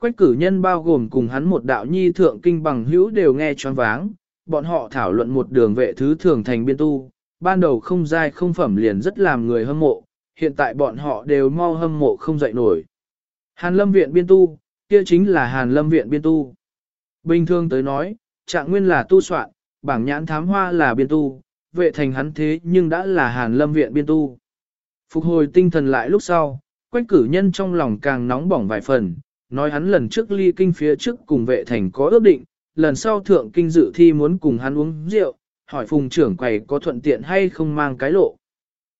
Quách cử nhân bao gồm cùng hắn một đạo nhi thượng kinh bằng hữu đều nghe choáng váng, bọn họ thảo luận một đường vệ thứ thường thành biên tu, ban đầu không dai không phẩm liền rất làm người hâm mộ, hiện tại bọn họ đều mau hâm mộ không dậy nổi. Hàn lâm viện biên tu, kia chính là hàn lâm viện biên tu. Bình thường tới nói, trạng nguyên là tu soạn, bảng nhãn thám hoa là biên tu, vệ thành hắn thế nhưng đã là hàn lâm viện biên tu. Phục hồi tinh thần lại lúc sau, quách cử nhân trong lòng càng nóng bỏng vài phần, nói hắn lần trước ly kinh phía trước cùng vệ thành có ước định, lần sau thượng kinh dự thi muốn cùng hắn uống rượu, hỏi phùng trưởng quầy có thuận tiện hay không mang cái lộ.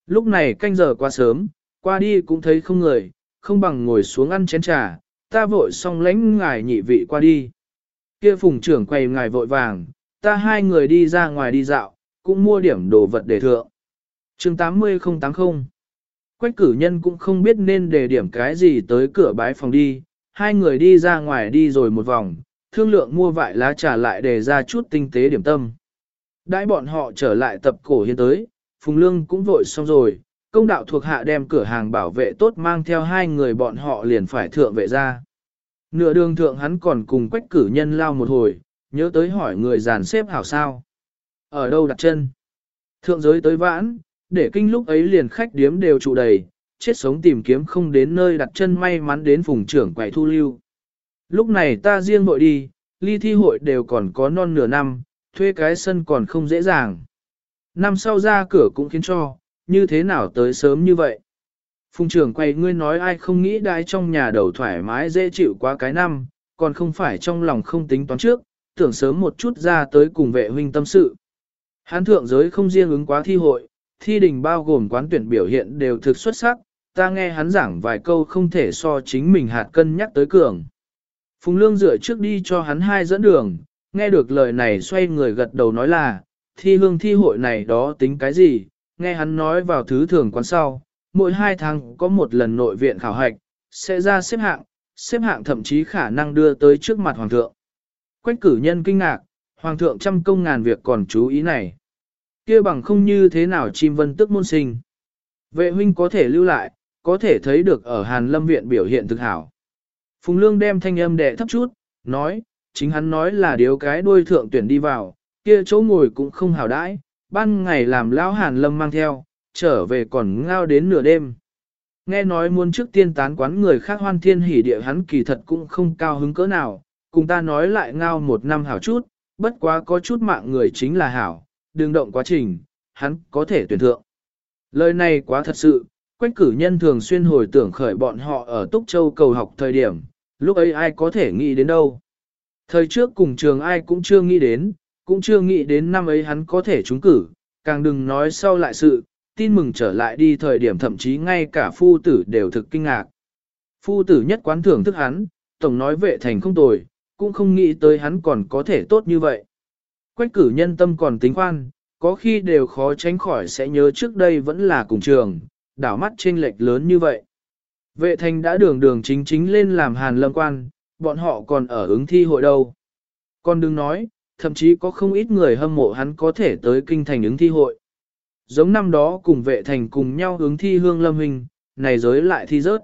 Lúc này canh giờ quá sớm, qua đi cũng thấy không người, không bằng ngồi xuống ăn chén trà, ta vội xong lãnh ngài nhị vị qua đi. Kia phùng trưởng quầy ngài vội vàng, ta hai người đi ra ngoài đi dạo, cũng mua điểm đồ vật để thượng. chương 80080 Quách cử nhân cũng không biết nên đề điểm cái gì tới cửa bái phòng đi, hai người đi ra ngoài đi rồi một vòng, thương lượng mua vại lá trà lại để ra chút tinh tế điểm tâm. Đãi bọn họ trở lại tập cổ hiên tới, Phùng Lương cũng vội xong rồi, công đạo thuộc hạ đem cửa hàng bảo vệ tốt mang theo hai người bọn họ liền phải thượng vệ ra. Nửa đường thượng hắn còn cùng quách cử nhân lao một hồi, nhớ tới hỏi người dàn xếp hảo sao. Ở đâu đặt chân? Thượng giới tới vãn, để kinh lúc ấy liền khách điếm đều trụ đầy, chết sống tìm kiếm không đến nơi đặt chân may mắn đến vùng trưởng quầy thu lưu. Lúc này ta riêng vội đi, ly thi hội đều còn có non nửa năm, thuê cái sân còn không dễ dàng. Năm sau ra cửa cũng khiến cho, như thế nào tới sớm như vậy. Phùng trưởng quay ngươi nói ai không nghĩ đãi trong nhà đầu thoải mái dễ chịu quá cái năm, còn không phải trong lòng không tính toán trước, tưởng sớm một chút ra tới cùng vệ huynh tâm sự. Hán thượng giới không riêng ứng quá thi hội, thi đình bao gồm quán tuyển biểu hiện đều thực xuất sắc, ta nghe hắn giảng vài câu không thể so chính mình hạt cân nhắc tới cường. Phùng Lương dựa trước đi cho hắn hai dẫn đường, nghe được lời này xoay người gật đầu nói là, thi hương thi hội này đó tính cái gì, nghe hắn nói vào thứ thường quán sau, mỗi hai tháng có một lần nội viện khảo hạch, sẽ ra xếp hạng, xếp hạng thậm chí khả năng đưa tới trước mặt hoàng thượng. Quách cử nhân kinh ngạc, hoàng thượng trăm công ngàn việc còn chú ý này. kia bằng không như thế nào chim vân tức môn sinh. Vệ huynh có thể lưu lại, có thể thấy được ở Hàn Lâm Viện biểu hiện thực hảo. Phùng Lương đem thanh âm đệ thấp chút, nói, chính hắn nói là điếu cái đuôi thượng tuyển đi vào, kia chỗ ngồi cũng không hảo đãi, ban ngày làm lão Hàn Lâm mang theo, trở về còn ngao đến nửa đêm. Nghe nói muốn trước tiên tán quán người khác hoan thiên hỉ địa hắn kỳ thật cũng không cao hứng cỡ nào, cùng ta nói lại ngao một năm hảo chút, bất quá có chút mạng người chính là hảo, đừng động quá trình, hắn có thể tuyển thượng. Lời này quá thật sự, quách cử nhân thường xuyên hồi tưởng khởi bọn họ ở Túc Châu cầu học thời điểm, lúc ấy ai có thể nghĩ đến đâu. Thời trước cùng trường ai cũng chưa nghĩ đến, cũng chưa nghĩ đến năm ấy hắn có thể trúng cử, càng đừng nói sau lại sự, tin mừng trở lại đi thời điểm thậm chí ngay cả phu tử đều thực kinh ngạc. Phu tử nhất quán thưởng thức hắn, tổng nói vệ thành không tồi, cũng không nghĩ tới hắn còn có thể tốt như vậy. Quách cử nhân tâm còn tính khoan, có khi đều khó tránh khỏi sẽ nhớ trước đây vẫn là cùng trường, đảo mắt chênh lệch lớn như vậy. Vệ thành đã đường đường chính chính lên làm hàn lâm quan, bọn họ còn ở ứng thi hội đâu. Còn đừng nói, thậm chí có không ít người hâm mộ hắn có thể tới kinh thành ứng thi hội. Giống năm đó cùng vệ thành cùng nhau ứng thi hương lâm hình, này giới lại thi rớt.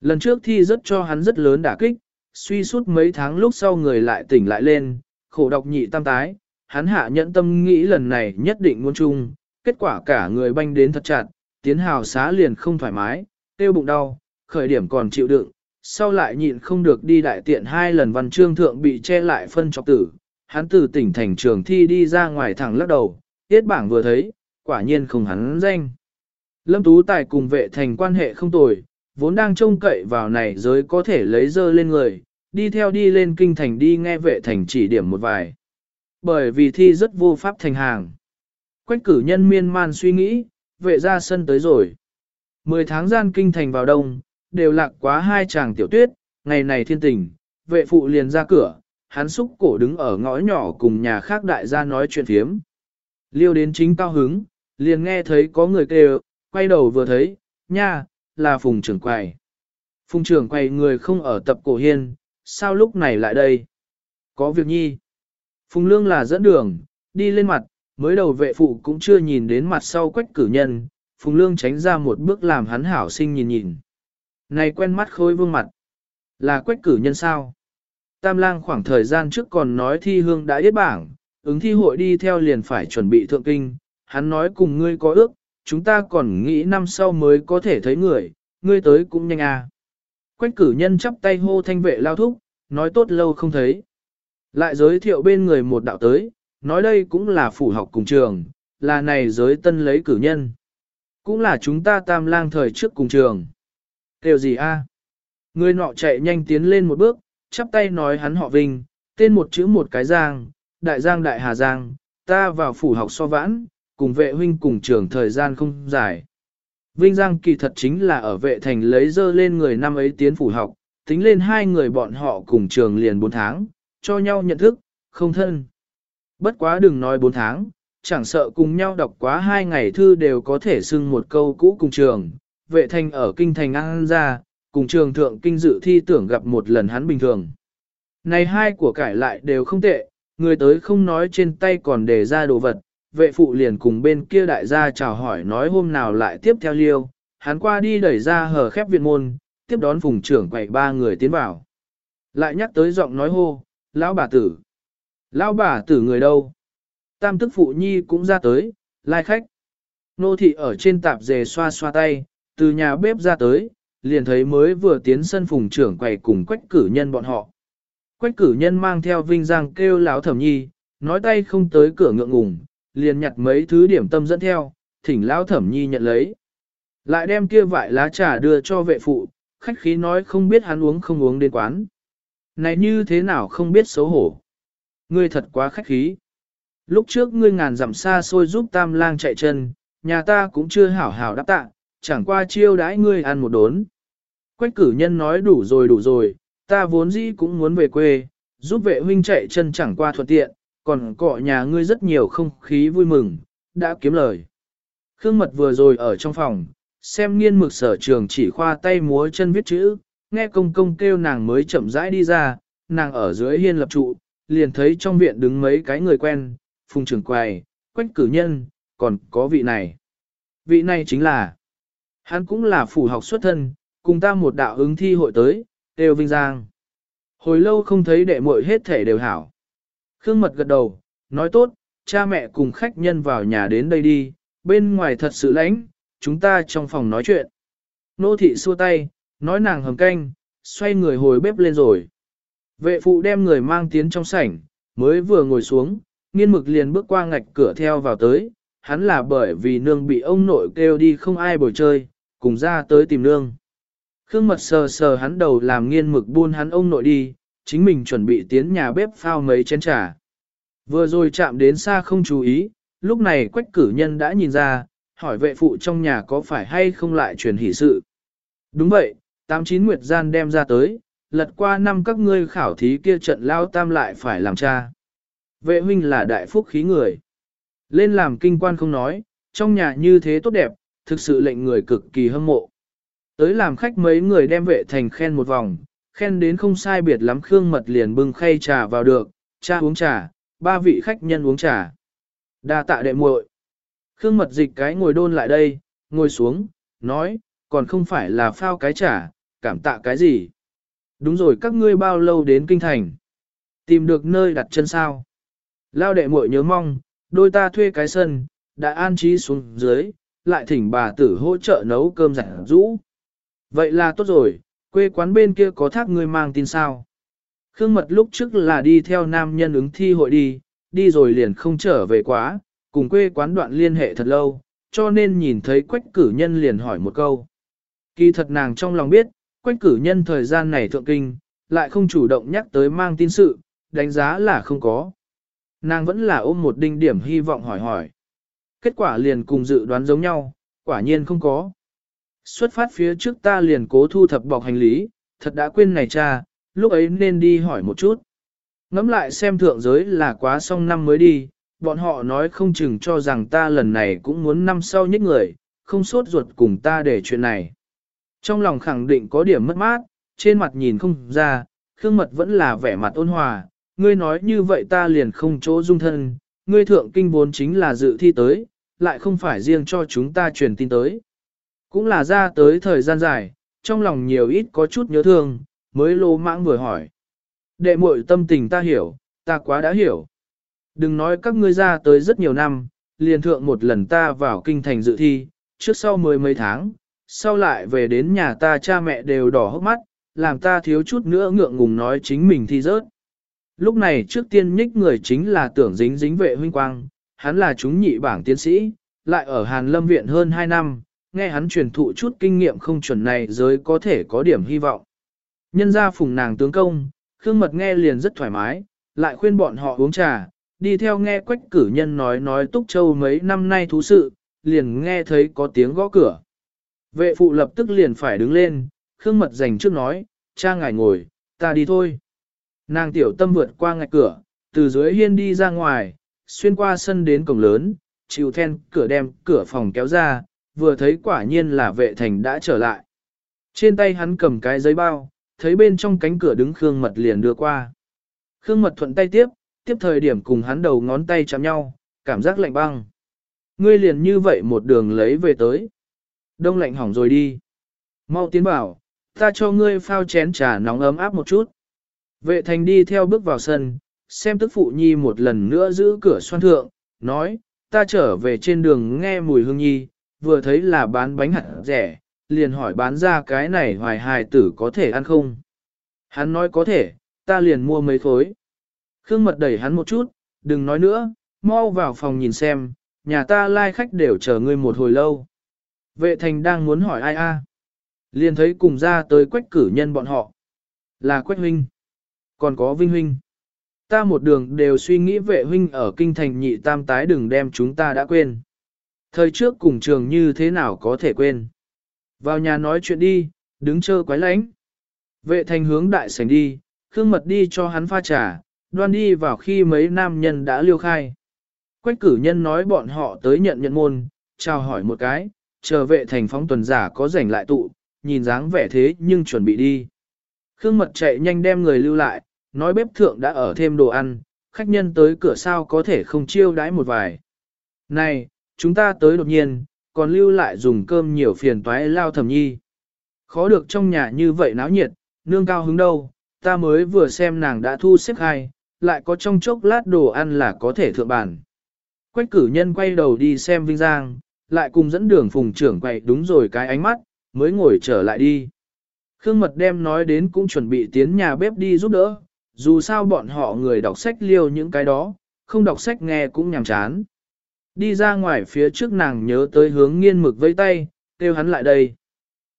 Lần trước thi rớt cho hắn rất lớn đả kích, suy suốt mấy tháng lúc sau người lại tỉnh lại lên, khổ độc nhị tam tái, hắn hạ nhẫn tâm nghĩ lần này nhất định muốn chung, kết quả cả người banh đến thật chặt, tiến hào xá liền không thoải mái, tiêu bụng đau, khởi điểm còn chịu đựng, sau lại nhịn không được đi đại tiện hai lần văn chương thượng bị che lại phân chọc tử, hắn từ tỉnh thành trường thi đi ra ngoài thẳng lắc đầu, tiết bảng vừa thấy, quả nhiên không hắn danh. Lâm Tú Tài cùng vệ thành quan hệ không tồi, vốn đang trông cậy vào này giới có thể lấy dơ lên người, đi theo đi lên kinh thành đi nghe vệ thành chỉ điểm một vài. Bởi vì thi rất vô pháp thành hàng. Quách cử nhân miên man suy nghĩ, vệ ra sân tới rồi. Mười tháng gian kinh thành vào đông, đều lạc quá hai chàng tiểu tuyết, ngày này thiên tình, vệ phụ liền ra cửa, hắn xúc cổ đứng ở ngõ nhỏ cùng nhà khác đại gia nói chuyện phiếm. Liêu đến chính cao hứng, liền nghe thấy có người kêu, quay đầu vừa thấy, nha, là phùng trưởng quầy. Phùng trưởng quầy người không ở tập cổ hiên, sao lúc này lại đây? Có việc nhi. Phùng lương là dẫn đường, đi lên mặt, mới đầu vệ phụ cũng chưa nhìn đến mặt sau quách cử nhân, phùng lương tránh ra một bước làm hắn hảo sinh nhìn nhìn. Này quen mắt khôi vương mặt. Là quách cử nhân sao? Tam lang khoảng thời gian trước còn nói thi hương đã yết bảng, ứng thi hội đi theo liền phải chuẩn bị thượng kinh, hắn nói cùng ngươi có ước, chúng ta còn nghĩ năm sau mới có thể thấy người, ngươi tới cũng nhanh à. Quách cử nhân chắp tay hô thanh vệ lao thúc, nói tốt lâu không thấy. Lại giới thiệu bên người một đạo tới, nói đây cũng là phủ học cùng trường, là này giới tân lấy cử nhân. Cũng là chúng ta tam lang thời trước cùng trường. Kêu gì a? Người nọ chạy nhanh tiến lên một bước, chắp tay nói hắn họ Vinh, tên một chữ một cái giang, đại giang đại hà giang, ta vào phủ học so vãn, cùng vệ huynh cùng trường thời gian không dài. Vinh Giang kỳ thật chính là ở vệ thành lấy dơ lên người năm ấy tiến phủ học, tính lên hai người bọn họ cùng trường liền 4 tháng, cho nhau nhận thức, không thân. Bất quá đừng nói 4 tháng, chẳng sợ cùng nhau đọc quá hai ngày thư đều có thể xưng một câu cũ cùng trường. Vệ thành ở kinh thành An ra, cùng trường thượng kinh dự thi tưởng gặp một lần hắn bình thường. Này hai của cải lại đều không tệ, người tới không nói trên tay còn để ra đồ vật, vệ phụ liền cùng bên kia đại gia chào hỏi nói hôm nào lại tiếp theo liêu, hắn qua đi đẩy ra hờ khép viện môn, tiếp đón phùng trưởng quậy ba người tiến vào. Lại nhắc tới giọng nói hô, lão bà tử. Lão bà tử người đâu? Tam tức phụ nhi cũng ra tới, lai khách. Nô thị ở trên tạp dề xoa xoa tay, từ nhà bếp ra tới, liền thấy mới vừa tiến sân phùng trưởng quầy cùng quách cử nhân bọn họ. Quách cử nhân mang theo vinh giang kêu lão thẩm nhi, nói tay không tới cửa ngượng ngùng, liền nhặt mấy thứ điểm tâm dẫn theo, thỉnh lão thẩm nhi nhận lấy. Lại đem kia vại lá trà đưa cho vệ phụ, khách khí nói không biết hắn uống không uống đến quán. Này như thế nào không biết xấu hổ. Ngươi thật quá khách khí. Lúc trước ngươi ngàn dặm xa xôi giúp tam lang chạy chân, nhà ta cũng chưa hảo hảo đáp tạ, chẳng qua chiêu đãi ngươi ăn một đốn. Quách cử nhân nói đủ rồi đủ rồi, ta vốn dĩ cũng muốn về quê, giúp vệ huynh chạy chân chẳng qua thuận tiện, còn cọ nhà ngươi rất nhiều không khí vui mừng, đã kiếm lời. Khương Mật vừa rồi ở trong phòng, xem nghiên mực sở trường chỉ khoa tay múa chân viết chữ, nghe công công kêu nàng mới chậm rãi đi ra, nàng ở dưới hiên lập trụ, liền thấy trong viện đứng mấy cái người quen, phùng trưởng quầy, quách cử nhân, còn có vị này. Vị này chính là, hắn cũng là phủ học xuất thân, cùng ta một đạo ứng thi hội tới, đều vinh giang. Hồi lâu không thấy đệ muội hết thể đều hảo. Khương Mật gật đầu, nói tốt, cha mẹ cùng khách nhân vào nhà đến đây đi, bên ngoài thật sự lãnh, chúng ta trong phòng nói chuyện. Nô thị xua tay, nói nàng hầm canh, xoay người hồi bếp lên rồi. Vệ phụ đem người mang tiến trong sảnh, mới vừa ngồi xuống, nghiên mực liền bước qua ngạch cửa theo vào tới, hắn là bởi vì nương bị ông nội kêu đi không ai bồi chơi, cùng ra tới tìm nương. Khương mật sờ sờ hắn đầu làm nghiên mực buôn hắn ông nội đi, chính mình chuẩn bị tiến nhà bếp phao mấy chén trà. Vừa rồi chạm đến xa không chú ý, lúc này quách cử nhân đã nhìn ra, hỏi vệ phụ trong nhà có phải hay không lại truyền hỷ sự. Đúng vậy, tám chín nguyệt gian đem ra tới, lật qua năm các ngươi khảo thí kia trận lao tam lại phải làm cha. Vệ huynh là đại phúc khí người. Lên làm kinh quan không nói, trong nhà như thế tốt đẹp, thực sự lệnh người cực kỳ hâm mộ. Tới làm khách mấy người đem vệ thành khen một vòng, khen đến không sai biệt lắm Khương Mật liền bưng khay trà vào được, cha uống trà, ba vị khách nhân uống trà. đa tạ đệ muội. Khương Mật dịch cái ngồi đôn lại đây, ngồi xuống, nói, còn không phải là phao cái trà, cảm tạ cái gì. Đúng rồi các ngươi bao lâu đến kinh thành. Tìm được nơi đặt chân sao. Lao đệ muội nhớ mong, đôi ta thuê cái sân, đã an trí xuống dưới, lại thỉnh bà tử hỗ trợ nấu cơm giặt rũ. Vậy là tốt rồi, quê quán bên kia có thác ngươi mang tin sao? Khương Mật lúc trước là đi theo nam nhân ứng thi hội đi, đi rồi liền không trở về quá, cùng quê quán đoạn liên hệ thật lâu, cho nên nhìn thấy quách cử nhân liền hỏi một câu. Kỳ thật nàng trong lòng biết, quanh cử nhân thời gian này thượng kinh, lại không chủ động nhắc tới mang tin sự, đánh giá là không có. Nàng vẫn là ôm một đinh điểm hy vọng hỏi hỏi. Kết quả liền cùng dự đoán giống nhau, quả nhiên không có. Xuất phát phía trước ta liền cố thu thập bọc hành lý, thật đã quên này cha, lúc ấy nên đi hỏi một chút. Ngắm lại xem thượng giới là quá xong năm mới đi, bọn họ nói không chừng cho rằng ta lần này cũng muốn năm sau nhích người, không sốt ruột cùng ta để chuyện này. Trong lòng khẳng định có điểm mất mát, trên mặt nhìn không ra, Khương Mật vẫn là vẻ mặt ôn hòa, ngươi nói như vậy ta liền không chỗ dung thân, ngươi thượng kinh vốn chính là dự thi tới, lại không phải riêng cho chúng ta truyền tin tới. Cũng là ra tới thời gian dài, trong lòng nhiều ít có chút nhớ thương, mới lô mãng vừa hỏi. Đệ muội tâm tình ta hiểu, ta quá đã hiểu. Đừng nói các ngươi ra tới rất nhiều năm, liền thượng một lần ta vào kinh thành dự thi, trước sau mười mấy tháng, sau lại về đến nhà ta cha mẹ đều đỏ hốc mắt, làm ta thiếu chút nữa ngượng ngùng nói chính mình thi rớt. Lúc này trước tiên nhích người chính là tưởng dính dính vệ huynh quang, hắn là chúng nhị bảng tiến sĩ, lại ở Hàn Lâm Viện hơn 2 năm, nghe hắn truyền thụ chút kinh nghiệm không chuẩn này giới có thể có điểm hy vọng. Nhân ra phùng nàng tướng công, Khương Mật nghe liền rất thoải mái, lại khuyên bọn họ uống trà, đi theo nghe quách cử nhân nói nói Túc Châu mấy năm nay thú sự, liền nghe thấy có tiếng gõ cửa. Vệ phụ lập tức liền phải đứng lên, Khương Mật dành trước nói, cha ngài ngồi, ta đi thôi. Nàng tiểu tâm vượt qua ngạch cửa, từ dưới hiên đi ra ngoài, xuyên qua sân đến cổng lớn, chịu then cửa đem cửa phòng kéo ra, vừa thấy quả nhiên là vệ thành đã trở lại. Trên tay hắn cầm cái giấy bao, thấy bên trong cánh cửa đứng Khương Mật liền đưa qua. Khương Mật thuận tay tiếp, tiếp thời điểm cùng hắn đầu ngón tay chạm nhau, cảm giác lạnh băng. Ngươi liền như vậy một đường lấy về tới. Đông lạnh hỏng rồi đi. Mau tiến bảo, ta cho ngươi phao chén trà nóng ấm áp một chút. Vệ thành đi theo bước vào sân, xem tức phụ nhi một lần nữa giữ cửa xoan thượng, nói, ta trở về trên đường nghe mùi hương nhi, vừa thấy là bán bánh hạt rẻ, liền hỏi bán ra cái này hoài hài tử có thể ăn không? Hắn nói có thể, ta liền mua mấy khối. Khương mật đẩy hắn một chút, đừng nói nữa, mau vào phòng nhìn xem, nhà ta lai khách đều chờ ngươi một hồi lâu. Vệ thành đang muốn hỏi ai a, Liền thấy cùng ra tới quách cử nhân bọn họ. Là quách huynh. Còn có vinh huynh. Ta một đường đều suy nghĩ vệ huynh ở kinh thành nhị tam tái đừng đem chúng ta đã quên. Thời trước cùng trường như thế nào có thể quên. Vào nhà nói chuyện đi, đứng chơ quái lánh. Vệ thành hướng đại sảnh đi, khương mật đi cho hắn pha trà, đoan đi vào khi mấy nam nhân đã liêu khai. Quách cử nhân nói bọn họ tới nhận nhận môn, chào hỏi một cái, chờ vệ thành phóng tuần giả có rảnh lại tụ, nhìn dáng vẻ thế nhưng chuẩn bị đi. Khương mật chạy nhanh đem người lưu lại, nói bếp thượng đã ở thêm đồ ăn, khách nhân tới cửa sao có thể không chiêu đãi một vài. Này, chúng ta tới đột nhiên, còn lưu lại dùng cơm nhiều phiền toái lao thẩm nhi. Khó được trong nhà như vậy náo nhiệt, nương cao hứng đâu, ta mới vừa xem nàng đã thu xếp hai, lại có trong chốc lát đồ ăn là có thể thượng bản. Quách cử nhân quay đầu đi xem Vinh Giang, lại cùng dẫn đường phùng trưởng quay đúng rồi cái ánh mắt, mới ngồi trở lại đi. Khương Mật đem nói đến cũng chuẩn bị tiến nhà bếp đi giúp đỡ, dù sao bọn họ người đọc sách liêu những cái đó, không đọc sách nghe cũng nhàm chán. Đi ra ngoài phía trước nàng nhớ tới hướng nghiên mực vây tay, kêu hắn lại đây.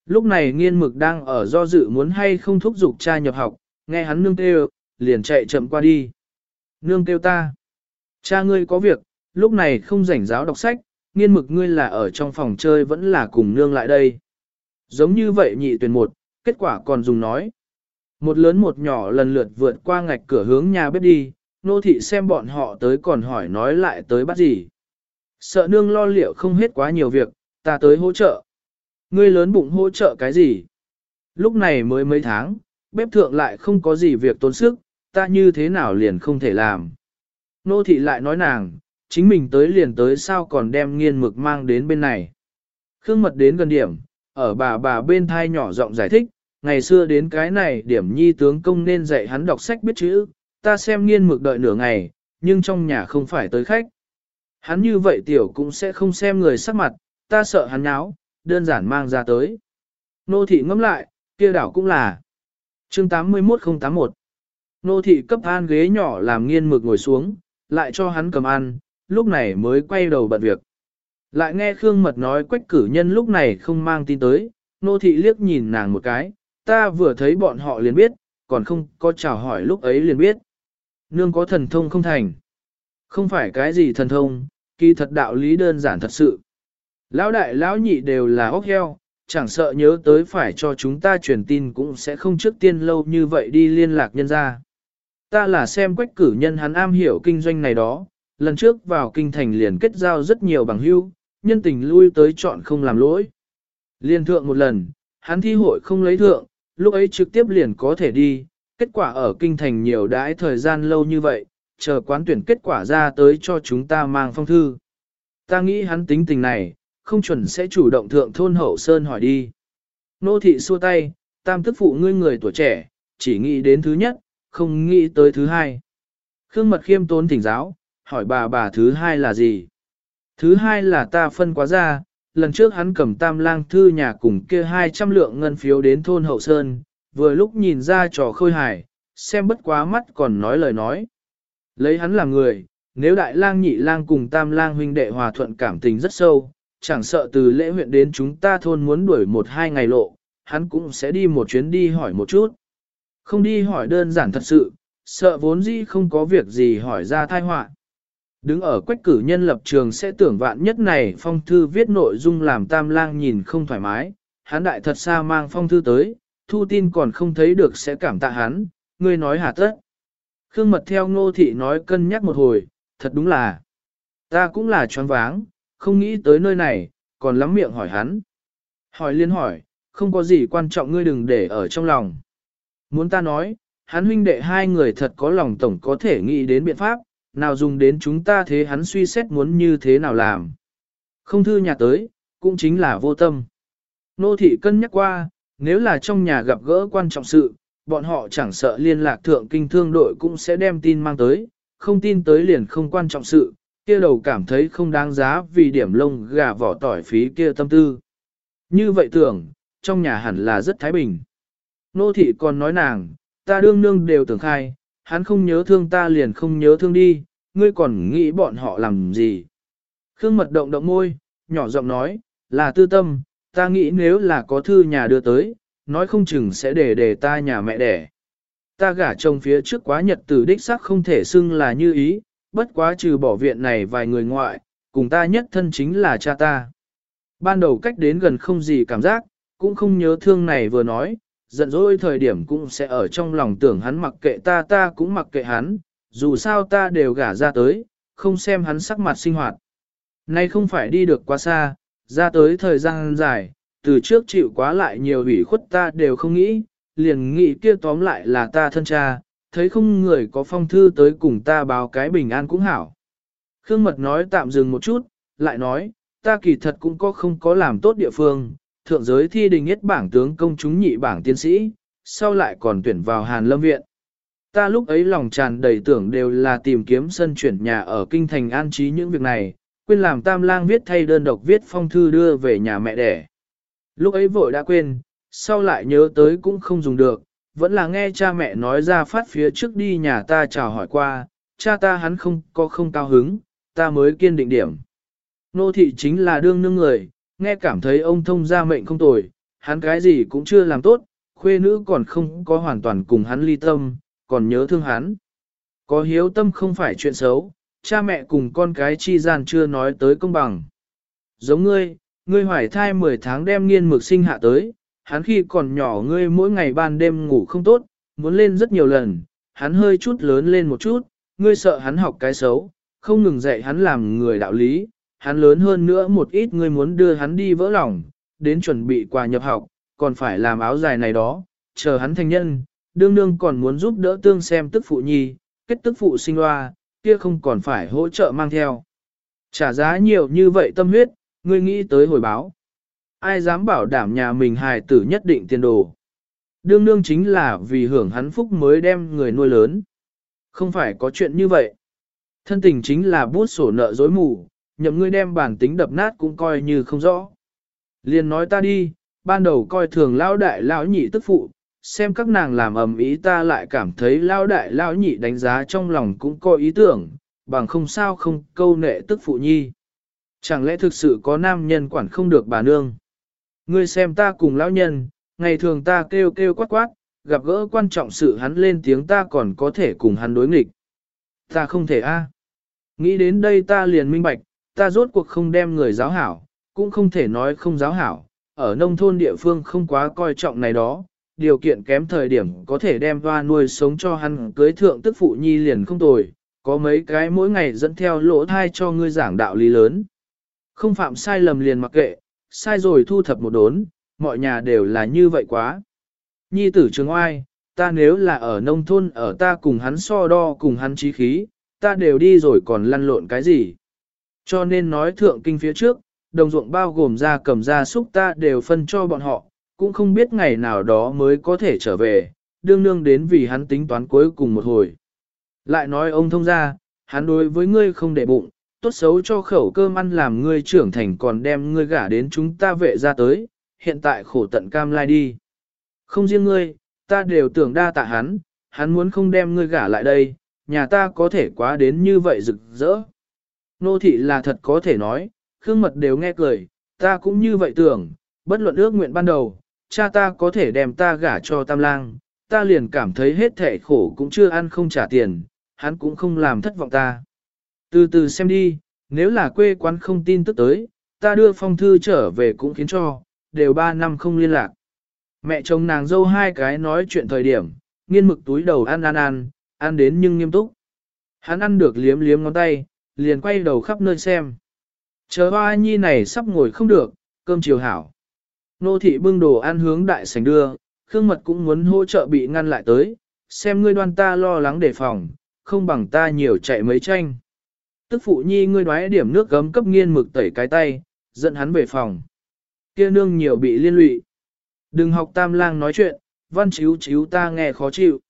Lúc này nghiên mực đang ở do dự muốn hay không thúc giục cha nhập học, nghe hắn nương kêu, liền chạy chậm qua đi. Nương kêu ta. Cha ngươi có việc, lúc này không rảnh giáo đọc sách, nghiên mực ngươi là ở trong phòng chơi vẫn là cùng nương lại đây. Giống như vậy nhị tuyển một, kết quả còn dùng nói. Một lớn một nhỏ lần lượt vượt qua ngạch cửa hướng nhà bếp đi, nô thị xem bọn họ tới còn hỏi nói lại tới bắt gì. Sợ nương lo liệu không hết quá nhiều việc, ta tới hỗ trợ. Ngươi lớn bụng hỗ trợ cái gì? Lúc này mới mấy tháng, bếp thượng lại không có gì việc tốn sức, ta như thế nào liền không thể làm. Nô thị lại nói nàng, chính mình tới liền tới sao còn đem nghiên mực mang đến bên này. Khương mật đến gần điểm, ở bà bà bên thai nhỏ giọng giải thích, ngày xưa đến cái này điểm nhi tướng công nên dạy hắn đọc sách biết chữ, ta xem nghiên mực đợi nửa ngày, nhưng trong nhà không phải tới khách. Hắn như vậy tiểu cũng sẽ không xem người sắc mặt, ta sợ hắn nháo, đơn giản mang ra tới. Nô thị ngẫm lại, kia đảo cũng là. chương 81081 Nô thị cấp an ghế nhỏ làm nghiên mực ngồi xuống, lại cho hắn cầm ăn, lúc này mới quay đầu bận việc. Lại nghe Khương Mật nói quách cử nhân lúc này không mang tin tới, nô thị liếc nhìn nàng một cái, ta vừa thấy bọn họ liền biết, còn không có chào hỏi lúc ấy liền biết. Nương có thần thông không thành. Không phải cái gì thần thông, kỳ thật đạo lý đơn giản thật sự. Lão đại lão nhị đều là ốc heo, chẳng sợ nhớ tới phải cho chúng ta truyền tin cũng sẽ không trước tiên lâu như vậy đi liên lạc nhân ra. Ta là xem quách cử nhân hắn am hiểu kinh doanh này đó, lần trước vào kinh thành liền kết giao rất nhiều bằng hữu, nhân tình lui tới chọn không làm lỗi. Liên thượng một lần, hắn thi hội không lấy thượng, lúc ấy trực tiếp liền có thể đi, kết quả ở kinh thành nhiều đãi thời gian lâu như vậy, chờ quán tuyển kết quả ra tới cho chúng ta mang phong thư. Ta nghĩ hắn tính tình này, không chuẩn sẽ chủ động thượng thôn hậu sơn hỏi đi. Nô thị xua tay, tam tức phụ ngươi người tuổi trẻ, chỉ nghĩ đến thứ nhất, không nghĩ tới thứ hai. Khương Mật khiêm tốn thỉnh giáo, hỏi bà bà thứ hai là gì? Thứ hai là ta phân quá ra, lần trước hắn cầm tam lang thư nhà cùng kia 200 lượng ngân phiếu đến thôn hậu sơn, vừa lúc nhìn ra trò khôi hài, xem bất quá mắt còn nói lời nói. Lấy hắn làm người, nếu đại lang nhị lang cùng tam lang huynh đệ hòa thuận cảm tình rất sâu, chẳng sợ từ lễ huyện đến chúng ta thôn muốn đuổi một hai ngày lộ, hắn cũng sẽ đi một chuyến đi hỏi một chút. Không đi hỏi đơn giản thật sự, sợ vốn dĩ không có việc gì hỏi ra thai họa. Đứng ở quách cử nhân lập trường sẽ tưởng vạn nhất này phong thư viết nội dung làm tam lang nhìn không thoải mái, hắn đại thật xa mang phong thư tới, thu tin còn không thấy được sẽ cảm tạ hắn, ngươi nói hà tất. Khương mật theo ngô thị nói cân nhắc một hồi, thật đúng là, ta cũng là choáng váng, không nghĩ tới nơi này, còn lắm miệng hỏi hắn. Hỏi liên hỏi, không có gì quan trọng ngươi đừng để ở trong lòng. Muốn ta nói, hắn huynh đệ hai người thật có lòng tổng có thể nghĩ đến biện pháp, nào dùng đến chúng ta thế hắn suy xét muốn như thế nào làm. Không thư nhà tới, cũng chính là vô tâm. Nô thị cân nhắc qua, nếu là trong nhà gặp gỡ quan trọng sự, bọn họ chẳng sợ liên lạc thượng kinh thương đội cũng sẽ đem tin mang tới, không tin tới liền không quan trọng sự, kia đầu cảm thấy không đáng giá vì điểm lông gà vỏ tỏi phí kia tâm tư. Như vậy tưởng, trong nhà hẳn là rất thái bình. Nô thị còn nói nàng, ta đương nương đều tưởng khai, hắn không nhớ thương ta liền không nhớ thương đi, ngươi còn nghĩ bọn họ làm gì. Khương mật động động môi, nhỏ giọng nói, là tư tâm, ta nghĩ nếu là có thư nhà đưa tới, nói không chừng sẽ để để ta nhà mẹ đẻ. Ta gả chồng phía trước quá nhật tử đích sắc không thể xưng là như ý, bất quá trừ bỏ viện này vài người ngoại, cùng ta nhất thân chính là cha ta. Ban đầu cách đến gần không gì cảm giác, cũng không nhớ thương này vừa nói, giận dỗi thời điểm cũng sẽ ở trong lòng tưởng hắn mặc kệ ta ta cũng mặc kệ hắn, dù sao ta đều gả ra tới, không xem hắn sắc mặt sinh hoạt. Nay không phải đi được quá xa, ra tới thời gian dài, từ trước chịu quá lại nhiều ủy khuất ta đều không nghĩ, liền nghĩ kia tóm lại là ta thân cha, thấy không người có phong thư tới cùng ta báo cái bình an cũng hảo. Khương Mật nói tạm dừng một chút, lại nói, ta kỳ thật cũng có không có làm tốt địa phương, thượng giới thi đình nhất bảng tướng công chúng nhị bảng tiến sĩ, sau lại còn tuyển vào Hàn Lâm Viện. Ta lúc ấy lòng tràn đầy tưởng đều là tìm kiếm sân chuyển nhà ở kinh thành an trí những việc này, quên làm tam lang viết thay đơn độc viết phong thư đưa về nhà mẹ đẻ. Lúc ấy vội đã quên, sau lại nhớ tới cũng không dùng được, vẫn là nghe cha mẹ nói ra phát phía trước đi nhà ta chào hỏi qua, cha ta hắn không có không cao hứng, ta mới kiên định điểm. Nô thị chính là đương nương người, nghe cảm thấy ông thông gia mệnh không tồi, hắn cái gì cũng chưa làm tốt, khuê nữ còn không có hoàn toàn cùng hắn ly tâm, còn nhớ thương hắn. Có hiếu tâm không phải chuyện xấu, cha mẹ cùng con cái chi gian chưa nói tới công bằng. Giống ngươi, ngươi hoài thai 10 tháng đem nghiên mực sinh hạ tới, hắn khi còn nhỏ ngươi mỗi ngày ban đêm ngủ không tốt, muốn lên rất nhiều lần, hắn hơi chút lớn lên một chút, ngươi sợ hắn học cái xấu, không ngừng dạy hắn làm người đạo lý, hắn lớn hơn nữa một ít ngươi muốn đưa hắn đi vỡ lòng, đến chuẩn bị quà nhập học, còn phải làm áo dài này đó, chờ hắn thành nhân, đương đương còn muốn giúp đỡ tương xem tức phụ nhi, kết tức phụ sinh loa, kia không còn phải hỗ trợ mang theo. Trả giá nhiều như vậy tâm huyết, ngươi nghĩ tới hồi báo. Ai dám bảo đảm nhà mình hài tử nhất định tiền đồ. Đương đương chính là vì hưởng hắn phúc mới đem người nuôi lớn. Không phải có chuyện như vậy. Thân tình chính là bút sổ nợ dối mù, nhậm ngươi đem bản tính đập nát cũng coi như không rõ. Liền nói ta đi, ban đầu coi thường lao đại lão nhị tức phụ, xem các nàng làm ầm ý ta lại cảm thấy lao đại lão nhị đánh giá trong lòng cũng có ý tưởng, bằng không sao không câu nệ tức phụ nhi. Chẳng lẽ thực sự có nam nhân quản không được bà nương? Ngươi xem ta cùng lão nhân, ngày thường ta kêu kêu quát quát, gặp gỡ quan trọng sự hắn lên tiếng ta còn có thể cùng hắn đối nghịch. Ta không thể a. Nghĩ đến đây ta liền minh bạch, ta rốt cuộc không đem người giáo hảo, cũng không thể nói không giáo hảo, ở nông thôn địa phương không quá coi trọng này đó, điều kiện kém thời điểm có thể đem hoa nuôi sống cho hắn cưới thượng tức phụ nhi liền không tồi, có mấy cái mỗi ngày dẫn theo lỗ thai cho ngươi giảng đạo lý lớn. Không phạm sai lầm liền mặc kệ, sai rồi thu thập một đốn, mọi nhà đều là như vậy quá. Nhi tử trường oai, ta nếu là ở nông thôn ở ta cùng hắn so đo cùng hắn trí khí, ta đều đi rồi còn lăn lộn cái gì. Cho nên nói thượng kinh phía trước, đồng ruộng bao gồm ra cầm ra súc ta đều phân cho bọn họ, cũng không biết ngày nào đó mới có thể trở về, đương nương đến vì hắn tính toán cuối cùng một hồi. Lại nói ông thông ra, hắn đối với ngươi không để bụng, tốt xấu cho khẩu cơm ăn làm ngươi trưởng thành còn đem ngươi gả đến chúng ta vệ ra tới, hiện tại khổ tận cam lai đi. Không riêng ngươi, ta đều tưởng đa tạ hắn, hắn muốn không đem ngươi gả lại đây, nhà ta có thể quá đến như vậy rực rỡ. Nô thị là thật có thể nói, Khương Mật đều nghe cười, ta cũng như vậy tưởng, bất luận ước nguyện ban đầu, cha ta có thể đem ta gả cho tam lang, ta liền cảm thấy hết thẻ khổ cũng chưa ăn không trả tiền, hắn cũng không làm thất vọng ta. Từ từ xem đi, nếu là quê quán không tin tức tới, ta đưa phong thư trở về cũng khiến cho, đều ba năm không liên lạc. Mẹ chồng nàng dâu hai cái nói chuyện thời điểm, nghiên mực túi đầu ăn ăn ăn, ăn đến nhưng nghiêm túc. Hắn ăn được liếm liếm ngón tay, liền quay đầu khắp nơi xem. Chờ hoa nhi này sắp ngồi không được, cơm chiều hảo. Nô thị bưng đồ ăn hướng đại sảnh đưa, Khương Mật cũng muốn hỗ trợ bị ngăn lại tới, xem ngươi đoan ta lo lắng đề phòng, không bằng ta nhiều chạy mấy tranh. Tức phụ nhi ngươi đoái điểm nước gấm cấp nghiên mực tẩy cái tay, dẫn hắn về phòng. Kia nương nhiều bị liên lụy. Đừng học tam lang nói chuyện, văn chiếu chiếu ta nghe khó chịu.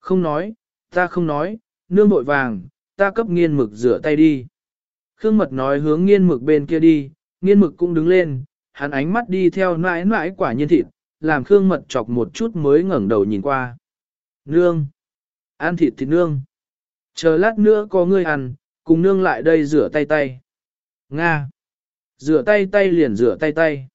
Không nói, ta không nói, nương bội vàng, ta cấp nghiên mực rửa tay đi. Khương mật nói hướng nghiên mực bên kia đi, nghiên mực cũng đứng lên, hắn ánh mắt đi theo nãi nãi quả nhiên thịt, làm Khương mật chọc một chút mới ngẩng đầu nhìn qua. Nương! Ăn thịt thịt nương! Chờ lát nữa có ngươi ăn, cùng nương lại đây rửa tay tay. Nga! Rửa tay tay liền rửa tay tay.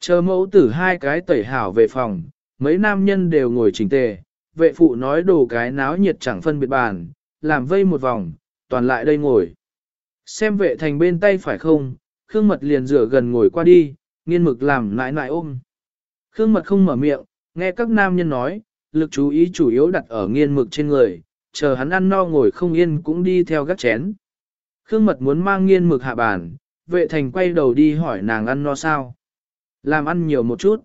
Chờ mẫu tử hai cái tẩy hảo về phòng, mấy nam nhân đều ngồi chỉnh tề, vệ phụ nói đồ cái náo nhiệt chẳng phân biệt bàn, làm vây một vòng, toàn lại đây ngồi. Xem vệ thành bên tay phải không, Khương Mật liền rửa gần ngồi qua đi, nghiên mực làm nãi nãi ôm. Khương Mật không mở miệng, nghe các nam nhân nói, lực chú ý chủ yếu đặt ở nghiên mực trên người, chờ hắn ăn no ngồi không yên cũng đi theo gắt chén. Khương Mật muốn mang nghiên mực hạ bàn, vệ thành quay đầu đi hỏi nàng ăn no sao. Làm ăn nhiều một chút.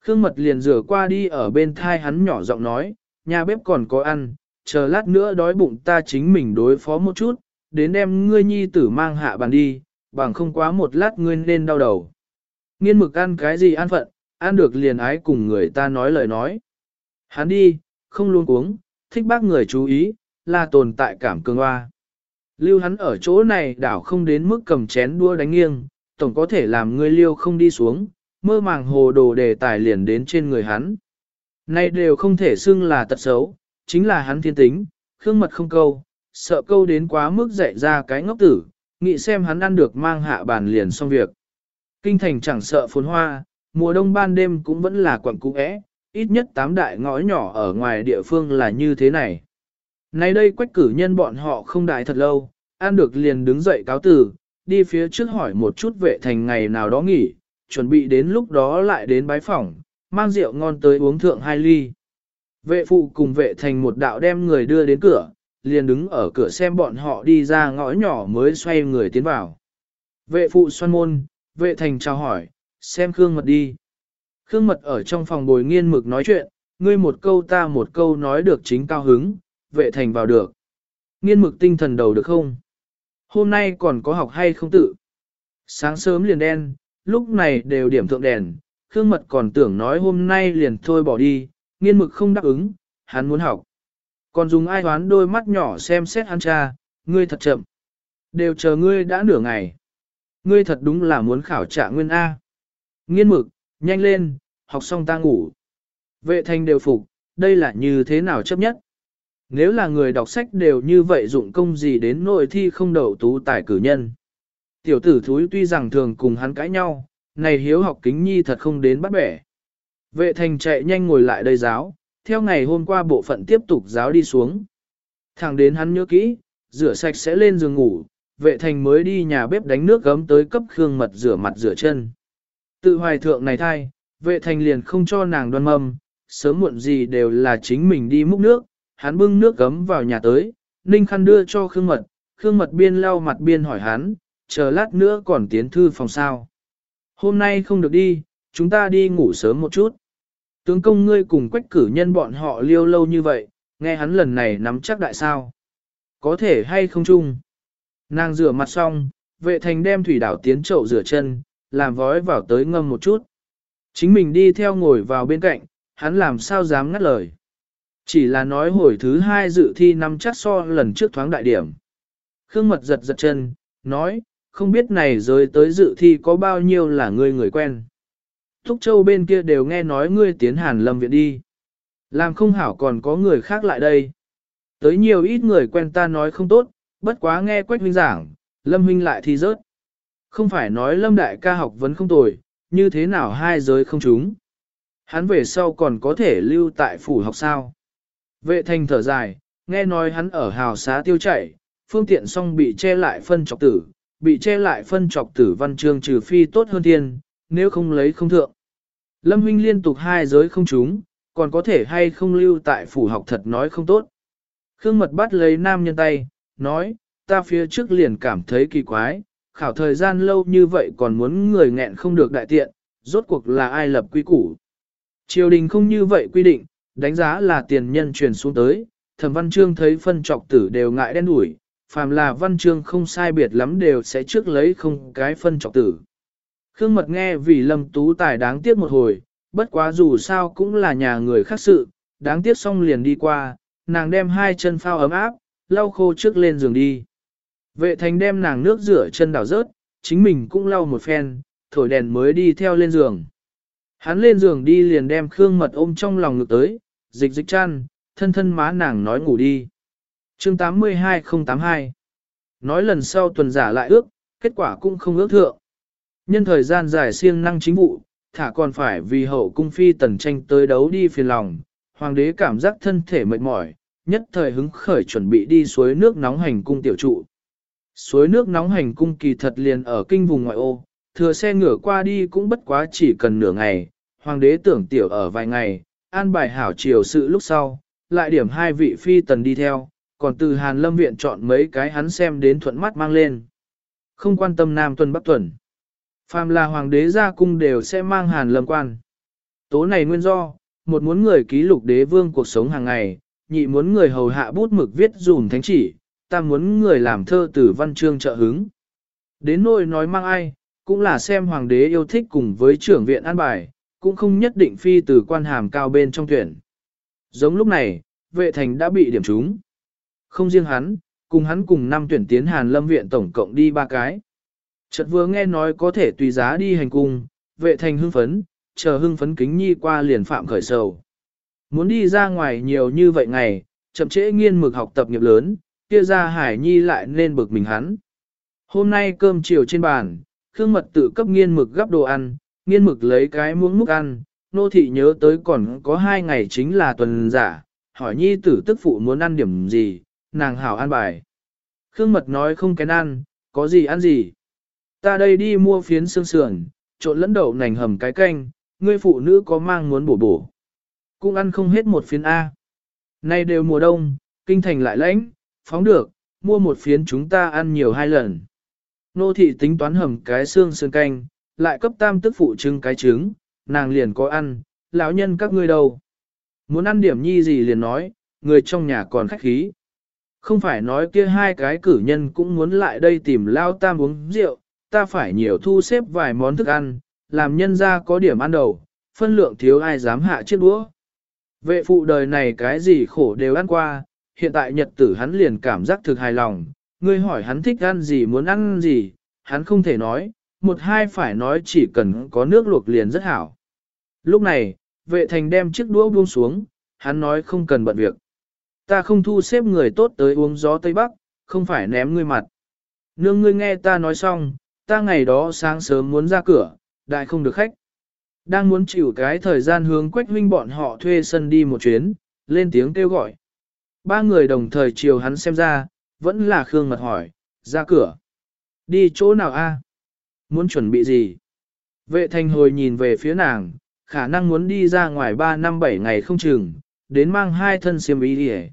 Khương Mật liền rửa qua đi ở bên thai hắn nhỏ giọng nói, nhà bếp còn có ăn, chờ lát nữa đói bụng ta chính mình đối phó một chút, đến đem ngươi nhi tử mang hạ bàn đi, bằng không quá một lát ngươi nên đau đầu. Nghiên mực ăn cái gì ăn phận, ăn được liền ái cùng người ta nói lời nói. Hắn đi, không luôn uống, thích bác người chú ý, là tồn tại cảm cường hoa. Lưu hắn ở chỗ này đảo không đến mức cầm chén đua đánh nghiêng, tổng có thể làm ngươi liêu không đi xuống, mơ màng hồ đồ đề tài liền đến trên người hắn. Nay đều không thể xưng là tật xấu, chính là hắn thiên tính, khương mật không câu, sợ câu đến quá mức dạy ra cái ngốc tử, nghĩ xem hắn ăn được mang hạ bàn liền xong việc. Kinh thành chẳng sợ phồn hoa, mùa đông ban đêm cũng vẫn là quặng cũ é, ít nhất tám đại ngõ nhỏ ở ngoài địa phương là như thế này. Nay đây quách cử nhân bọn họ không đại thật lâu, ăn được liền đứng dậy cáo tử, đi phía trước hỏi một chút vệ thành ngày nào đó nghỉ, chuẩn bị đến lúc đó lại đến bái phỏng, mang rượu ngon tới uống thượng hai ly. Vệ phụ cùng vệ thành một đạo đem người đưa đến cửa, liền đứng ở cửa xem bọn họ đi ra ngõ nhỏ mới xoay người tiến vào. Vệ phụ xoan môn, vệ thành chào hỏi, xem Khương Mật đi. Khương Mật ở trong phòng bồi nghiên mực nói chuyện, ngươi một câu ta một câu nói được chính cao hứng, vệ thành vào được. Nghiên mực tinh thần đầu được không? Hôm nay còn có học hay không tự? Sáng sớm liền đen, lúc này đều điểm thượng đèn, Khương Mật còn tưởng nói hôm nay liền thôi bỏ đi, nghiên mực không đáp ứng, hắn muốn học. Còn dùng ai hoán đôi mắt nhỏ xem xét hắn cha, ngươi thật chậm. Đều chờ ngươi đã nửa ngày. Ngươi thật đúng là muốn khảo trả nguyên A. Nghiên mực, nhanh lên, học xong ta ngủ. Vệ Thanh đều phục, đây là như thế nào chấp nhất. Nếu là người đọc sách đều như vậy dụng công gì đến nội thi không đậu tú tài cử nhân. Tiểu tử thúi tuy rằng thường cùng hắn cãi nhau, này hiếu học kính nhi thật không đến bắt bẻ. Vệ thành chạy nhanh ngồi lại đây giáo, theo ngày hôm qua bộ phận tiếp tục giáo đi xuống. Thẳng đến hắn nhớ kỹ, rửa sạch sẽ lên giường ngủ, vệ thành mới đi nhà bếp đánh nước gấm tới cấp khương mật rửa mặt rửa chân. Tự hoài thượng này thai, vệ thành liền không cho nàng đoan mâm, sớm muộn gì đều là chính mình đi múc nước, hắn bưng nước gấm vào nhà tới, ninh khăn đưa cho khương mật, khương mật biên lau mặt biên hỏi hắn, chờ lát nữa còn tiến thư phòng sao. Hôm nay không được đi, chúng ta đi ngủ sớm một chút. Tướng công ngươi cùng quách cử nhân bọn họ liêu lâu như vậy, nghe hắn lần này nắm chắc đại sao. Có thể hay không chung. Nàng rửa mặt xong, vệ thành đem thủy đảo tiến chậu rửa chân, làm vói vào tới ngâm một chút. Chính mình đi theo ngồi vào bên cạnh, hắn làm sao dám ngắt lời. Chỉ là nói hồi thứ hai dự thi năm chắc so lần trước thoáng đại điểm. Khương mật giật giật chân, nói, không biết này rồi tới dự thi có bao nhiêu là người người quen. Thúc Châu bên kia đều nghe nói ngươi tiến hàn lâm viện đi. Làm không hảo còn có người khác lại đây. Tới nhiều ít người quen ta nói không tốt, bất quá nghe Quách huynh giảng, Lâm huynh lại thi rớt. Không phải nói Lâm đại ca học vấn không tồi, như thế nào hai giới không chúng. Hắn về sau còn có thể lưu tại phủ học sao. Vệ thành thở dài, nghe nói hắn ở hào xá tiêu chảy, phương tiện xong bị che lại phân trọc tử, bị che lại phân trọc tử văn chương trừ phi tốt hơn thiên, nếu không lấy không thượng. Lâm huynh liên tục hai giới không chúng, còn có thể hay không lưu tại phủ học thật nói không tốt. Khương mật bắt lấy nam nhân tay, nói, ta phía trước liền cảm thấy kỳ quái, khảo thời gian lâu như vậy còn muốn người nghẹn không được đại tiện, rốt cuộc là ai lập quy củ. Triều đình không như vậy quy định, đánh giá là tiền nhân truyền xuống tới, thẩm văn chương thấy phân trọc tử đều ngại đen đủi, phàm là văn chương không sai biệt lắm đều sẽ trước lấy không cái phân trọc tử. Khương mật nghe vì lâm tú tài đáng tiếc một hồi, bất quá dù sao cũng là nhà người khác sự, đáng tiếc xong liền đi qua, nàng đem hai chân phao ấm áp, lau khô trước lên giường đi. Vệ thành đem nàng nước rửa chân đảo rớt, chính mình cũng lau một phen, thổi đèn mới đi theo lên giường. Hắn lên giường đi liền đem Khương Mật ôm trong lòng ngực tới, dịch dịch chăn, thân thân má nàng nói ngủ đi. chương 82082 Nói lần sau tuần giả lại ước, kết quả cũng không ước thượng. Nhân thời gian dài siêng năng chính vụ, thả còn phải vì hậu cung phi tần tranh tới đấu đi phiền lòng, hoàng đế cảm giác thân thể mệt mỏi, nhất thời hứng khởi chuẩn bị đi suối nước nóng hành cung tiểu trụ. Suối nước nóng hành cung kỳ thật liền ở kinh vùng ngoại ô, thừa xe ngửa qua đi cũng bất quá chỉ cần nửa ngày, hoàng đế tưởng tiểu ở vài ngày, an bài hảo chiều sự lúc sau, lại điểm hai vị phi tần đi theo, còn từ Hàn Lâm Viện chọn mấy cái hắn xem đến thuận mắt mang lên. Không quan tâm Nam Tuần Bắc Tuần. Phàm là hoàng đế ra cung đều sẽ mang Hàn Lâm quan. Tố này nguyên do, một muốn người ký lục đế vương cuộc sống hàng ngày, nhị muốn người hầu hạ bút mực viết dùn thánh chỉ, tam muốn người làm thơ tử văn chương trợ hứng. Đến nỗi nói mang ai, cũng là xem hoàng đế yêu thích cùng với trưởng viện an bài, cũng không nhất định phi từ quan hàm cao bên trong tuyển. Giống lúc này, vệ thành đã bị điểm trúng. Không riêng hắn, cùng hắn cùng năm tuyển tiến hàn lâm viện tổng cộng đi ba cái. Chợt vừa nghe nói có thể tùy giá đi hành cung, vệ thành hưng phấn, chờ hưng phấn kính nhi qua liền phạm khởi sầu. Muốn đi ra ngoài nhiều như vậy ngày, chậm trễ nghiên mực học tập nghiệp lớn, kia ra hải nhi lại nên bực mình hắn. Hôm nay cơm chiều trên bàn, Khương Mật tự cấp nghiên mực gắp đồ ăn, nghiên mực lấy cái muỗng múc ăn, nô thị nhớ tới còn có hai ngày chính là tuần giả, hỏi nhi tử tức phụ muốn ăn điểm gì, nàng hảo ăn bài. Khương Mật nói không kén ăn, có gì ăn gì. Ta đây đi mua phiến xương sườn, trộn lẫn đậu nành hầm cái canh, ngươi phụ nữ có mang muốn bổ bổ. Cũng ăn không hết một phiến A. Nay đều mùa đông, kinh thành lại lãnh, phóng được, mua một phiến chúng ta ăn nhiều hai lần. Nô thị tính toán hầm cái xương sườn canh, lại cấp tam tức phụ trưng cái trứng, nàng liền có ăn, lão nhân các ngươi đâu. Muốn ăn điểm nhi gì liền nói, người trong nhà còn khách khí. Không phải nói kia hai cái cử nhân cũng muốn lại đây tìm lao tam uống rượu, ta phải nhiều thu xếp vài món thức ăn, làm nhân ra có điểm ăn đầu, phân lượng thiếu ai dám hạ chiếc đũa. Vệ phụ đời này cái gì khổ đều ăn qua, hiện tại nhật tử hắn liền cảm giác thực hài lòng, ngươi hỏi hắn thích ăn gì muốn ăn gì, hắn không thể nói, một hai phải nói chỉ cần có nước luộc liền rất hảo. Lúc này, vệ thành đem chiếc đũa buông xuống, hắn nói không cần bận việc. Ta không thu xếp người tốt tới uống gió Tây Bắc, không phải ném ngươi mặt. Nương ngươi nghe ta nói xong, ta ngày đó sáng sớm muốn ra cửa, đại không được khách. Đang muốn chịu cái thời gian hướng quách huynh bọn họ thuê sân đi một chuyến, lên tiếng kêu gọi. Ba người đồng thời chiều hắn xem ra, vẫn là Khương Mật hỏi, ra cửa. Đi chỗ nào a? Muốn chuẩn bị gì? Vệ thành hồi nhìn về phía nàng, khả năng muốn đi ra ngoài 3 năm 7 ngày không chừng, đến mang hai thân xiêm y đi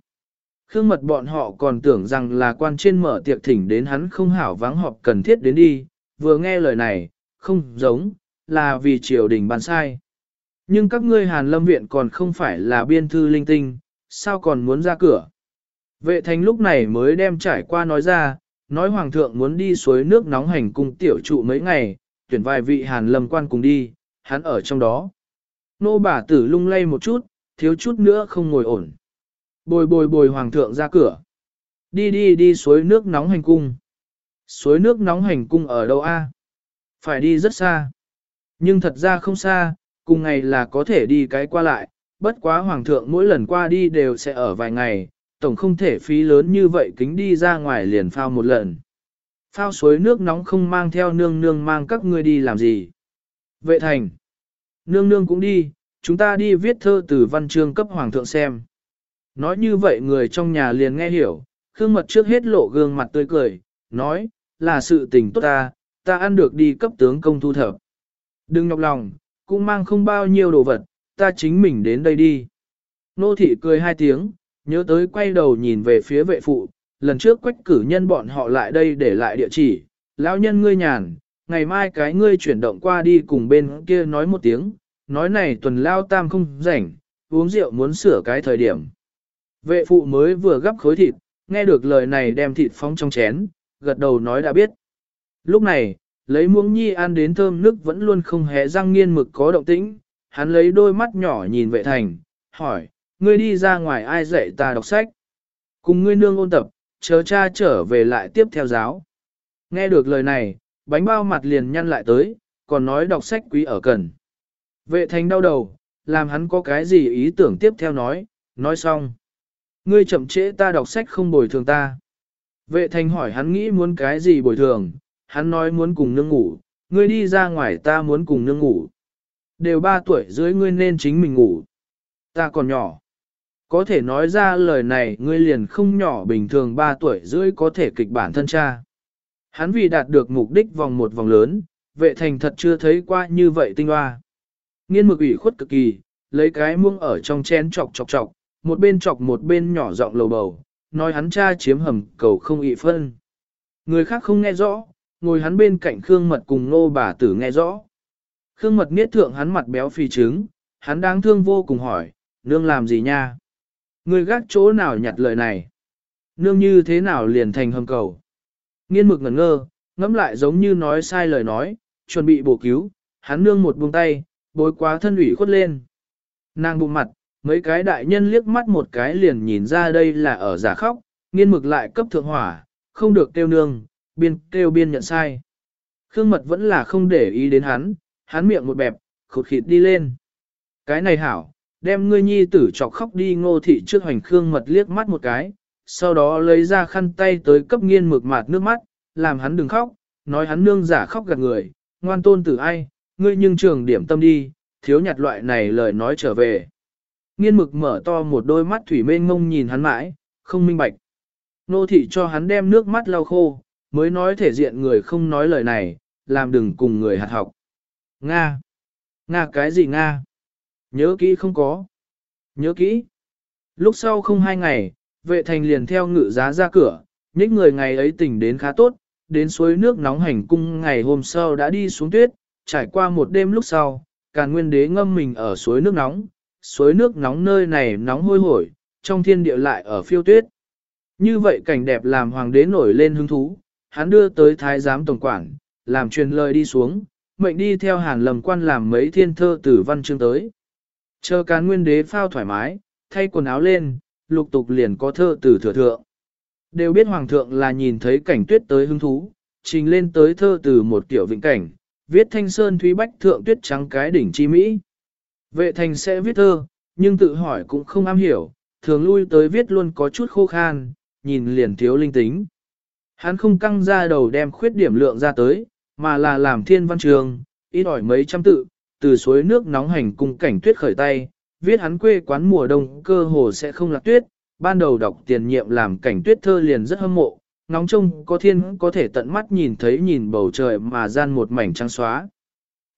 Khương mật bọn họ còn tưởng rằng là quan trên mở tiệc thỉnh đến hắn không hảo vắng họp cần thiết đến đi, vừa nghe lời này, không giống, là vì triều đình bàn sai. Nhưng các ngươi hàn lâm viện còn không phải là biên thư linh tinh, sao còn muốn ra cửa? Vệ thành lúc này mới đem trải qua nói ra, nói hoàng thượng muốn đi suối nước nóng hành cung tiểu trụ mấy ngày, tuyển vài vị hàn lâm quan cùng đi, hắn ở trong đó. Nô bà tử lung lay một chút, thiếu chút nữa không ngồi ổn. Bồi bồi bồi hoàng thượng ra cửa. Đi đi đi suối nước nóng hành cung. Suối nước nóng hành cung ở đâu a? Phải đi rất xa. Nhưng thật ra không xa, cùng ngày là có thể đi cái qua lại, bất quá hoàng thượng mỗi lần qua đi đều sẽ ở vài ngày, tổng không thể phí lớn như vậy kính đi ra ngoài liền phao một lần. Phao suối nước nóng không mang theo nương nương mang các ngươi đi làm gì. Vệ thành. Nương nương cũng đi, chúng ta đi viết thơ từ văn chương cấp hoàng thượng xem. Nói như vậy người trong nhà liền nghe hiểu, Khương Mật trước hết lộ gương mặt tươi cười, nói, là sự tình tốt ta, ta ăn được đi cấp tướng công thu thập. Đừng nhọc lòng, cũng mang không bao nhiêu đồ vật, ta chính mình đến đây đi. Nô thị cười hai tiếng, nhớ tới quay đầu nhìn về phía vệ phụ, lần trước quách cử nhân bọn họ lại đây để lại địa chỉ, lão nhân ngươi nhàn, ngày mai cái ngươi chuyển động qua đi cùng bên kia nói một tiếng, nói này tuần lao tam không rảnh, uống rượu muốn sửa cái thời điểm. Vệ phụ mới vừa gấp khối thịt, nghe được lời này đem thịt phóng trong chén, gật đầu nói đã biết. Lúc này, lấy muỗng nhi ăn đến thơm nước vẫn luôn không hé răng nghiên mực có động tĩnh, hắn lấy đôi mắt nhỏ nhìn vệ thành, hỏi, ngươi đi ra ngoài ai dạy ta đọc sách? Cùng ngươi nương ôn tập, chờ cha trở về lại tiếp theo giáo. Nghe được lời này, bánh bao mặt liền nhăn lại tới, còn nói đọc sách quý ở cần. Vệ thành đau đầu, làm hắn có cái gì ý tưởng tiếp theo nói, nói xong. Ngươi chậm trễ ta đọc sách không bồi thường ta. Vệ thành hỏi hắn nghĩ muốn cái gì bồi thường, hắn nói muốn cùng nương ngủ, ngươi đi ra ngoài ta muốn cùng nương ngủ. Đều ba tuổi dưới ngươi nên chính mình ngủ. Ta còn nhỏ. Có thể nói ra lời này ngươi liền không nhỏ bình thường ba tuổi rưỡi có thể kịch bản thân cha. Hắn vì đạt được mục đích vòng một vòng lớn, vệ thành thật chưa thấy qua như vậy tinh hoa. Nghiên mực ủy khuất cực kỳ, lấy cái muông ở trong chén chọc chọc chọc, một bên chọc một bên nhỏ giọng lầu bầu, nói hắn cha chiếm hầm cầu không ị phân. Người khác không nghe rõ, ngồi hắn bên cạnh Khương Mật cùng nô bà tử nghe rõ. Khương Mật niết thượng hắn mặt béo phì trứng, hắn đáng thương vô cùng hỏi, nương làm gì nha? Người gác chỗ nào nhặt lời này? Nương như thế nào liền thành hầm cầu? Nghiên mực ngẩn ngơ, ngẫm lại giống như nói sai lời nói, chuẩn bị bổ cứu, hắn nương một buông tay, bối quá thân ủy khuất lên. Nàng bụng mặt, mấy cái đại nhân liếc mắt một cái liền nhìn ra đây là ở giả khóc, nghiên mực lại cấp thượng hỏa, không được kêu nương, biên kêu biên nhận sai. Khương mật vẫn là không để ý đến hắn, hắn miệng một bẹp, khụt khịt đi lên. Cái này hảo, đem ngươi nhi tử chọc khóc đi ngô thị trước hoành Khương mật liếc mắt một cái, sau đó lấy ra khăn tay tới cấp nghiên mực mạt nước mắt, làm hắn đừng khóc, nói hắn nương giả khóc gạt người, ngoan tôn tử ai, ngươi nhưng trường điểm tâm đi, thiếu nhặt loại này lời nói trở về. Nghiên mực mở to một đôi mắt thủy mênh ngông nhìn hắn mãi, không minh bạch. Nô thị cho hắn đem nước mắt lau khô, mới nói thể diện người không nói lời này, làm đừng cùng người hạt học. Nga! Nga cái gì Nga? Nhớ kỹ không có. Nhớ kỹ. Lúc sau không hai ngày, vệ thành liền theo ngự giá ra cửa, những người ngày ấy tỉnh đến khá tốt, đến suối nước nóng hành cung ngày hôm sau đã đi xuống tuyết, trải qua một đêm lúc sau, càn nguyên đế ngâm mình ở suối nước nóng, suối nước nóng nơi này nóng hôi hổi, trong thiên địa lại ở phiêu tuyết. Như vậy cảnh đẹp làm hoàng đế nổi lên hứng thú, hắn đưa tới thái giám tổng quản, làm truyền lời đi xuống, mệnh đi theo hàn lầm quan làm mấy thiên thơ tử văn chương tới. Chờ cán nguyên đế phao thoải mái, thay quần áo lên, lục tục liền có thơ tử thừa thượng. Đều biết hoàng thượng là nhìn thấy cảnh tuyết tới hứng thú, trình lên tới thơ từ một tiểu vĩnh cảnh, viết thanh sơn thúy bách thượng tuyết trắng cái đỉnh chi Mỹ. Vệ thành sẽ viết thơ, nhưng tự hỏi cũng không am hiểu, thường lui tới viết luôn có chút khô khan, nhìn liền thiếu linh tính. Hắn không căng ra đầu đem khuyết điểm lượng ra tới, mà là làm thiên văn trường, ít ỏi mấy trăm tự, từ suối nước nóng hành cùng cảnh tuyết khởi tay, viết hắn quê quán mùa đông cơ hồ sẽ không là tuyết, ban đầu đọc tiền nhiệm làm cảnh tuyết thơ liền rất hâm mộ, nóng trông có thiên có thể tận mắt nhìn thấy nhìn bầu trời mà gian một mảnh trắng xóa.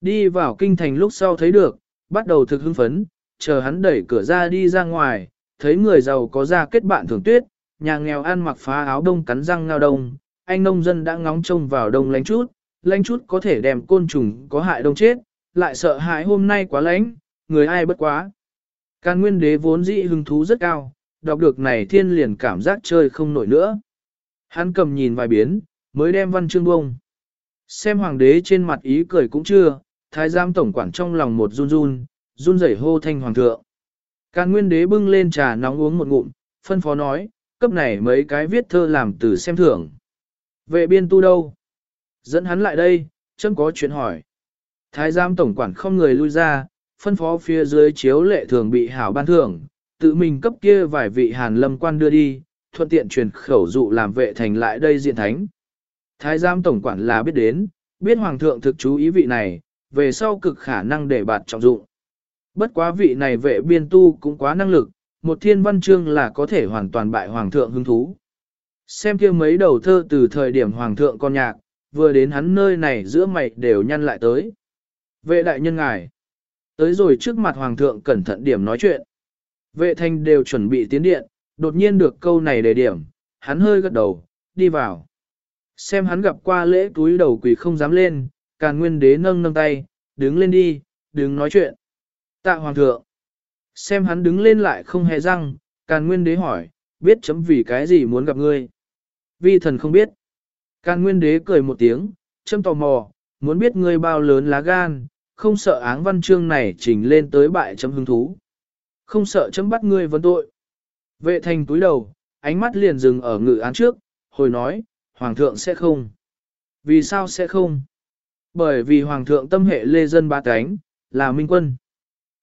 Đi vào kinh thành lúc sau thấy được, bắt đầu thực hưng phấn, chờ hắn đẩy cửa ra đi ra ngoài, thấy người giàu có ra kết bạn thường tuyết, nhà nghèo ăn mặc phá áo đông cắn răng ngao đông, anh nông dân đã ngóng trông vào đông lánh chút, lánh chút có thể đem côn trùng có hại đông chết, lại sợ hại hôm nay quá lánh, người ai bất quá. Càn nguyên đế vốn dĩ hứng thú rất cao, đọc được này thiên liền cảm giác chơi không nổi nữa. Hắn cầm nhìn vài biến, mới đem văn chương bông. Xem hoàng đế trên mặt ý cười cũng chưa, thái giám tổng quản trong lòng một run run, run rẩy hô thanh hoàng thượng. Càn nguyên đế bưng lên trà nóng uống một ngụm, phân phó nói, cấp này mấy cái viết thơ làm từ xem thưởng. Vệ biên tu đâu? Dẫn hắn lại đây, chấm có chuyện hỏi. Thái giám tổng quản không người lui ra, phân phó phía dưới chiếu lệ thường bị hảo ban thưởng, tự mình cấp kia vài vị hàn lâm quan đưa đi, thuận tiện truyền khẩu dụ làm vệ thành lại đây diện thánh. Thái giám tổng quản là biết đến, biết hoàng thượng thực chú ý vị này, về sau cực khả năng để bạt trọng dụng. Bất quá vị này vệ biên tu cũng quá năng lực, một thiên văn chương là có thể hoàn toàn bại hoàng thượng hứng thú. Xem kia mấy đầu thơ từ thời điểm hoàng thượng con nhạc, vừa đến hắn nơi này giữa mày đều nhăn lại tới. Vệ đại nhân ngài, tới rồi trước mặt hoàng thượng cẩn thận điểm nói chuyện. Vệ thanh đều chuẩn bị tiến điện, đột nhiên được câu này đề điểm, hắn hơi gật đầu, đi vào. Xem hắn gặp qua lễ túi đầu quỳ không dám lên, càn nguyên đế nâng nâng tay, đứng lên đi, đứng nói chuyện. Tạ hoàng thượng. Xem hắn đứng lên lại không hề răng, càn nguyên đế hỏi, biết chấm vì cái gì muốn gặp ngươi. Vi thần không biết. Càn nguyên đế cười một tiếng, chấm tò mò, muốn biết ngươi bao lớn lá gan, không sợ áng văn chương này chỉnh lên tới bại chấm hứng thú. Không sợ chấm bắt ngươi vấn tội. Vệ thành túi đầu, ánh mắt liền dừng ở ngự án trước, hồi nói, Hoàng thượng sẽ không. Vì sao sẽ không? Bởi vì Hoàng thượng tâm hệ lê dân ba cánh, là minh quân.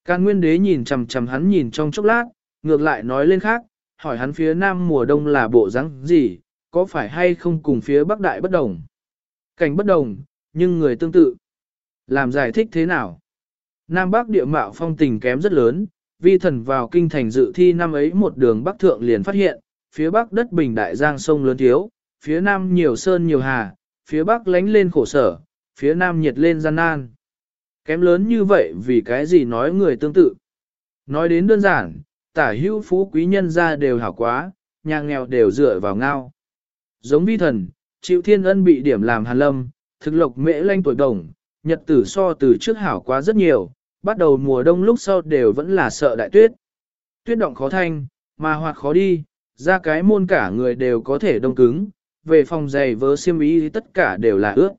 Càn nguyên đế nhìn chằm chằm hắn nhìn trong chốc lát, ngược lại nói lên khác, hỏi hắn phía nam mùa đông là bộ rắn gì, có phải hay không cùng phía bắc đại bất đồng. Cảnh bất đồng, nhưng người tương tự. Làm giải thích thế nào? Nam Bắc địa mạo phong tình kém rất lớn, vi thần vào kinh thành dự thi năm ấy một đường Bắc Thượng liền phát hiện, phía Bắc đất bình đại giang sông lớn thiếu, phía Nam nhiều sơn nhiều hà, phía Bắc lánh lên khổ sở, phía Nam nhiệt lên gian nan. Kém lớn như vậy vì cái gì nói người tương tự. Nói đến đơn giản, tả hữu phú quý nhân ra đều hảo quá, nhà nghèo đều dựa vào ngao. Giống vi thần, chịu thiên ân bị điểm làm hàn lâm, thực lộc mễ lanh tuổi đồng, nhật tử so từ trước hảo quá rất nhiều, bắt đầu mùa đông lúc sau đều vẫn là sợ đại tuyết. Tuyết động khó thanh, mà hoạt khó đi, ra cái môn cả người đều có thể đông cứng, về phòng giày vớ xiêm ý tất cả đều là ướt.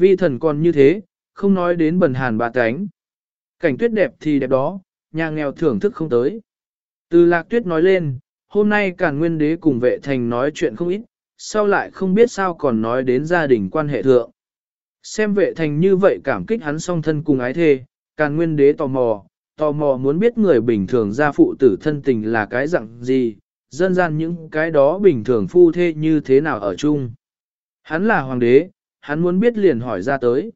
Vi thần còn như thế, không nói đến bần hàn bà cánh. Cảnh tuyết đẹp thì đẹp đó, nhà nghèo thưởng thức không tới. Từ lạc tuyết nói lên, hôm nay càn nguyên đế cùng vệ thành nói chuyện không ít, sau lại không biết sao còn nói đến gia đình quan hệ thượng. Xem vệ thành như vậy cảm kích hắn song thân cùng ái thê, càn nguyên đế tò mò, tò mò muốn biết người bình thường gia phụ tử thân tình là cái dạng gì, dân gian những cái đó bình thường phu thê như thế nào ở chung. Hắn là hoàng đế, hắn muốn biết liền hỏi ra tới.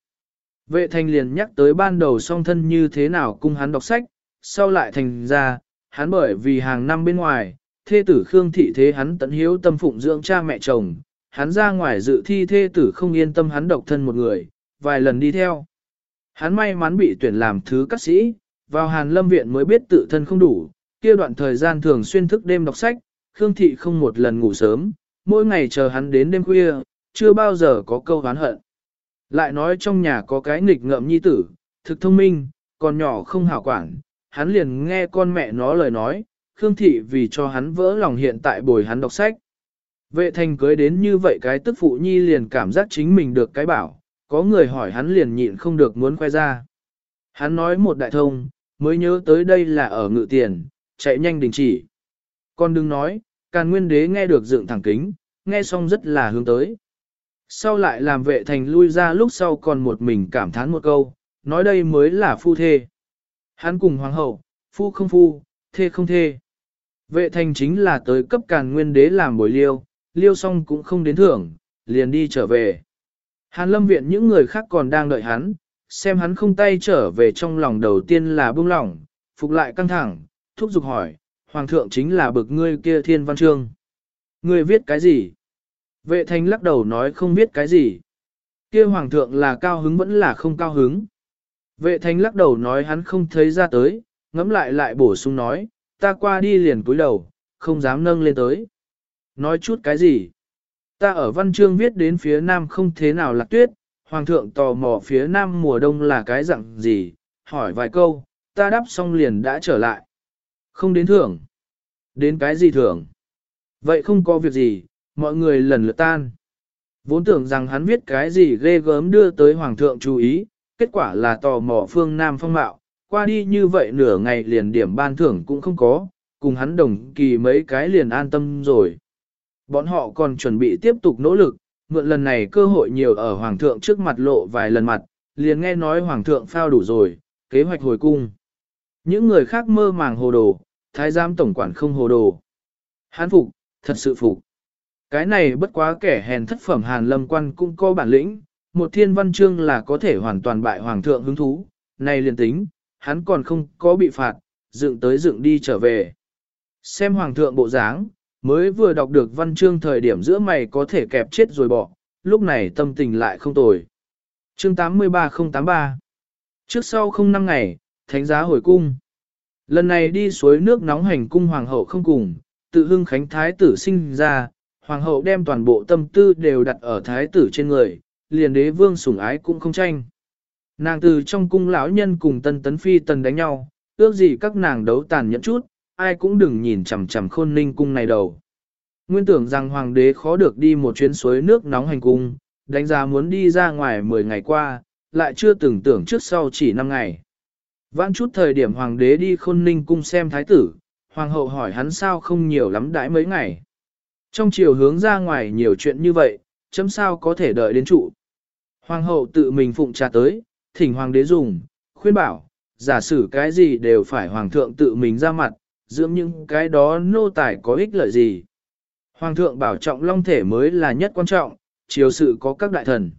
Vệ thành liền nhắc tới ban đầu song thân như thế nào cung hắn đọc sách, sau lại thành ra, hắn bởi vì hàng năm bên ngoài, thê tử Khương Thị thế hắn tận hiếu tâm phụng dưỡng cha mẹ chồng, hắn ra ngoài dự thi thê tử không yên tâm hắn độc thân một người, vài lần đi theo. Hắn may mắn bị tuyển làm thứ các sĩ, vào Hàn Lâm Viện mới biết tự thân không đủ, kia đoạn thời gian thường xuyên thức đêm đọc sách, Khương Thị không một lần ngủ sớm, mỗi ngày chờ hắn đến đêm khuya, chưa bao giờ có câu oán hận. Lại nói trong nhà có cái nghịch ngợm nhi tử, thực thông minh, còn nhỏ không hảo quản, hắn liền nghe con mẹ nó lời nói, Khương Thị vì cho hắn vỡ lòng hiện tại bồi hắn đọc sách. Vệ thành cưới đến như vậy cái tức phụ nhi liền cảm giác chính mình được cái bảo, có người hỏi hắn liền nhịn không được muốn khoe ra. Hắn nói một đại thông, mới nhớ tới đây là ở ngự tiền, chạy nhanh đình chỉ. Con đừng nói, càn nguyên đế nghe được dựng thẳng kính, nghe xong rất là hướng tới. Sau lại làm vệ thành lui ra lúc sau còn một mình cảm thán một câu, nói đây mới là phu thê. Hắn cùng hoàng hậu, phu không phu, thê không thê. Vệ thành chính là tới cấp càn nguyên đế làm bồi liêu, liêu xong cũng không đến thưởng, liền đi trở về. Hàn lâm viện những người khác còn đang đợi hắn, xem hắn không tay trở về trong lòng đầu tiên là buông lỏng, phục lại căng thẳng, thúc giục hỏi, hoàng thượng chính là bực ngươi kia thiên văn chương. Ngươi viết cái gì? Vệ thanh lắc đầu nói không biết cái gì. Kia hoàng thượng là cao hứng vẫn là không cao hứng. Vệ thanh lắc đầu nói hắn không thấy ra tới, ngẫm lại lại bổ sung nói, ta qua đi liền cúi đầu, không dám nâng lên tới. Nói chút cái gì? Ta ở văn chương viết đến phía nam không thế nào lạc tuyết, hoàng thượng tò mò phía nam mùa đông là cái dạng gì, hỏi vài câu, ta đáp xong liền đã trở lại. Không đến thưởng. Đến cái gì thưởng? Vậy không có việc gì, mọi người lần lượt tan. Vốn tưởng rằng hắn viết cái gì ghê gớm đưa tới hoàng thượng chú ý, kết quả là tò mò phương Nam phong mạo, qua đi như vậy nửa ngày liền điểm ban thưởng cũng không có, cùng hắn đồng kỳ mấy cái liền an tâm rồi. Bọn họ còn chuẩn bị tiếp tục nỗ lực, mượn lần này cơ hội nhiều ở Hoàng thượng trước mặt lộ vài lần mặt, liền nghe nói Hoàng thượng phao đủ rồi, kế hoạch hồi cung. Những người khác mơ màng hồ đồ, thái giám tổng quản không hồ đồ. Hán phục, thật sự phục. Cái này bất quá kẻ hèn thất phẩm hàn lâm quan cũng có bản lĩnh, một thiên văn chương là có thể hoàn toàn bại hoàng thượng hứng thú, này liền tính, hắn còn không có bị phạt, dựng tới dựng đi trở về. Xem hoàng thượng bộ dáng, mới vừa đọc được văn chương thời điểm giữa mày có thể kẹp chết rồi bỏ, lúc này tâm tình lại không tồi. Chương 83083 Trước sau không năm ngày, thánh giá hồi cung. Lần này đi suối nước nóng hành cung hoàng hậu không cùng, tự hưng khánh thái tử sinh ra, hoàng hậu đem toàn bộ tâm tư đều đặt ở thái tử trên người, liền đế vương sủng ái cũng không tranh. Nàng từ trong cung lão nhân cùng tân tấn phi tần đánh nhau, ước gì các nàng đấu tàn nhẫn chút, ai cũng đừng nhìn chằm chằm khôn ninh cung này đầu. Nguyên tưởng rằng hoàng đế khó được đi một chuyến suối nước nóng hành cung, đánh giá muốn đi ra ngoài 10 ngày qua, lại chưa từng tưởng trước sau chỉ 5 ngày. Vãn chút thời điểm hoàng đế đi khôn ninh cung xem thái tử, hoàng hậu hỏi hắn sao không nhiều lắm đãi mấy ngày. Trong chiều hướng ra ngoài nhiều chuyện như vậy, chấm sao có thể đợi đến trụ. Hoàng hậu tự mình phụng trà tới, thỉnh hoàng đế dùng, khuyên bảo, giả sử cái gì đều phải hoàng thượng tự mình ra mặt, dưỡng những cái đó nô tài có ích lợi gì. Hoàng thượng bảo trọng long thể mới là nhất quan trọng, chiều sự có các đại thần.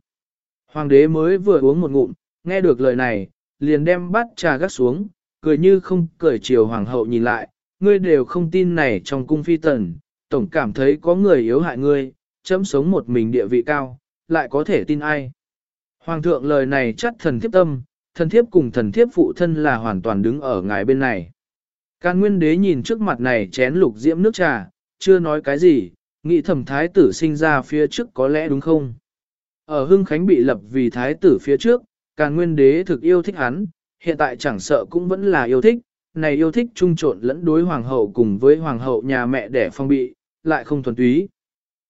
Hoàng đế mới vừa uống một ngụm, nghe được lời này, liền đem bát trà gắt xuống, cười như không cười chiều hoàng hậu nhìn lại, ngươi đều không tin này trong cung phi tần, tổng cảm thấy có người yếu hại ngươi, chấm sống một mình địa vị cao, lại có thể tin ai. Hoàng thượng lời này chắc thần thiếp tâm, thần thiếp cùng thần thiếp phụ thân là hoàn toàn đứng ở ngài bên này. Càn nguyên đế nhìn trước mặt này chén lục diễm nước trà, chưa nói cái gì, nghĩ thẩm thái tử sinh ra phía trước có lẽ đúng không? Ở Hưng Khánh bị lập vì thái tử phía trước, Càn Nguyên Đế thực yêu thích hắn, hiện tại chẳng sợ cũng vẫn là yêu thích, này yêu thích trung trộn lẫn đối hoàng hậu cùng với hoàng hậu nhà mẹ đẻ phong bị, lại không thuần túy.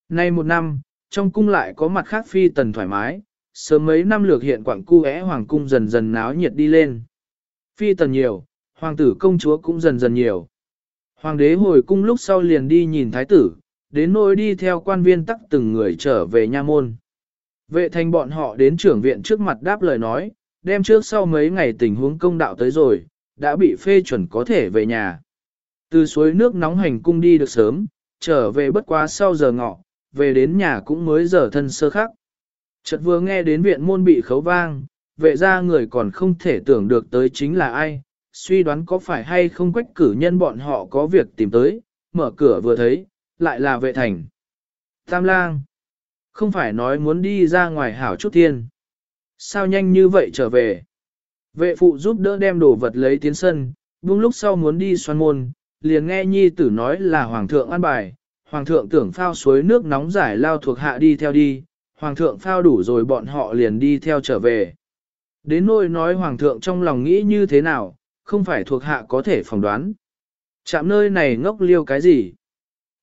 Nay một năm, trong cung lại có mặt khác phi tần thoải mái, sớm mấy năm lược hiện quảng cu é hoàng cung dần dần náo nhiệt đi lên. Phi tần nhiều, hoàng tử công chúa cũng dần dần nhiều. Hoàng đế hồi cung lúc sau liền đi nhìn thái tử, đến nỗi đi theo quan viên tắc từng người trở về nha môn. Vệ thành bọn họ đến trưởng viện trước mặt đáp lời nói, đem trước sau mấy ngày tình huống công đạo tới rồi, đã bị phê chuẩn có thể về nhà. Từ suối nước nóng hành cung đi được sớm, trở về bất quá sau giờ ngọ, về đến nhà cũng mới giờ thân sơ khắc. Chợt vừa nghe đến viện môn bị khấu vang, vệ ra người còn không thể tưởng được tới chính là ai, suy đoán có phải hay không quách cử nhân bọn họ có việc tìm tới, mở cửa vừa thấy, lại là vệ thành. Tam lang, không phải nói muốn đi ra ngoài hảo chút thiên. Sao nhanh như vậy trở về? Vệ phụ giúp đỡ đem đồ vật lấy tiến sân, buông lúc sau muốn đi xoan môn, liền nghe nhi tử nói là hoàng thượng ăn bài, hoàng thượng tưởng phao suối nước nóng giải lao thuộc hạ đi theo đi, hoàng thượng phao đủ rồi bọn họ liền đi theo trở về. Đến nỗi nói hoàng thượng trong lòng nghĩ như thế nào, không phải thuộc hạ có thể phỏng đoán. Chạm nơi này ngốc liêu cái gì?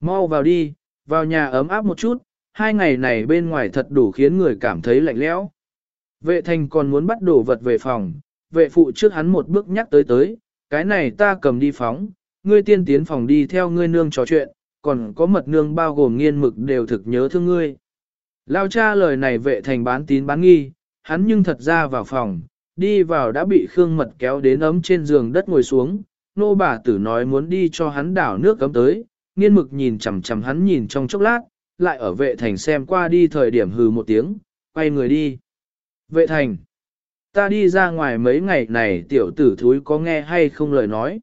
Mau vào đi, vào nhà ấm áp một chút, hai ngày này bên ngoài thật đủ khiến người cảm thấy lạnh lẽo. Vệ thành còn muốn bắt đồ vật về phòng, vệ phụ trước hắn một bước nhắc tới tới, cái này ta cầm đi phóng, ngươi tiên tiến phòng đi theo ngươi nương trò chuyện, còn có mật nương bao gồm nghiên mực đều thực nhớ thương ngươi. Lao cha lời này vệ thành bán tín bán nghi, hắn nhưng thật ra vào phòng, đi vào đã bị Khương Mật kéo đến ấm trên giường đất ngồi xuống, nô bà tử nói muốn đi cho hắn đảo nước cấm tới, nghiên mực nhìn chằm chằm hắn nhìn trong chốc lát, lại ở vệ thành xem qua đi thời điểm hừ một tiếng, quay người đi. Vệ thành, ta đi ra ngoài mấy ngày này tiểu tử thúi có nghe hay không lời nói.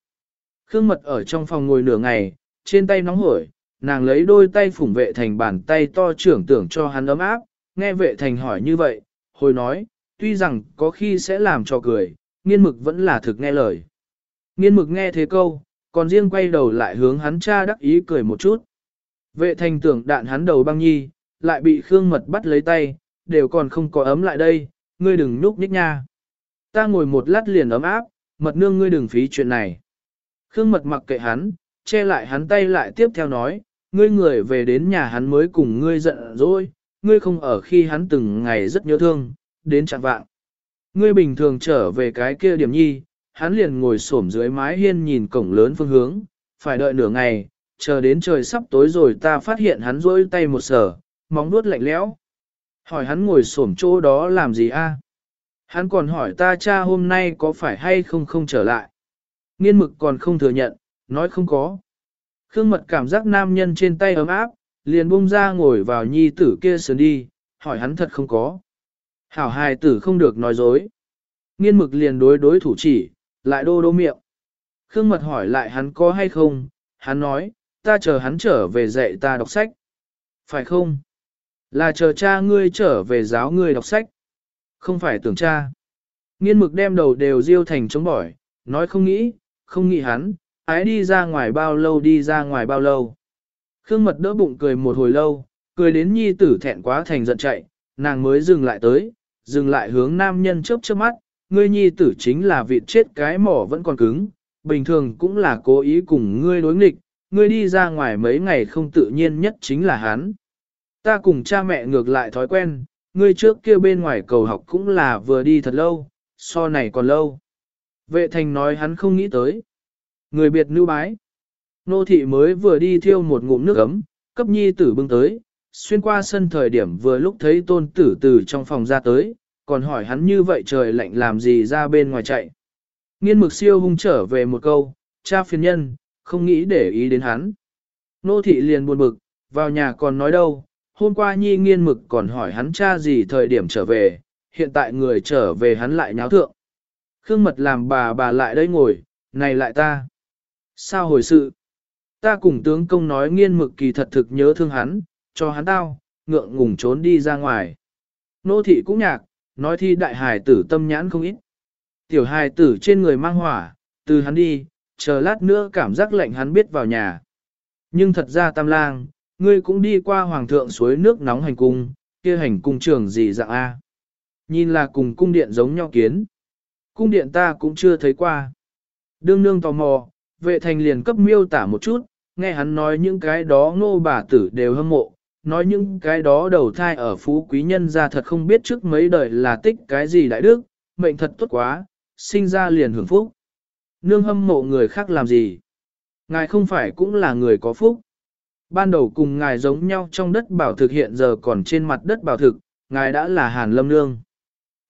Khương Mật ở trong phòng ngồi nửa ngày, trên tay nóng hổi, nàng lấy đôi tay phủng vệ thành bàn tay to trưởng tưởng cho hắn ấm áp, nghe vệ thành hỏi như vậy, hồi nói, tuy rằng có khi sẽ làm cho cười, nghiên mực vẫn là thực nghe lời. Nghiên mực nghe thế câu, còn riêng quay đầu lại hướng hắn cha đắc ý cười một chút. Vệ thành tưởng đạn hắn đầu băng nhi, lại bị Khương Mật bắt lấy tay, đều còn không có ấm lại đây, ngươi đừng núp nhích nha. Ta ngồi một lát liền ấm áp, mật nương ngươi đừng phí chuyện này. Khương Mật mặc kệ hắn, che lại hắn tay lại tiếp theo nói, ngươi người về đến nhà hắn mới cùng ngươi giận dỗi, ngươi không ở khi hắn từng ngày rất nhớ thương, đến chẳng vạng. Ngươi bình thường trở về cái kia điểm nhi, hắn liền ngồi xổm dưới mái hiên nhìn cổng lớn phương hướng, phải đợi nửa ngày, chờ đến trời sắp tối rồi ta phát hiện hắn rỗi tay một sở, móng nuốt lạnh lẽo. Hỏi hắn ngồi xổm chỗ đó làm gì a? Hắn còn hỏi ta cha hôm nay có phải hay không không trở lại. Nghiên mực còn không thừa nhận, nói không có. Khương mật cảm giác nam nhân trên tay ấm áp, liền bung ra ngồi vào nhi tử kia sườn đi, hỏi hắn thật không có. Hảo hài tử không được nói dối. Nghiên mực liền đối đối thủ chỉ, lại đô đô miệng. Khương mật hỏi lại hắn có hay không, hắn nói, ta chờ hắn trở về dạy ta đọc sách. Phải không? Là chờ cha ngươi trở về giáo ngươi đọc sách. Không phải tưởng cha. Nghiên mực đem đầu đều diêu thành chống bỏi, nói không nghĩ, không nghĩ hắn, ái đi ra ngoài bao lâu đi ra ngoài bao lâu. Khương mật đỡ bụng cười một hồi lâu, cười đến nhi tử thẹn quá thành giận chạy, nàng mới dừng lại tới, dừng lại hướng nam nhân chớp chớp mắt, ngươi nhi tử chính là vịt chết cái mỏ vẫn còn cứng, bình thường cũng là cố ý cùng ngươi đối nghịch, ngươi đi ra ngoài mấy ngày không tự nhiên nhất chính là hắn. Ta cùng cha mẹ ngược lại thói quen, ngươi trước kia bên ngoài cầu học cũng là vừa đi thật lâu, so này còn lâu. Vệ thành nói hắn không nghĩ tới. Người biệt nữ bái. Nô thị mới vừa đi thiêu một ngụm nước ấm, cấp nhi tử bưng tới, xuyên qua sân thời điểm vừa lúc thấy tôn tử từ trong phòng ra tới, còn hỏi hắn như vậy trời lạnh làm gì ra bên ngoài chạy. Nghiên mực siêu hung trở về một câu, cha phiền nhân, không nghĩ để ý đến hắn. Nô thị liền buồn bực, vào nhà còn nói đâu, hôm qua nhi nghiên mực còn hỏi hắn cha gì thời điểm trở về, hiện tại người trở về hắn lại nháo thượng. Khương mật làm bà bà lại đây ngồi, này lại ta. Sao hồi sự? Ta cùng tướng công nói nghiên mực kỳ thật thực nhớ thương hắn, cho hắn tao, ngượng ngùng trốn đi ra ngoài. Nô thị cũng nhạc, nói thi đại hài tử tâm nhãn không ít. Tiểu hài tử trên người mang hỏa, từ hắn đi, chờ lát nữa cảm giác lạnh hắn biết vào nhà. Nhưng thật ra tam lang, ngươi cũng đi qua hoàng thượng suối nước nóng hành cung, kia hành cung trường gì dạng A. Nhìn là cùng cung điện giống nhau kiến. Cung điện ta cũng chưa thấy qua. Đương nương tò mò, vệ thành liền cấp miêu tả một chút, nghe hắn nói những cái đó ngô bà tử đều hâm mộ, nói những cái đó đầu thai ở phú quý nhân ra thật không biết trước mấy đời là tích cái gì đại đức, mệnh thật tốt quá, sinh ra liền hưởng phúc. Nương hâm mộ người khác làm gì? Ngài không phải cũng là người có phúc. Ban đầu cùng ngài giống nhau trong đất bảo thực hiện giờ còn trên mặt đất bảo thực, ngài đã là hàn lâm nương.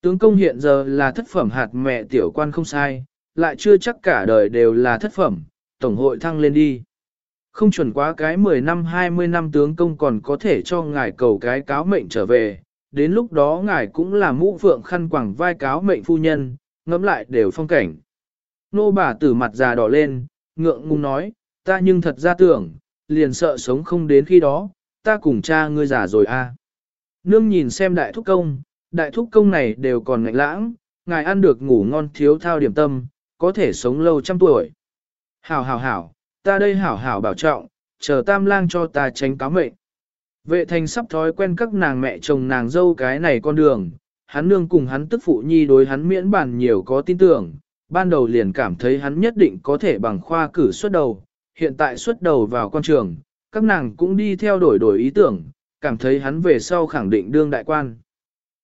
Tướng công hiện giờ là thất phẩm hạt mẹ tiểu quan không sai, lại chưa chắc cả đời đều là thất phẩm, tổng hội thăng lên đi. Không chuẩn quá cái 10 năm 20 năm tướng công còn có thể cho ngài cầu cái cáo mệnh trở về, đến lúc đó ngài cũng là mũ phượng khăn quẳng vai cáo mệnh phu nhân, ngẫm lại đều phong cảnh. Nô bà tử mặt già đỏ lên, ngượng ngùng nói, ta nhưng thật ra tưởng, liền sợ sống không đến khi đó, ta cùng cha ngươi già rồi a. À. Nương nhìn xem đại thúc công, đại thúc công này đều còn ngạnh lãng, ngài ăn được ngủ ngon thiếu thao điểm tâm, có thể sống lâu trăm tuổi. Hảo hảo hảo, ta đây hảo hảo bảo trọng, chờ tam lang cho ta tránh cáo mệnh. Vệ thành sắp thói quen các nàng mẹ chồng nàng dâu cái này con đường, hắn nương cùng hắn tức phụ nhi đối hắn miễn bản nhiều có tin tưởng, ban đầu liền cảm thấy hắn nhất định có thể bằng khoa cử xuất đầu, hiện tại xuất đầu vào con trường, các nàng cũng đi theo đổi đổi ý tưởng, cảm thấy hắn về sau khẳng định đương đại quan.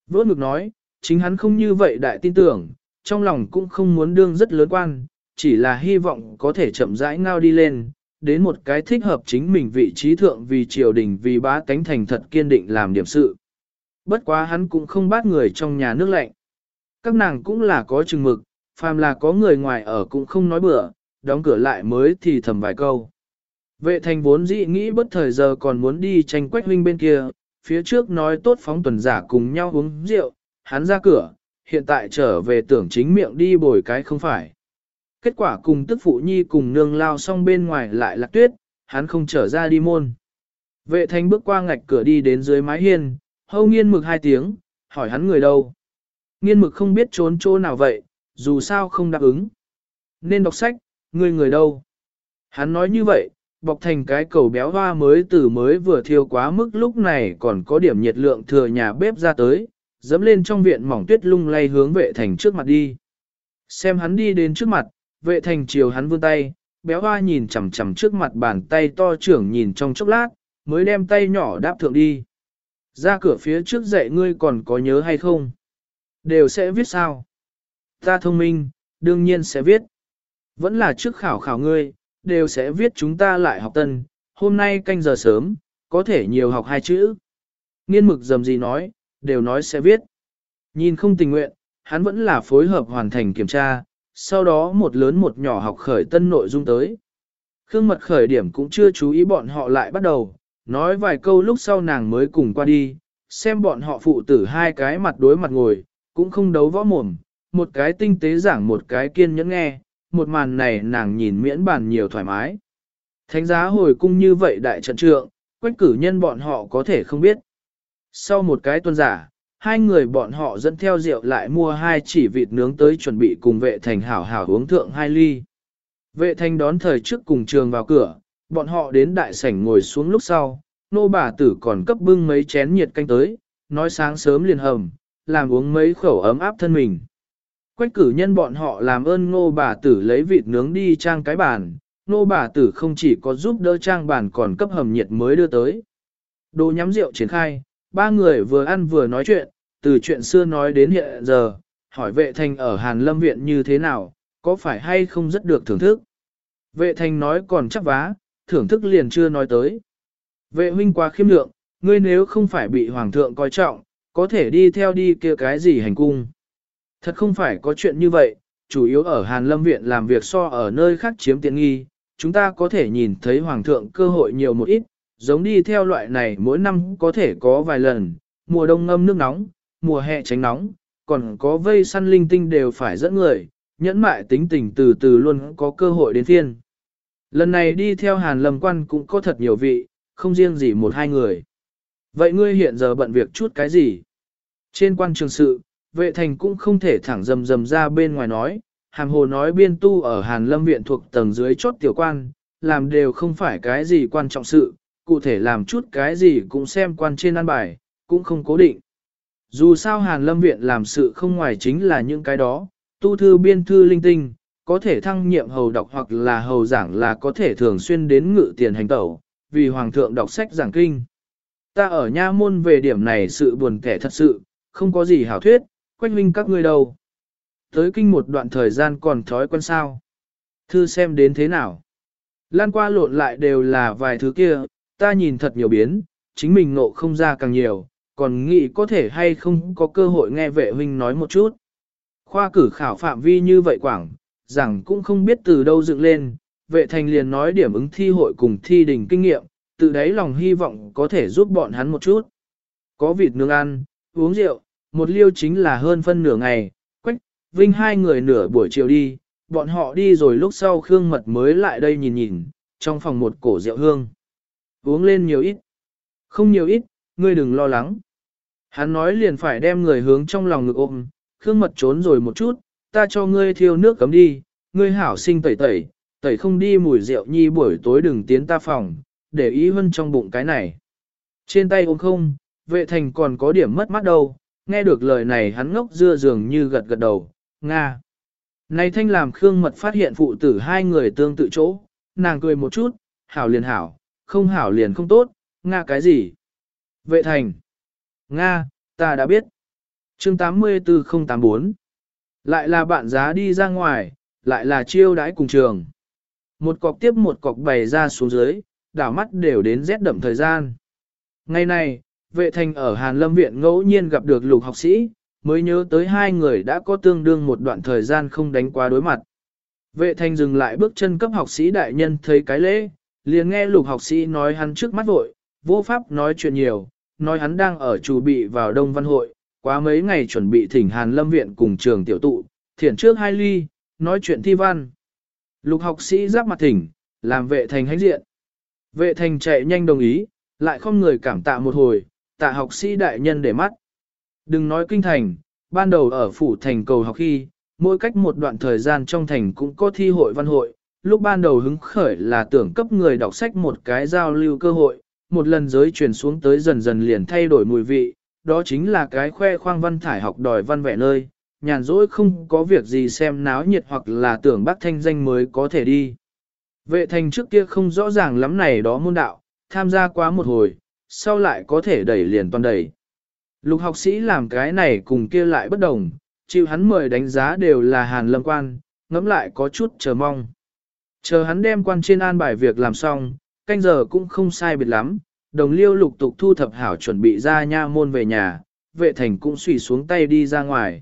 Vốt ngực nói, chính hắn không như vậy đại tin tưởng, trong lòng cũng không muốn đương rất lớn quan, chỉ là hy vọng có thể chậm rãi ngao đi lên, đến một cái thích hợp chính mình vị trí thượng vì triều đình vì bá tánh thành thật kiên định làm điểm sự. Bất quá hắn cũng không bắt người trong nhà nước lạnh. Các nàng cũng là có chừng mực, phàm là có người ngoài ở cũng không nói bừa, đóng cửa lại mới thì thầm vài câu. Vệ thành vốn dĩ nghĩ bất thời giờ còn muốn đi tranh quách huynh bên kia, phía trước nói tốt phóng tuần giả cùng nhau uống rượu, hắn ra cửa, hiện tại trở về tưởng chính miệng đi bồi cái không phải. Kết quả cùng tức phụ nhi cùng nương lao xong bên ngoài lại lạc tuyết, hắn không trở ra đi môn. Vệ thanh bước qua ngạch cửa đi đến dưới mái hiên, hâu nghiên mực hai tiếng, hỏi hắn người đâu. Nghiên mực không biết trốn chỗ nào vậy, dù sao không đáp ứng. Nên đọc sách, người người đâu. Hắn nói như vậy, bọc thành cái cầu béo hoa mới từ mới vừa thiêu quá mức lúc này còn có điểm nhiệt lượng thừa nhà bếp ra tới, dẫm lên trong viện mỏng tuyết lung lay hướng vệ thành trước mặt đi. Xem hắn đi đến trước mặt, vệ thành chiều hắn vươn tay, béo hoa nhìn chằm chằm trước mặt bàn tay to trưởng nhìn trong chốc lát, mới đem tay nhỏ đáp thượng đi. Ra cửa phía trước dạy ngươi còn có nhớ hay không? Đều sẽ viết sao? Ta thông minh, đương nhiên sẽ viết. Vẫn là trước khảo khảo ngươi, đều sẽ viết chúng ta lại học tân, hôm nay canh giờ sớm, có thể nhiều học hai chữ. Nghiên mực dầm gì nói, đều nói sẽ viết. Nhìn không tình nguyện, hắn vẫn là phối hợp hoàn thành kiểm tra, sau đó một lớn một nhỏ học khởi tân nội dung tới. Khương mật khởi điểm cũng chưa chú ý bọn họ lại bắt đầu, nói vài câu lúc sau nàng mới cùng qua đi, xem bọn họ phụ tử hai cái mặt đối mặt ngồi, cũng không đấu võ mồm, một cái tinh tế giảng một cái kiên nhẫn nghe, một màn này nàng nhìn miễn bàn nhiều thoải mái. Thánh giá hồi cung như vậy đại trận trượng, quách cử nhân bọn họ có thể không biết. Sau một cái tuần giả, hai người bọn họ dẫn theo rượu lại mua hai chỉ vịt nướng tới chuẩn bị cùng vệ thành hảo hảo uống thượng hai ly. Vệ thành đón thời trước cùng trường vào cửa, bọn họ đến đại sảnh ngồi xuống lúc sau, nô bà tử còn cấp bưng mấy chén nhiệt canh tới, nói sáng sớm liền hầm, làm uống mấy khẩu ấm áp thân mình. Quách cử nhân bọn họ làm ơn nô bà tử lấy vịt nướng đi trang cái bàn, nô bà tử không chỉ có giúp đỡ trang bàn còn cấp hầm nhiệt mới đưa tới. Đồ nhắm rượu triển khai, ba người vừa ăn vừa nói chuyện, từ chuyện xưa nói đến hiện giờ, hỏi vệ thành ở Hàn Lâm Viện như thế nào, có phải hay không rất được thưởng thức. Vệ thành nói còn chắc vá, thưởng thức liền chưa nói tới. Vệ huynh quá khiêm lượng, ngươi nếu không phải bị hoàng thượng coi trọng, có thể đi theo đi kia cái gì hành cung. Thật không phải có chuyện như vậy, chủ yếu ở Hàn Lâm Viện làm việc so ở nơi khác chiếm tiện nghi, chúng ta có thể nhìn thấy hoàng thượng cơ hội nhiều một ít, giống đi theo loại này mỗi năm có thể có vài lần, mùa đông ngâm nước nóng, mùa hè tránh nóng, còn có vây săn linh tinh đều phải dẫn người, nhẫn mại tính tình từ từ luôn có cơ hội đến thiên. Lần này đi theo Hàn Lâm Quan cũng có thật nhiều vị, không riêng gì một hai người. Vậy ngươi hiện giờ bận việc chút cái gì? Trên quan trường sự, vệ thành cũng không thể thẳng dầm dầm ra bên ngoài nói, hàm hồ nói biên tu ở Hàn Lâm Viện thuộc tầng dưới chốt tiểu quan, làm đều không phải cái gì quan trọng sự, cụ thể làm chút cái gì cũng xem quan trên an bài, cũng không cố định. Dù sao Hàn Lâm Viện làm sự không ngoài chính là những cái đó, tu thư biên thư linh tinh, có thể thăng nhiệm hầu đọc hoặc là hầu giảng là có thể thường xuyên đến ngự tiền hành tẩu, vì Hoàng thượng đọc sách giảng kinh. Ta ở nha môn về điểm này sự buồn kẻ thật sự, không có gì hảo thuyết, quách huynh các ngươi đâu. Tới kinh một đoạn thời gian còn thói quen sao. Thư xem đến thế nào. Lan qua lộn lại đều là vài thứ kia, ta nhìn thật nhiều biến, chính mình ngộ không ra càng nhiều, còn nghĩ có thể hay không có cơ hội nghe vệ huynh nói một chút. Khoa cử khảo phạm vi như vậy quảng, rằng cũng không biết từ đâu dựng lên, vệ thành liền nói điểm ứng thi hội cùng thi đình kinh nghiệm, từ đấy lòng hy vọng có thể giúp bọn hắn một chút. Có vịt nướng ăn, uống rượu, một liêu chính là hơn phân nửa ngày, quách, vinh hai người nửa buổi chiều đi, bọn họ đi rồi lúc sau Khương Mật mới lại đây nhìn nhìn, trong phòng một cổ rượu hương. Uống lên nhiều ít. Không nhiều ít, ngươi đừng lo lắng. Hắn nói liền phải đem người hướng trong lòng ngực ôm, Khương Mật trốn rồi một chút, ta cho ngươi thiêu nước cấm đi, ngươi hảo sinh tẩy tẩy, tẩy không đi mùi rượu nhi buổi tối đừng tiến ta phòng, để ý hơn trong bụng cái này. Trên tay ôm không, vệ thành còn có điểm mất mắt đâu, nghe được lời này hắn ngốc dưa dường như gật gật đầu, Nga. Này thanh làm Khương Mật phát hiện phụ tử hai người tương tự chỗ, nàng cười một chút, hảo liền hảo, không hảo liền không tốt, Nga cái gì? Vệ thành. Nga, ta đã biết. chương 84084. Lại là bạn giá đi ra ngoài, lại là chiêu đãi cùng trường. Một cọc tiếp một cọc bày ra xuống dưới, đảo mắt đều đến rét đậm thời gian. Ngày này, vệ thành ở Hàn Lâm Viện ngẫu nhiên gặp được lục học sĩ, mới nhớ tới hai người đã có tương đương một đoạn thời gian không đánh qua đối mặt. Vệ thành dừng lại bước chân cấp học sĩ đại nhân thấy cái lễ, liền nghe lục học sĩ nói hắn trước mắt vội, vô pháp nói chuyện nhiều, nói hắn đang ở chủ bị vào Đông Văn Hội, quá mấy ngày chuẩn bị thỉnh Hàn Lâm Viện cùng trường tiểu tụ, thiển trước hai ly, nói chuyện thi văn. Lục học sĩ giáp mặt thỉnh, làm vệ thành hãnh diện. Vệ thành chạy nhanh đồng ý, lại không người cảm tạ một hồi, tạ học sĩ đại nhân để mắt. Đừng nói kinh thành, ban đầu ở phủ thành cầu học khi, mỗi cách một đoạn thời gian trong thành cũng có thi hội văn hội, lúc ban đầu hứng khởi là tưởng cấp người đọc sách một cái giao lưu cơ hội, một lần giới truyền xuống tới dần dần liền thay đổi mùi vị, đó chính là cái khoe khoang văn thải học đòi văn vẻ nơi, nhàn rỗi không có việc gì xem náo nhiệt hoặc là tưởng bác thanh danh mới có thể đi. Vệ thành trước kia không rõ ràng lắm này đó môn đạo, tham gia quá một hồi, sau lại có thể đẩy liền toàn đẩy. Lục học sĩ làm cái này cùng kia lại bất đồng, chịu hắn mời đánh giá đều là hàn lâm quan, ngẫm lại có chút chờ mong. Chờ hắn đem quan trên an bài việc làm xong, canh giờ cũng không sai biệt lắm, đồng liêu lục tục thu thập hảo chuẩn bị ra nha môn về nhà, vệ thành cũng xùy xuống tay đi ra ngoài.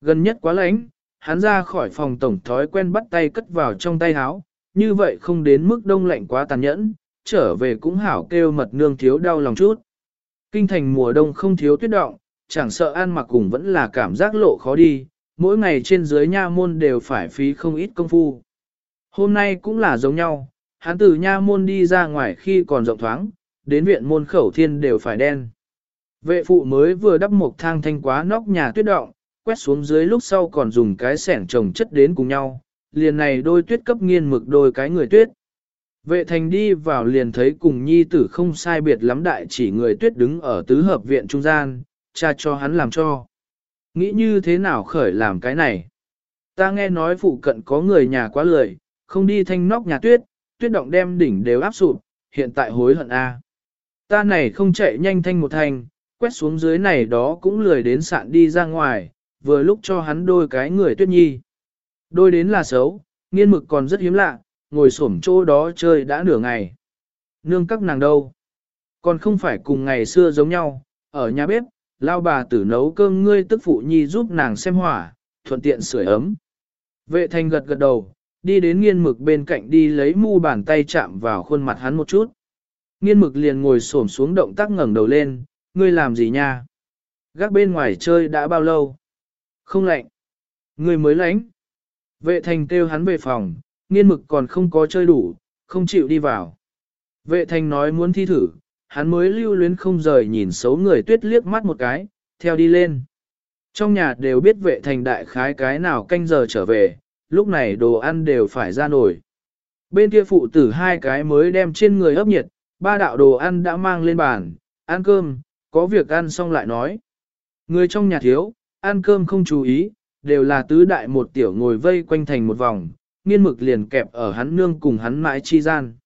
Gần nhất quá lạnh, hắn ra khỏi phòng tổng thói quen bắt tay cất vào trong tay áo, như vậy không đến mức đông lạnh quá tàn nhẫn, trở về cũng hảo kêu mật nương thiếu đau lòng chút. Kinh thành mùa đông không thiếu tuyết động, chẳng sợ ăn mặc cùng vẫn là cảm giác lộ khó đi, mỗi ngày trên dưới nha môn đều phải phí không ít công phu. Hôm nay cũng là giống nhau, hắn từ nha môn đi ra ngoài khi còn rộng thoáng, đến viện môn khẩu thiên đều phải đen. Vệ phụ mới vừa đắp một thang thanh quá nóc nhà tuyết động, quét xuống dưới lúc sau còn dùng cái sẻng trồng chất đến cùng nhau, liền này đôi tuyết cấp nghiên mực đôi cái người tuyết. Vệ thành đi vào liền thấy cùng nhi tử không sai biệt lắm đại chỉ người tuyết đứng ở tứ hợp viện trung gian, cha cho hắn làm cho. Nghĩ như thế nào khởi làm cái này? Ta nghe nói phụ cận có người nhà quá lười, không đi thanh nóc nhà tuyết, tuyết động đem đỉnh đều áp sụp, hiện tại hối hận a. Ta này không chạy nhanh thanh một thanh, quét xuống dưới này đó cũng lười đến sạn đi ra ngoài, vừa lúc cho hắn đôi cái người tuyết nhi. Đôi đến là xấu, nghiên mực còn rất hiếm lạ, ngồi xổm chỗ đó chơi đã nửa ngày. Nương các nàng đâu? Còn không phải cùng ngày xưa giống nhau, ở nhà bếp, lao bà tử nấu cơm ngươi tức phụ nhi giúp nàng xem hỏa, thuận tiện sưởi ấm. Vệ thành gật gật đầu, đi đến nghiên mực bên cạnh đi lấy mu bàn tay chạm vào khuôn mặt hắn một chút. Nghiên mực liền ngồi xổm xuống động tác ngẩng đầu lên, ngươi làm gì nha? Gác bên ngoài chơi đã bao lâu? Không lạnh. Ngươi mới lạnh. Vệ thành kêu hắn về phòng, nghiên mực còn không có chơi đủ, không chịu đi vào. Vệ thành nói muốn thi thử, hắn mới lưu luyến không rời nhìn xấu người tuyết liếc mắt một cái, theo đi lên. Trong nhà đều biết vệ thành đại khái cái nào canh giờ trở về, lúc này đồ ăn đều phải ra nổi. Bên kia phụ tử hai cái mới đem trên người ấp nhiệt, ba đạo đồ ăn đã mang lên bàn, ăn cơm, có việc ăn xong lại nói. Người trong nhà thiếu, ăn cơm không chú ý, đều là tứ đại một tiểu ngồi vây quanh thành một vòng, nghiên mực liền kẹp ở hắn nương cùng hắn mãi chi gian.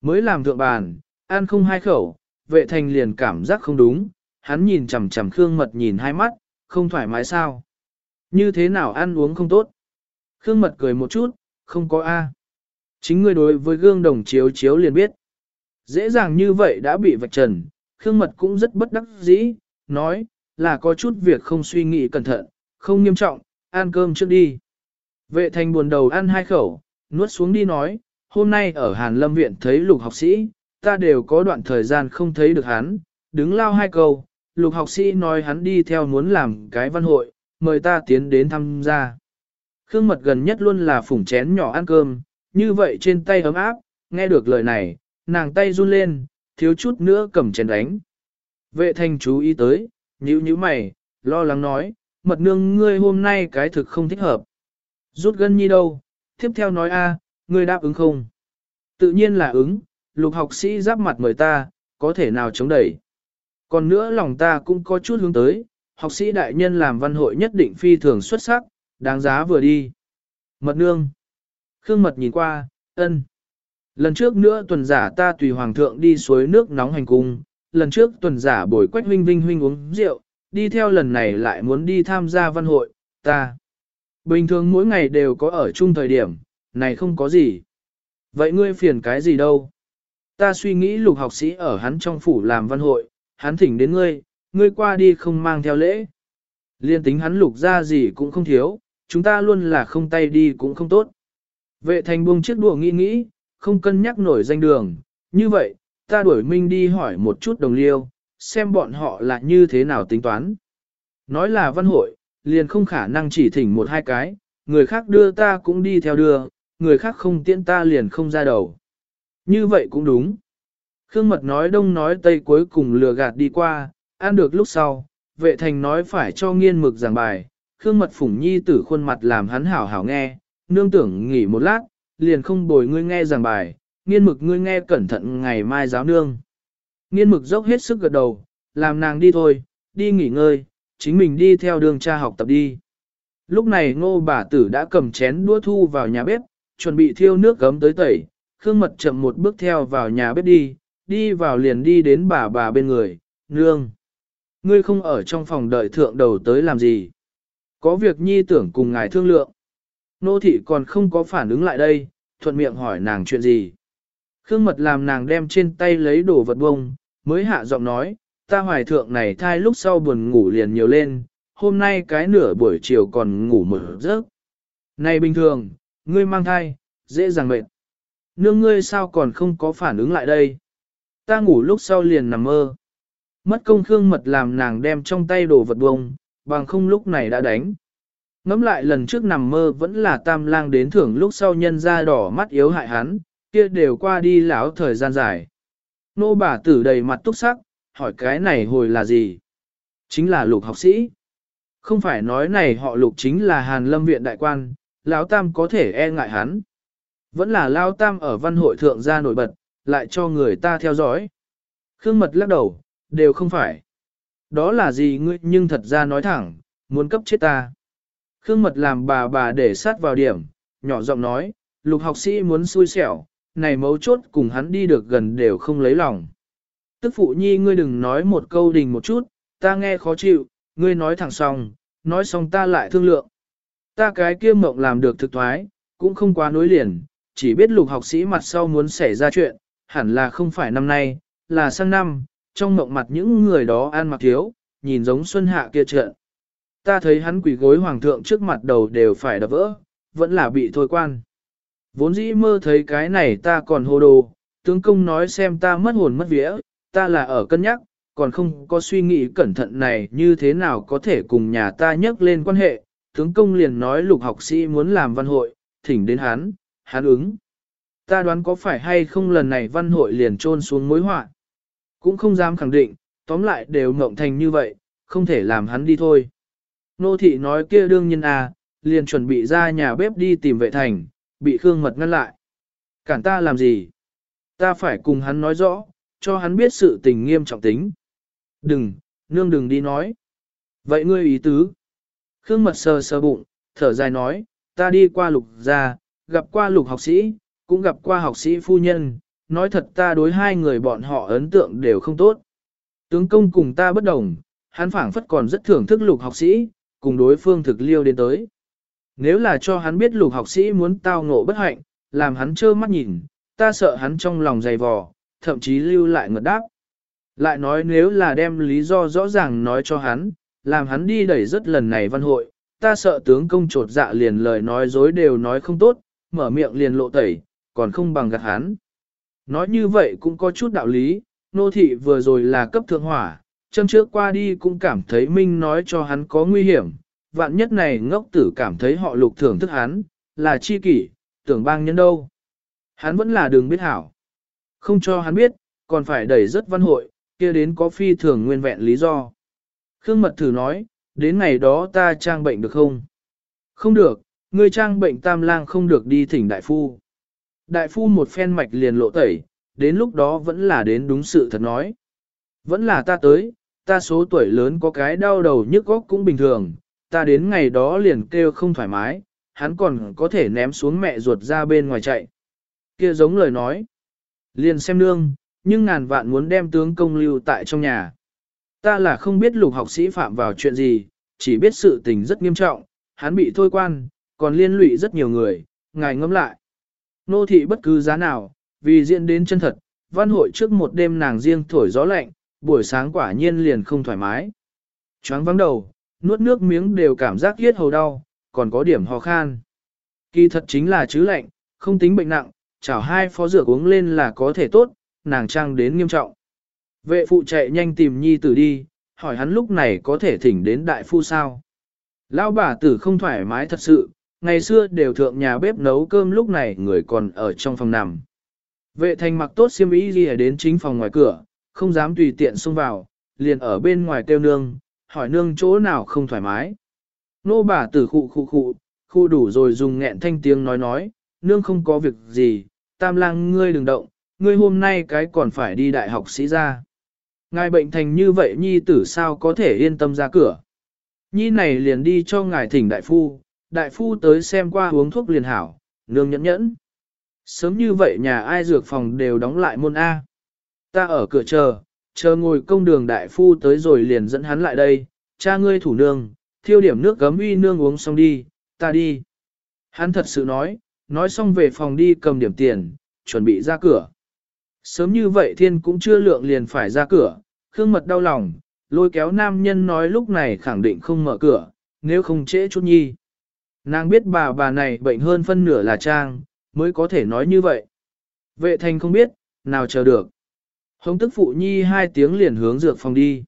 Mới làm thượng bàn, ăn không hai khẩu, vệ thành liền cảm giác không đúng, hắn nhìn chằm chằm Khương Mật nhìn hai mắt, không thoải mái sao. Như thế nào ăn uống không tốt. Khương Mật cười một chút, không có A. Chính ngươi đối với gương đồng chiếu chiếu liền biết. Dễ dàng như vậy đã bị vạch trần, Khương Mật cũng rất bất đắc dĩ, nói, là có chút việc không suy nghĩ cẩn thận, không nghiêm trọng, ăn cơm trước đi. Vệ thành buồn đầu ăn hai khẩu, nuốt xuống đi nói, hôm nay ở Hàn Lâm Viện thấy lục học sĩ, ta đều có đoạn thời gian không thấy được hắn, đứng lao hai câu, lục học sĩ nói hắn đi theo muốn làm cái văn hội, mời ta tiến đến tham gia. Khương mật gần nhất luôn là phủng chén nhỏ ăn cơm, như vậy trên tay ấm áp, nghe được lời này, nàng tay run lên, thiếu chút nữa cầm chén đánh. Vệ thành chú ý tới, nhíu nhíu mày, lo lắng nói, mật nương ngươi hôm nay cái thực không thích hợp. Rút gân nhi đâu, tiếp theo nói a, ngươi đáp ứng không? Tự nhiên là ứng, lục học sĩ giáp mặt mời ta, có thể nào chống đẩy. Còn nữa lòng ta cũng có chút hướng tới, học sĩ đại nhân làm văn hội nhất định phi thường xuất sắc, đáng giá vừa đi. Mật nương. Khương mật nhìn qua, ân. Lần trước nữa tuần giả ta tùy hoàng thượng đi suối nước nóng hành cung, lần trước tuần giả bồi quách huynh vinh huynh uống rượu, đi theo lần này lại muốn đi tham gia văn hội, ta. Bình thường mỗi ngày đều có ở chung thời điểm, này không có gì. Vậy ngươi phiền cái gì đâu? Ta suy nghĩ lục học sĩ ở hắn trong phủ làm văn hội, hắn thỉnh đến ngươi, ngươi qua đi không mang theo lễ. Liên tính hắn lục ra gì cũng không thiếu, chúng ta luôn là không tay đi cũng không tốt. Vệ thành buông chiếc đùa nghĩ nghĩ, không cân nhắc nổi danh đường, như vậy, ta đuổi minh đi hỏi một chút đồng liêu, xem bọn họ là như thế nào tính toán. Nói là văn hội, liền không khả năng chỉ thỉnh một hai cái, người khác đưa ta cũng đi theo đưa, người khác không tiễn ta liền không ra đầu. Như vậy cũng đúng. Khương Mật nói đông nói tây cuối cùng lừa gạt đi qua, ăn được lúc sau, vệ thành nói phải cho nghiên mực giảng bài, Khương Mật phủng nhi tử khuôn mặt làm hắn hảo hảo nghe, nương tưởng nghỉ một lát, liền không bồi ngươi nghe giảng bài, nghiên mực ngươi nghe cẩn thận ngày mai giáo nương. Nghiên mực dốc hết sức gật đầu, làm nàng đi thôi, đi nghỉ ngơi, chính mình đi theo đường cha học tập đi. Lúc này ngô bà tử đã cầm chén đũa thu vào nhà bếp, chuẩn bị thiêu nước gấm tới tẩy, Khương Mật chậm một bước theo vào nhà bếp đi, đi vào liền đi đến bà bà bên người, nương. Ngươi không ở trong phòng đợi thượng đầu tới làm gì? Có việc nhi tưởng cùng ngài thương lượng. Nô thị còn không có phản ứng lại đây, thuận miệng hỏi nàng chuyện gì. Khương mật làm nàng đem trên tay lấy đồ vật bông, mới hạ giọng nói, ta hoài thượng này thai lúc sau buồn ngủ liền nhiều lên, hôm nay cái nửa buổi chiều còn ngủ mở giấc. Này bình thường, ngươi mang thai, dễ dàng mệt. Nương ngươi sao còn không có phản ứng lại đây? Ta ngủ lúc sau liền nằm mơ. Mất công khương mật làm nàng đem trong tay đồ vật bông, bằng không lúc này đã đánh. Ngắm lại lần trước nằm mơ vẫn là tam lang đến thưởng lúc sau nhân ra đỏ mắt yếu hại hắn, kia đều qua đi lão thời gian dài. Nô bà tử đầy mặt túc sắc, hỏi cái này hồi là gì? Chính là lục học sĩ. Không phải nói này họ lục chính là hàn lâm viện đại quan, lão tam có thể e ngại hắn. Vẫn là lão tam ở văn hội thượng gia nổi bật, lại cho người ta theo dõi. Khương mật lắc đầu, đều không phải. Đó là gì ngươi nhưng thật ra nói thẳng, muốn cấp chết ta. Khương mật làm bà bà để sát vào điểm, nhỏ giọng nói, lục học sĩ muốn xui xẻo, này mấu chốt cùng hắn đi được gần đều không lấy lòng. Tức phụ nhi ngươi đừng nói một câu đình một chút, ta nghe khó chịu, ngươi nói thẳng xong, nói xong ta lại thương lượng. Ta cái kia mộng làm được thực thoái, cũng không quá nối liền, chỉ biết lục học sĩ mặt sau muốn xảy ra chuyện, hẳn là không phải năm nay, là sang năm, trong mộng mặt những người đó ăn mặc thiếu, nhìn giống xuân hạ kia trợn. Ta thấy hắn quỷ gối hoàng thượng trước mặt đầu đều phải đập vỡ, vẫn là bị thôi quan. Vốn dĩ mơ thấy cái này ta còn hồ đồ, tướng công nói xem ta mất hồn mất vía, ta là ở cân nhắc, còn không có suy nghĩ cẩn thận này như thế nào có thể cùng nhà ta nhắc lên quan hệ. Tướng công liền nói lục học sĩ muốn làm văn hội, thỉnh đến hắn, hắn ứng. Ta đoán có phải hay không lần này văn hội liền trôn xuống mối họa Cũng không dám khẳng định, tóm lại đều ngộng thành như vậy, không thể làm hắn đi thôi. Nô thị nói kia đương nhiên à, liền chuẩn bị ra nhà bếp đi tìm vệ thành, bị Khương Mật ngăn lại. Cản ta làm gì? Ta phải cùng hắn nói rõ, cho hắn biết sự tình nghiêm trọng tính. Đừng, nương đừng đi nói. Vậy ngươi ý tứ? Khương Mật sờ sờ bụng, thở dài nói, ta đi qua lục gia, gặp qua lục học sĩ, cũng gặp qua học sĩ phu nhân, nói thật ta đối hai người bọn họ ấn tượng đều không tốt. Tướng công cùng ta bất đồng, hắn phảng phất còn rất thưởng thức lục học sĩ, cùng đối phương thực liêu đến tới. Nếu là cho hắn biết lục học sĩ muốn tao ngộ bất hạnh, làm hắn trơ mắt nhìn, ta sợ hắn trong lòng dày vò, thậm chí lưu lại ngợt đáp. Lại nói nếu là đem lý do rõ ràng nói cho hắn, làm hắn đi đẩy rất lần này văn hội, ta sợ tướng công trột dạ liền lời nói dối đều nói không tốt, mở miệng liền lộ tẩy, còn không bằng gạt hắn. Nói như vậy cũng có chút đạo lý, nô thị vừa rồi là cấp thượng hỏa, châm trước qua đi cũng cảm thấy Minh nói cho hắn có nguy hiểm, vạn nhất này ngốc tử cảm thấy họ lục thưởng thức hắn, là chi kỷ, tưởng bang nhân đâu. Hắn vẫn là đường biết hảo. Không cho hắn biết, còn phải đẩy rất văn hội, kia đến có phi thường nguyên vẹn lý do. Khương Mật thử nói, đến ngày đó ta trang bệnh được không? Không được, người trang bệnh tam lang không được đi thỉnh đại phu. Đại phu một phen mạch liền lộ tẩy, đến lúc đó vẫn là đến đúng sự thật nói. Vẫn là ta tới, ta số tuổi lớn có cái đau đầu nhức góc cũng bình thường, ta đến ngày đó liền kêu không thoải mái, hắn còn có thể ném xuống mẹ ruột ra bên ngoài chạy. Kia giống lời nói. Liền xem nương, nhưng ngàn vạn muốn đem tướng công lưu tại trong nhà. Ta là không biết lục học sĩ phạm vào chuyện gì, chỉ biết sự tình rất nghiêm trọng, hắn bị thôi quan, còn liên lụy rất nhiều người, ngài ngẫm lại. Nô thị bất cứ giá nào, vì diễn đến chân thật, văn hội trước một đêm nàng riêng thổi gió lạnh, buổi sáng quả nhiên liền không thoải mái. Choáng vắng đầu, nuốt nước miếng đều cảm giác yết hầu đau, còn có điểm ho khan. Kỳ thật chính là chứ lạnh, không tính bệnh nặng, chảo hai phó dược uống lên là có thể tốt, nàng trang đến nghiêm trọng. Vệ phụ chạy nhanh tìm nhi tử đi, hỏi hắn lúc này có thể thỉnh đến đại phu sao. Lão bà tử không thoải mái thật sự, ngày xưa đều thượng nhà bếp nấu cơm lúc này người còn ở trong phòng nằm. Vệ thành mặc tốt xiêm y ghi đến chính phòng ngoài cửa, không dám tùy tiện xông vào, liền ở bên ngoài kêu nương, hỏi nương chỗ nào không thoải mái. Nô bà tử khụ khụ khụ, khu đủ rồi dùng nghẹn thanh tiếng nói nói, nương không có việc gì, tam lang ngươi đừng động, ngươi hôm nay cái còn phải đi đại học sĩ ra. Ngài bệnh thành như vậy nhi tử sao có thể yên tâm ra cửa. Nhi này liền đi cho ngài thỉnh đại phu, đại phu tới xem qua uống thuốc liền hảo, nương nhẫn nhẫn. Sớm như vậy nhà ai dược phòng đều đóng lại môn A. Ta ở cửa chờ, chờ ngồi công đường đại phu tới rồi liền dẫn hắn lại đây, cha ngươi thủ nương, thiêu điểm nước gấm uy nương uống xong đi, ta đi. Hắn thật sự nói, nói xong về phòng đi cầm điểm tiền, chuẩn bị ra cửa. Sớm như vậy thiên cũng chưa lượng liền phải ra cửa, Khương Mật đau lòng, lôi kéo nam nhân nói lúc này khẳng định không mở cửa, nếu không trễ chút nhi. Nàng biết bà bà này bệnh hơn phân nửa là trang, mới có thể nói như vậy. Vệ thành không biết, nào chờ được. Hồng tức phụ nhi hai tiếng liền hướng dược phòng đi.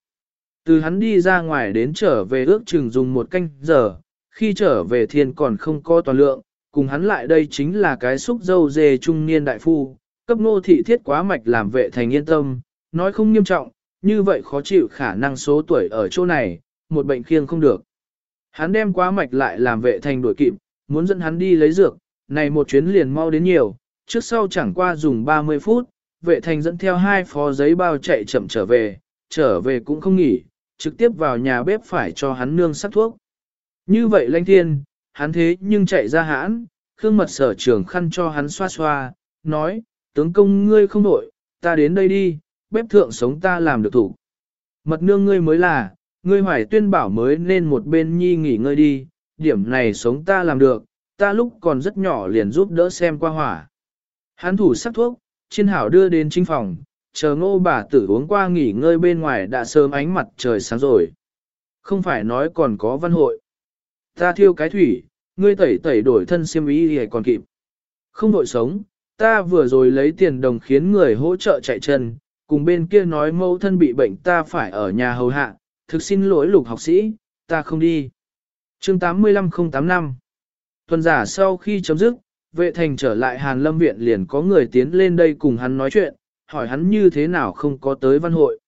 Từ hắn đi ra ngoài đến trở về ước chừng dùng một canh giờ, khi trở về thiên còn không có toàn lượng, cùng hắn lại đây chính là cái xúc dâu dê trung niên đại phu, cấp Ngô thị thiết quá mạch làm vệ thành yên tâm, nói không nghiêm trọng, như vậy khó chịu khả năng số tuổi ở chỗ này, một bệnh khiêng không được. Hắn đem quá mạch lại làm vệ thành đuổi kịp, muốn dẫn hắn đi lấy dược, này một chuyến liền mau đến nhiều, trước sau chẳng qua dùng 30 phút, vệ thành dẫn theo hai phó giấy bao chạy chậm trở về, trở về cũng không nghỉ, trực tiếp vào nhà bếp phải cho hắn nương sắc thuốc. Như vậy lanh thiên, hắn thế nhưng chạy ra hãn, khương mật sở trưởng khăn cho hắn xoa xoa, nói, tướng công ngươi không nội ta đến đây đi, bếp thượng sống ta làm được thủ. Mật nương ngươi mới là, ngươi hoài tuyên bảo mới nên một bên nhi nghỉ ngơi đi, điểm này sống ta làm được, ta lúc còn rất nhỏ liền giúp đỡ xem qua hỏa. Hắn thủ sắc thuốc, chiên hảo đưa đến chính phòng, chờ ngô bà tử uống qua nghỉ ngơi bên ngoài đã sớm ánh mặt trời sáng rồi. Không phải nói còn có văn hội. Ta thiêu cái thủy, ngươi tẩy tẩy đổi thân xiêm y thì còn kịp. Không đội sống, ta vừa rồi lấy tiền đồng khiến người hỗ trợ chạy chân, cùng bên kia nói mẫu thân bị bệnh ta phải ở nhà hầu hạ, thực xin lỗi lục học sĩ, ta không đi. chương 85085 Tuần giả sau khi chấm dứt, vệ thành trở lại Hàn Lâm Viện liền có người tiến lên đây cùng hắn nói chuyện, hỏi hắn như thế nào không có tới văn hội.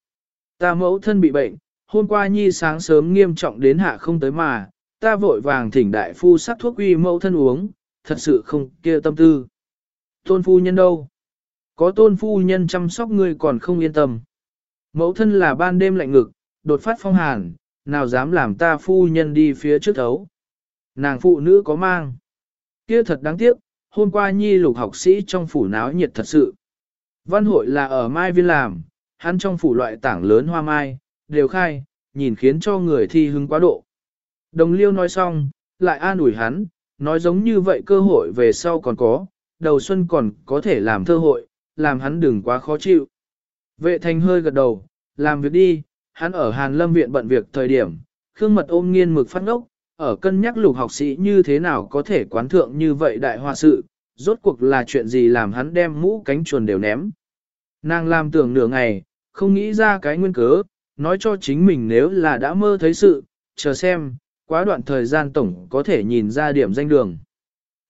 Ta mẫu thân bị bệnh, hôm qua nhi sáng sớm nghiêm trọng đến hạ không tới mà, ta vội vàng thỉnh đại phu sắc thuốc uy mẫu thân uống, thật sự không kia tâm tư. Tôn phu nhân đâu? Có tôn phu nhân chăm sóc ngươi còn không yên tâm. Mẫu thân là ban đêm lạnh ngực, đột phát phong hàn, nào dám làm ta phu nhân đi phía trước thấu. Nàng phụ nữ có mang. Kia thật đáng tiếc, hôm qua nhi lục học sĩ trong phủ náo nhiệt thật sự. Văn hội là ở Mai Viên làm, hắn trong phủ loại tảng lớn hoa mai, đều khai, nhìn khiến cho người thi hứng quá độ. Đồng liêu nói xong, lại an ủi hắn, nói giống như vậy cơ hội về sau còn có, đầu xuân còn có thể làm thơ hội, làm hắn đừng quá khó chịu. Vệ thành hơi gật đầu, làm việc đi, hắn ở Hàn Lâm viện bận việc thời điểm, Khương Mật ôm nghiên mực phát ngốc, ở cân nhắc lục học sĩ như thế nào có thể quán thượng như vậy đại hoa sự, rốt cuộc là chuyện gì làm hắn đem mũ cánh chuồn đều ném. Nàng làm tưởng nửa ngày, không nghĩ ra cái nguyên cớ, nói cho chính mình nếu là đã mơ thấy sự, chờ xem, quá đoạn thời gian tổng có thể nhìn ra điểm danh đường.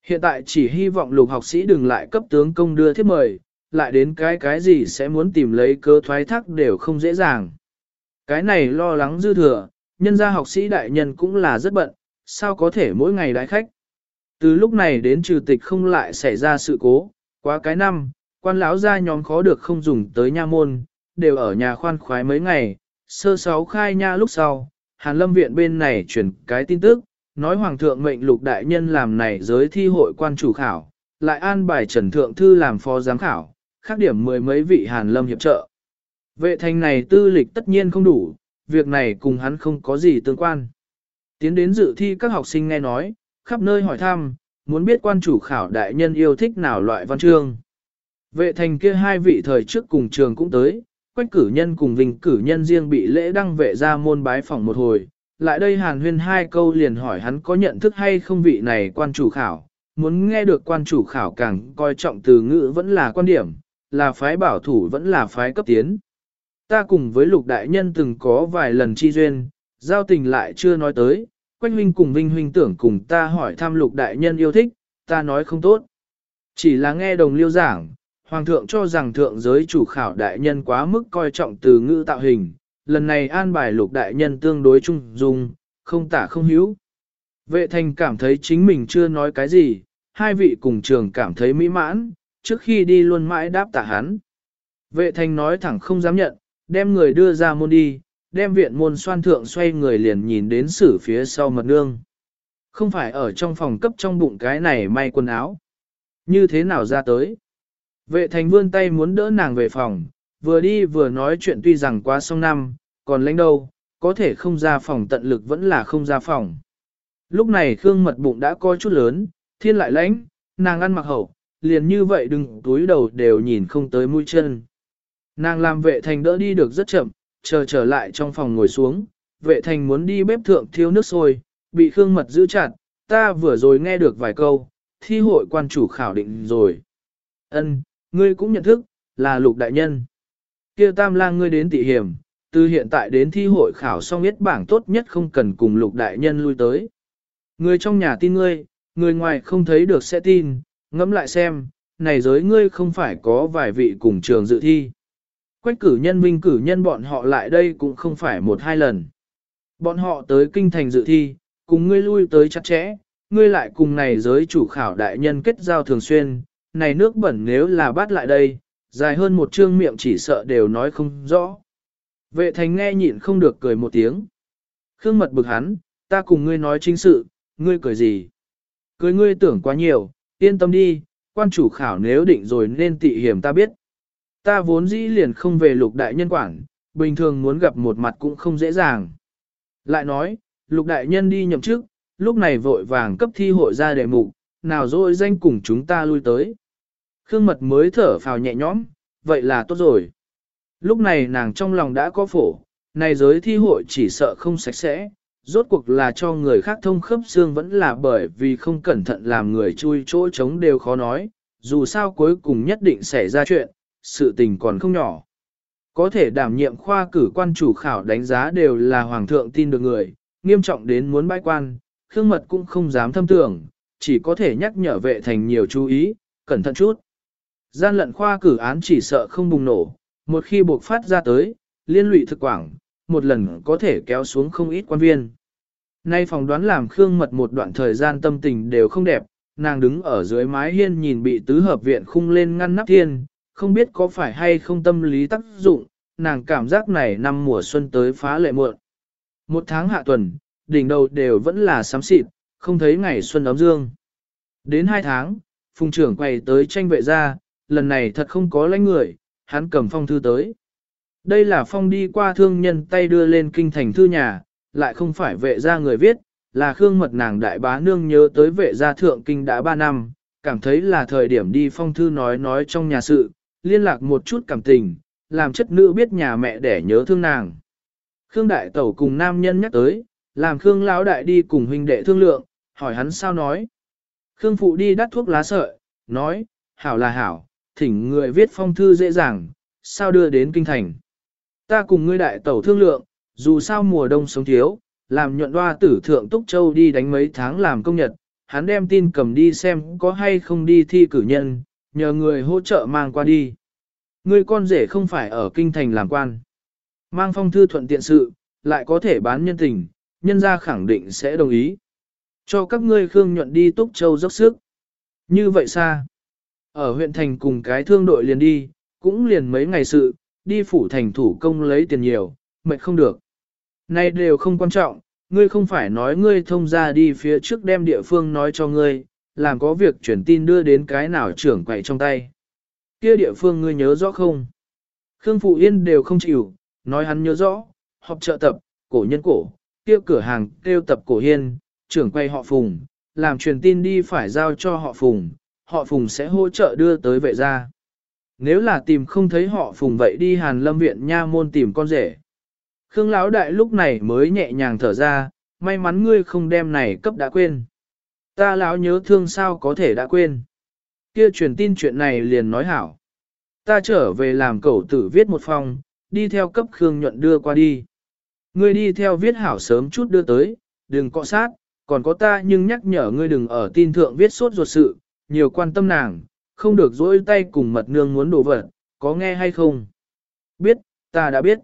Hiện tại chỉ hy vọng lục học sĩ đừng lại cấp tướng công đưa thiết mời, lại đến cái cái gì sẽ muốn tìm lấy cơ thoái thác đều không dễ dàng. Cái này lo lắng dư thừa, nhân gia học sĩ đại nhân cũng là rất bận, sao có thể mỗi ngày đái khách. Từ lúc này đến trừ tịch không lại xảy ra sự cố, quá cái năm, quan lão gia nhóm khó được không dùng tới nha môn, đều ở nhà khoan khoái mấy ngày, sơ sáu khai nha lúc sau, Hàn Lâm viện bên này truyền cái tin tức, nói Hoàng thượng mệnh lục đại nhân làm này giới thi hội quan chủ khảo, lại an bài Trần Thượng Thư làm phó giám khảo, khác điểm mười mấy vị Hàn Lâm hiệp trợ. Vệ thành này tư lịch tất nhiên không đủ, việc này cùng hắn không có gì tương quan. Tiến đến dự thi các học sinh nghe nói, khắp nơi hỏi thăm, muốn biết quan chủ khảo đại nhân yêu thích nào loại văn chương. Vệ thành kia hai vị thời trước cùng trường cũng tới, quách cử nhân cùng vinh cử nhân riêng bị lễ đăng vệ ra môn bái phỏng một hồi. Lại đây hàn huyên hai câu liền hỏi hắn có nhận thức hay không vị này quan chủ khảo, muốn nghe được quan chủ khảo càng coi trọng từ ngữ vẫn là quan điểm, là phái bảo thủ vẫn là phái cấp tiến. Ta cùng với lục đại nhân từng có vài lần chi duyên, giao tình lại chưa nói tới, quanh huynh cùng vinh huynh tưởng cùng ta hỏi thăm lục đại nhân yêu thích, ta nói không tốt. Chỉ là nghe đồng liêu giảng, hoàng thượng cho rằng thượng giới chủ khảo đại nhân quá mức coi trọng từ ngữ tạo hình, lần này an bài lục đại nhân tương đối trung dung, không tả không hữu. Vệ thành cảm thấy chính mình chưa nói cái gì, hai vị cùng trường cảm thấy mỹ mãn, trước khi đi luôn mãi đáp tả hắn. Vệ thành nói thẳng không dám nhận, đem người đưa ra môn đi, đem viện môn xoan thượng xoay người liền nhìn đến sử phía sau mật nương. Không phải ở trong phòng cấp trong bụng cái này may quần áo. Như thế nào ra tới? Vệ thành vươn tay muốn đỡ nàng về phòng, vừa đi vừa nói chuyện tuy rằng quá sông năm, còn lãnh đâu, có thể không ra phòng tận lực vẫn là không ra phòng. Lúc này Khương mật bụng đã coi chút lớn, thiên lại lãnh, nàng ăn mặc hậu, liền như vậy đừng túi đầu đều nhìn không tới mũi chân. Nàng làm vệ thành đỡ đi được rất chậm, chờ trở lại trong phòng ngồi xuống, vệ thành muốn đi bếp thượng thiếu nước sôi, bị Khương Mật giữ chặt, ta vừa rồi nghe được vài câu, thi hội quan chủ khảo định rồi. Ân, ngươi cũng nhận thức, là lục đại nhân. kia tam lang ngươi đến tị hiểm, từ hiện tại đến thi hội khảo xong biết bảng tốt nhất không cần cùng lục đại nhân lui tới. Người trong nhà tin ngươi, người ngoài không thấy được sẽ tin, ngẫm lại xem, này giới ngươi không phải có vài vị cùng trường dự thi. Quách cử nhân vinh cử nhân bọn họ lại đây cũng không phải một hai lần. Bọn họ tới kinh thành dự thi, cùng ngươi lui tới chặt chẽ, ngươi lại cùng này giới chủ khảo đại nhân kết giao thường xuyên, này nước bẩn nếu là bắt lại đây, dài hơn một chương miệng chỉ sợ đều nói không rõ. Vệ thành nghe nhịn không được cười một tiếng. Khương mật bực hắn, ta cùng ngươi nói chính sự, ngươi cười gì? Cười ngươi tưởng quá nhiều, yên tâm đi, quan chủ khảo nếu định rồi nên tị hiểm ta biết. Ta vốn dĩ liền không về lục đại nhân quản, bình thường muốn gặp một mặt cũng không dễ dàng. Lại nói, lục đại nhân đi nhậm chức, lúc này vội vàng cấp thi hội ra đề mục, nào rồi danh cùng chúng ta lui tới. Khương mật mới thở phào nhẹ nhõm, vậy là tốt rồi. Lúc này nàng trong lòng đã có phổ, này giới thi hội chỉ sợ không sạch sẽ, rốt cuộc là cho người khác thông khớp xương vẫn là bởi vì không cẩn thận làm người chui chỗ trống đều khó nói, dù sao cuối cùng nhất định xảy ra chuyện, sự tình còn không nhỏ. Có thể đảm nhiệm khoa cử quan chủ khảo đánh giá đều là hoàng thượng tin được người, nghiêm trọng đến muốn bãi quan, Khương Mật cũng không dám thâm tưởng, chỉ có thể nhắc nhở vệ thành nhiều chú ý, cẩn thận chút. Gian lận khoa cử án chỉ sợ không bùng nổ, một khi buộc phát ra tới, liên lụy thực quảng, một lần có thể kéo xuống không ít quan viên. Nay phòng đoán làm Khương Mật một đoạn thời gian tâm tình đều không đẹp, nàng đứng ở dưới mái hiên nhìn bị tứ hợp viện khung lên ngăn nắp thiên, không biết có phải hay không tâm lý tác dụng, nàng cảm giác này năm mùa xuân tới phá lệ muộn. Một tháng hạ tuần, đỉnh đầu đều vẫn là sám xịt, không thấy ngày xuân ấm dương. Đến hai tháng, phùng trưởng quay tới tranh vệ ra, lần này thật không có lãnh người, hắn cầm phong thư tới. Đây là phong đi qua thương nhân tay đưa lên kinh thành thư nhà, lại không phải vệ gia người viết, là khương mật nàng đại bá nương nhớ tới vệ gia thượng kinh đã ba năm, cảm thấy là thời điểm đi phong thư nói nói trong nhà sự, liên lạc một chút cảm tình, làm chất nữ biết nhà mẹ để nhớ thương nàng. Khương đại tẩu cùng nam nhân nhắc tới, làm Khương lão đại đi cùng huynh đệ thương lượng, hỏi hắn sao nói. Khương phụ đi đắt thuốc lá sợi, nói, hảo là hảo, thỉnh người viết phong thư dễ dàng, sao đưa đến kinh thành. Ta cùng ngươi đại tẩu thương lượng, dù sao mùa đông sống thiếu, làm nhuận hoa tử thượng Túc Châu đi đánh mấy tháng làm công nhật, hắn đem tin cầm đi xem có hay không đi thi cử nhân, nhờ người hỗ trợ mang qua đi. Ngươi con rể không phải ở kinh thành làm quan. Mang phong thư thuận tiện sự, lại có thể bán nhân tình, nhân gia khẳng định sẽ đồng ý. Cho các ngươi Khương nhuận đi Túc Châu dốc sức. Như vậy xa. Ở huyện thành cùng cái thương đội liền đi, cũng liền mấy ngày sự, đi phủ thành thủ công lấy tiền nhiều, mệt không được. Này đều không quan trọng, ngươi không phải nói ngươi thông ra đi phía trước đem địa phương nói cho ngươi, làm có việc chuyển tin đưa đến cái nào trưởng quậy trong tay. Kia địa phương ngươi nhớ rõ không? Khương Phụ Yên đều không chịu, nói hắn nhớ rõ, họp trợ tập, cổ nhân cổ, kia cửa hàng kêu tập cổ hiên, trưởng quay họ Phùng, làm truyền tin đi phải giao cho họ Phùng, họ Phùng sẽ hỗ trợ đưa tới vệ gia. Nếu là tìm không thấy họ Phùng vậy đi Hàn Lâm Viện nha môn tìm con rể. Khương Lão Đại lúc này mới nhẹ nhàng thở ra, may mắn ngươi không đem này cấp đã quên. Ta lão nhớ thương sao có thể đã quên. Kia truyền tin chuyện này liền nói hảo. Ta trở về làm cậu tử viết một phòng, đi theo cấp Khương nhuận đưa qua đi. Ngươi đi theo viết hảo sớm chút đưa tới, đừng cọ sát, còn có ta nhưng nhắc nhở ngươi đừng ở tin thượng viết sốt ruột sự, nhiều quan tâm nàng, không được dỗi tay cùng mật nương muốn đổ vật, có nghe hay không? Biết, ta đã biết.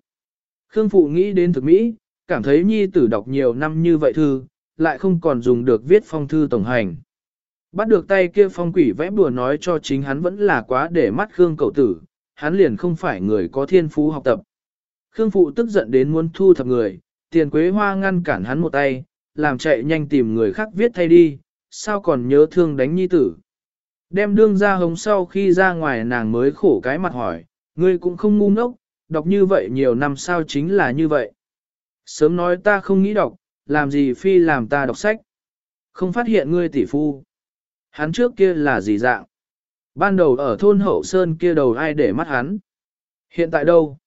Khương Phụ nghĩ đến thực Mỹ, cảm thấy nhi tử đọc nhiều năm như vậy thư, lại không còn dùng được viết phong thư tổng hành. Bắt được tay kia phong quỷ vẽ bùa nói cho chính hắn vẫn là quá để mắt Khương cậu tử, hắn liền không phải người có thiên phú học tập. Khương Phụ tức giận đến muốn thu thập người, tiền quế hoa ngăn cản hắn một tay, làm chạy nhanh tìm người khác viết thay đi, sao còn nhớ thương đánh nhi tử. Đem đương ra hồng sau khi ra ngoài nàng mới khổ cái mặt hỏi, ngươi cũng không ngu ngốc, đọc như vậy nhiều năm sao chính là như vậy. Sớm nói ta không nghĩ đọc, làm gì phi làm ta đọc sách. Không phát hiện ngươi tỷ phu. Hắn trước kia là gì dạng? Ban đầu ở thôn hậu sơn kia đầu ai để mắt hắn? Hiện tại đâu?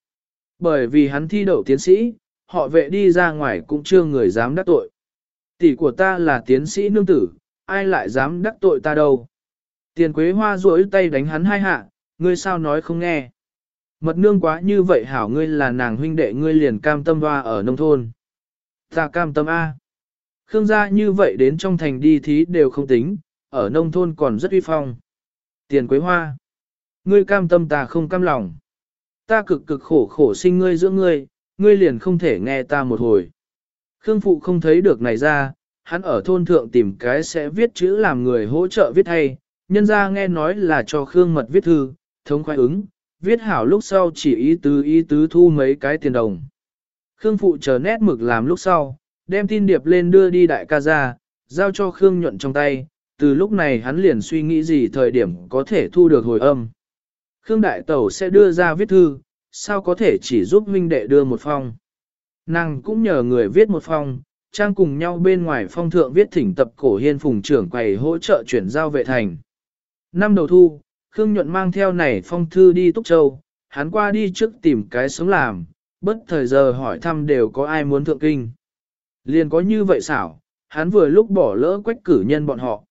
Bởi vì hắn thi đậu tiến sĩ, họ vệ đi ra ngoài cũng chưa người dám đắc tội. Tỷ của ta là tiến sĩ nương tử, ai lại dám đắc tội ta đâu? Tiền quế hoa duỗi tay đánh hắn hai hạ, ngươi sao nói không nghe? Mật nương quá như vậy hảo ngươi là nàng huynh đệ ngươi liền cam tâm hoa ở nông thôn. Ta cam tâm A. Khương gia như vậy đến trong thành đi thí đều không tính, ở nông thôn còn rất uy phong. Tiền quế hoa. Ngươi cam tâm ta không cam lòng. Ta cực cực khổ khổ sinh ngươi giữa ngươi, ngươi liền không thể nghe ta một hồi. Khương phụ không thấy được này ra, hắn ở thôn thượng tìm cái sẽ viết chữ làm người hỗ trợ viết hay, nhân ra nghe nói là cho Khương mật viết thư, thống khoái ứng, viết hảo lúc sau chỉ ý tứ ý tứ thu mấy cái tiền đồng. Khương phụ chờ nét mực làm lúc sau, đem tin điệp lên đưa đi đại ca ra, giao cho Khương nhuận trong tay, từ lúc này hắn liền suy nghĩ gì thời điểm có thể thu được hồi âm. Khương đại tẩu sẽ đưa ra viết thư, sao có thể chỉ giúp huynh đệ đưa một phong. Nàng cũng nhờ người viết một phong, trang cùng nhau bên ngoài phong thượng viết thỉnh tập cổ hiên phùng trưởng quầy hỗ trợ chuyển giao vệ thành. Năm đầu thu, Khương Nhuận mang theo này phong thư đi Túc Châu, hắn qua đi trước tìm cái sống làm, bất thời giờ hỏi thăm đều có ai muốn thượng kinh. Liền có như vậy xảo, hắn vừa lúc bỏ lỡ quách cử nhân bọn họ.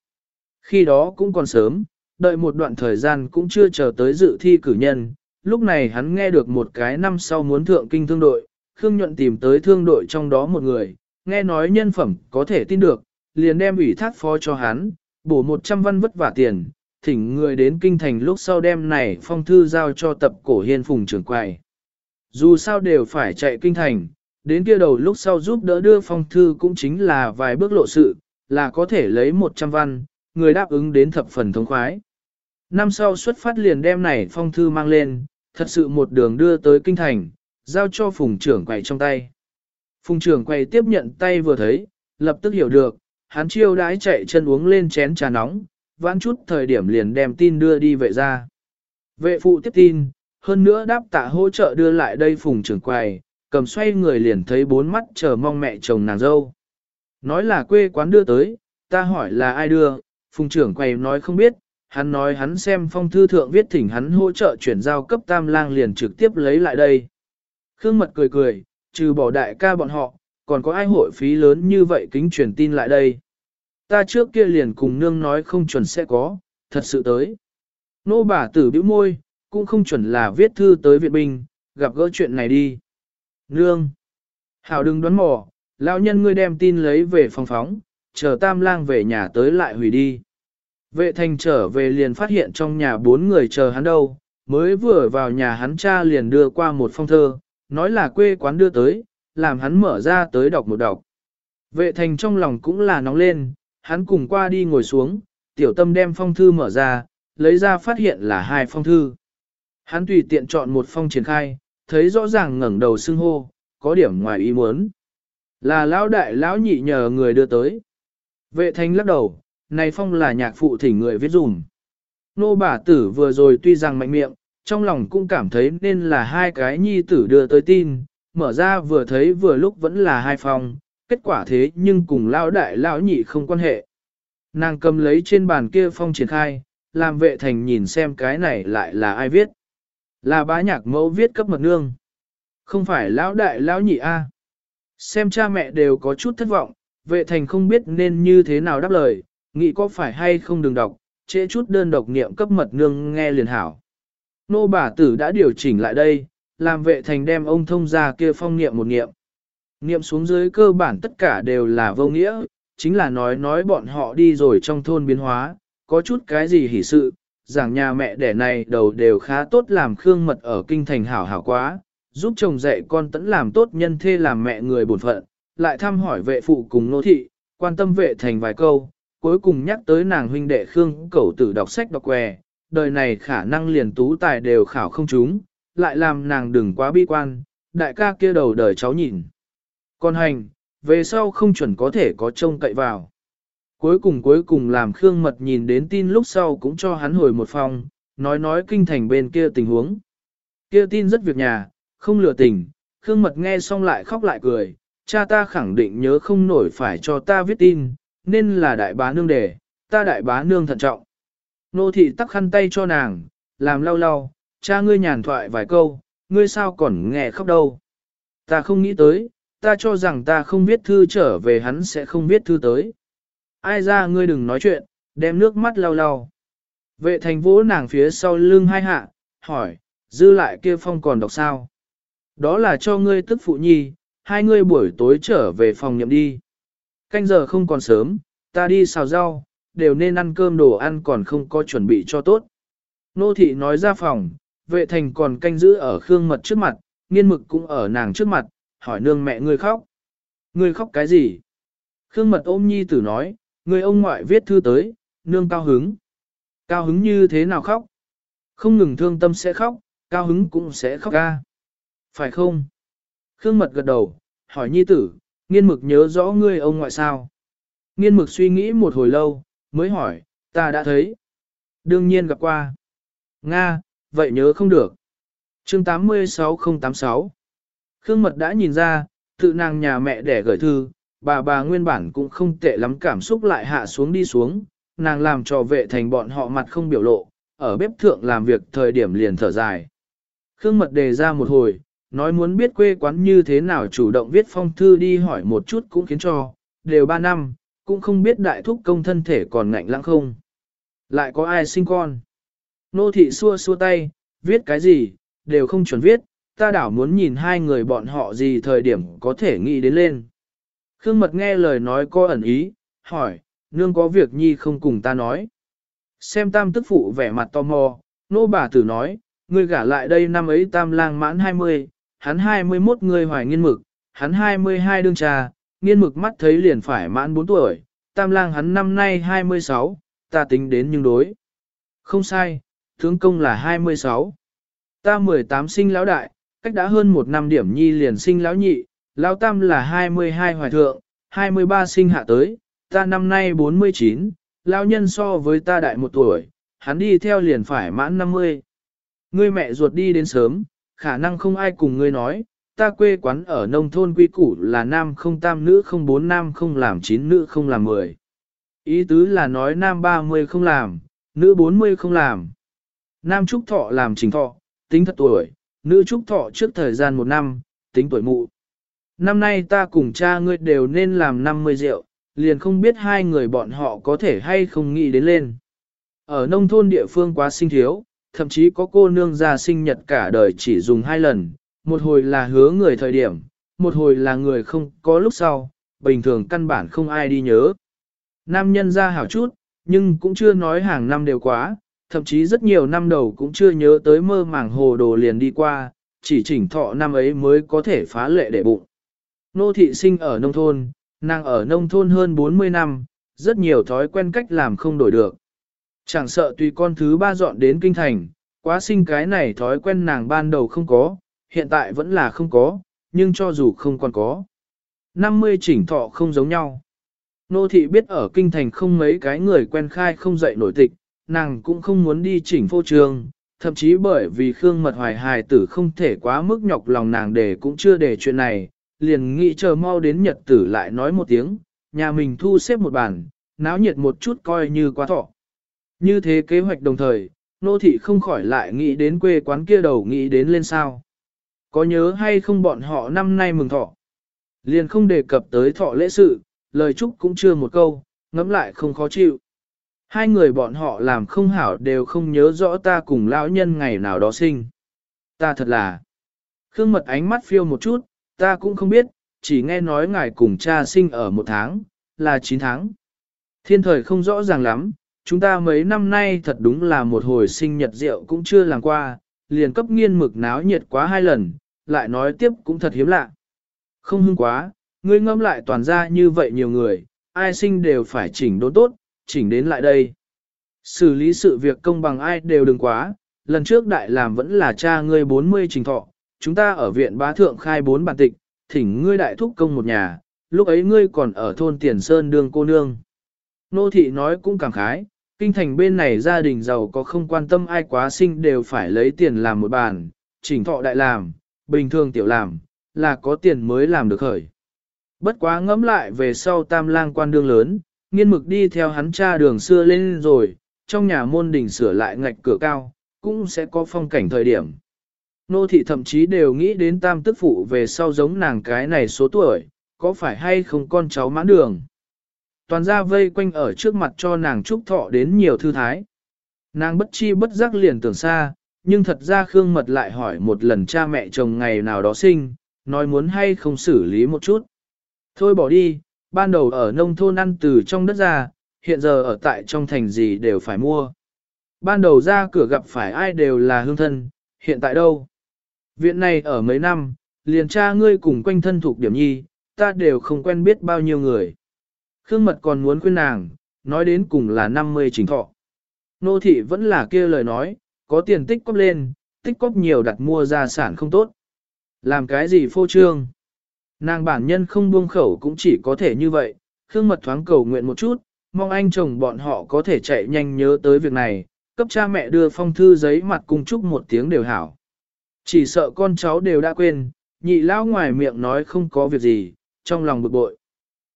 Khi đó cũng còn sớm, đợi một đoạn thời gian cũng chưa chờ tới dự thi cử nhân, lúc này hắn nghe được một cái năm sau muốn thượng kinh thương đội, Khương Nhuận tìm tới thương đội trong đó một người, nghe nói nhân phẩm có thể tin được, liền đem ủy thác phó cho hắn, bổ 100 văn vất vả tiền, thỉnh người đến kinh thành lúc sau đêm này phong thư giao cho tập cổ hiên phùng trưởng quầy. Dù sao đều phải chạy kinh thành, đến kia đầu lúc sau giúp đỡ đưa phong thư cũng chính là vài bước lộ sự, là có thể lấy 100 văn, người đáp ứng đến thập phần thống khoái. Năm sau xuất phát liền đem này phong thư mang lên, thật sự một đường đưa tới kinh thành, giao cho phùng trưởng quầy trong tay. Phùng trưởng quầy tiếp nhận tay vừa thấy, lập tức hiểu được, hắn chiêu đãi chạy chân uống lên chén trà nóng, vãn chút thời điểm liền đem tin đưa đi vệ ra. Vệ phụ tiếp tin, hơn nữa đáp tạ hỗ trợ đưa lại đây phùng trưởng quầy, cầm xoay người liền thấy bốn mắt chờ mong mẹ chồng nàng dâu. Nói là quê quán đưa tới, ta hỏi là ai đưa, phùng trưởng quầy nói không biết, hắn nói hắn xem phong thư thượng viết thỉnh hắn hỗ trợ chuyển giao cấp tam lang liền trực tiếp lấy lại đây. Khương mật cười cười, trừ bỏ đại ca bọn họ, còn có ai hội phí lớn như vậy kính truyền tin lại đây. Ta trước kia liền cùng nương nói không chuẩn sẽ có, thật sự tới. Nô bà tử bĩu môi, cũng không chuẩn là viết thư tới Việt Binh, gặp gỡ chuyện này đi. Nương! Hảo đừng đoán mò, lão nhân ngươi đem tin lấy về phòng phóng, chờ tam lang về nhà tới lại hủy đi. Vệ thành trở về liền phát hiện trong nhà bốn người chờ hắn đâu, mới vừa vào nhà hắn cha liền đưa qua một phong thơ, nói là quê quán đưa tới, làm hắn mở ra tới đọc một đọc. Vệ thành trong lòng cũng là nóng lên, hắn cùng qua đi ngồi xuống, tiểu tâm đem phong thư mở ra, lấy ra phát hiện là hai phong thư. Hắn tùy tiện chọn một phong triển khai, thấy rõ ràng ngẩng đầu xưng hô, có điểm ngoài ý muốn. Là lão đại lão nhị nhờ người đưa tới. Vệ thanh lắc đầu, này phong là nhạc phụ thỉnh người viết dùm. Nô bà tử vừa rồi tuy rằng mạnh miệng, trong lòng cũng cảm thấy nên là hai cái nhi tử đưa tới tin, mở ra vừa thấy vừa lúc vẫn là hai phong, kết quả thế nhưng cùng lão đại lão nhị không quan hệ. Nàng cầm lấy trên bàn kia phong triển khai, làm vệ thành nhìn xem cái này lại là ai viết. Là bá nhạc mẫu viết cấp mật nương. Không phải lão đại lão nhị A. Xem cha mẹ đều có chút thất vọng, vệ thành không biết nên như thế nào đáp lời, nghĩ có phải hay không đừng đọc, trễ chút đơn độc niệm cấp mật nương nghe liền hảo. Nô bà tử đã điều chỉnh lại đây, làm vệ thành đem ông thông ra kia phong niệm một niệm. Niệm xuống dưới cơ bản tất cả đều là vô nghĩa, chính là nói nói bọn họ đi rồi trong thôn biến hóa, có chút cái gì hỉ sự, giảng nhà mẹ đẻ này đầu đều khá tốt làm khương mật ở kinh thành hảo hảo quá, giúp chồng dạy con tẫn làm tốt nhân thê làm mẹ người bổn phận, lại thăm hỏi vệ phụ cùng nô thị, quan tâm vệ thành vài câu, cuối cùng nhắc tới nàng huynh đệ khương cẩu tử đọc sách đọc què, đời này khả năng liền tú tài đều khảo không chúng, lại làm nàng đừng quá bi quan, đại ca kia đầu đời cháu nhìn. Con hành, về sau không chuẩn có thể có trông cậy vào. Cuối cùng cuối cùng làm Khương Mật nhìn đến tin lúc sau cũng cho hắn hồi một phòng, nói nói kinh thành bên kia tình huống. Kia tin rất việc nhà, không lừa tình, Khương Mật nghe xong lại khóc lại cười, cha ta khẳng định nhớ không nổi phải cho ta viết tin, nên là đại bá nương đề, ta đại bá nương thận trọng. Nô thị tắc khăn tay cho nàng, làm lau lau, cha ngươi nhàn thoại vài câu, ngươi sao còn nghe khóc đâu. Ta không nghĩ tới, ta cho rằng ta không viết thư trở về hắn sẽ không viết thư tới. Ai ra ngươi đừng nói chuyện, đem nước mắt lau lau. Vệ thành vỗ nàng phía sau lưng hai hạ, hỏi, dư lại kia phong còn đọc sao? Đó là cho ngươi tức phụ nhi, hai ngươi buổi tối trở về phòng nhậm đi. Canh giờ không còn sớm, ta đi xào rau, đều nên ăn cơm đồ ăn còn không có chuẩn bị cho tốt. Nô thị nói ra phòng, vệ thành còn canh giữ ở khương mật trước mặt, nghiên mực cũng ở nàng trước mặt, hỏi nương mẹ ngươi khóc. Ngươi khóc cái gì? Khương mật ôm nhi tử nói, người ông ngoại viết thư tới, nương cao hứng. Cao hứng như thế nào khóc? Không ngừng thương tâm sẽ khóc, cao hứng cũng sẽ khóc ca. Phải không? Khương mật gật đầu, hỏi nhi tử, nghiên mực nhớ rõ ngươi ông ngoại sao? Nghiên mực suy nghĩ một hồi lâu, mới hỏi, ta đã thấy. Đương nhiên gặp qua. Nga, vậy nhớ không được. chương 86086 Khương Mật đã nhìn ra, tự nàng nhà mẹ đẻ gửi thư, bà bà nguyên bản cũng không tệ lắm cảm xúc lại hạ xuống đi xuống, nàng làm cho vệ thành bọn họ mặt không biểu lộ, ở bếp thượng làm việc thời điểm liền thở dài. Khương Mật đề ra một hồi, nói muốn biết quê quán như thế nào chủ động viết phong thư đi hỏi một chút cũng khiến cho, đều ba năm, cũng không biết đại thúc công thân thể còn ngạnh lãng không. Lại có ai sinh con? Nô thị xua xua tay, viết cái gì, đều không chuẩn viết, ta đảo muốn nhìn hai người bọn họ gì thời điểm có thể nghĩ đến lên. Khương Mật nghe lời nói có ẩn ý, hỏi, nương có việc nhi không cùng ta nói. Xem tam tức phụ vẻ mặt tò mò, nô bà tử nói, ngươi gả lại đây năm ấy tam lang mãn 20, hắn 21 ngươi hoài nghiên mực, hắn 22 đương trà, nghiên mực mắt thấy liền phải mãn 4 tuổi, tam lang hắn năm nay 26, ta tính đến nhưng đối. Không sai, tướng công là 26. Ta 18 sinh lão đại, cách đã hơn một năm điểm nhi liền sinh lão nhị, lão tam là 22 hoài thượng, 23 sinh hạ tới, ta năm nay 49, lão nhân so với ta đại một tuổi, hắn đi theo liền phải mãn 50. Ngươi mẹ ruột đi đến sớm, khả năng không ai cùng ngươi nói, ta quê quán ở nông thôn quy củ là nam không tam nữ không bốn nam không làm chín nữ không làm mười. Ý tứ là nói nam 30 không làm, nữ 40 không làm. Nam trúc thọ làm trình thọ, tính thật tuổi, nữ trúc thọ trước thời gian một năm, tính tuổi mụ. Năm nay ta cùng cha ngươi đều nên làm 50 rượu, liền không biết hai người bọn họ có thể hay không nghĩ đến lên. Ở nông thôn địa phương quá sinh thiếu, thậm chí có cô nương ra sinh nhật cả đời chỉ dùng hai lần, một hồi là hứa người thời điểm, một hồi là người không có lúc sau, bình thường căn bản không ai đi nhớ. Nam nhân ra hảo chút, nhưng cũng chưa nói hàng năm đều quá, thậm chí rất nhiều năm đầu cũng chưa nhớ tới mơ màng hồ đồ liền đi qua, chỉ chỉnh thọ năm ấy mới có thể phá lệ để bụng. Nô thị sinh ở nông thôn, nàng ở nông thôn hơn 40 năm, rất nhiều thói quen cách làm không đổi được. Chẳng sợ tùy con thứ ba dọn đến kinh thành, quá sinh cái này thói quen nàng ban đầu không có, hiện tại vẫn là không có, nhưng cho dù không còn có. 50 chỉnh thọ không giống nhau. Nô thị biết ở kinh thành không mấy cái người quen khai không dậy nổi tịch, nàng cũng không muốn đi chỉnh phô trường, thậm chí bởi vì Khương Mật Hoài hài tử không thể quá mức nhọc lòng nàng để cũng chưa để chuyện này, liền nghĩ chờ mau đến nhật tử lại nói một tiếng, nhà mình thu xếp một bàn, náo nhiệt một chút coi như quá thọ. Như thế kế hoạch đồng thời, nô thị không khỏi lại nghĩ đến quê quán kia đầu nghĩ đến lên sao. Có nhớ hay không bọn họ năm nay mừng thọ? Liền không đề cập tới thọ lễ sự, lời chúc cũng chưa một câu, ngẫm lại không khó chịu. Hai người bọn họ làm không hảo đều không nhớ rõ ta cùng lão nhân ngày nào đó sinh. Ta thật là... Khương mật ánh mắt phiêu một chút, ta cũng không biết, chỉ nghe nói ngài cùng cha sinh ở một tháng, là 9 tháng. Thiên thời không rõ ràng lắm, chúng ta mấy năm nay thật đúng là một hồi sinh nhật rượu cũng chưa làm qua, liền cấp nghiên mực náo nhiệt quá hai lần, lại nói tiếp cũng thật hiếm lạ. Không hưng quá, ngươi ngâm lại toàn ra như vậy nhiều người, ai sinh đều phải chỉnh đốn tốt, chỉnh đến lại đây. Xử lý sự việc công bằng ai đều đừng quá, lần trước đại làm vẫn là cha ngươi 40 trình thọ, chúng ta ở viện bá thượng khai bốn bản tịch, thỉnh ngươi đại thúc công một nhà, lúc ấy ngươi còn ở thôn Tiền Sơn đương cô nương. Nô thị nói cũng cảm khái, kinh thành bên này gia đình giàu có không quan tâm ai quá sinh đều phải lấy tiền làm một bàn, chỉnh thọ đại làm, bình thường tiểu làm, là có tiền mới làm được khởi. Bất quá ngẫm lại về sau tam lang quan đương lớn, Nghiên mực đi theo hắn cha đường xưa lên rồi, trong nhà môn đình sửa lại ngạch cửa cao, cũng sẽ có phong cảnh thời điểm. Nô thị thậm chí đều nghĩ đến tam tức phụ về sau giống nàng cái này số tuổi, có phải hay không con cháu mãn đường. Toàn ra vây quanh ở trước mặt cho nàng chúc thọ đến nhiều thư thái. Nàng bất chi bất giác liền tưởng xa, nhưng thật ra Khương Mật lại hỏi một lần cha mẹ chồng ngày nào đó sinh, nói muốn hay không xử lý một chút. Thôi bỏ đi, ban đầu ở nông thôn ăn từ trong đất ra, hiện giờ ở tại trong thành gì đều phải mua. Ban đầu ra cửa gặp phải ai đều là hương thân, hiện tại đâu? Viện này ở mấy năm, liền cha ngươi cùng quanh thân thuộc điểm nhi, ta đều không quen biết bao nhiêu người. Khương Mật còn muốn khuyên nàng, nói đến cùng là 50 chính thọ. Nô thị vẫn là kia lời nói, có tiền tích cóp lên, tích cóp nhiều đặt mua gia sản không tốt. Làm cái gì phô trương? Nàng bản nhân không buông khẩu cũng chỉ có thể như vậy, Khương Mật thoáng cầu nguyện một chút, mong anh chồng bọn họ có thể chạy nhanh nhớ tới việc này, cấp cha mẹ đưa phong thư giấy mặt cùng chúc một tiếng đều hảo. Chỉ sợ con cháu đều đã quên, nhị lão ngoài miệng nói không có việc gì, trong lòng bực bội.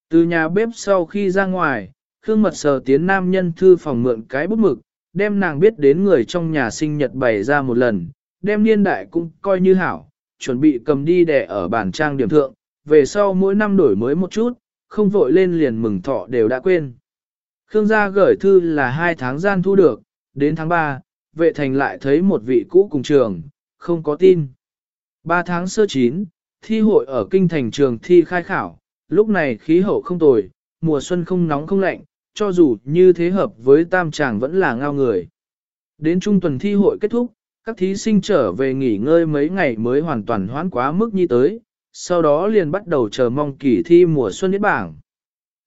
Từ nhà bếp sau khi ra ngoài, Khương Mật sờ tiến nam nhân thư phòng mượn cái bút mực, đem nàng biết đến người trong nhà sinh nhật bày ra một lần, đem niên đại cũng coi như hảo, chuẩn bị cầm đi để ở bản trang điểm thượng, về sau mỗi năm đổi mới một chút, không vội lên liền mừng thọ đều đã quên. Khương gia gửi thư là hai tháng gian thu được, đến tháng 3, vệ thành lại thấy một vị cũ cùng trường, không có tin. 3 tháng sơ chín, thi hội ở kinh thành trường thi khai khảo, lúc này khí hậu không tồi, mùa xuân không nóng không lạnh, cho dù như thế hợp với tam tràng vẫn là ngao người. Đến trung tuần thi hội kết thúc, các thí sinh trở về nghỉ ngơi mấy ngày mới hoàn toàn hoãn quá mức như tới, sau đó liền bắt đầu chờ mong kỳ thi mùa xuân nhất bảng.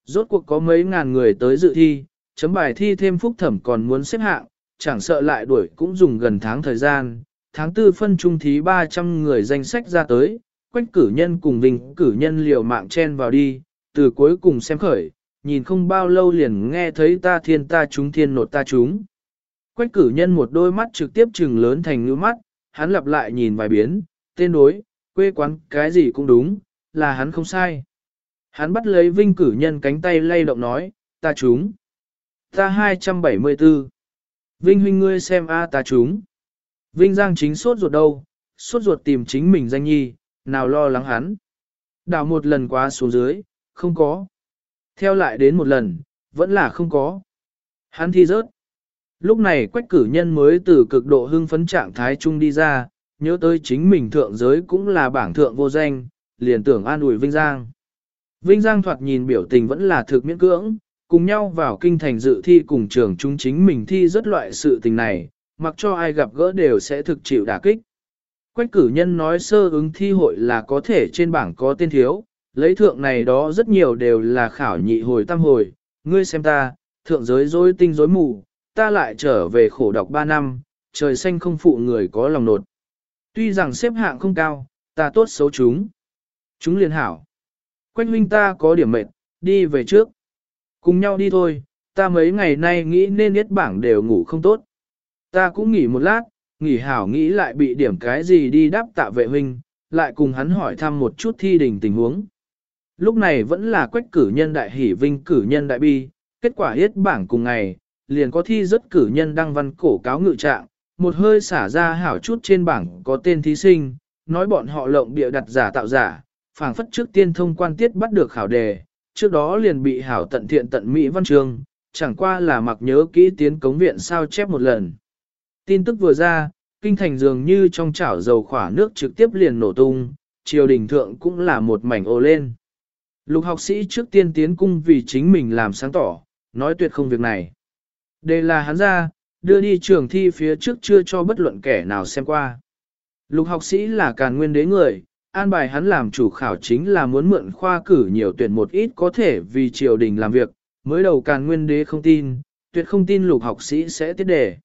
Rốt cuộc có mấy ngàn người tới dự thi, chấm bài thi thêm phúc thẩm còn muốn xếp hạng, chẳng sợ lại đuổi cũng dùng gần tháng thời gian. Tháng tư phân trung thí 300 người danh sách ra tới, quách cử nhân cùng vinh cử nhân liều mạng chen vào đi, từ cuối cùng xem khởi, nhìn không bao lâu liền nghe thấy ta thiên ta chúng thiên nột ta chúng. Quách cử nhân một đôi mắt trực tiếp trừng lớn thành ngữ mắt, hắn lặp lại nhìn vài biến, tên đối, quê quán cái gì cũng đúng, là hắn không sai. Hắn bắt lấy vinh cử nhân cánh tay lay động nói, ta chúng. Ta 274. Vinh huynh ngươi xem a ta chúng. Vinh Giang chính sốt ruột đâu, sốt ruột tìm chính mình danh nhi, nào lo lắng hắn. Đào một lần quá xuống dưới, không có. Theo lại đến một lần, vẫn là không có. Hắn thi rớt. Lúc này quách cử nhân mới từ cực độ hưng phấn trạng thái trung đi ra, nhớ tới chính mình thượng giới cũng là bảng thượng vô danh, liền tưởng an ủi Vinh Giang. Vinh Giang thoạt nhìn biểu tình vẫn là thực miễn cưỡng, cùng nhau vào kinh thành dự thi cùng trường chúng chính mình thi rất loại sự tình này, mặc cho ai gặp gỡ đều sẽ thực chịu đả kích. Quách cử nhân nói sơ ứng thi hội là có thể trên bảng có tên thiếu, lấy thượng này đó rất nhiều đều là khảo nhị hồi tam hồi, ngươi xem ta, thượng giới dối tinh dối mù, ta lại trở về khổ đọc 3 năm, trời xanh không phụ người có lòng nột. Tuy rằng xếp hạng không cao, ta tốt xấu chúng. Chúng liền hảo. Quách huynh ta có điểm mệt, đi về trước. Cùng nhau đi thôi, ta mấy ngày nay nghĩ nên nhất bảng đều ngủ không tốt. Ta cũng nghỉ một lát, nghỉ hảo nghĩ lại bị điểm cái gì đi đáp tạ vệ huynh, lại cùng hắn hỏi thăm một chút thi đình tình huống. Lúc này vẫn là quách cử nhân đại hỷ vinh cử nhân đại bi, kết quả hết bảng cùng ngày, liền có thi rất cử nhân đăng văn cổ cáo ngự trạng, một hơi xả ra hảo chút trên bảng có tên thí sinh, nói bọn họ lộng bịa đặt giả tạo giả, phảng phất trước tiên thông quan tiết bắt được khảo đề, trước đó liền bị hảo tận thiện tận Mỹ văn trường, chẳng qua là mặc nhớ kỹ tiến cống viện sao chép một lần. Tin tức vừa ra, kinh thành dường như trong chảo dầu khỏa nước trực tiếp liền nổ tung, triều đình thượng cũng là một mảnh ô lên. Lục học sĩ trước tiên tiến cung vì chính mình làm sáng tỏ, nói tuyệt không việc này. Đây là hắn ra, đưa đi trường thi phía trước chưa cho bất luận kẻ nào xem qua. Lục học sĩ là càn nguyên đế người, an bài hắn làm chủ khảo chính là muốn mượn khoa cử nhiều tuyển một ít có thể vì triều đình làm việc, mới đầu càn nguyên đế không tin, tuyệt không tin lục học sĩ sẽ tiết đề.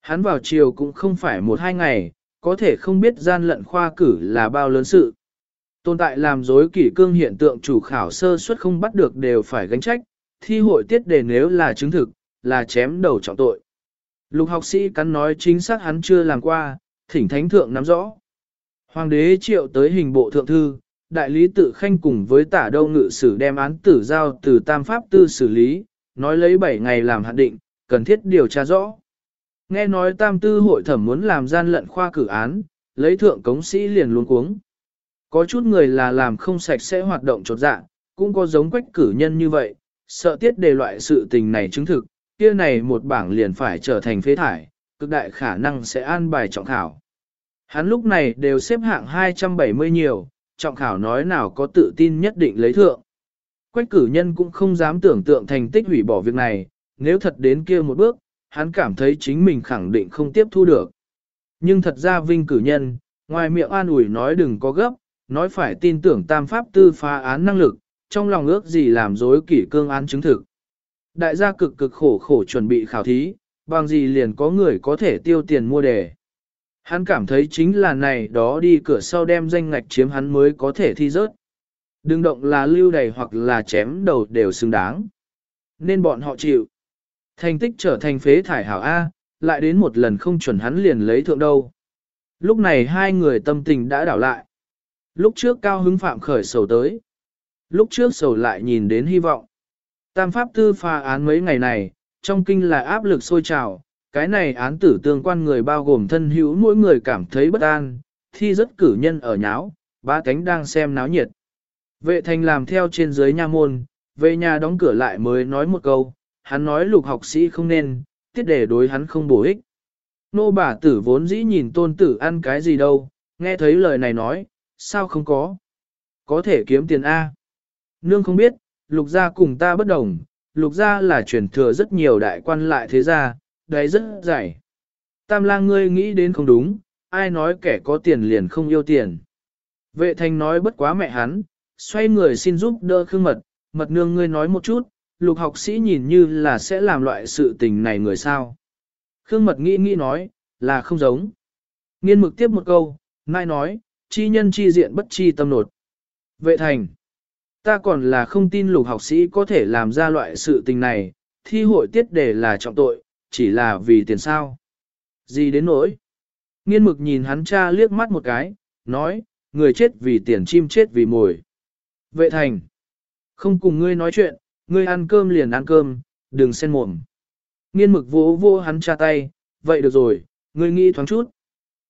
Hắn vào triều cũng không phải một hai ngày, có thể không biết gian lận khoa cử là bao lớn sự. Tồn tại làm dối kỷ cương hiện tượng chủ khảo sơ suất không bắt được đều phải gánh trách, thi hội tiết đề nếu là chứng thực, là chém đầu trọng tội. Lục học sĩ cắn nói chính xác hắn chưa làm qua, thỉnh thánh thượng nắm rõ. Hoàng đế triệu tới hình bộ thượng thư, đại lý tự khanh cùng với tả đâu ngự sử đem án tử giao từ tam pháp tư xử lý, nói lấy 7 ngày làm hạn định, cần thiết điều tra rõ. Nghe nói tam tư hội thẩm muốn làm gian lận khoa cử án, lấy thượng cống sĩ liền luôn cuống. Có chút người là làm không sạch sẽ hoạt động trột dạ, cũng có giống quách cử nhân như vậy, sợ tiết đề loại sự tình này chứng thực, kia này một bảng liền phải trở thành phế thải, cực đại khả năng sẽ an bài trọng khảo. Hắn lúc này đều xếp hạng 270 nhiều, trọng khảo nói nào có tự tin nhất định lấy thượng. Quách cử nhân cũng không dám tưởng tượng thành tích hủy bỏ việc này, nếu thật đến kia một bước, hắn cảm thấy chính mình khẳng định không tiếp thu được. Nhưng thật ra vinh cử nhân, ngoài miệng an ủi nói đừng có gấp, nói phải tin tưởng tam pháp tư phá án năng lực, trong lòng ước gì làm dối kỷ cương án chứng thực. Đại gia cực cực khổ khổ chuẩn bị khảo thí, bằng gì liền có người có thể tiêu tiền mua đề. Hắn cảm thấy chính là này đó đi cửa sau đem danh ngạch chiếm hắn mới có thể thi rớt. Đừng động là lưu đầy hoặc là chém đầu đều xứng đáng. Nên bọn họ chịu. Thành tích trở thành phế thải hảo A, lại đến một lần không chuẩn hắn liền lấy thượng đâu. Lúc này hai người tâm tình đã đảo lại. Lúc trước cao hứng phạm khởi sầu tới. Lúc trước sầu lại nhìn đến hy vọng. Tam pháp tư pha án mấy ngày này, trong kinh là áp lực sôi trào, cái này án tử tương quan người bao gồm thân hữu mỗi người cảm thấy bất an, thi rất cử nhân ở nháo, ba cánh đang xem náo nhiệt. Vệ thành làm theo trên dưới nha môn, về nhà đóng cửa lại mới nói một câu, hắn nói lục học sĩ không nên, tiết để đối hắn không bổ ích. Nô bà tử vốn dĩ nhìn tôn tử ăn cái gì đâu, nghe thấy lời này nói, sao không có? Có thể kiếm tiền A. Nương không biết, lục gia cùng ta bất đồng, lục gia là truyền thừa rất nhiều đại quan lại thế gia, đấy rất dày. Tam lang ngươi nghĩ đến không đúng, ai nói kẻ có tiền liền không yêu tiền. Vệ thành nói bất quá mẹ hắn, xoay người xin giúp đỡ khương mật, mật nương ngươi nói một chút, lục học sĩ nhìn như là sẽ làm loại sự tình này người sao. Khương mật nghĩ nghĩ nói, là không giống. Nghiên mực tiếp một câu, nai nói, chi nhân chi diện bất chi tâm nột. Vệ thành, ta còn là không tin lục học sĩ có thể làm ra loại sự tình này, thi hội tiết để là trọng tội, chỉ là vì tiền sao. Gì đến nỗi? Nghiên mực nhìn hắn cha liếc mắt một cái, nói, người chết vì tiền chim chết vì mồi. Vệ thành, không cùng ngươi nói chuyện, ngươi ăn cơm liền ăn cơm, đừng xen mồm. Nghiên mực vỗ vô hắn cha tay, vậy được rồi, ngươi nghĩ thoáng chút.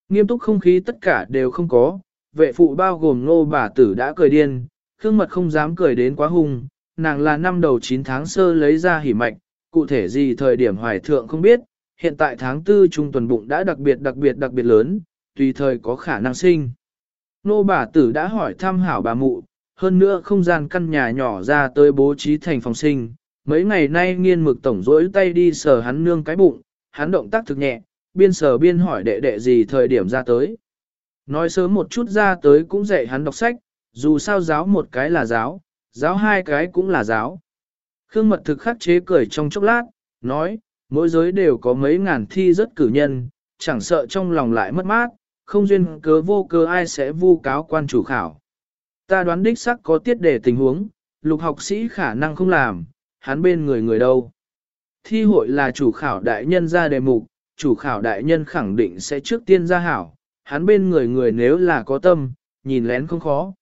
Nghiêm túc không khí tất cả đều không có, vệ phụ bao gồm ngô bà tử đã cười điên, khương mật không dám cười đến quá hung, nàng là năm đầu 9 tháng sơ lấy ra hỉ mạch, cụ thể gì thời điểm hoài thượng không biết, hiện tại tháng tư trung tuần bụng đã đặc biệt đặc biệt đặc biệt lớn, tùy thời có khả năng sinh. Nô bà tử đã hỏi thăm hảo bà mụ, hơn nữa không gian căn nhà nhỏ ra tới bố trí thành phòng sinh. Mấy ngày nay nghiên mực tổng rỗi tay đi sờ hắn nương cái bụng, hắn động tác thực nhẹ, biên sờ biên hỏi đệ đệ gì thời điểm ra tới. Nói sớm một chút ra tới cũng dạy hắn đọc sách, dù sao giáo một cái là giáo, giáo hai cái cũng là giáo. Khương mật thực khắc chế cười trong chốc lát, nói, mỗi giới đều có mấy ngàn thi rất cử nhân, chẳng sợ trong lòng lại mất mát, không duyên cớ vô cớ ai sẽ vu cáo quan chủ khảo. Ta đoán đích sắc có tiết để tình huống, lục học sĩ khả năng không làm, hắn bên người người đâu. Thi hội là chủ khảo đại nhân ra đề mục, chủ khảo đại nhân khẳng định sẽ trước tiên ra hảo, hắn bên người người nếu là có tâm, nhìn lén không khó.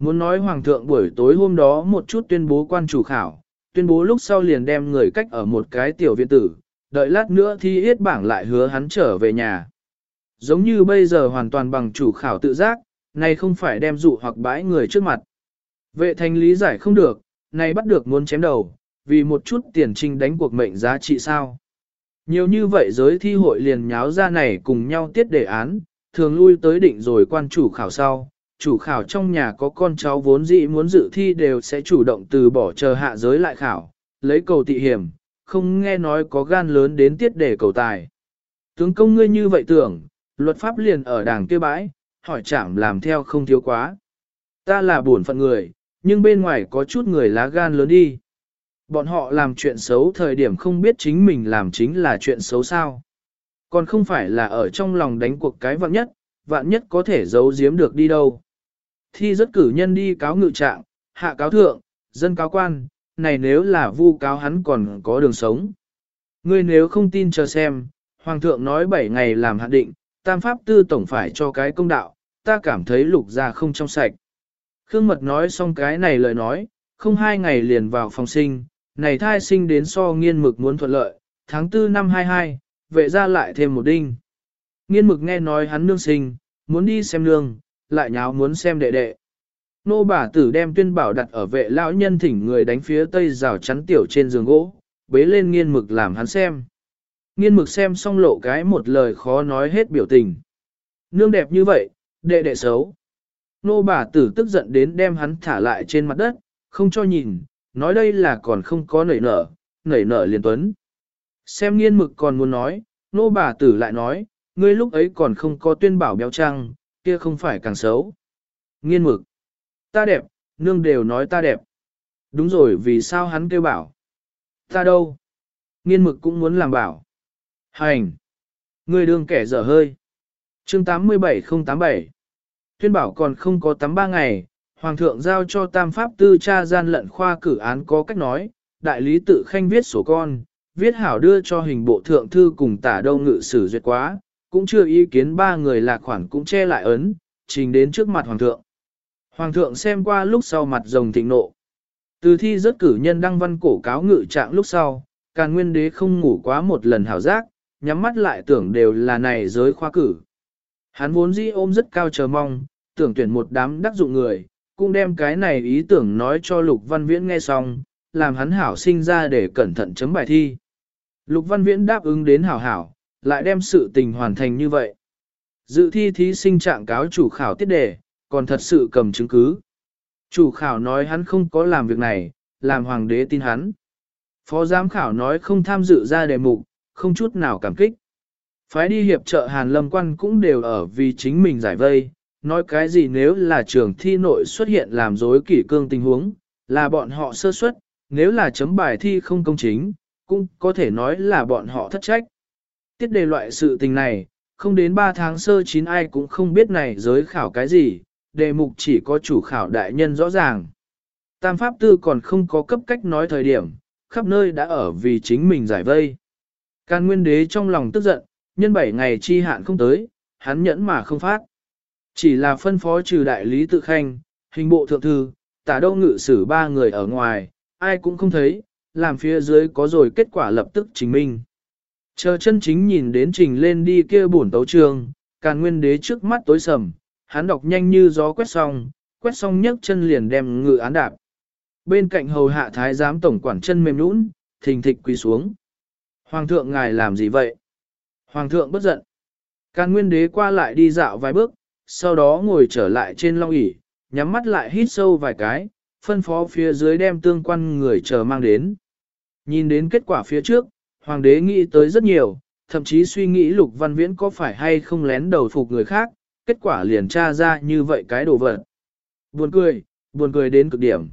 Muốn nói hoàng thượng buổi tối hôm đó một chút tuyên bố quan chủ khảo, tuyên bố lúc sau liền đem người cách ở một cái tiểu viện tử, đợi lát nữa thi yết bảng lại hứa hắn trở về nhà. Giống như bây giờ hoàn toàn bằng chủ khảo tự giác, này không phải đem dụ hoặc bãi người trước mặt. Vệ thành lý giải không được, này bắt được muốn chém đầu, vì một chút tiền trinh đánh cuộc mệnh giá trị sao. Nhiều như vậy giới thi hội liền nháo ra này cùng nhau tiết đề án, thường lui tới định rồi quan chủ khảo sau. Chủ khảo trong nhà có con cháu vốn dĩ muốn dự thi đều sẽ chủ động từ bỏ chờ hạ giới lại khảo, lấy cầu tị hiểm, không nghe nói có gan lớn đến tiết để cầu tài. Tướng công ngươi như vậy tưởng, luật pháp liền ở đảng kia bãi, hỏi chảm làm theo không thiếu quá. Ta là buồn phận người, nhưng bên ngoài có chút người lá gan lớn đi. Bọn họ làm chuyện xấu thời điểm không biết chính mình làm chính là chuyện xấu sao. Còn không phải là ở trong lòng đánh cuộc cái vạn nhất, vạn nhất có thể giấu giếm được đi đâu. Thi rất cử nhân đi cáo ngự trạng, hạ cáo thượng, dân cáo quan, này nếu là vu cáo hắn còn có đường sống. Ngươi nếu không tin chờ xem, Hoàng thượng nói 7 ngày làm hạn định, tam pháp tư tổng phải cho cái công đạo, ta cảm thấy lục ra không trong sạch. Khương Mật nói xong cái này lời nói, không hai ngày liền vào phòng sinh, này thai sinh đến so nghiên mực muốn thuận lợi, tháng 4 năm 22, vệ ra lại thêm một đinh. Nghiên mực nghe nói hắn nương sinh, muốn đi xem nương, lại nháo muốn xem đệ đệ. Nô bà tử đem tuyên bảo đặt ở vệ lão nhân thỉnh người đánh phía tây rào chắn tiểu trên giường gỗ, bế lên nghiên mực làm hắn xem. Nghiên mực xem xong lộ cái một lời khó nói hết biểu tình. Nương đẹp như vậy, đệ đệ xấu. Nô bà tử tức giận đến đem hắn thả lại trên mặt đất, không cho nhìn, nói đây là còn không có nảy nở, nảy nở liền tuấn. Xem nghiên mực còn muốn nói, nô bà tử lại nói, ngươi lúc ấy còn không có tuyên bảo béo trăng, kia không phải càng xấu. Nghiên mực, ta đẹp, nương đều nói ta đẹp. Đúng rồi vì sao hắn kêu bảo. Ta đâu? Nghiên mực cũng muốn làm bảo. Hành! người đương kẻ dở hơi. chương 87087 Tuyên bảo còn không có tắm ba ngày, Hoàng thượng giao cho tam pháp tư cha gian lận khoa cử án có cách nói, đại lý tự khanh viết sổ con, viết hảo đưa cho hình bộ thượng thư cùng tả đâu ngự sử duyệt quá, cũng chưa ý kiến ba người lạc khoản cũng che lại ấn, trình đến trước mặt hoàng thượng. Hoàng thượng xem qua lúc sau mặt rồng thịnh nộ. Từ thi rất cử nhân đăng văn cổ cáo ngự trạng lúc sau, càn nguyên đế không ngủ quá một lần hảo giác, nhắm mắt lại tưởng đều là này giới khoa cử. Hắn vốn dĩ ôm rất cao chờ mong, tưởng tuyển một đám đắc dụng người, cũng đem cái này ý tưởng nói cho Lục Văn Viễn nghe xong, làm hắn hảo sinh ra để cẩn thận chấm bài thi. Lục Văn Viễn đáp ứng đến hảo hảo, lại đem sự tình hoàn thành như vậy. Dự thi thí sinh trạng cáo chủ khảo tiết đề, còn thật sự cầm chứng cứ. Chủ khảo nói hắn không có làm việc này, làm hoàng đế tin hắn. Phó giám khảo nói không tham dự ra đề mục, không chút nào cảm kích. Phái đi hiệp trợ Hàn Lâm Quan cũng đều ở vì chính mình giải vây, nói cái gì nếu là trường thi nội xuất hiện làm dối kỷ cương tình huống, là bọn họ sơ suất, nếu là chấm bài thi không công chính, cũng có thể nói là bọn họ thất trách. Tiết đề loại sự tình này, không đến 3 tháng sơ chín ai cũng không biết này giới khảo cái gì, đề mục chỉ có chủ khảo đại nhân rõ ràng. Tam Pháp Tư còn không có cấp cách nói thời điểm, khắp nơi đã ở vì chính mình giải vây. Can Nguyên Đế trong lòng tức giận, nhân 7 ngày chi hạn không tới, hắn nhẫn mà không phát. Chỉ là phân phó trừ đại lý tự khanh, hình bộ thượng thư, tả đâu ngự sử ba người ở ngoài, ai cũng không thấy, làm phía dưới có rồi kết quả lập tức chính minh. Chờ chân chính nhìn đến trình lên đi kia bổn tấu trường, càn nguyên đế trước mắt tối sầm, hắn đọc nhanh như gió quét xong, quét xong nhấc chân liền đem ngự án đạp. Bên cạnh hầu hạ thái giám tổng quản chân mềm nũng, thình thịch quỳ xuống. Hoàng thượng ngài làm gì vậy? Hoàng thượng bất giận. Càn nguyên đế qua lại đi dạo vài bước, sau đó ngồi trở lại trên long ỷ nhắm mắt lại hít sâu vài cái, phân phó phía dưới đem tương quan người chờ mang đến. Nhìn đến kết quả phía trước, hoàng đế nghĩ tới rất nhiều, thậm chí suy nghĩ lục văn viễn có phải hay không lén đầu phục người khác, kết quả liền tra ra như vậy cái đồ vật. Buồn cười, buồn cười đến cực điểm.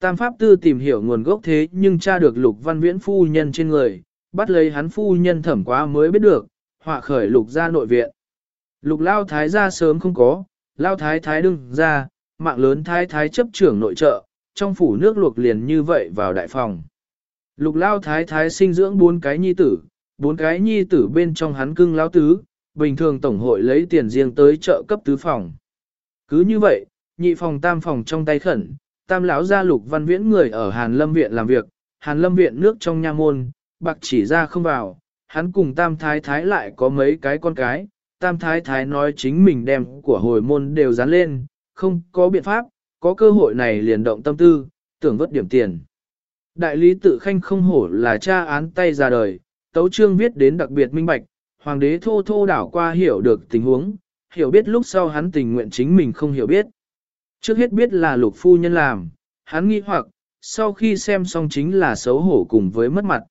Tam Pháp Tư tìm hiểu nguồn gốc thế nhưng tra được lục văn viễn phu nhân trên người, bắt lấy hắn phu nhân thẩm quá mới biết được, họa khởi lục ra nội viện. Lục lao thái ra sớm không có, lao thái thái đừng ra, mạng lớn thái thái chấp trưởng nội trợ, trong phủ nước luộc liền như vậy vào đại phòng. Lục lao thái thái sinh dưỡng bốn cái nhi tử, bốn cái nhi tử bên trong hắn cưng lao tứ, bình thường tổng hội lấy tiền riêng tới chợ cấp tứ phòng. Cứ như vậy, nhị phòng tam phòng trong tay khẩn, tam lão gia lục văn viễn người ở Hàn Lâm Viện làm việc, Hàn Lâm Viện nước trong nha môn, bạc chỉ ra không vào, hắn cùng tam thái thái lại có mấy cái con cái, tam thái thái nói chính mình đem của hồi môn đều dán lên, không có biện pháp, có cơ hội này liền động tâm tư, tưởng vất điểm tiền. Đại lý tự khanh không hổ là cha án tay ra đời, tấu trương viết đến đặc biệt minh bạch, hoàng đế thô thô đảo qua hiểu được tình huống, hiểu biết lúc sau hắn tình nguyện chính mình không hiểu biết. Trước hết biết là lục phu nhân làm, hắn nghi hoặc, sau khi xem xong chính là xấu hổ cùng với mất mặt.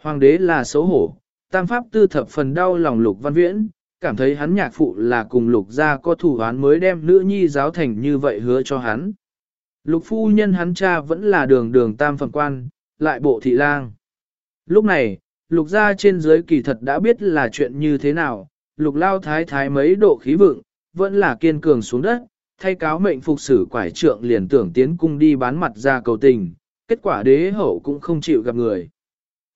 Hoàng đế là xấu hổ, tam pháp tư thập phần đau lòng lục văn viễn, cảm thấy hắn nhạc phụ là cùng lục gia có thủ án mới đem nữ nhi giáo thành như vậy hứa cho hắn. Lục phu nhân hắn cha vẫn là đường đường tam phẩm quan, lại bộ thị lang. Lúc này, lục gia trên dưới kỳ thật đã biết là chuyện như thế nào, lục lao thái thái mấy độ khí vượng, vẫn là kiên cường xuống đất, thay cáo mệnh phục sử quải trượng liền tưởng tiến cung đi bán mặt ra cầu tình, kết quả đế hậu cũng không chịu gặp người.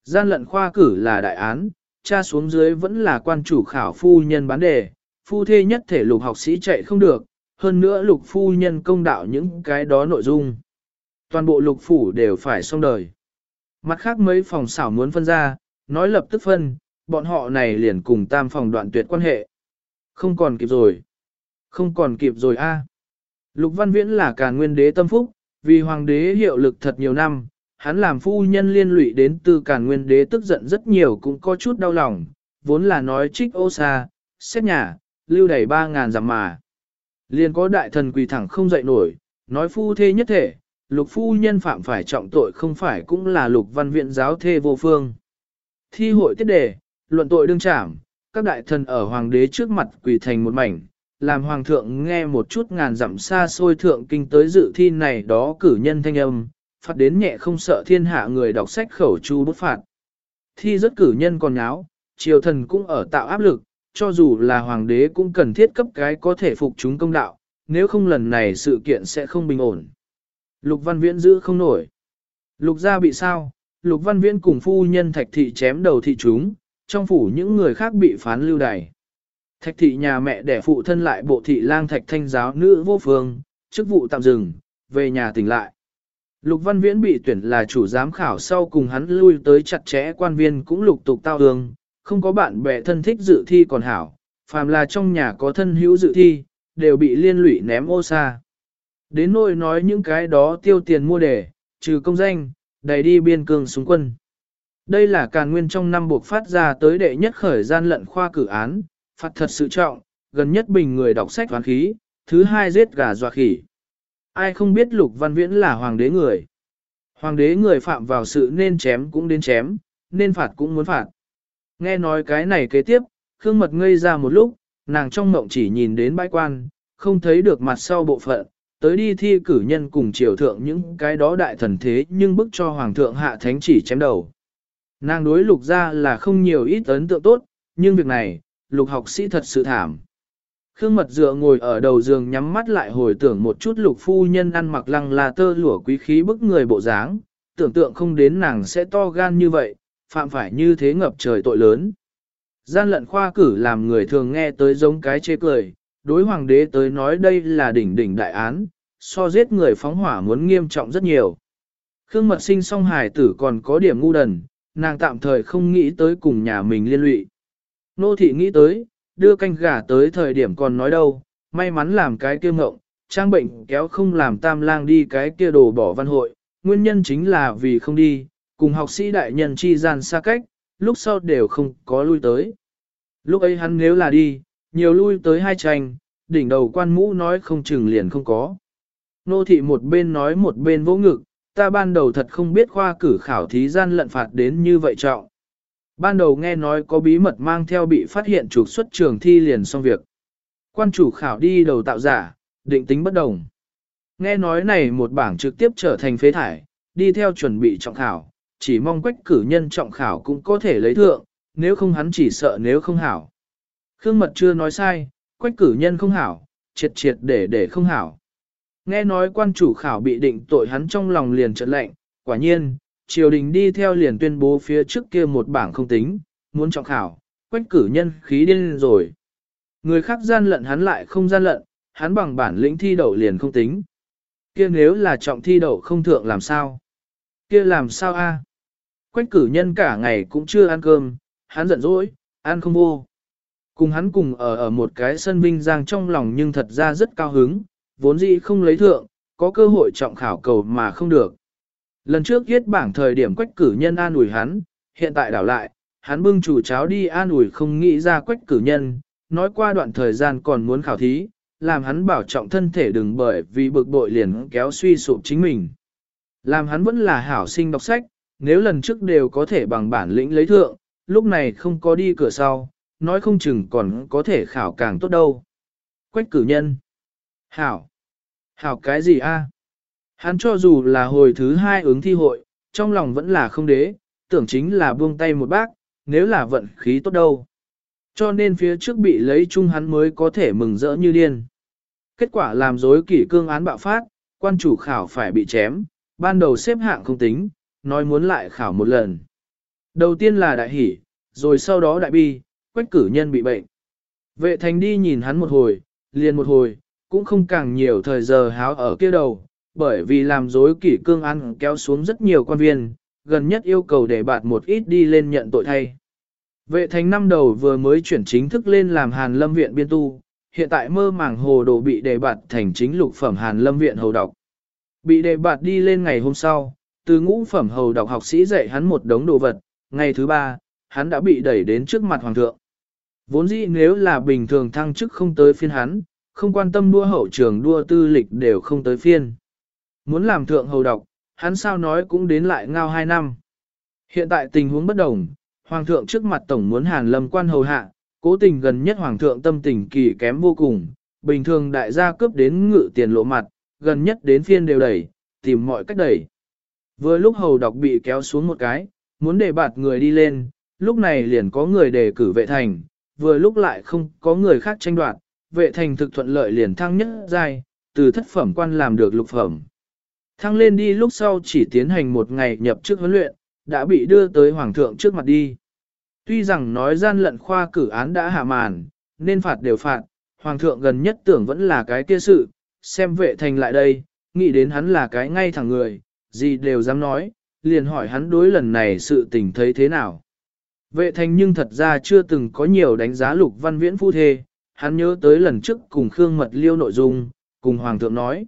Gian lận khoa cử là đại án, cha xuống dưới vẫn là quan chủ khảo phu nhân bán đề, phu thê nhất thể lục học sĩ chạy không được, hơn nữa lục phu nhân công đạo những cái đó nội dung. Toàn bộ lục phủ đều phải xong đời. Mặt khác mấy phòng xảo muốn phân ra, nói lập tức phân, bọn họ này liền cùng tam phòng đoạn tuyệt quan hệ. Không còn kịp rồi. Không còn kịp rồi a. Lục Văn Viễn là cả nguyên đế tâm phúc, vì hoàng đế hiệu lực thật nhiều năm, hắn làm phu nhân liên lụy đến từ càn nguyên đế tức giận rất nhiều cũng có chút đau lòng, vốn là nói trích ô xa, xét nhà, lưu đẩy ba ngàn dặm mà. Liền có đại thần quỳ thẳng không dậy nổi, nói phu thê nhất thể, lục phu nhân phạm phải trọng tội không phải cũng là lục văn viện giáo thê vô phương. Thi hội tiết đề, luận tội đương trảm, các đại thần ở hoàng đế trước mặt quỳ thành một mảnh, làm hoàng thượng nghe một chút ngàn dặm xa xôi thượng kinh tới dự thi này đó cử nhân thanh âm, phạt đến nhẹ không sợ thiên hạ người đọc sách khẩu chu bút phạt. Thi rất cử nhân còn nháo, triều thần cũng ở tạo áp lực, cho dù là hoàng đế cũng cần thiết cấp cái có thể phục chúng công đạo, nếu không lần này sự kiện sẽ không bình ổn. Lục Văn Viễn giữ không nổi. Lục gia bị sao? Lục Văn Viễn cùng phu nhân Thạch Thị chém đầu thị chúng, trong phủ những người khác bị phán lưu đày. Thạch Thị nhà mẹ đẻ phụ thân lại bộ thị lang Thạch Thanh giáo nữ vô phương, chức vụ tạm dừng, về nhà tỉnh lại. Lục Văn Viễn bị tuyển là chủ giám khảo sau cùng hắn lui tới chặt chẽ quan viên cũng lục tục tao hương, không có bạn bè thân thích dự thi còn hảo, phàm là trong nhà có thân hữu dự thi, đều bị liên lụy ném ô xa. Đến nỗi nói những cái đó tiêu tiền mua đề, trừ công danh, đầy đi biên cương súng quân. Đây là càn nguyên trong năm buộc phát ra tới đệ nhất khởi gian lận khoa cử án, phạt thật sự trọng, gần nhất bình người đọc sách hoán khí, thứ hai giết gà dọa khỉ. Ai không biết lục văn viễn là hoàng đế người. Hoàng đế người phạm vào sự nên chém cũng đến chém, nên phạt cũng muốn phạt. Nghe nói cái này kế tiếp, Khương Mật ngây ra một lúc, nàng trong mộng chỉ nhìn đến bãi quan, không thấy được mặt sau bộ phận, tới đi thi cử nhân cùng triều thượng những cái đó đại thần thế nhưng bức cho hoàng thượng hạ thánh chỉ chém đầu. Nàng đối lục ra là không nhiều ít ấn tượng tốt, nhưng việc này, lục học sĩ thật sự thảm. Khương mật dựa ngồi ở đầu giường nhắm mắt lại hồi tưởng một chút lục phu nhân ăn mặc lăng là tơ lụa quý khí bức người bộ dáng, tưởng tượng không đến nàng sẽ to gan như vậy, phạm phải như thế ngập trời tội lớn. Gian lận khoa cử làm người thường nghe tới giống cái chê cười, đối hoàng đế tới nói đây là đỉnh đỉnh đại án, so giết người phóng hỏa muốn nghiêm trọng rất nhiều. Khương mật sinh song hài tử còn có điểm ngu đần, nàng tạm thời không nghĩ tới cùng nhà mình liên lụy. Nô thị nghĩ tới, đưa canh gà tới thời điểm còn nói đâu, may mắn làm cái kia ngộng, trang bệnh kéo không làm tam lang đi cái kia đồ bỏ văn hội, nguyên nhân chính là vì không đi, cùng học sĩ đại nhân chi gian xa cách, lúc sau đều không có lui tới. Lúc ấy hắn nếu là đi, nhiều lui tới hai tranh, đỉnh đầu quan mũ nói không chừng liền không có. Nô thị một bên nói một bên vỗ ngực, ta ban đầu thật không biết khoa cử khảo thí gian lận phạt đến như vậy trọng. Ban đầu nghe nói có bí mật mang theo bị phát hiện trục xuất trường thi liền xong việc. Quan chủ khảo đi đầu tạo giả, định tính bất đồng. Nghe nói này một bảng trực tiếp trở thành phế thải, đi theo chuẩn bị trọng khảo, chỉ mong quách cử nhân trọng khảo cũng có thể lấy thượng, nếu không hắn chỉ sợ nếu không hảo. Khương Mật chưa nói sai, quách cử nhân không hảo, triệt triệt để để không hảo. Nghe nói quan chủ khảo bị định tội hắn trong lòng liền trật lệnh, quả nhiên, triều đình đi theo liền tuyên bố phía trước kia một bảng không tính, muốn trọng khảo, quách cử nhân khí điên rồi. Người khác gian lận hắn lại không gian lận, hắn bằng bản lĩnh thi đậu liền không tính. Kia nếu là trọng thi đậu không thượng làm sao? Kia làm sao a? Quách cử nhân cả ngày cũng chưa ăn cơm, hắn giận dỗi, ăn không vô. Cùng hắn cùng ở ở một cái sân vinh giang trong lòng nhưng thật ra rất cao hứng, vốn dĩ không lấy thượng, có cơ hội trọng khảo cầu mà không được. Lần trước viết bảng thời điểm quách cử nhân an ủi hắn, hiện tại đảo lại, hắn bưng chủ cháo đi an ủi không nghĩ ra quách cử nhân, nói qua đoạn thời gian còn muốn khảo thí, làm hắn bảo trọng thân thể đừng bởi vì bực bội liền kéo suy sụp chính mình. Làm hắn vẫn là hảo sinh đọc sách, nếu lần trước đều có thể bằng bản lĩnh lấy thượng, lúc này không có đi cửa sau, nói không chừng còn có thể khảo càng tốt đâu. Quách cử nhân. Hảo. Hảo cái gì a? Hắn cho dù là hồi thứ hai ứng thi hội, trong lòng vẫn là không đế, tưởng chính là buông tay một bác, nếu là vận khí tốt đâu. Cho nên phía trước bị lấy chung hắn mới có thể mừng rỡ như điên. Kết quả làm dối kỷ cương án bạo phát, quan chủ khảo phải bị chém, ban đầu xếp hạng không tính, nói muốn lại khảo một lần. Đầu tiên là đại hỷ, rồi sau đó đại bi, quách cử nhân bị bệnh. Vệ thành đi nhìn hắn một hồi, liền một hồi, cũng không càng nhiều thời giờ háo ở kia đầu, bởi vì làm dối kỷ cương ăn kéo xuống rất nhiều quan viên, gần nhất yêu cầu để bạt một ít đi lên nhận tội thay. Vệ thành năm đầu vừa mới chuyển chính thức lên làm Hàn Lâm Viện biên tu, hiện tại mơ màng hồ đồ bị đề bạt thành chính lục phẩm Hàn Lâm Viện hầu độc, Bị đề bạt đi lên ngày hôm sau, từ ngũ phẩm hầu đọc học sĩ dạy hắn một đống đồ vật, ngày thứ ba, hắn đã bị đẩy đến trước mặt hoàng thượng. Vốn dĩ nếu là bình thường thăng chức không tới phiên hắn, không quan tâm đua hậu trường đua tư lịch đều không tới phiên. Muốn làm thượng hầu đọc, hắn sao nói cũng đến lại ngao hai năm. Hiện tại tình huống bất đồng, hoàng thượng trước mặt tổng muốn hàn lâm quan hầu hạ, cố tình gần nhất hoàng thượng tâm tình kỳ kém vô cùng, bình thường đại gia cướp đến ngự tiền lộ mặt, gần nhất đến phiên đều đẩy, tìm mọi cách đẩy. Vừa lúc hầu đọc bị kéo xuống một cái, muốn để bạt người đi lên, lúc này liền có người đề cử vệ thành, vừa lúc lại không có người khác tranh đoạt, vệ thành thực thuận lợi liền thăng nhất giai, từ thất phẩm quan làm được lục phẩm. Thăng lên đi lúc sau chỉ tiến hành một ngày nhập chức huấn luyện, đã bị đưa tới hoàng thượng trước mặt đi. Tuy rằng nói gian lận khoa cử án đã hạ màn, nên phạt đều phạt, hoàng thượng gần nhất tưởng vẫn là cái kia sự, xem vệ thành lại đây, nghĩ đến hắn là cái ngay thẳng người, gì đều dám nói, liền hỏi hắn đối lần này sự tình thấy thế nào. Vệ thành nhưng thật ra chưa từng có nhiều đánh giá lục văn viễn phu thê, hắn nhớ tới lần trước cùng Khương Mật Liêu nội dung, cùng Hoàng thượng nói.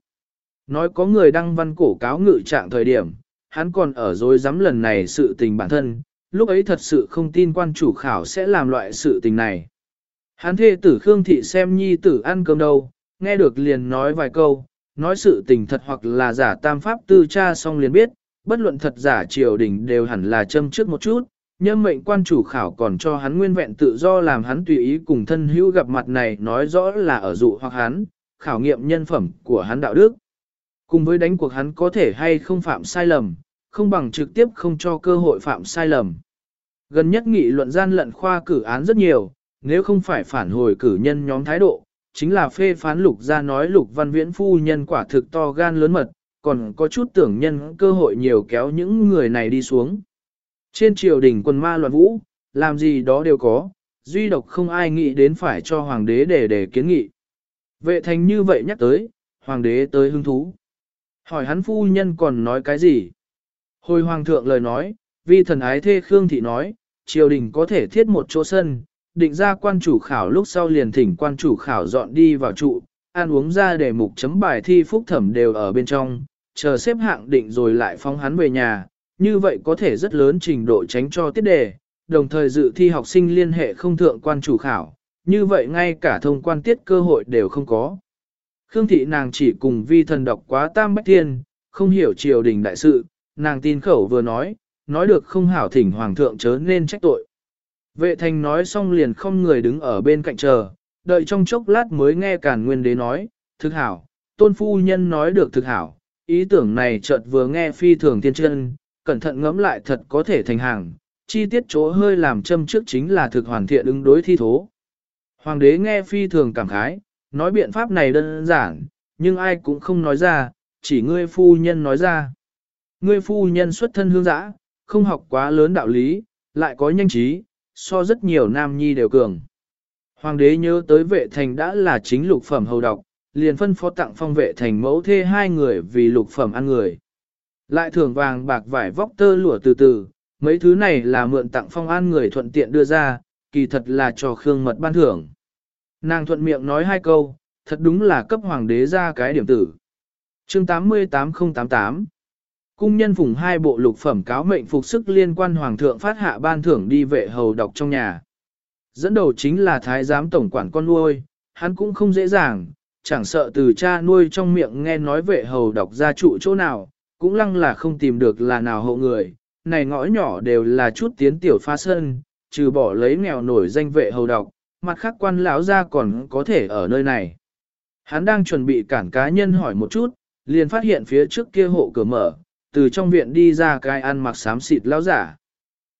Nói có người đăng văn cổ cáo ngự trạng thời điểm, hắn còn ở dối dám lần này sự tình bản thân, lúc ấy thật sự không tin quan chủ khảo sẽ làm loại sự tình này. Hắn thê tử Khương Thị xem nhi tử ăn cơm đâu, nghe được liền nói vài câu, nói sự tình thật hoặc là giả tam pháp tư cha xong liền biết, bất luận thật giả triều đình đều hẳn là châm trước một chút, nhân mệnh quan chủ khảo còn cho hắn nguyên vẹn tự do làm hắn tùy ý cùng thân hữu gặp mặt này nói rõ là ở dụ hoặc hắn, khảo nghiệm nhân phẩm của hắn đạo đức. Cùng với đánh cuộc hắn có thể hay không phạm sai lầm, không bằng trực tiếp không cho cơ hội phạm sai lầm. Gần nhất nghị luận gian lận khoa cử án rất nhiều, nếu không phải phản hồi cử nhân nhóm thái độ, chính là phê phán lục ra nói lục văn viễn phu nhân quả thực to gan lớn mật, còn có chút tưởng nhân cơ hội nhiều kéo những người này đi xuống. Trên triều đình quân ma loạn vũ, làm gì đó đều có, duy độc không ai nghĩ đến phải cho hoàng đế để để kiến nghị. Vệ thành như vậy nhắc tới, hoàng đế tới hứng thú. Hỏi hắn phu nhân còn nói cái gì? Hồi hoàng thượng lời nói, vi thần ái thê Khương Thị nói, triều đình có thể thiết một chỗ sân, định ra quan chủ khảo lúc sau liền thỉnh quan chủ khảo dọn đi vào trụ, ăn uống ra để mục chấm bài thi phúc thẩm đều ở bên trong, chờ xếp hạng định rồi lại phóng hắn về nhà, như vậy có thể rất lớn trình độ tránh cho tiết đề, đồng thời dự thi học sinh liên hệ không thượng quan chủ khảo, như vậy ngay cả thông quan tiết cơ hội đều không có. Khương thị nàng chỉ cùng vi thần đọc quá tam bách thiên, không hiểu triều đình đại sự, nàng tin khẩu vừa nói, nói được không hảo thỉnh hoàng thượng chớ nên trách tội. Vệ thành nói xong liền không người đứng ở bên cạnh chờ, đợi trong chốc lát mới nghe cản nguyên đế nói, thực hảo, tôn phu nhân nói được thực hảo, ý tưởng này chợt vừa nghe phi thường tiên chân, cẩn thận ngẫm lại thật có thể thành hàng, chi tiết chỗ hơi làm châm trước chính là thực hoàn thiện ứng đối thi thố. Hoàng đế nghe phi thường cảm khái, nói biện pháp này đơn giản, nhưng ai cũng không nói ra, chỉ ngươi phu nhân nói ra. Ngươi phu nhân xuất thân hương giã, không học quá lớn đạo lý, lại có nhanh trí, so rất nhiều nam nhi đều cường. Hoàng đế nhớ tới vệ thành đã là chính lục phẩm hầu độc, liền phân phó tặng phong vệ thành mẫu thê hai người vì lục phẩm ăn người. Lại thưởng vàng bạc vải vóc tơ lụa từ từ, mấy thứ này là mượn tặng phong an người thuận tiện đưa ra, kỳ thật là cho Khương Mật ban thưởng. Nàng thuận miệng nói hai câu, thật đúng là cấp hoàng đế ra cái điểm tử. Chương 88088 Cung nhân phùng hai bộ lục phẩm cáo mệnh phục sức liên quan hoàng thượng phát hạ ban thưởng đi vệ hầu đọc trong nhà. Dẫn đầu chính là thái giám tổng quản con nuôi, hắn cũng không dễ dàng, chẳng sợ từ cha nuôi trong miệng nghe nói vệ hầu đọc ra trụ chỗ nào, cũng lăng là không tìm được là nào hộ người, này ngõ nhỏ đều là chút tiến tiểu pha sơn, trừ bỏ lấy nghèo nổi danh vệ hầu đọc, mặt khác quan lão ra còn có thể ở nơi này. Hắn đang chuẩn bị cản cá nhân hỏi một chút, liền phát hiện phía trước kia hộ cửa mở, từ trong viện đi ra cái ăn mặc xám xịt lão giả.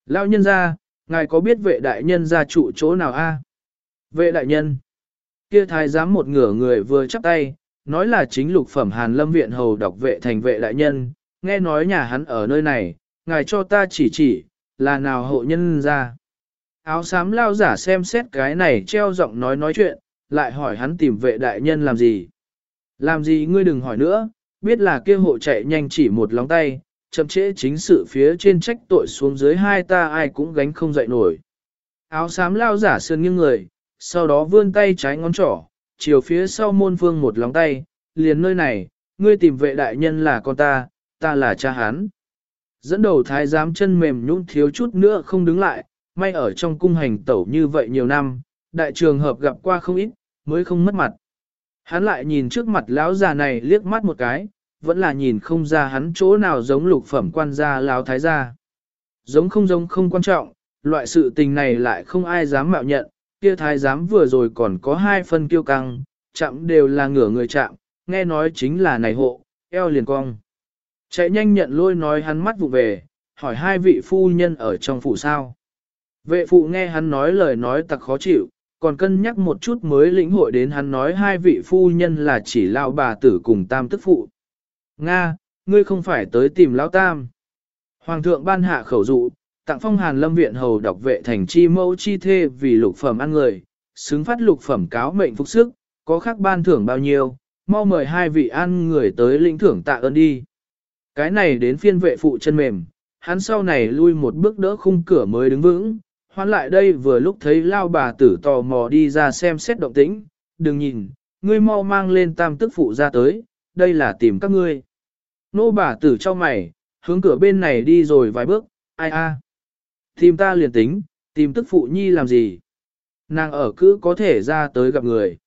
Lão nhân ra, ngài có biết vệ đại nhân ra trụ chỗ nào a? Vệ đại nhân. Kia thái giám một ngửa người vừa chắp tay, nói là chính lục phẩm Hàn Lâm Viện hầu đọc vệ thành vệ đại nhân, nghe nói nhà hắn ở nơi này, ngài cho ta chỉ chỉ, là nào hộ nhân ra. Áo xám lao giả xem xét cái này treo giọng nói nói chuyện, lại hỏi hắn tìm vệ đại nhân làm gì. Làm gì ngươi đừng hỏi nữa, biết là kia hộ chạy nhanh chỉ một lóng tay, chậm trễ chính sự phía trên trách tội xuống dưới hai ta ai cũng gánh không dậy nổi. Áo xám lao giả sườn nghiêng người, sau đó vươn tay trái ngón trỏ, chiều phía sau môn phương một lóng tay, liền nơi này, ngươi tìm vệ đại nhân là con ta, ta là cha hắn. Dẫn đầu thái giám chân mềm nhũn thiếu chút nữa không đứng lại, may ở trong cung hành tẩu như vậy nhiều năm, đại trường hợp gặp qua không ít, mới không mất mặt. Hắn lại nhìn trước mặt lão già này liếc mắt một cái, vẫn là nhìn không ra hắn chỗ nào giống lục phẩm quan gia lão thái gia. Giống không giống không quan trọng, loại sự tình này lại không ai dám mạo nhận, kia thái giám vừa rồi còn có hai phân kiêu căng, chạm đều là ngửa người chạm, nghe nói chính là này hộ, eo liền cong. Chạy nhanh nhận lôi nói hắn mắt vụ về, hỏi hai vị phu nhân ở trong phủ sao. Vệ phụ nghe hắn nói lời nói tặc khó chịu, còn cân nhắc một chút mới lĩnh hội đến hắn nói hai vị phu nhân là chỉ lão bà tử cùng tam tức phụ. Nga, ngươi không phải tới tìm lão tam. Hoàng thượng ban hạ khẩu dụ, tặng phong hàn lâm viện hầu đọc vệ thành chi mẫu chi thê vì lục phẩm ăn người, xứng phát lục phẩm cáo mệnh phúc sức, có khác ban thưởng bao nhiêu, mau mời hai vị ăn người tới lĩnh thưởng tạ ơn đi. Cái này đến phiên vệ phụ chân mềm, hắn sau này lui một bước đỡ khung cửa mới đứng vững, hoán lại đây vừa lúc thấy lao bà tử tò mò đi ra xem xét động tĩnh, đừng nhìn, ngươi mau mang lên tam tức phụ ra tới, đây là tìm các ngươi. Nô bà tử cho mày, hướng cửa bên này đi rồi vài bước, ai a, Tìm ta liền tính, tìm tức phụ nhi làm gì? Nàng ở cứ có thể ra tới gặp người.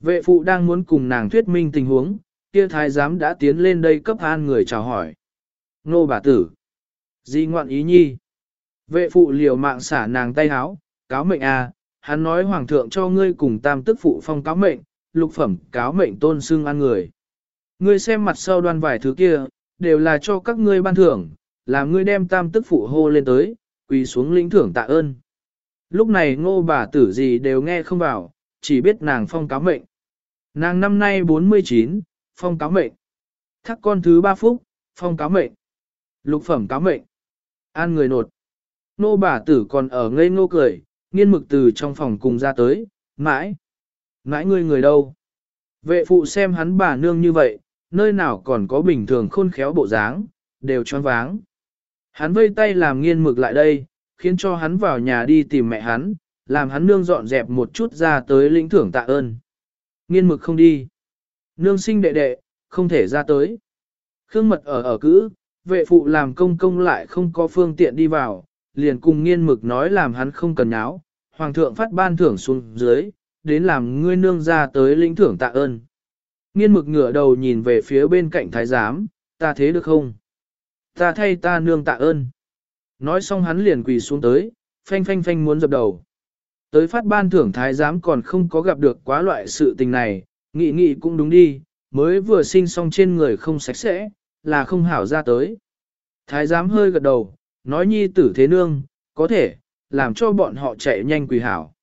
Vệ phụ đang muốn cùng nàng thuyết minh tình huống, kia thái giám đã tiến lên đây cấp an người chào hỏi. Nô bà tử. Di ngoạn ý nhi. Vệ phụ liều mạng xả nàng tay háo, cáo mệnh à, hắn nói hoàng thượng cho ngươi cùng tam tức phụ phong cáo mệnh, lục phẩm cáo mệnh tôn xưng ăn người. Ngươi xem mặt sau đoan vài thứ kia, đều là cho các ngươi ban thưởng, làm ngươi đem tam tức phụ hô lên tới, quỳ xuống lĩnh thưởng tạ ơn. Lúc này ngô bà tử gì đều nghe không vào, chỉ biết nàng phong cáo mệnh. Nàng năm nay 49, phong cáo mệnh. Thác con thứ ba phúc, phong cáo mệnh. Lục phẩm cáo mệnh. An người nột. Nô bà tử còn ở ngây ngô cười, nghiên mực từ trong phòng cùng ra tới, mãi. Mãi ngươi người đâu? Vệ phụ xem hắn bà nương như vậy, nơi nào còn có bình thường khôn khéo bộ dáng, đều choáng váng. Hắn vây tay làm nghiên mực lại đây, khiến cho hắn vào nhà đi tìm mẹ hắn, làm hắn nương dọn dẹp một chút ra tới lĩnh thưởng tạ ơn. Nghiên mực không đi. Nương sinh đệ đệ, không thể ra tới. Khương mật ở ở cữ, vệ phụ làm công công lại không có phương tiện đi vào, liền cùng nghiên mực nói làm hắn không cần nháo, hoàng thượng phát ban thưởng xuống dưới, đến làm ngươi nương ra tới lĩnh thưởng tạ ơn. Nghiên mực ngửa đầu nhìn về phía bên cạnh thái giám, ta thế được không? Ta thay ta nương tạ ơn. Nói xong hắn liền quỳ xuống tới, phanh phanh phanh muốn dập đầu. Tới phát ban thưởng thái giám còn không có gặp được quá loại sự tình này, nghị nghị cũng đúng đi, mới vừa sinh xong trên người không sạch sẽ, là không hảo ra tới. Thái giám hơi gật đầu, nói nhi tử thế nương, có thể, làm cho bọn họ chạy nhanh quỳ hảo.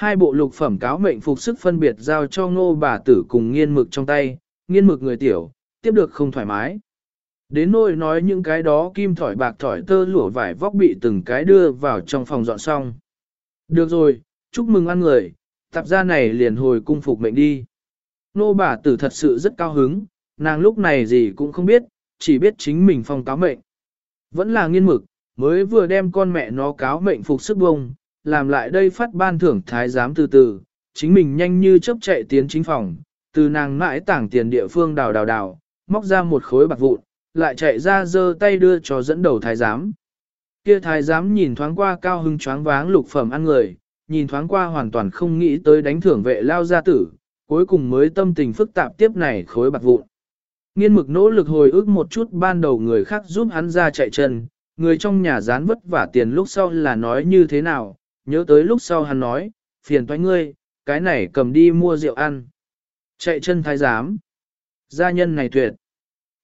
Hai bộ lục phẩm cáo mệnh phục sức phân biệt giao cho ngô bà tử cùng nghiên mực trong tay, nghiên mực người tiểu, tiếp được không thoải mái. Đến nỗi nói những cái đó kim thỏi bạc thỏi tơ lụa vải vóc bị từng cái đưa vào trong phòng dọn xong. Được rồi, chúc mừng ăn người, tạp gia này liền hồi cung phục mệnh đi. Nô bà tử thật sự rất cao hứng, nàng lúc này gì cũng không biết, chỉ biết chính mình phong cáo mệnh. Vẫn là nghiên mực, mới vừa đem con mẹ nó cáo mệnh phục sức bông, làm lại đây phát ban thưởng thái giám từ từ, chính mình nhanh như chớp chạy tiến chính phòng, từ nàng mãi tảng tiền địa phương đào đào đào, móc ra một khối bạc vụn, lại chạy ra giơ tay đưa cho dẫn đầu thái giám. Kia thái giám nhìn thoáng qua cao hưng choáng váng lục phẩm ăn người, nhìn thoáng qua hoàn toàn không nghĩ tới đánh thưởng vệ lao gia tử, cuối cùng mới tâm tình phức tạp tiếp này khối bạc vụn. Nghiên mực nỗ lực hồi ức một chút ban đầu người khác giúp hắn ra chạy chân, người trong nhà dán vất vả tiền lúc sau là nói như thế nào, nhớ tới lúc sau hắn nói, phiền toái ngươi, cái này cầm đi mua rượu ăn. Chạy chân thái giám. Gia nhân này tuyệt.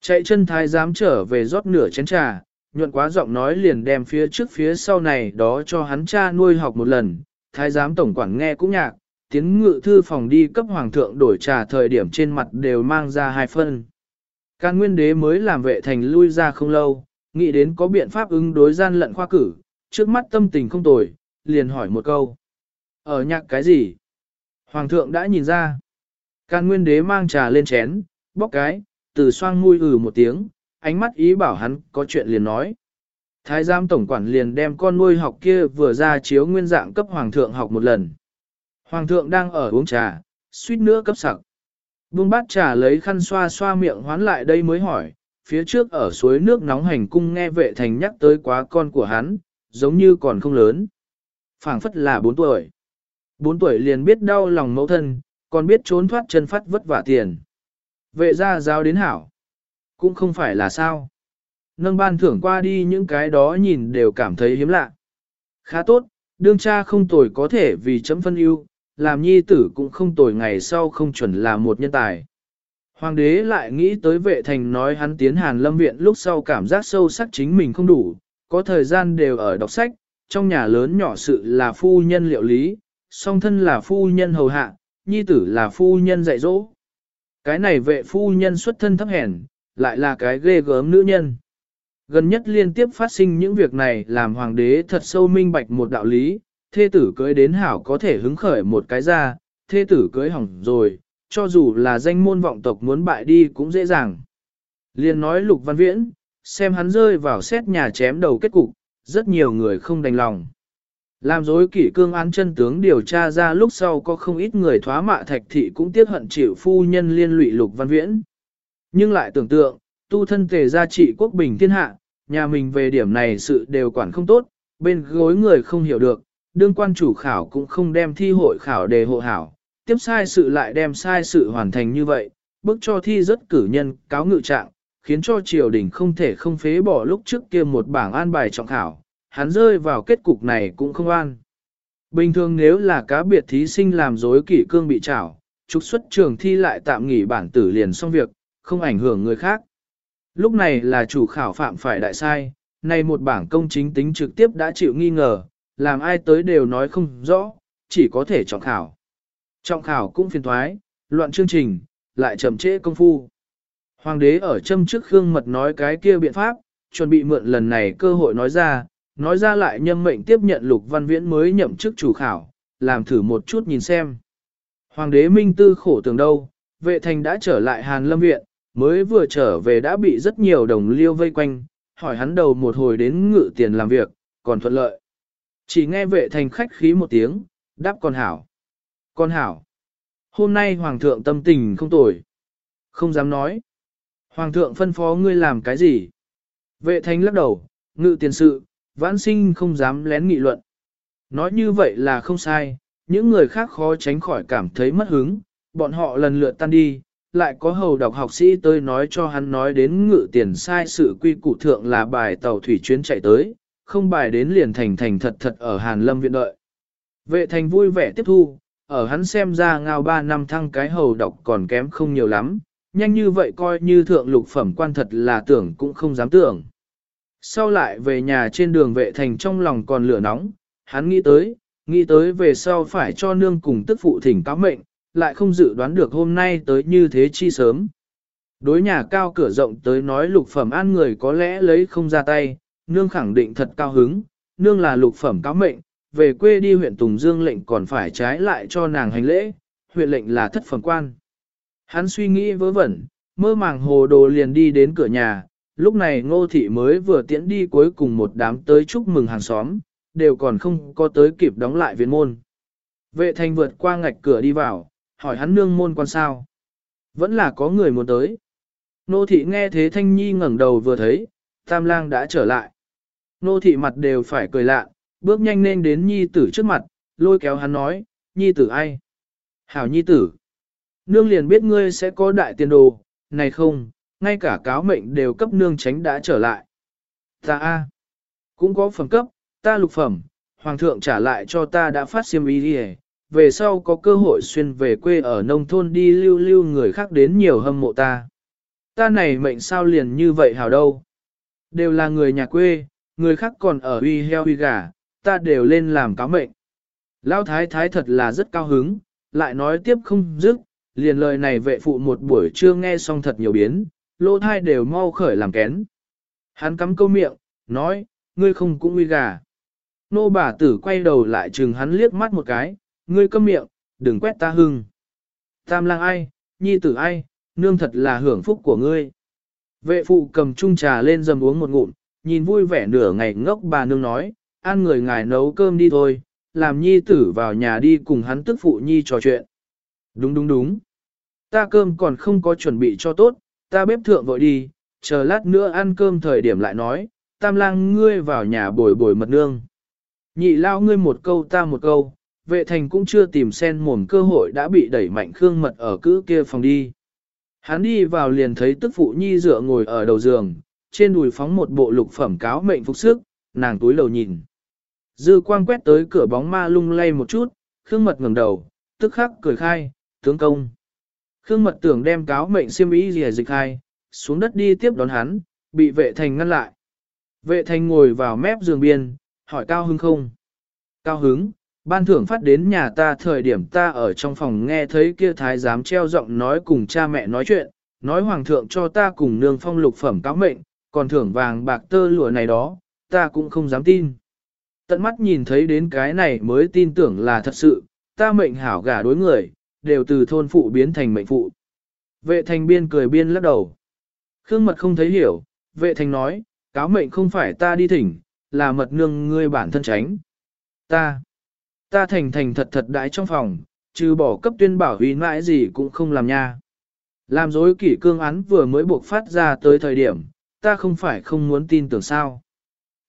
Chạy chân thái giám trở về rót nửa chén trà, nhuận quá giọng nói liền đem phía trước phía sau này đó cho hắn cha nuôi học một lần. Thái giám tổng quản nghe cũng nhạc, tiến ngự thư phòng đi cấp hoàng thượng đổi trà thời điểm trên mặt đều mang ra hai phân. Can nguyên đế mới làm vệ thành lui ra không lâu, nghĩ đến có biện pháp ứng đối gian lận khoa cử, trước mắt tâm tình không tồi, liền hỏi một câu. Ở nhạc cái gì? Hoàng thượng đã nhìn ra. Can nguyên đế mang trà lên chén, bóc cái, từ xoang mui ừ một tiếng, ánh mắt ý bảo hắn có chuyện liền nói. Thái giám tổng quản liền đem con nuôi học kia vừa ra chiếu nguyên dạng cấp hoàng thượng học một lần. Hoàng thượng đang ở uống trà, suýt nữa cấp sặc. Buông bát trà lấy khăn xoa xoa miệng hoán lại đây mới hỏi, phía trước ở suối nước nóng hành cung nghe vệ thành nhắc tới quá con của hắn, giống như còn không lớn phảng phất là 4 tuổi. 4 tuổi liền biết đau lòng mẫu thân, còn biết trốn thoát chân phát vất vả tiền. Vệ gia giáo đến hảo. Cũng không phải là sao. Nâng ban thưởng qua đi những cái đó nhìn đều cảm thấy hiếm lạ. Khá tốt, đương cha không tồi có thể vì chấm phân ưu, làm nhi tử cũng không tồi ngày sau không chuẩn là một nhân tài. Hoàng đế lại nghĩ tới vệ thành nói hắn tiến hàn lâm viện lúc sau cảm giác sâu sắc chính mình không đủ, có thời gian đều ở đọc sách, trong nhà lớn nhỏ sự là phu nhân liệu lý, song thân là phu nhân hầu hạ, nhi tử là phu nhân dạy dỗ. Cái này vệ phu nhân xuất thân thấp hèn, lại là cái ghê gớm nữ nhân. Gần nhất liên tiếp phát sinh những việc này làm hoàng đế thật sâu minh bạch một đạo lý, thê tử cưới đến hảo có thể hứng khởi một cái ra, thê tử cưới hỏng rồi, cho dù là danh môn vọng tộc muốn bại đi cũng dễ dàng. Liên nói lục văn viễn, xem hắn rơi vào xét nhà chém đầu kết cục, rất nhiều người không đành lòng. Làm dối kỷ cương án chân tướng điều tra ra lúc sau có không ít người thoá mạ thạch thị cũng tiếc hận chịu phu nhân liên lụy lục văn viễn. Nhưng lại tưởng tượng, tu thân tề gia trị quốc bình thiên hạ, nhà mình về điểm này sự đều quản không tốt, bên gối người không hiểu được, đương quan chủ khảo cũng không đem thi hội khảo đề hộ hảo, tiếp sai sự lại đem sai sự hoàn thành như vậy, bức cho thi rất cử nhân, cáo ngự trạng, khiến cho triều đình không thể không phế bỏ lúc trước kia một bảng an bài trọng khảo, hắn rơi vào kết cục này cũng không an. Bình thường nếu là cá biệt thí sinh làm dối kỷ cương bị trảo, trục xuất trường thi lại tạm nghỉ bản tử liền xong việc, không ảnh hưởng người khác. Lúc này là chủ khảo phạm phải đại sai, nay một bảng công chính tính trực tiếp đã chịu nghi ngờ, làm ai tới đều nói không rõ, chỉ có thể trọng khảo. Trọng khảo cũng phiền thoái, loạn chương trình, lại chậm trễ công phu. Hoàng đế ở châm trước Khương Mật nói cái kia biện pháp, chuẩn bị mượn lần này cơ hội nói ra, nói ra lại nhâm mệnh tiếp nhận Lục Văn Viễn mới nhậm chức chủ khảo, làm thử một chút nhìn xem. Hoàng đế Minh Tư khổ tưởng đâu, vệ thành đã trở lại Hàn Lâm Viện, mới vừa trở về đã bị rất nhiều đồng liêu vây quanh, hỏi hắn đầu một hồi đến ngự tiền làm việc, còn thuận lợi. Chỉ nghe vệ thành khách khí một tiếng, đáp con hảo. Con hảo. Hôm nay hoàng thượng tâm tình không tồi. Không dám nói. Hoàng thượng phân phó ngươi làm cái gì? Vệ Thanh lắc đầu, ngự tiền sự, vãn sinh không dám lén nghị luận. Nói như vậy là không sai, những người khác khó tránh khỏi cảm thấy mất hứng, bọn họ lần lượt tan đi, lại có hầu đọc học sĩ tới nói cho hắn nói đến ngự tiền sai sự quy củ thượng là bài tàu thủy chuyến chạy tới, không bài đến liền thành thành thật thật ở Hàn Lâm viện đợi. Vệ thành vui vẻ tiếp thu, ở hắn xem ra ngao ba năm thăng cái hầu đọc còn kém không nhiều lắm, nhanh như vậy coi như thượng lục phẩm quan thật là tưởng cũng không dám tưởng. Sau lại về nhà trên đường vệ thành trong lòng còn lửa nóng, hắn nghĩ tới, nghĩ tới về sau phải cho nương cùng tức phụ thỉnh cáo mệnh, lại không dự đoán được hôm nay tới như thế chi sớm. Đối nhà cao cửa rộng tới nói lục phẩm an người có lẽ lấy không ra tay, nương khẳng định thật cao hứng, nương là lục phẩm cáo mệnh, về quê đi huyện Tùng Dương lệnh còn phải trái lại cho nàng hành lễ, huyện lệnh là thất phẩm quan. Hắn suy nghĩ vớ vẩn, mơ màng hồ đồ liền đi đến cửa nhà, lúc này ngô thị mới vừa tiễn đi cuối cùng một đám tới chúc mừng hàng xóm, đều còn không có tới kịp đóng lại viện môn. Vệ thành vượt qua ngạch cửa đi vào, hỏi hắn nương môn quan sao. Vẫn là có người muốn tới. Nô thị nghe thế thanh nhi ngẩng đầu vừa thấy, tam lang đã trở lại. Nô thị mặt đều phải cười lạ, bước nhanh lên đến nhi tử trước mặt, lôi kéo hắn nói, nhi tử ai? Hảo nhi tử. Nương liền biết ngươi sẽ có đại tiền đồ, này không, ngay cả cáo mệnh đều cấp nương tránh đã trở lại. Ta a cũng có phẩm cấp, ta lục phẩm, hoàng thượng trả lại cho ta đã phát xiêm ý đi về sau có cơ hội xuyên về quê ở nông thôn đi lưu lưu người khác đến nhiều hâm mộ ta. Ta này mệnh sao liền như vậy hào đâu. Đều là người nhà quê, người khác còn ở uy heo uy gà, ta đều lên làm cáo mệnh. Lão thái thái thật là rất cao hứng, lại nói tiếp không dứt, liền lời này vệ phụ một buổi trưa nghe xong thật nhiều biến, lỗ thai đều mau khởi làm kén. Hắn cắm câu miệng, nói, ngươi không cũng uy gà. Nô bà tử quay đầu lại chừng hắn liếc mắt một cái, ngươi câm miệng, đừng quét ta hưng. Tam lang ai, nhi tử ai, nương thật là hưởng phúc của ngươi. Vệ phụ cầm chung trà lên dầm uống một ngụm, nhìn vui vẻ nửa ngày ngốc bà nương nói, ăn người ngài nấu cơm đi thôi, làm nhi tử vào nhà đi cùng hắn tức phụ nhi trò chuyện. Đúng đúng đúng. Ta cơm còn không có chuẩn bị cho tốt, ta bếp thượng vội đi, chờ lát nữa ăn cơm thời điểm lại nói, tam lang ngươi vào nhà bồi bồi mật nương. Nhị lao ngươi một câu ta một câu, vệ thành cũng chưa tìm sen mồm cơ hội đã bị đẩy mạnh khương mật ở cữ kia phòng đi. Hắn đi vào liền thấy tức phụ nhi dựa ngồi ở đầu giường, trên đùi phóng một bộ lục phẩm cáo mệnh phục sức, nàng túi đầu nhìn. Dư quang quét tới cửa bóng ma lung lay một chút, khương mật ngẩng đầu, tức khắc cười khai, tướng công. Khương mật tưởng đem cáo mệnh siêm ý gì dịch hai, xuống đất đi tiếp đón hắn, bị vệ thành ngăn lại. Vệ thành ngồi vào mép giường biên, hỏi cao hứng không? Cao hứng, ban thưởng phát đến nhà ta thời điểm ta ở trong phòng nghe thấy kia thái giám treo giọng nói cùng cha mẹ nói chuyện, nói hoàng thượng cho ta cùng nương phong lục phẩm cáo mệnh, còn thưởng vàng bạc tơ lụa này đó, ta cũng không dám tin. Tận mắt nhìn thấy đến cái này mới tin tưởng là thật sự, ta mệnh hảo gả đối người, đều từ thôn phụ biến thành mệnh phụ. Vệ thành biên cười biên lắc đầu. Khương mật không thấy hiểu, vệ thành nói, cáo mệnh không phải ta đi thỉnh, là mật nương ngươi bản thân tránh. Ta, ta thành thành thật thật đãi trong phòng, trừ bỏ cấp tuyên bảo huy mãi gì cũng không làm nha. Làm dối kỷ cương án vừa mới buộc phát ra tới thời điểm, ta không phải không muốn tin tưởng sao.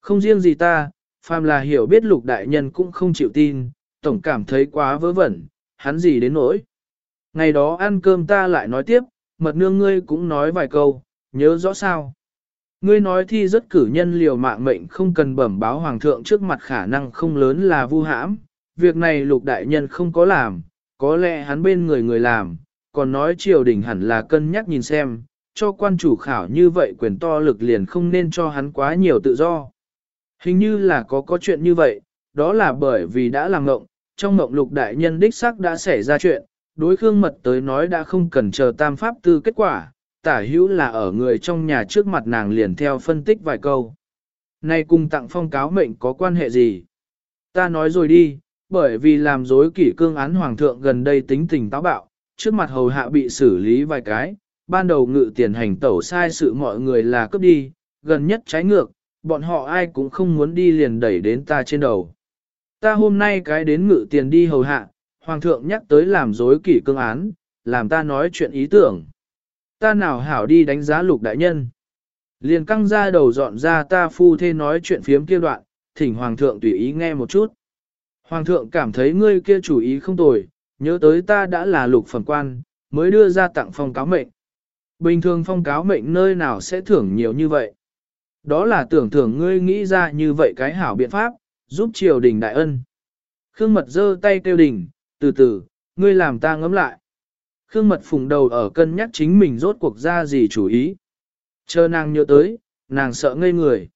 Không riêng gì ta, phàm là hiểu biết lục đại nhân cũng không chịu tin, tổng cảm thấy quá vớ vẩn, hắn gì đến nỗi. Ngày đó ăn cơm ta lại nói tiếp, mật nương ngươi cũng nói vài câu, nhớ rõ sao. Ngươi nói thi rất cử nhân liều mạng mệnh không cần bẩm báo hoàng thượng trước mặt khả năng không lớn là vu hãm, việc này lục đại nhân không có làm, có lẽ hắn bên người người làm, còn nói triều đình hẳn là cân nhắc nhìn xem, cho quan chủ khảo như vậy quyền to lực liền không nên cho hắn quá nhiều tự do. Hình như là có có chuyện như vậy, đó là bởi vì đã làm ngộng, trong ngộng lục đại nhân đích xác đã xảy ra chuyện, đối khương mật tới nói đã không cần chờ tam pháp tư kết quả, tả hữu là ở người trong nhà trước mặt nàng liền theo phân tích vài câu. Này cùng tặng phong cáo mệnh có quan hệ gì? Ta nói rồi đi, bởi vì làm dối kỷ cương án hoàng thượng gần đây tính tình táo bạo, trước mặt hầu hạ bị xử lý vài cái, ban đầu ngự tiền hành tẩu sai sự mọi người là cướp đi, gần nhất trái ngược, bọn họ ai cũng không muốn đi liền đẩy đến ta trên đầu. Ta hôm nay cái đến ngự tiền đi hầu hạ, hoàng thượng nhắc tới làm dối kỷ cương án, làm ta nói chuyện ý tưởng. Ta nào hảo đi đánh giá lục đại nhân. Liền căng ra đầu dọn ra ta phu thê nói chuyện phiếm kia đoạn, thỉnh hoàng thượng tùy ý nghe một chút. Hoàng thượng cảm thấy ngươi kia chủ ý không tồi, nhớ tới ta đã là lục phẩm quan, mới đưa ra tặng phong cáo mệnh. Bình thường phong cáo mệnh nơi nào sẽ thưởng nhiều như vậy. Đó là tưởng thưởng ngươi nghĩ ra như vậy cái hảo biện pháp, giúp triều đình đại ân. Khương mật giơ tay kêu đình, từ từ, ngươi làm ta ngấm lại. Khương mật phùng đầu ở cân nhắc chính mình rốt cuộc ra gì chủ ý. Chờ nàng nhớ tới, nàng sợ ngây người.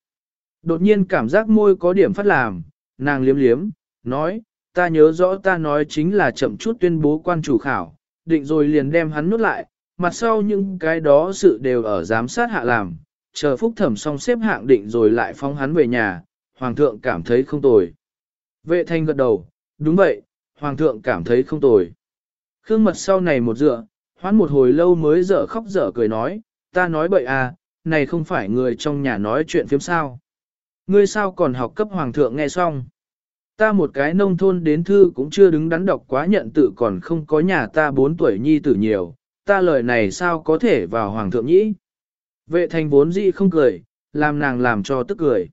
Đột nhiên cảm giác môi có điểm phát làm, nàng liếm liếm, nói, ta nhớ rõ ta nói chính là chậm chút tuyên bố quan chủ khảo, định rồi liền đem hắn nút lại, mặt sau những cái đó sự đều ở giám sát hạ làm, chờ phúc thẩm xong xếp hạng định rồi lại phóng hắn về nhà, hoàng thượng cảm thấy không tồi. Vệ thanh gật đầu, đúng vậy, hoàng thượng cảm thấy không tồi. Khương mật sau này một dựa, hoán một hồi lâu mới dở khóc dở cười nói, ta nói bậy à, này không phải người trong nhà nói chuyện phiếm sao. Ngươi sao còn học cấp hoàng thượng nghe xong. Ta một cái nông thôn đến thư cũng chưa đứng đắn đọc quá nhận tự còn không có nhà ta bốn tuổi nhi tử nhiều, ta lời này sao có thể vào hoàng thượng nhĩ. Vệ thành vốn dĩ không cười, làm nàng làm cho tức cười.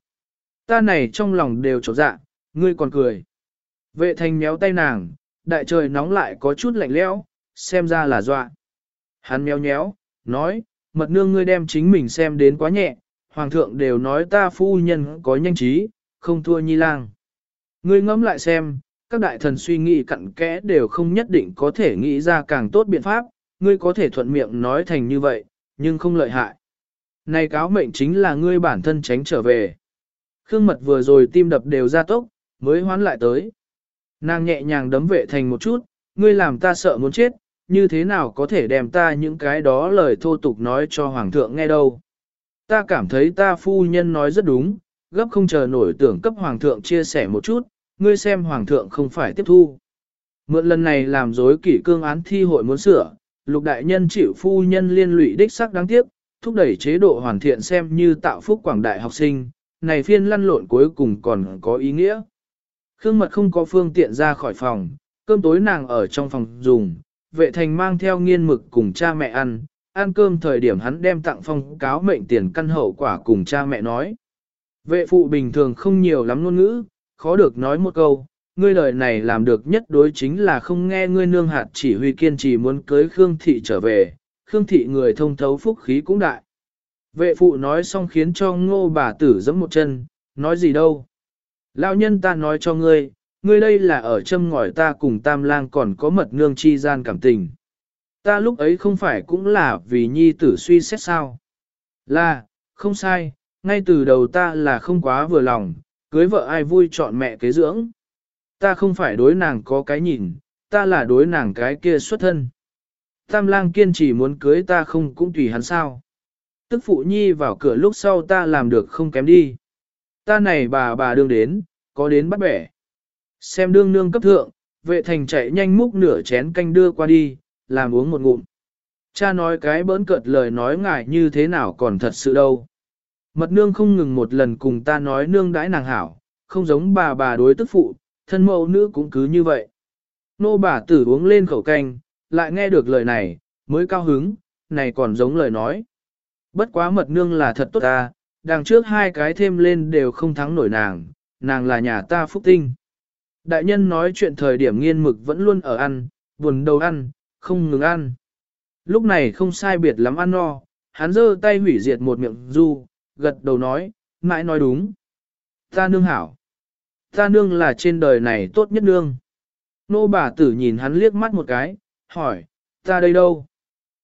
Ta này trong lòng đều trột dạ, ngươi còn cười. Vệ thành méo tay nàng, đại trời nóng lại có chút lạnh lẽo, xem ra là dọa. Hắn méo nhéo, nói, mật nương ngươi đem chính mình xem đến quá nhẹ, hoàng thượng đều nói ta phu nhân có nhanh trí, không thua nhi lang. Ngươi ngẫm lại xem, các đại thần suy nghĩ cặn kẽ đều không nhất định có thể nghĩ ra càng tốt biện pháp, ngươi có thể thuận miệng nói thành như vậy, nhưng không lợi hại. Này cáo mệnh chính là ngươi bản thân tránh trở về. Khương mật vừa rồi tim đập đều ra tốc, mới hoán lại tới. Nàng nhẹ nhàng đấm vệ thành một chút, ngươi làm ta sợ muốn chết, như thế nào có thể đem ta những cái đó lời thô tục nói cho hoàng thượng nghe đâu. Ta cảm thấy ta phu nhân nói rất đúng, gấp không chờ nổi tưởng cấp hoàng thượng chia sẻ một chút, ngươi xem hoàng thượng không phải tiếp thu. Mượn lần này làm dối kỷ cương án thi hội muốn sửa, lục đại nhân chịu phu nhân liên lụy đích sắc đáng tiếc, thúc đẩy chế độ hoàn thiện xem như tạo phúc quảng đại học sinh, này phiên lăn lộn cuối cùng còn có ý nghĩa. Khương mật không có phương tiện ra khỏi phòng, cơm tối nàng ở trong phòng dùng, vệ thành mang theo nghiên mực cùng cha mẹ ăn, ăn cơm thời điểm hắn đem tặng phong cáo mệnh tiền căn hậu quả cùng cha mẹ nói. Vệ phụ bình thường không nhiều lắm ngôn ngữ, khó được nói một câu, ngươi lời này làm được nhất đối chính là không nghe ngươi nương hạt chỉ huy kiên trì muốn cưới Khương Thị trở về, Khương Thị người thông thấu phúc khí cũng đại. Vệ phụ nói xong khiến cho ngô bà tử giẫm một chân, nói gì đâu. Lão nhân ta nói cho ngươi, ngươi đây là ở châm ngòi ta cùng tam lang còn có mật nương chi gian cảm tình. Ta lúc ấy không phải cũng là vì nhi tử suy xét sao. Là, không sai, ngay từ đầu ta là không quá vừa lòng, cưới vợ ai vui chọn mẹ kế dưỡng. Ta không phải đối nàng có cái nhìn, ta là đối nàng cái kia xuất thân. Tam lang kiên trì muốn cưới ta không cũng tùy hắn sao. Tức phụ nhi vào cửa lúc sau ta làm được không kém đi. Ta này bà bà đương đến, có đến bắt bẻ. Xem đương nương cấp thượng, vệ thành chạy nhanh múc nửa chén canh đưa qua đi, làm uống một ngụm. Cha nói cái bỡn cợt lời nói ngại như thế nào còn thật sự đâu. Mật nương không ngừng một lần cùng ta nói nương đãi nàng hảo, không giống bà bà đối tức phụ, thân mẫu nữ cũng cứ như vậy. Nô bà tử uống lên khẩu canh, lại nghe được lời này, mới cao hứng, này còn giống lời nói. Bất quá mật nương là thật tốt ta, đằng trước hai cái thêm lên đều không thắng nổi nàng, nàng là nhà ta phúc tinh. Đại nhân nói chuyện thời điểm nghiên mực vẫn luôn ở ăn, buồn đầu ăn, không ngừng ăn. Lúc này không sai biệt lắm ăn no, hắn giơ tay hủy diệt một miệng du, gật đầu nói, mãi nói đúng. Ta nương hảo. Ta nương là trên đời này tốt nhất nương. Nô bà tử nhìn hắn liếc mắt một cái, hỏi, ta đây đâu?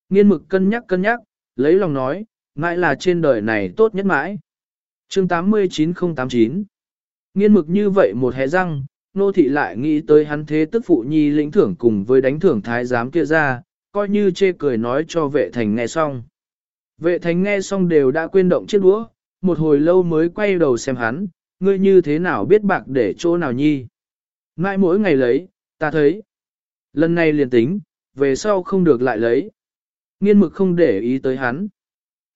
Nghiên mực cân nhắc cân nhắc, lấy lòng nói, mãi là trên đời này tốt nhất mãi. chương 89089 Nghiên mực như vậy một hé răng, nô thị lại nghĩ tới hắn thế tức phụ nhi lĩnh thưởng cùng với đánh thưởng thái giám kia ra, coi như chê cười nói cho vệ thành nghe xong. Vệ thành nghe xong đều đã quên động chiếc đũa, một hồi lâu mới quay đầu xem hắn, ngươi như thế nào biết bạc để chỗ nào nhi. Ngại mỗi ngày lấy, ta thấy. Lần này liền tính, về sau không được lại lấy. Nghiên mực không để ý tới hắn.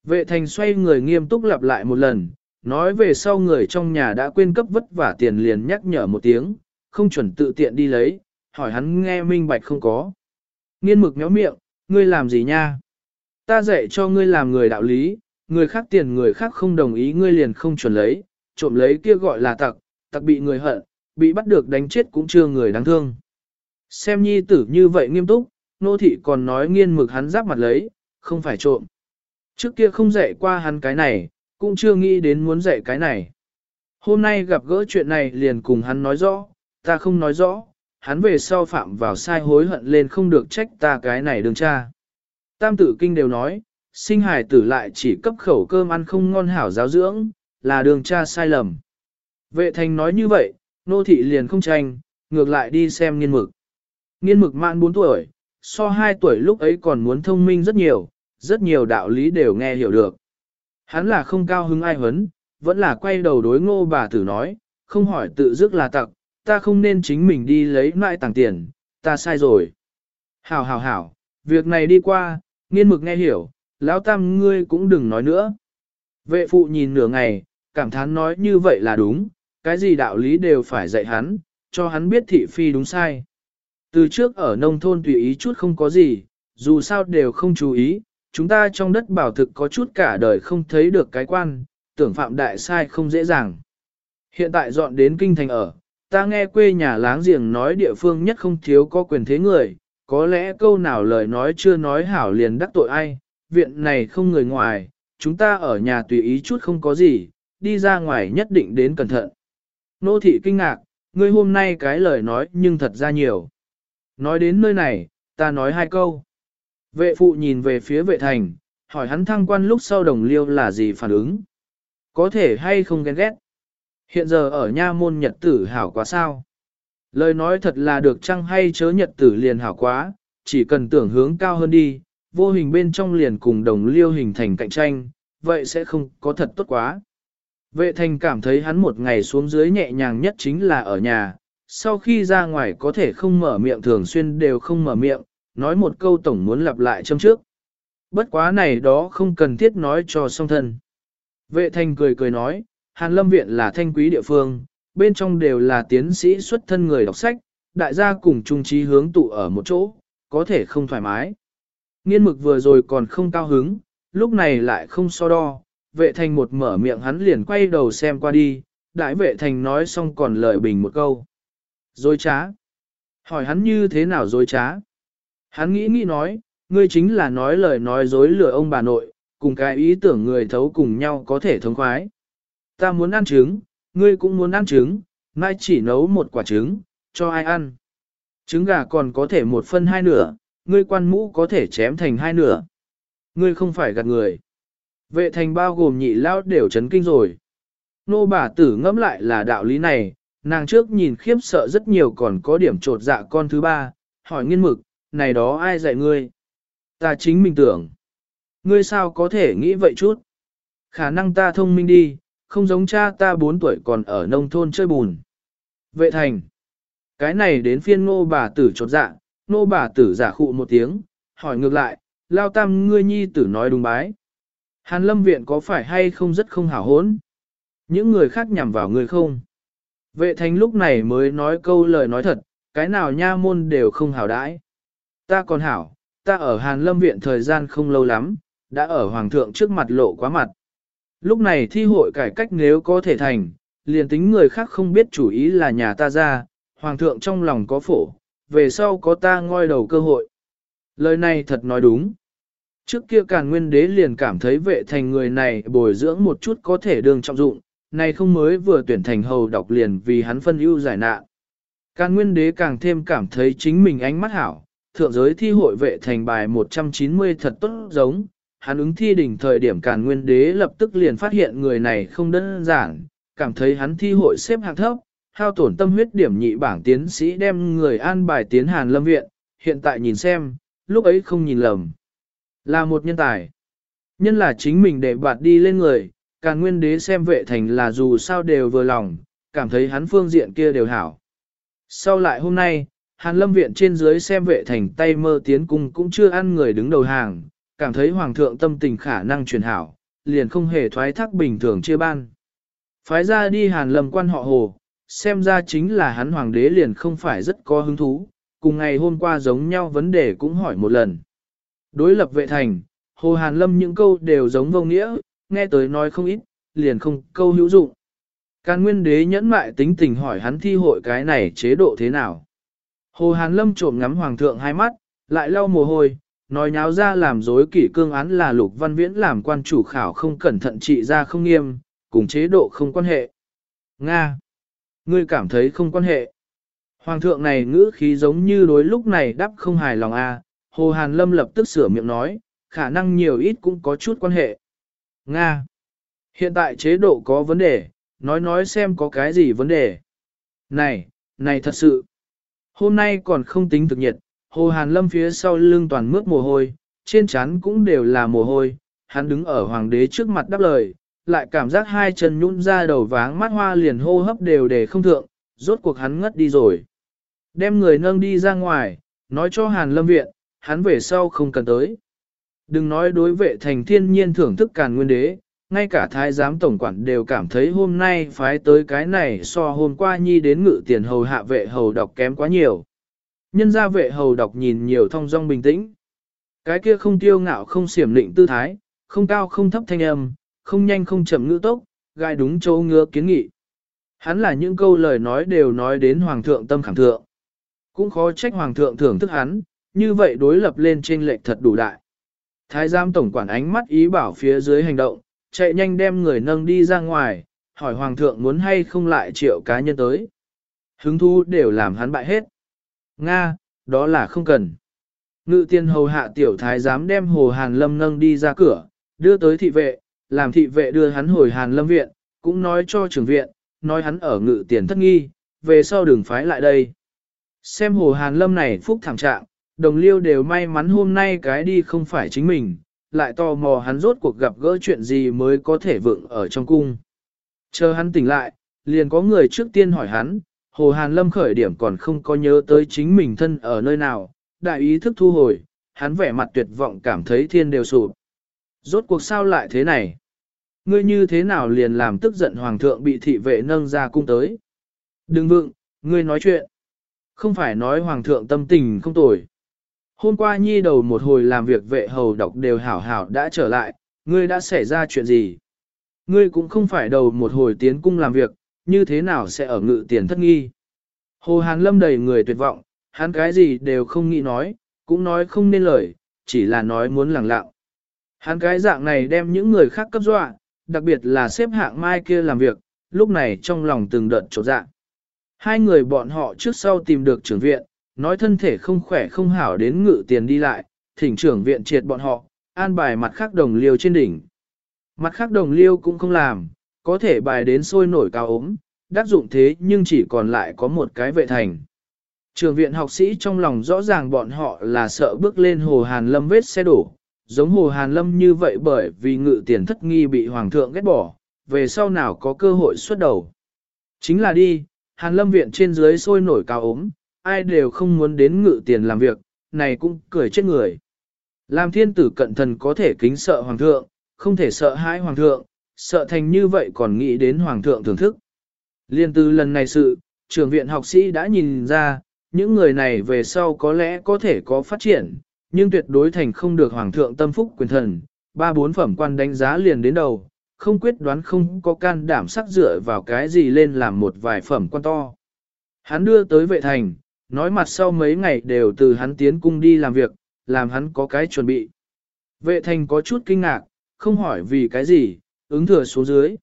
Vệ thành xoay người nghiêm túc lặp lại một lần, nói về sau người trong nhà đã quên cấp vất vả tiền liền nhắc nhở một tiếng, không chuẩn tự tiện đi lấy, hỏi hắn nghe minh bạch không có. Nghiên mực méo miệng, ngươi làm gì nha? Ta dạy cho ngươi làm người đạo lý, người khác tiền người khác không đồng ý ngươi liền không chuẩn lấy, trộm lấy kia gọi là tặc, tặc bị người hận, bị bắt được đánh chết cũng chưa người đáng thương. Xem nhi tử như vậy nghiêm túc, nô thị còn nói nghiên mực hắn giáp mặt lấy, không phải trộm. Trước kia không dạy qua hắn cái này, cũng chưa nghĩ đến muốn dạy cái này. Hôm nay gặp gỡ chuyện này liền cùng hắn nói rõ, ta không nói rõ, hắn về sau phạm vào sai hối hận lên không được trách ta cái này đường cha. Tam tử kinh đều nói, sinh hài tử lại chỉ cấp khẩu cơm ăn không ngon hảo giáo dưỡng, là đường cha sai lầm. Vệ thành nói như vậy, nô thị liền không tranh, ngược lại đi xem nghiên mực. Nghiên mực mạng 4 tuổi, so 2 tuổi lúc ấy còn muốn thông minh rất nhiều, rất nhiều đạo lý đều nghe hiểu được. Hắn là không cao hứng ai hấn, vẫn là quay đầu đối ngô bà tử nói, không hỏi tự dứt là tặc, ta không nên chính mình đi lấy lại tàng tiền, ta sai rồi. Hảo hảo hảo, việc này đi qua, nghiên mực nghe hiểu, lão tam ngươi cũng đừng nói nữa. Vệ phụ nhìn nửa ngày, cảm thán nói như vậy là đúng, cái gì đạo lý đều phải dạy hắn, cho hắn biết thị phi đúng sai. Từ trước ở nông thôn tùy ý chút không có gì, dù sao đều không chú ý, chúng ta trong đất bảo thực có chút cả đời không thấy được cái quan, tưởng phạm đại sai không dễ dàng. Hiện tại dọn đến kinh thành ở, ta nghe quê nhà láng giềng nói địa phương nhất không thiếu có quyền thế người, có lẽ câu nào lời nói chưa nói hảo liền đắc tội ai, viện này không người ngoài, chúng ta ở nhà tùy ý chút không có gì, đi ra ngoài nhất định đến cẩn thận. Nô thị kinh ngạc, ngươi hôm nay cái lời nói nhưng thật ra nhiều. Nói đến nơi này, ta nói hai câu. Vệ phụ nhìn về phía vệ thành, hỏi hắn thăng quan lúc sau đồng liêu là gì phản ứng. Có thể hay không ghen ghét. Hiện giờ ở nha môn nhật tử hảo quá sao. Lời nói thật là được chăng hay chớ nhật tử liền hảo quá, chỉ cần tưởng hướng cao hơn đi, vô hình bên trong liền cùng đồng liêu hình thành cạnh tranh, vậy sẽ không có thật tốt quá. Vệ thành cảm thấy hắn một ngày xuống dưới nhẹ nhàng nhất chính là ở nhà, sau khi ra ngoài có thể không mở miệng thường xuyên đều không mở miệng, nói một câu tổng muốn lặp lại châm trước. Bất quá này đó không cần thiết nói cho song thân. Vệ thành cười cười nói, Hàn Lâm Viện là thanh quý địa phương, bên trong đều là tiến sĩ xuất thân người đọc sách, đại gia cùng chung trí hướng tụ ở một chỗ, có thể không thoải mái. Nghiên mực vừa rồi còn không cao hứng, lúc này lại không so đo, vệ thành một mở miệng hắn liền quay đầu xem qua đi, đại vệ thành nói xong còn lời bình một câu. Dối trá. Hỏi hắn như thế nào dối trá? Hắn nghĩ nghĩ nói, ngươi chính là nói lời nói dối lừa ông bà nội, cùng cái ý tưởng người thấu cùng nhau có thể thống khoái. Ta muốn ăn trứng, ngươi cũng muốn ăn trứng, mai chỉ nấu một quả trứng, cho ai ăn. Trứng gà còn có thể một phân hai nửa, ngươi quan mũ có thể chém thành hai nửa. Ngươi không phải gạt người. Vệ thành bao gồm nhị lao đều chấn kinh rồi. Nô bà tử ngẫm lại là đạo lý này, nàng trước nhìn khiếp sợ rất nhiều còn có điểm trột dạ con thứ ba, hỏi nghiên mực, này đó ai dạy ngươi? Ta chính mình tưởng. Ngươi sao có thể nghĩ vậy chút? Khả năng ta thông minh đi, không giống cha ta 4 tuổi còn ở nông thôn chơi bùn. Vệ thành. Cái này đến phiên nô bà tử chột dạ, nô bà tử giả khụ một tiếng, hỏi ngược lại, lao tam ngươi nhi tử nói đúng bái. Hàn lâm viện có phải hay không rất không hảo hốn? Những người khác nhằm vào người không? Vệ thành lúc này mới nói câu lời nói thật, cái nào nha môn đều không hảo đãi. Ta còn hảo, ta ở Hàn lâm viện thời gian không lâu lắm, đã ở hoàng thượng trước mặt lộ quá mặt. Lúc này thi hội cải cách nếu có thể thành, liền tính người khác không biết chủ ý là nhà ta ra, hoàng thượng trong lòng có phổ, về sau có ta ngoi đầu cơ hội. Lời này thật nói đúng. Trước kia càn nguyên đế liền cảm thấy vệ thành người này bồi dưỡng một chút có thể đương trọng dụng, này không mới vừa tuyển thành hầu đọc liền vì hắn phân ưu giải nạn. Càn nguyên đế càng thêm cảm thấy chính mình ánh mắt hảo, thượng giới thi hội vệ thành bài 190 thật tốt giống, hắn ứng thi đỉnh thời điểm càn nguyên đế lập tức liền phát hiện người này không đơn giản, cảm thấy hắn thi hội xếp hạng thấp, hao tổn tâm huyết điểm nhị bảng tiến sĩ đem người an bài tiến hàn lâm viện, hiện tại nhìn xem, lúc ấy không nhìn lầm. Là một nhân tài. Nhân là chính mình để bạt đi lên người, càn nguyên đế xem vệ thành là dù sao đều vừa lòng, cảm thấy hắn phương diện kia đều hảo. Sau lại hôm nay, Hàn lâm viện trên dưới xem vệ thành tay mơ tiến cung cũng chưa ăn người đứng đầu hàng, cảm thấy hoàng thượng tâm tình khả năng truyền hảo, liền không hề thoái thác bình thường chia ban. Phái ra đi hàn lâm quan họ hồ, xem ra chính là hắn hoàng đế liền không phải rất có hứng thú, cùng ngày hôm qua giống nhau vấn đề cũng hỏi một lần. Đối lập vệ thành, hồ hàn lâm những câu đều giống vô nghĩa, nghe tới nói không ít, liền không câu hữu dụng. Càn nguyên đế nhẫn mại tính tình hỏi hắn thi hội cái này chế độ thế nào. Hồ Hàn Lâm trộm ngắm hoàng thượng hai mắt, lại lau mồ hôi, nói nháo ra làm dối kỷ cương án là lục văn viễn làm quan chủ khảo không cẩn thận trị ra không nghiêm, cùng chế độ không quan hệ. Nga! Ngươi cảm thấy không quan hệ. Hoàng thượng này ngữ khí giống như đối lúc này đáp không hài lòng a. À. Hồ Hàn Lâm lập tức sửa miệng nói, khả năng nhiều ít cũng có chút quan hệ. Nga! Hiện tại chế độ có vấn đề, nói nói xem có cái gì vấn đề. Này, này thật sự. Hôm nay còn không tính thực nhiệt, Hồ Hàn Lâm phía sau lưng toàn mướt mồ hôi, trên trán cũng đều là mồ hôi, hắn đứng ở hoàng đế trước mặt đáp lời, lại cảm giác hai chân nhũn ra đầu váng mắt hoa liền hô hấp đều để không thượng, rốt cuộc hắn ngất đi rồi. Đem người nâng đi ra ngoài, nói cho Hàn Lâm viện, hắn về sau không cần tới. Đừng nói đối vệ thành thiên nhiên thưởng thức càn nguyên đế, ngay cả thái giám tổng quản đều cảm thấy hôm nay phái tới cái này so hôm qua nhi đến ngự tiền hầu hạ vệ hầu đọc kém quá nhiều. Nhân gia vệ hầu đọc nhìn nhiều thong dong bình tĩnh. Cái kia không tiêu ngạo không xiểm định tư thái, không cao không thấp thanh âm, không nhanh không chậm ngữ tốc, gai đúng chỗ ngứa kiến nghị. Hắn là những câu lời nói đều nói đến hoàng thượng tâm khảm thượng. Cũng khó trách hoàng thượng thưởng thức hắn, như vậy đối lập lên trên lệch thật đủ đại. Thái giám tổng quản ánh mắt ý bảo phía dưới hành động, chạy nhanh đem người nâng đi ra ngoài, hỏi hoàng thượng muốn hay không lại triệu cá nhân tới. Hứng thú đều làm hắn bại hết. Nga, đó là không cần. Ngự tiên hầu hạ tiểu thái dám đem hồ hàn lâm nâng đi ra cửa, đưa tới thị vệ, làm thị vệ đưa hắn hồi hàn lâm viện, cũng nói cho trưởng viện, nói hắn ở ngự tiền thất nghi, về sau đường phái lại đây. Xem hồ hàn lâm này phúc thảm trạng, đồng liêu đều may mắn hôm nay cái đi không phải chính mình, lại tò mò hắn rốt cuộc gặp gỡ chuyện gì mới có thể vượng ở trong cung. Chờ hắn tỉnh lại, liền có người trước tiên hỏi hắn, Hồ Hàn Lâm khởi điểm còn không có nhớ tới chính mình thân ở nơi nào, đại ý thức thu hồi, hắn vẻ mặt tuyệt vọng cảm thấy thiên đều sụp. Rốt cuộc sao lại thế này? Ngươi như thế nào liền làm tức giận hoàng thượng bị thị vệ nâng ra cung tới? Đừng vượng, ngươi nói chuyện. Không phải nói hoàng thượng tâm tình không tồi. Hôm qua nhi đầu một hồi làm việc vệ hầu đọc đều hảo hảo đã trở lại, ngươi đã xảy ra chuyện gì? Ngươi cũng không phải đầu một hồi tiến cung làm việc, như thế nào sẽ ở ngự tiền thất nghi? Hồ Hàn Lâm đầy người tuyệt vọng, hắn cái gì đều không nghĩ nói, cũng nói không nên lời, chỉ là nói muốn lẳng lặng. Hắn cái dạng này đem những người khác cấp dọa, đặc biệt là xếp hạng mai kia làm việc, lúc này trong lòng từng đợt trột dạ. Hai người bọn họ trước sau tìm được trưởng viện, nói thân thể không khỏe không hảo đến ngự tiền đi lại, thỉnh trưởng viện triệt bọn họ, an bài mặt khác đồng liêu trên đỉnh. Mặt khác đồng liêu cũng không làm, có thể bài đến sôi nổi cao ốm, đắc dụng thế nhưng chỉ còn lại có một cái vệ thành. Trường viện học sĩ trong lòng rõ ràng bọn họ là sợ bước lên hồ Hàn Lâm vết xe đổ, giống hồ Hàn Lâm như vậy bởi vì ngự tiền thất nghi bị hoàng thượng ghét bỏ, về sau nào có cơ hội xuất đầu. Chính là đi, Hàn Lâm viện trên dưới sôi nổi cao ốm, ai đều không muốn đến ngự tiền làm việc, này cũng cười chết người. Làm thiên tử cận thần có thể kính sợ hoàng thượng, không thể sợ hãi hoàng thượng, sợ thành như vậy còn nghĩ đến hoàng thượng thưởng thức. Liên từ lần này sự, trường viện học sĩ đã nhìn ra, những người này về sau có lẽ có thể có phát triển, nhưng tuyệt đối thành không được hoàng thượng tâm phúc quyền thần, ba bốn phẩm quan đánh giá liền đến đầu, không quyết đoán không có can đảm sắc dựa vào cái gì lên làm một vài phẩm quan to. Hắn đưa tới vệ thành, nói mặt sau mấy ngày đều từ hắn tiến cung đi làm việc, làm hắn có cái chuẩn bị. Vệ thành có chút kinh ngạc, không hỏi vì cái gì, ứng thừa xuống dưới.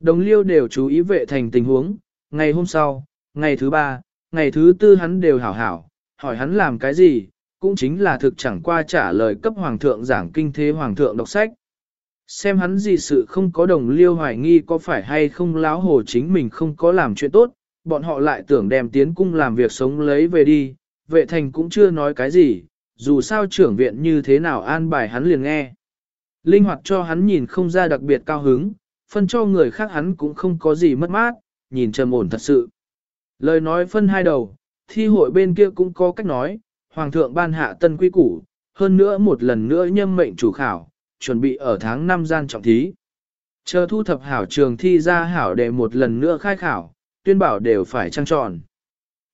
Đồng liêu đều chú ý vệ thành tình huống, ngày hôm sau, ngày thứ ba, ngày thứ tư hắn đều hảo hảo, hỏi hắn làm cái gì, cũng chính là thực chẳng qua trả lời cấp hoàng thượng giảng kinh thế hoàng thượng đọc sách. Xem hắn gì sự không có đồng liêu hoài nghi có phải hay không láo hồ chính mình không có làm chuyện tốt, bọn họ lại tưởng đem tiến cung làm việc sống lấy về đi, vệ thành cũng chưa nói cái gì, dù sao trưởng viện như thế nào an bài hắn liền nghe. Linh hoạt cho hắn nhìn không ra đặc biệt cao hứng, phân cho người khác hắn cũng không có gì mất mát, nhìn trầm ổn thật sự. Lời nói phân hai đầu, thi hội bên kia cũng có cách nói, Hoàng thượng ban hạ tân quy củ, hơn nữa một lần nữa nhâm mệnh chủ khảo, chuẩn bị ở tháng 5 gian trọng thí. Chờ thu thập hảo trường thi ra hảo để một lần nữa khai khảo, tuyên bảo đều phải trăng tròn.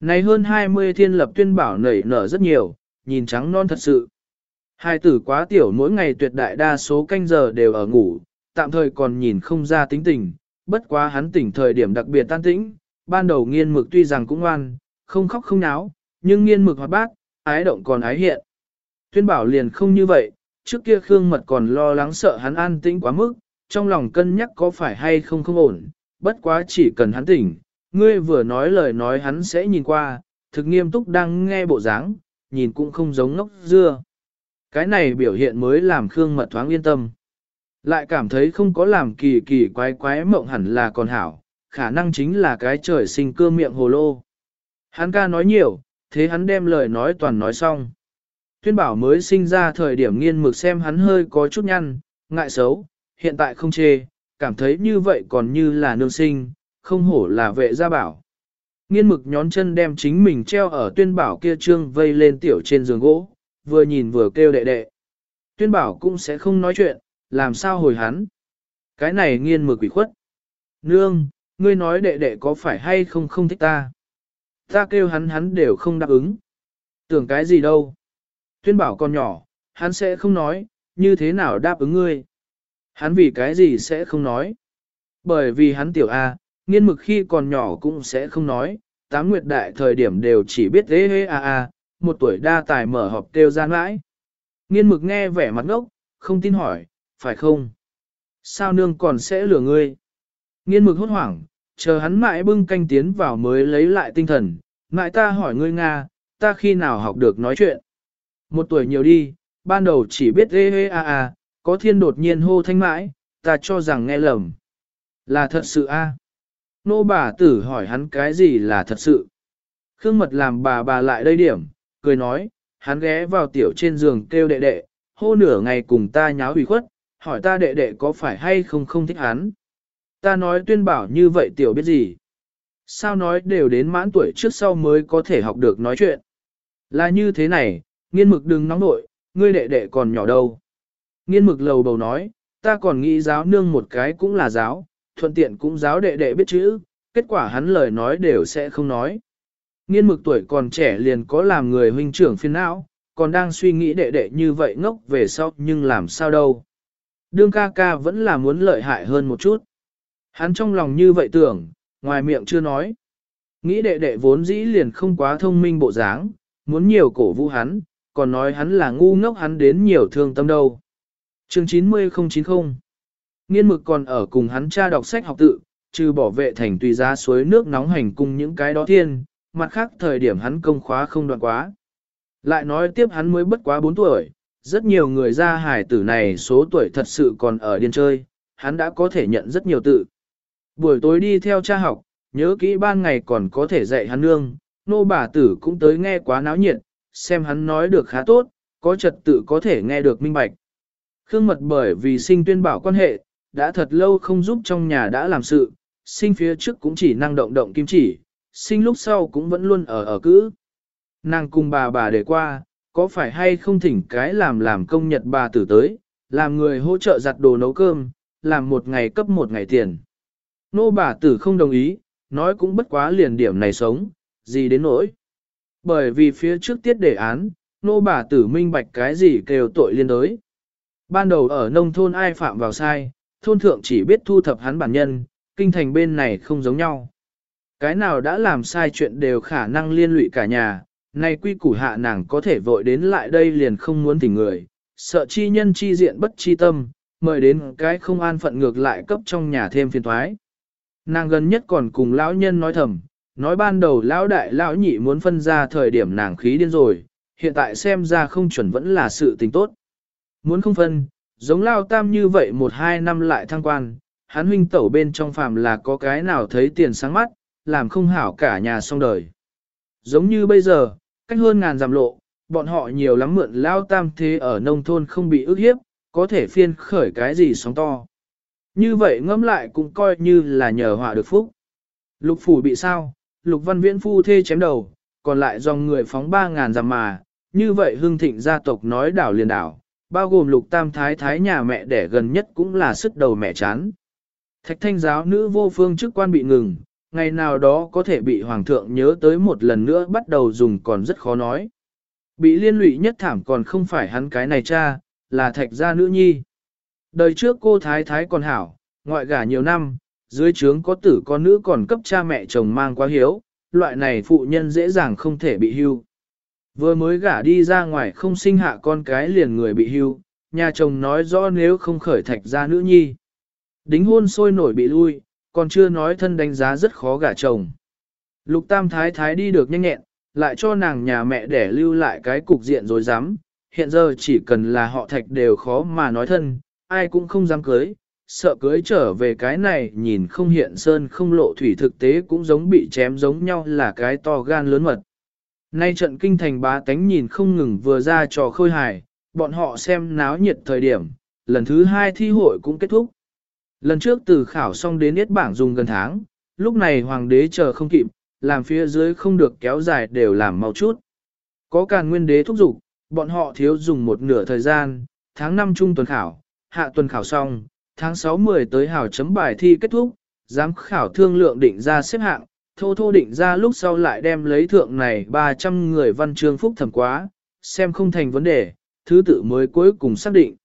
Này hơn 20 thiên lập tuyên bảo nảy nở rất nhiều, nhìn trắng non thật sự. Hai tử quá tiểu mỗi ngày tuyệt đại đa số canh giờ đều ở ngủ, tạm thời còn nhìn không ra tính tình, bất quá hắn tỉnh thời điểm đặc biệt tan tĩnh, ban đầu nghiên mực tuy rằng cũng ngoan, không khóc không náo, nhưng nghiên mực hoạt bát, ái động còn ái hiện. Tuyên bảo liền không như vậy, trước kia Khương Mật còn lo lắng sợ hắn an tĩnh quá mức, trong lòng cân nhắc có phải hay không không ổn, bất quá chỉ cần hắn tỉnh, ngươi vừa nói lời nói hắn sẽ nhìn qua, thực nghiêm túc đang nghe bộ dáng, nhìn cũng không giống ngốc dưa. Cái này biểu hiện mới làm Khương Mật thoáng yên tâm. Lại cảm thấy không có làm kỳ kỳ quái quái mộng hẳn là còn hảo, khả năng chính là cái trời sinh cưa miệng hồ lô. Hắn ca nói nhiều, thế hắn đem lời nói toàn nói xong. Tuyên bảo mới sinh ra thời điểm nghiên mực xem hắn hơi có chút nhăn, ngại xấu, hiện tại không chê, cảm thấy như vậy còn như là nương sinh, không hổ là vệ gia bảo. Nghiên mực nhón chân đem chính mình treo ở tuyên bảo kia trương vây lên tiểu trên giường gỗ, vừa nhìn vừa kêu đệ đệ. Tuyên bảo cũng sẽ không nói chuyện, làm sao hồi hắn. Cái này nghiên mực quỷ khuất. Nương, ngươi nói đệ đệ có phải hay không không thích ta. Ta kêu hắn hắn đều không đáp ứng. Tưởng cái gì đâu. Tuyên bảo còn nhỏ, hắn sẽ không nói, như thế nào đáp ứng ngươi. Hắn vì cái gì sẽ không nói. Bởi vì hắn tiểu A, nghiên mực khi còn nhỏ cũng sẽ không nói, tám nguyệt đại thời điểm đều chỉ biết thế hê a a, một tuổi đa tài mở họp kêu gian mãi. Nghiên mực nghe vẻ mặt ngốc, không tin hỏi, phải không? Sao nương còn sẽ lừa ngươi? Nghiên mực hốt hoảng, chờ hắn mãi bưng canh tiến vào mới lấy lại tinh thần, mãi ta hỏi ngươi Nga, ta khi nào học được nói chuyện? Một tuổi nhiều đi, ban đầu chỉ biết ê ê a a, có thiên đột nhiên hô thanh mãi, ta cho rằng nghe lầm. Là thật sự a. Nô bà tử hỏi hắn cái gì là thật sự. Khương mật làm bà bà lại đây điểm, cười nói, hắn ghé vào tiểu trên giường kêu đệ đệ, hô nửa ngày cùng ta nháo ủy khuất, hỏi ta đệ đệ có phải hay không không thích hắn. Ta nói tuyên bảo như vậy tiểu biết gì. Sao nói đều đến mãn tuổi trước sau mới có thể học được nói chuyện. Là như thế này, nghiên mực đừng nóng nội, ngươi đệ đệ còn nhỏ đâu. Nghiên mực lầu bầu nói, ta còn nghĩ giáo nương một cái cũng là giáo, thuận tiện cũng giáo đệ đệ biết chữ, kết quả hắn lời nói đều sẽ không nói. Nghiên mực tuổi còn trẻ liền có làm người huynh trưởng phiền não, còn đang suy nghĩ đệ đệ như vậy ngốc về sau nhưng làm sao đâu. Đương ca ca vẫn là muốn lợi hại hơn một chút. Hắn trong lòng như vậy tưởng, ngoài miệng chưa nói. Nghĩ đệ đệ vốn dĩ liền không quá thông minh bộ dáng, muốn nhiều cổ vũ hắn, còn nói hắn là ngu ngốc hắn đến nhiều thương tâm đâu. Chương 90090 Nghiên mực còn ở cùng hắn cha đọc sách học tự, trừ bỏ vệ thành tùy giá suối nước nóng hành cùng những cái đó thiên, mặt khác thời điểm hắn công khóa không đoạn quá. Lại nói tiếp hắn mới bất quá 4 tuổi, rất nhiều người ra hải tử này số tuổi thật sự còn ở điên chơi, hắn đã có thể nhận rất nhiều tự. Buổi tối đi theo cha học, nhớ kỹ ban ngày còn có thể dạy hắn nương, nô bà tử cũng tới nghe quá náo nhiệt, xem hắn nói được khá tốt, có trật tự có thể nghe được minh bạch. Khương mật bởi vì sinh tuyên bảo quan hệ, đã thật lâu không giúp trong nhà đã làm sự, sinh phía trước cũng chỉ năng động động kim chỉ, sinh lúc sau cũng vẫn luôn ở ở cữ. Nàng cùng bà bà để qua, có phải hay không thỉnh cái làm làm công nhật bà tử tới, làm người hỗ trợ giặt đồ nấu cơm, làm một ngày cấp một ngày tiền. Nô bà tử không đồng ý, nói cũng bất quá liền điểm này sống, gì đến nỗi. Bởi vì phía trước tiết đề án, nô bà tử minh bạch cái gì kêu tội liên đối. Ban đầu ở nông thôn ai phạm vào sai, thôn thượng chỉ biết thu thập hắn bản nhân, kinh thành bên này không giống nhau. Cái nào đã làm sai chuyện đều khả năng liên lụy cả nhà, nay quy củ hạ nàng có thể vội đến lại đây liền không muốn tỉnh người, sợ chi nhân chi diện bất chi tâm, mời đến cái không an phận ngược lại cấp trong nhà thêm phiền thoái. Nàng gần nhất còn cùng lão nhân nói thầm, nói ban đầu lão đại lão nhị muốn phân ra thời điểm nàng khí điên rồi, hiện tại xem ra không chuẩn vẫn là sự tình tốt. Muốn không phân, giống lao tam như vậy một hai năm lại thăng quan, hắn huynh tẩu bên trong phàm là có cái nào thấy tiền sáng mắt, làm không hảo cả nhà xong đời. Giống như bây giờ, cách hơn ngàn giảm lộ, bọn họ nhiều lắm mượn lao tam thế ở nông thôn không bị ức hiếp, có thể phiên khởi cái gì sóng to. Như vậy ngẫm lại cũng coi như là nhờ họa được phúc. Lục phủ bị sao, lục văn viễn phu thê chém đầu, còn lại dòng người phóng ba ngàn giảm mà, như vậy hương thịnh gia tộc nói đảo liền đảo, bao gồm lục tam thái thái nhà mẹ đẻ gần nhất cũng là sức đầu mẹ chán. Thạch thanh giáo nữ vô phương chức quan bị ngừng, ngày nào đó có thể bị hoàng thượng nhớ tới một lần nữa bắt đầu dùng còn rất khó nói. Bị liên lụy nhất thảm còn không phải hắn cái này cha, là thạch gia nữ nhi. Đời trước cô thái thái còn hảo, ngoại gả nhiều năm, dưới trướng có tử con nữ còn cấp cha mẹ chồng mang quá hiếu, loại này phụ nhân dễ dàng không thể bị hưu. Vừa mới gả đi ra ngoài không sinh hạ con cái liền người bị hưu, nhà chồng nói rõ nếu không khởi thạch ra nữ nhi. Đính hôn sôi nổi bị lui, còn chưa nói thân đánh giá rất khó gả chồng. Lục tam thái thái đi được nhanh nhẹn, lại cho nàng nhà mẹ để lưu lại cái cục diện rồi dám, hiện giờ chỉ cần là họ thạch đều khó mà nói thân, ai cũng không dám cưới, sợ cưới trở về cái này nhìn không hiện sơn không lộ thủy thực tế cũng giống bị chém giống nhau là cái to gan lớn mật. Nay trận kinh thành bá tánh nhìn không ngừng vừa ra trò khôi hài, bọn họ xem náo nhiệt thời điểm, lần thứ hai thi hội cũng kết thúc. Lần trước từ khảo xong đến yết bảng dùng gần tháng, lúc này hoàng đế chờ không kịp, làm phía dưới không được kéo dài đều làm mau chút. Có càn nguyên đế thúc giục, bọn họ thiếu dùng một nửa thời gian, tháng 5 trung tuần khảo, hạ tuần khảo xong, tháng 6-10 tới hào chấm bài thi kết thúc, giám khảo thương lượng định ra xếp hạng, thô thô định ra lúc sau lại đem lấy thượng này 300 người văn chương phúc thẩm quá, xem không thành vấn đề, thứ tự mới cuối cùng xác định.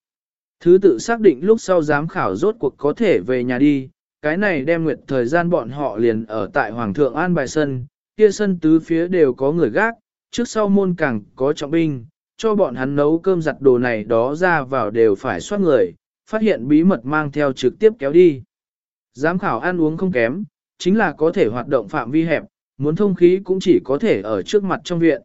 Thứ tự xác định lúc sau giám khảo rốt cuộc có thể về nhà đi, cái này đem nguyện thời gian bọn họ liền ở tại Hoàng thượng An Bài Sân, kia sân tứ phía đều có người gác, trước sau môn càng có trọng binh, cho bọn hắn nấu cơm giặt đồ này đó ra vào đều phải soát người, phát hiện bí mật mang theo trực tiếp kéo đi. Giám khảo ăn uống không kém, chính là có thể hoạt động phạm vi hẹp, muốn thông khí cũng chỉ có thể ở trước mặt trong viện.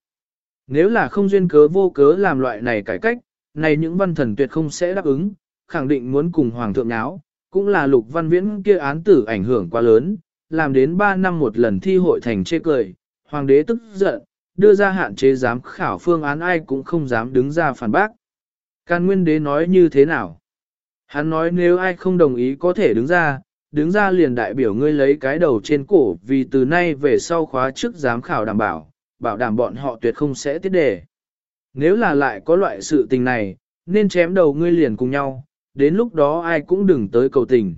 Nếu là không duyên cớ vô cớ làm loại này cải cách, này những văn thần tuyệt không sẽ đáp ứng, khẳng định muốn cùng hoàng thượng náo, cũng là lục văn viễn kia án tử ảnh hưởng quá lớn, làm đến 3 năm một lần thi hội thành chê cười, hoàng đế tức giận, đưa ra hạn chế giám khảo phương án ai cũng không dám đứng ra phản bác. Can Nguyên Đế nói như thế nào? Hắn nói nếu ai không đồng ý có thể đứng ra, đứng ra liền đại biểu ngươi lấy cái đầu trên cổ vì từ nay về sau khóa trước giám khảo đảm bảo, bảo đảm bọn họ tuyệt không sẽ tiết đề. nếu là lại có loại sự tình này, nên chém đầu ngươi liền cùng nhau, đến lúc đó ai cũng đừng tới cầu tình.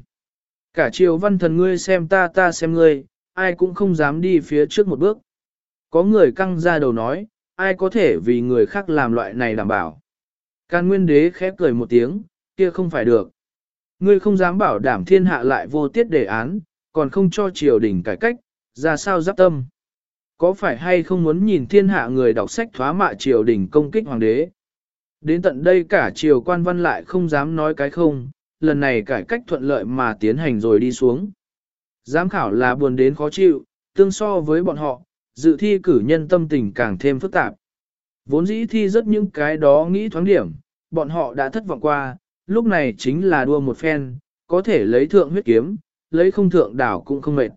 Cả triều văn thần ngươi xem ta ta xem ngươi, ai cũng không dám đi phía trước một bước. Có người căng ra đầu nói, ai có thể vì người khác làm loại này đảm bảo. Can nguyên đế khép cười một tiếng, kia không phải được. Ngươi không dám bảo đảm thiên hạ lại vô tiết đề án, còn không cho triều đình cải cách, ra sao giáp tâm. Có phải hay không muốn nhìn thiên hạ người đọc sách thoá mạ triều đình công kích hoàng đế? Đến tận đây cả triều quan văn lại không dám nói cái không, lần này cải cách thuận lợi mà tiến hành rồi đi xuống. Giám khảo là buồn đến khó chịu, tương so với bọn họ, dự thi cử nhân tâm tình càng thêm phức tạp. Vốn dĩ thi rất những cái đó nghĩ thoáng điểm, bọn họ đã thất vọng qua, lúc này chính là đua một phen, có thể lấy thượng huyết kiếm, lấy không thượng đảo cũng không mệt.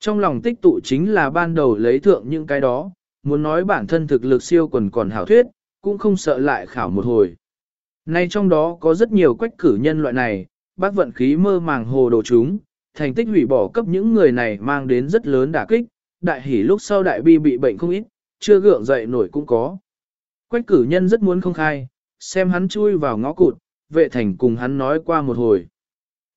Trong lòng tích tụ chính là ban đầu lấy thượng những cái đó, muốn nói bản thân thực lực siêu quần còn hảo thuyết, cũng không sợ lại khảo một hồi. Nay trong đó có rất nhiều quách cử nhân loại này, bác vận khí mơ màng hồ đồ chúng, thành tích hủy bỏ cấp những người này mang đến rất lớn đả kích, đại hỉ lúc sau đại bi bị bệnh không ít, chưa gượng dậy nổi cũng có. Quách cử nhân rất muốn không khai, xem hắn chui vào ngõ cụt, vệ thành cùng hắn nói qua một hồi.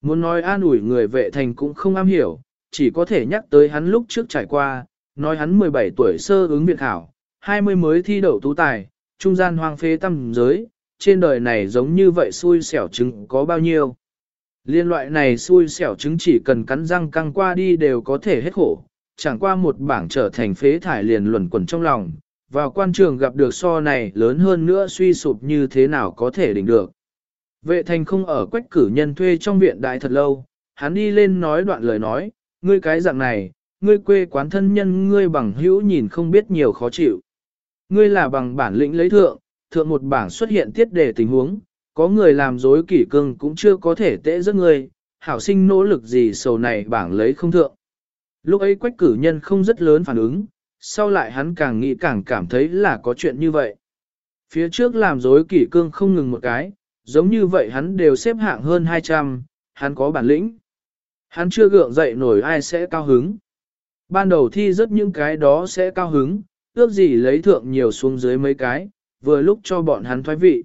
Muốn nói an ủi người vệ thành cũng không am hiểu, chỉ có thể nhắc tới hắn lúc trước trải qua, nói hắn 17 tuổi sơ ứng viện khảo, 20 mới thi đậu tú tài, trung gian hoang phế tâm giới, trên đời này giống như vậy xui xẻo trứng có bao nhiêu. Liên loại này xui xẻo trứng chỉ cần cắn răng căng qua đi đều có thể hết khổ, chẳng qua một bảng trở thành phế thải liền luẩn quẩn trong lòng, vào quan trường gặp được so này lớn hơn nữa suy sụp như thế nào có thể đỉnh được. Vệ thành không ở quách cử nhân thuê trong viện đại thật lâu, hắn đi lên nói đoạn lời nói, ngươi cái dạng này, ngươi quê quán thân nhân ngươi bằng hữu nhìn không biết nhiều khó chịu. Ngươi là bằng bản lĩnh lấy thượng, thượng một bảng xuất hiện tiết đề tình huống, có người làm dối kỷ cương cũng chưa có thể tệ giấc ngươi, hảo sinh nỗ lực gì sầu này bảng lấy không thượng. Lúc ấy quách cử nhân không rất lớn phản ứng, sau lại hắn càng nghĩ càng cảm thấy là có chuyện như vậy. Phía trước làm dối kỷ cương không ngừng một cái, giống như vậy hắn đều xếp hạng hơn 200, hắn có bản lĩnh. Hắn chưa gượng dậy nổi ai sẽ cao hứng. Ban đầu thi rất những cái đó sẽ cao hứng, ước gì lấy thượng nhiều xuống dưới mấy cái, vừa lúc cho bọn hắn thoái vị.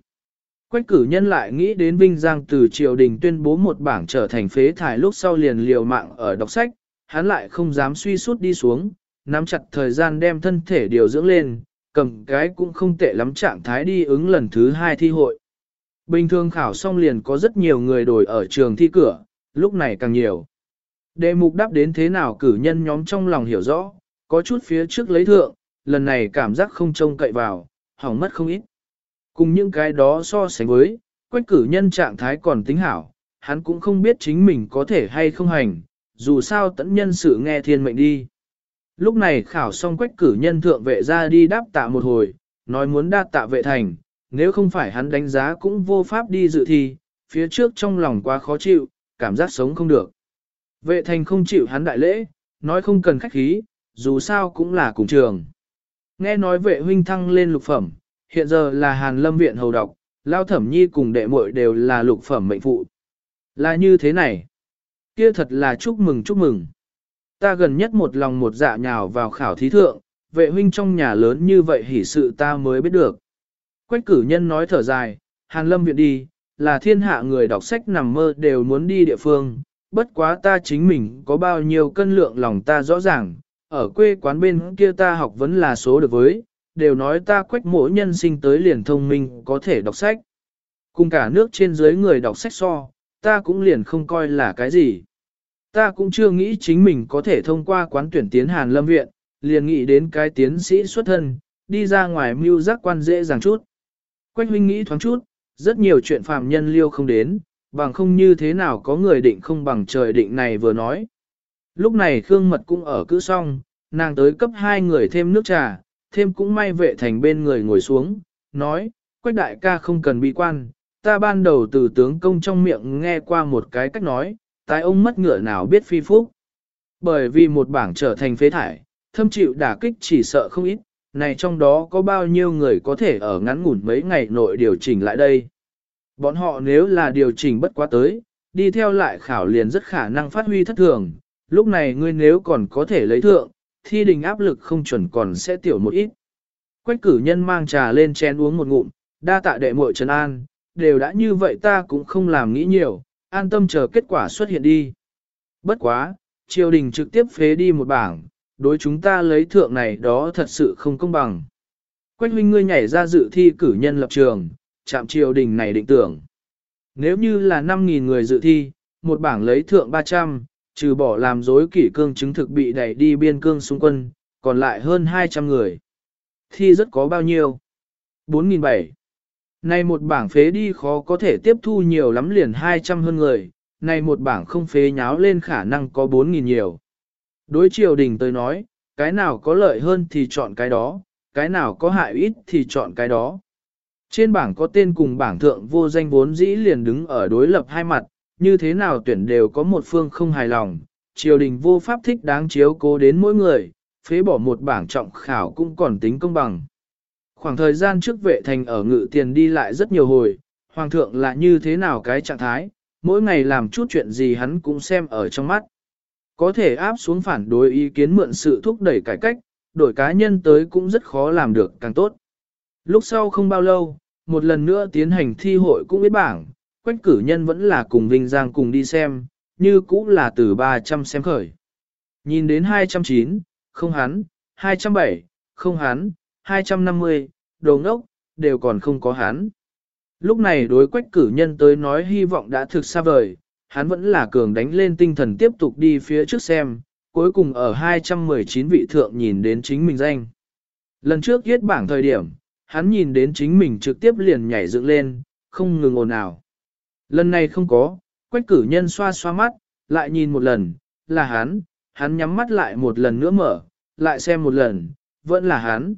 Quách cử nhân lại nghĩ đến Vinh Giang từ triều đình tuyên bố một bảng trở thành phế thải lúc sau liền liều mạng ở đọc sách, hắn lại không dám suy sút đi xuống, nắm chặt thời gian đem thân thể điều dưỡng lên, cầm cái cũng không tệ lắm trạng thái đi ứng lần thứ hai thi hội. Bình thường khảo xong liền có rất nhiều người đổi ở trường thi cửa, lúc này càng nhiều. Đề mục đáp đến thế nào cử nhân nhóm trong lòng hiểu rõ, có chút phía trước lấy thượng, lần này cảm giác không trông cậy vào, hỏng mất không ít. Cùng những cái đó so sánh với, quách cử nhân trạng thái còn tính hảo, hắn cũng không biết chính mình có thể hay không hành, dù sao tẫn nhân sự nghe thiên mệnh đi. Lúc này khảo xong quách cử nhân thượng vệ ra đi đáp tạ một hồi, nói muốn đa tạ vệ thành, nếu không phải hắn đánh giá cũng vô pháp đi dự thi, phía trước trong lòng quá khó chịu, cảm giác sống không được. Vệ thành không chịu hắn đại lễ, nói không cần khách khí, dù sao cũng là cùng trường. Nghe nói vệ huynh thăng lên lục phẩm, hiện giờ là hàn lâm viện hầu độc, lao thẩm nhi cùng đệ muội đều là lục phẩm mệnh phụ. Là như thế này. Kia thật là chúc mừng chúc mừng. Ta gần nhất một lòng một dạ nhào vào khảo thí thượng, vệ huynh trong nhà lớn như vậy hỉ sự ta mới biết được. Quách cử nhân nói thở dài, hàn lâm viện đi, là thiên hạ người đọc sách nằm mơ đều muốn đi địa phương, bất quá ta chính mình có bao nhiêu cân lượng lòng ta rõ ràng, ở quê quán bên kia ta học vẫn là số được với, đều nói ta quách mỗi nhân sinh tới liền thông minh có thể đọc sách. Cùng cả nước trên dưới người đọc sách so, ta cũng liền không coi là cái gì. Ta cũng chưa nghĩ chính mình có thể thông qua quán tuyển tiến Hàn Lâm Viện, liền nghĩ đến cái tiến sĩ xuất thân, đi ra ngoài mưu giác quan dễ dàng chút. Quách huynh nghĩ thoáng chút, rất nhiều chuyện phàm nhân liêu không đến, bằng không như thế nào có người định không bằng trời định này vừa nói. Lúc này Khương Mật cũng ở cữ xong, nàng tới cấp hai người thêm nước trà, thêm cũng may vệ thành bên người ngồi xuống, nói, Quách đại ca không cần bị quan, ta ban đầu từ tướng công trong miệng nghe qua một cái cách nói, tại ông mất ngựa nào biết phi phúc. Bởi vì một bảng trở thành phế thải, thâm chịu đả kích chỉ sợ không ít, này trong đó có bao nhiêu người có thể ở ngắn ngủn mấy ngày nội điều chỉnh lại đây. Bọn họ nếu là điều chỉnh bất quá tới, đi theo lại khảo liền rất khả năng phát huy thất thường, lúc này ngươi nếu còn có thể lấy thượng, thi đình áp lực không chuẩn còn sẽ tiểu một ít. Quách cử nhân mang trà lên chén uống một ngụm, đa tạ đệ muội trấn an, đều đã như vậy ta cũng không làm nghĩ nhiều, an tâm chờ kết quả xuất hiện đi. Bất quá, triều đình trực tiếp phế đi một bảng, đối chúng ta lấy thượng này đó thật sự không công bằng. Quách huynh ngươi nhảy ra dự thi cử nhân lập trường, chạm triều đình này định tưởng. Nếu như là 5.000 người dự thi, một bảng lấy thượng 300, trừ bỏ làm dối kỷ cương chứng thực bị đẩy đi biên cương xung quân, còn lại hơn 200 người. Thi rất có bao nhiêu? 4.700. Này một bảng phế đi khó có thể tiếp thu nhiều lắm liền 200 hơn người, này một bảng không phế nháo lên khả năng có 4.000 nhiều. Đối triều đình tới nói, cái nào có lợi hơn thì chọn cái đó, cái nào có hại ít thì chọn cái đó. Trên bảng có tên cùng bảng thượng vô danh vốn dĩ liền đứng ở đối lập hai mặt, như thế nào tuyển đều có một phương không hài lòng, triều đình vô pháp thích đáng chiếu cố đến mỗi người, phế bỏ một bảng trọng khảo cũng còn tính công bằng. Khoảng thời gian trước vệ thành ở ngự tiền đi lại rất nhiều hồi, hoàng thượng là như thế nào cái trạng thái, mỗi ngày làm chút chuyện gì hắn cũng xem ở trong mắt. Có thể áp xuống phản đối ý kiến mượn sự thúc đẩy cải cách, đổi cá nhân tới cũng rất khó làm được càng tốt. Lúc sau không bao lâu, một lần nữa tiến hành thi hội cũng biết bảng, quách cử nhân vẫn là cùng Vinh Giang cùng đi xem, như cũng là từ 300 xem khởi. Nhìn đến 209, không hắn, 207, không hắn, 250, đồ ngốc, đều còn không có hắn. Lúc này đối quách cử nhân tới nói hy vọng đã thực xa vời, hắn vẫn là cường đánh lên tinh thần tiếp tục đi phía trước xem, cuối cùng ở 219 vị thượng nhìn đến chính mình danh. Lần trước viết bảng thời điểm, hắn nhìn đến chính mình trực tiếp liền nhảy dựng lên, không ngừng ồn ào. Lần này không có, quách cử nhân xoa xoa mắt, lại nhìn một lần, là hắn, hắn nhắm mắt lại một lần nữa mở, lại xem một lần, vẫn là hắn.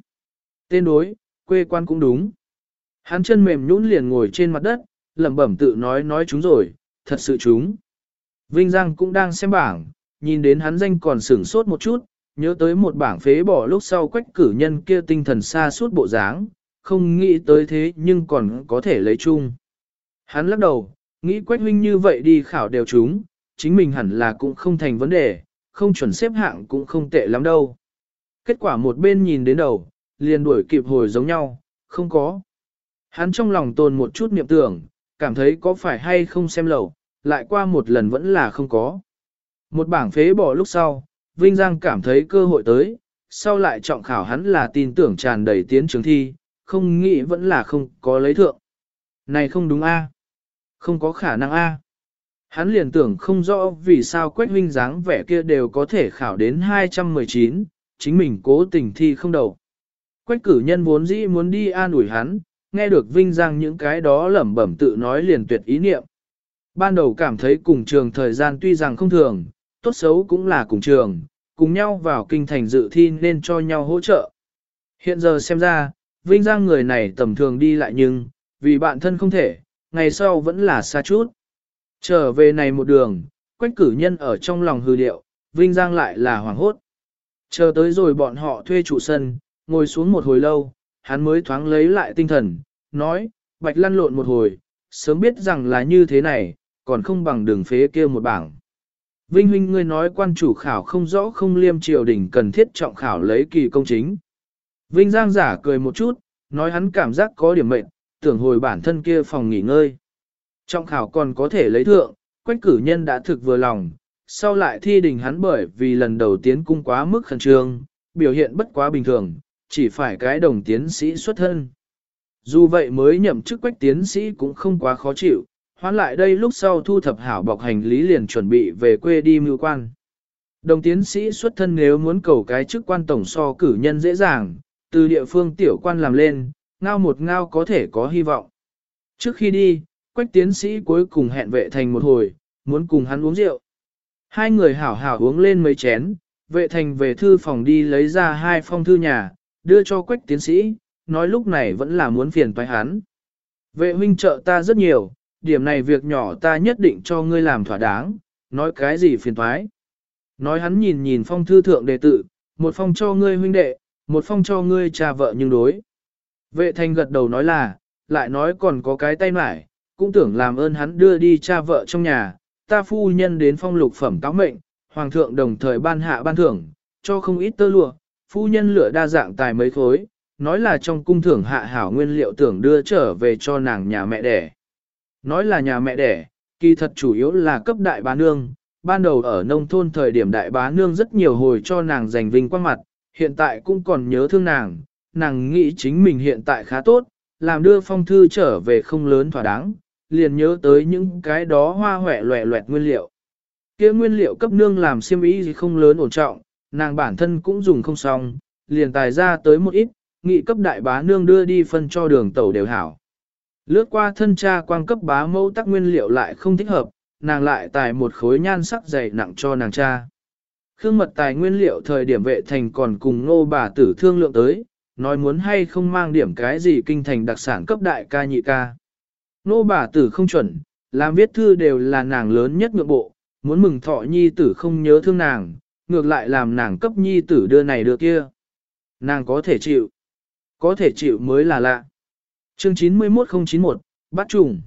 Tên đối, quê quan cũng đúng. Hắn chân mềm nhũn liền ngồi trên mặt đất, lẩm bẩm tự nói nói chúng rồi, thật sự chúng. Vinh Giang cũng đang xem bảng, nhìn đến hắn danh còn sửng sốt một chút, nhớ tới một bảng phế bỏ lúc sau quách cử nhân kia tinh thần xa suốt bộ dáng, không nghĩ tới thế nhưng còn có thể lấy chung. Hắn lắc đầu, nghĩ quách huynh như vậy đi khảo đều chúng, chính mình hẳn là cũng không thành vấn đề, không chuẩn xếp hạng cũng không tệ lắm đâu. Kết quả một bên nhìn đến đầu, liền đuổi kịp hồi giống nhau, không có. Hắn trong lòng tồn một chút niệm tưởng, cảm thấy có phải hay không xem lầu, lại qua một lần vẫn là không có. Một bảng phế bỏ lúc sau, Vinh Giang cảm thấy cơ hội tới, sau lại trọng khảo hắn là tin tưởng tràn đầy tiến trường thi, không nghĩ vẫn là không có lấy thượng. Này không đúng a Không có khả năng a Hắn liền tưởng không rõ vì sao Quách Vinh dáng vẻ kia đều có thể khảo đến 219, chính mình cố tình thi không đầu. Quách cử nhân vốn dĩ muốn đi an ủi hắn, nghe được Vinh Giang những cái đó lẩm bẩm tự nói liền tuyệt ý niệm. Ban đầu cảm thấy cùng trường thời gian tuy rằng không thường, tốt xấu cũng là cùng trường, cùng nhau vào kinh thành dự thi nên cho nhau hỗ trợ. Hiện giờ xem ra, Vinh Giang người này tầm thường đi lại nhưng, vì bạn thân không thể, ngày sau vẫn là xa chút. Trở về này một đường, quách cử nhân ở trong lòng hư điệu, Vinh Giang lại là hoảng hốt. Chờ tới rồi bọn họ thuê trụ sân, ngồi xuống một hồi lâu, hắn mới thoáng lấy lại tinh thần, nói, bạch lăn lộn một hồi, sớm biết rằng là như thế này, còn không bằng đường phế kia một bảng. Vinh huynh ngươi nói quan chủ khảo không rõ không liêm triều đình cần thiết trọng khảo lấy kỳ công chính. Vinh Giang giả cười một chút, nói hắn cảm giác có điểm mệnh, tưởng hồi bản thân kia phòng nghỉ ngơi. Trọng khảo còn có thể lấy thượng, quách cử nhân đã thực vừa lòng, sau lại thi đình hắn bởi vì lần đầu tiến cung quá mức khẩn trương, biểu hiện bất quá bình thường, chỉ phải cái đồng tiến sĩ xuất thân. Dù vậy mới nhậm chức quách tiến sĩ cũng không quá khó chịu, hoán lại đây lúc sau thu thập hảo bọc hành lý liền chuẩn bị về quê đi mưu quan. Đồng tiến sĩ xuất thân nếu muốn cầu cái chức quan tổng so cử nhân dễ dàng, từ địa phương tiểu quan làm lên, ngao một ngao có thể có hy vọng. Trước khi đi, quách tiến sĩ cuối cùng hẹn vệ thành một hồi, muốn cùng hắn uống rượu. Hai người hảo hảo uống lên mấy chén, vệ thành về thư phòng đi lấy ra hai phong thư nhà, đưa cho quách tiến sĩ, nói lúc này vẫn là muốn phiền toái hắn. Vệ huynh trợ ta rất nhiều, điểm này việc nhỏ ta nhất định cho ngươi làm thỏa đáng, nói cái gì phiền toái. Nói hắn nhìn nhìn phong thư thượng đề tự, một phong cho ngươi huynh đệ, một phong cho ngươi cha vợ nhưng đối. Vệ Thanh gật đầu nói là, lại nói còn có cái tay mải, cũng tưởng làm ơn hắn đưa đi cha vợ trong nhà, ta phu nhân đến phong lục phẩm cáo mệnh, hoàng thượng đồng thời ban hạ ban thưởng, cho không ít tơ lụa, phu nhân lựa đa dạng tài mấy khối, nói là trong cung thưởng hạ hảo nguyên liệu tưởng đưa trở về cho nàng nhà mẹ đẻ. Nói là nhà mẹ đẻ, kỳ thật chủ yếu là cấp đại bá nương, ban đầu ở nông thôn thời điểm đại bá nương rất nhiều hồi cho nàng giành vinh quang mặt, hiện tại cũng còn nhớ thương nàng, nàng nghĩ chính mình hiện tại khá tốt, làm đưa phong thư trở về không lớn thỏa đáng, liền nhớ tới những cái đó hoa hỏe loẹ loẹt nguyên liệu. kia nguyên liệu cấp nương làm xiêm ý gì không lớn ổn trọng, nàng bản thân cũng dùng không xong, liền tài ra tới một ít, nghị cấp đại bá nương đưa đi phân cho đường tàu đều hảo. Lướt qua thân cha quang cấp bá mẫu tắc nguyên liệu lại không thích hợp, nàng lại tài một khối nhan sắc dày nặng cho nàng cha. Khương mật tài nguyên liệu thời điểm vệ thành còn cùng ngô bà tử thương lượng tới, nói muốn hay không mang điểm cái gì kinh thành đặc sản cấp đại ca nhị ca. Ngô bà tử không chuẩn, làm viết thư đều là nàng lớn nhất ngược bộ, muốn mừng thọ nhi tử không nhớ thương nàng, ngược lại làm nàng cấp nhi tử đưa này đưa kia. Nàng có thể chịu. Có thể chịu mới là lạ. Chương 91091, bắt trùng.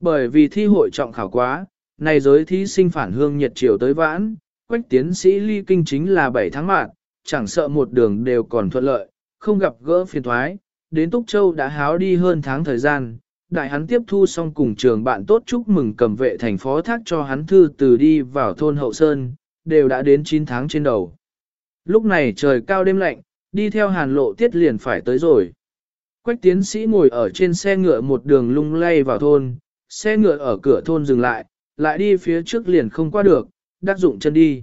Bởi vì thi hội trọng khảo quá, này giới thí sinh phản hương nhiệt chiều tới vãn, quách tiến sĩ ly kinh chính là 7 tháng mạng, chẳng sợ một đường đều còn thuận lợi, không gặp gỡ phiền thoái, đến Túc Châu đã háo đi hơn tháng thời gian, đại hắn tiếp thu xong cùng trường bạn tốt chúc mừng cầm vệ thành phó thác cho hắn thư từ đi vào thôn Hậu Sơn, đều đã đến 9 tháng trên đầu. Lúc này trời cao đêm lạnh, đi theo hàn lộ tiết liền phải tới rồi. Quách tiến sĩ ngồi ở trên xe ngựa một đường lung lay vào thôn, xe ngựa ở cửa thôn dừng lại, lại đi phía trước liền không qua được, đắc dụng chân đi.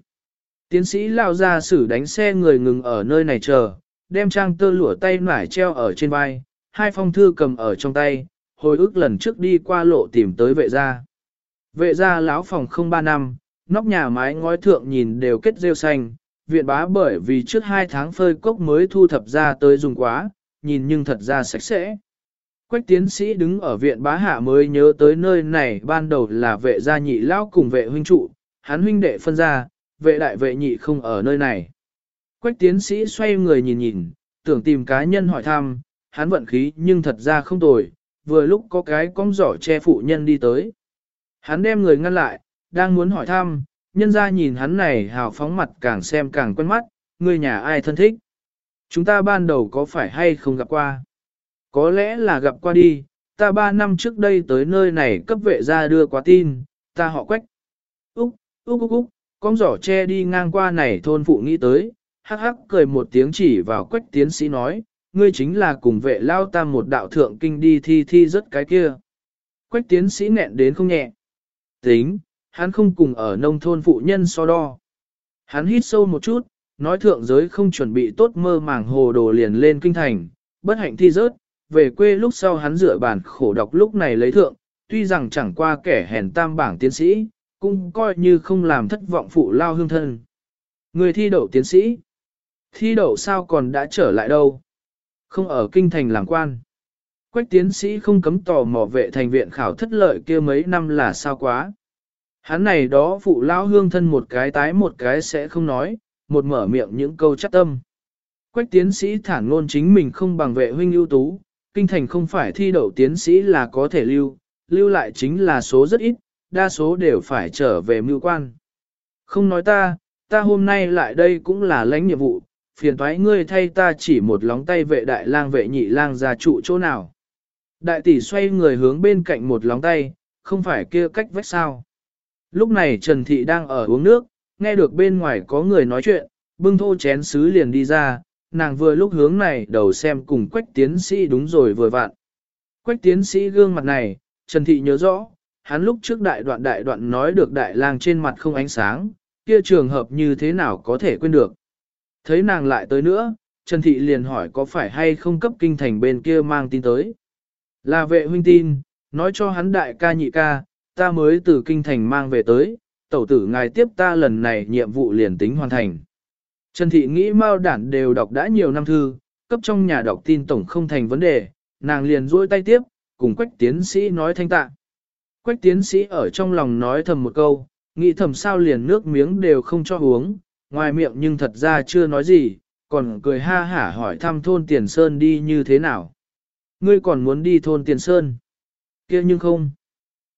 Tiến sĩ lao ra xử đánh xe người ngừng ở nơi này chờ, đem trang tơ lụa tay nải treo ở trên vai, hai phong thư cầm ở trong tay, hồi ức lần trước đi qua lộ tìm tới vệ gia. Vệ gia lão phòng không ba năm, nóc nhà mái ngói thượng nhìn đều kết rêu xanh, viện bá bởi vì trước hai tháng phơi cốc mới thu thập ra tới dùng quá, nhìn nhưng thật ra sạch sẽ. Quách tiến sĩ đứng ở viện bá hạ mới nhớ tới nơi này ban đầu là vệ gia nhị lao cùng vệ huynh trụ, hắn huynh đệ phân ra, vệ đại vệ nhị không ở nơi này. Quách tiến sĩ xoay người nhìn nhìn, tưởng tìm cá nhân hỏi thăm, hắn vận khí nhưng thật ra không tồi, vừa lúc có cái cong giỏ che phụ nhân đi tới. Hắn đem người ngăn lại, đang muốn hỏi thăm, nhân ra nhìn hắn này hào phóng mặt càng xem càng quen mắt, người nhà ai thân thích. Chúng ta ban đầu có phải hay không gặp qua? Có lẽ là gặp qua đi, ta ba năm trước đây tới nơi này cấp vệ ra đưa quá tin, ta họ quách. Úc, Úc Úc Úc, con giỏ che đi ngang qua này thôn phụ nghĩ tới, hắc hắc cười một tiếng chỉ vào quách tiến sĩ nói, ngươi chính là cùng vệ lao tam một đạo thượng kinh đi thi thi rất cái kia. Quách tiến sĩ nẹn đến không nhẹ. Tính, hắn không cùng ở nông thôn phụ nhân so đo. Hắn hít sâu một chút, nói thượng giới không chuẩn bị tốt mơ màng hồ đồ liền lên kinh thành, bất hạnh thi rớt, về quê lúc sau hắn dựa bản khổ đọc lúc này lấy thượng, tuy rằng chẳng qua kẻ hèn tam bảng tiến sĩ, cũng coi như không làm thất vọng phụ lao hương thân. Người thi đậu tiến sĩ, thi đậu sao còn đã trở lại đâu, không ở kinh thành làm quan. Quách tiến sĩ không cấm tò mò vệ thành viện khảo thất lợi kia mấy năm là sao quá. Hắn này đó phụ lao hương thân một cái tái một cái sẽ không nói, một mở miệng những câu chắc tâm. Quách tiến sĩ thản ngôn chính mình không bằng vệ huynh ưu tú, kinh thành không phải thi đậu tiến sĩ là có thể lưu, lưu lại chính là số rất ít, đa số đều phải trở về mưu quan. Không nói ta, ta hôm nay lại đây cũng là lãnh nhiệm vụ, phiền thoái ngươi thay ta chỉ một lóng tay vệ đại lang vệ nhị lang ra trụ chỗ nào. Đại tỷ xoay người hướng bên cạnh một lóng tay, không phải kia cách vách sao. Lúc này Trần Thị đang ở uống nước, nghe được bên ngoài có người nói chuyện, bưng thô chén sứ liền đi ra, nàng vừa lúc hướng này đầu xem cùng quách tiến sĩ đúng rồi vừa vặn. Quách tiến sĩ gương mặt này, Trần Thị nhớ rõ, hắn lúc trước đại đoạn đại đoạn nói được đại lang trên mặt không ánh sáng, kia trường hợp như thế nào có thể quên được. Thấy nàng lại tới nữa, Trần Thị liền hỏi có phải hay không cấp kinh thành bên kia mang tin tới. Là vệ huynh tin, nói cho hắn đại ca nhị ca, ta mới từ kinh thành mang về tới, tẩu tử ngài tiếp ta lần này nhiệm vụ liền tính hoàn thành. Trần Thị nghĩ Mao Đản đều đọc đã nhiều năm thư, cấp trong nhà đọc tin tổng không thành vấn đề, nàng liền duỗi tay tiếp, cùng quách tiến sĩ nói thanh tạ. Quách tiến sĩ ở trong lòng nói thầm một câu, nghĩ thầm sao liền nước miếng đều không cho uống, ngoài miệng nhưng thật ra chưa nói gì, còn cười ha hả hỏi thăm thôn Tiền Sơn đi như thế nào. Ngươi còn muốn đi thôn Tiền Sơn? kia nhưng không.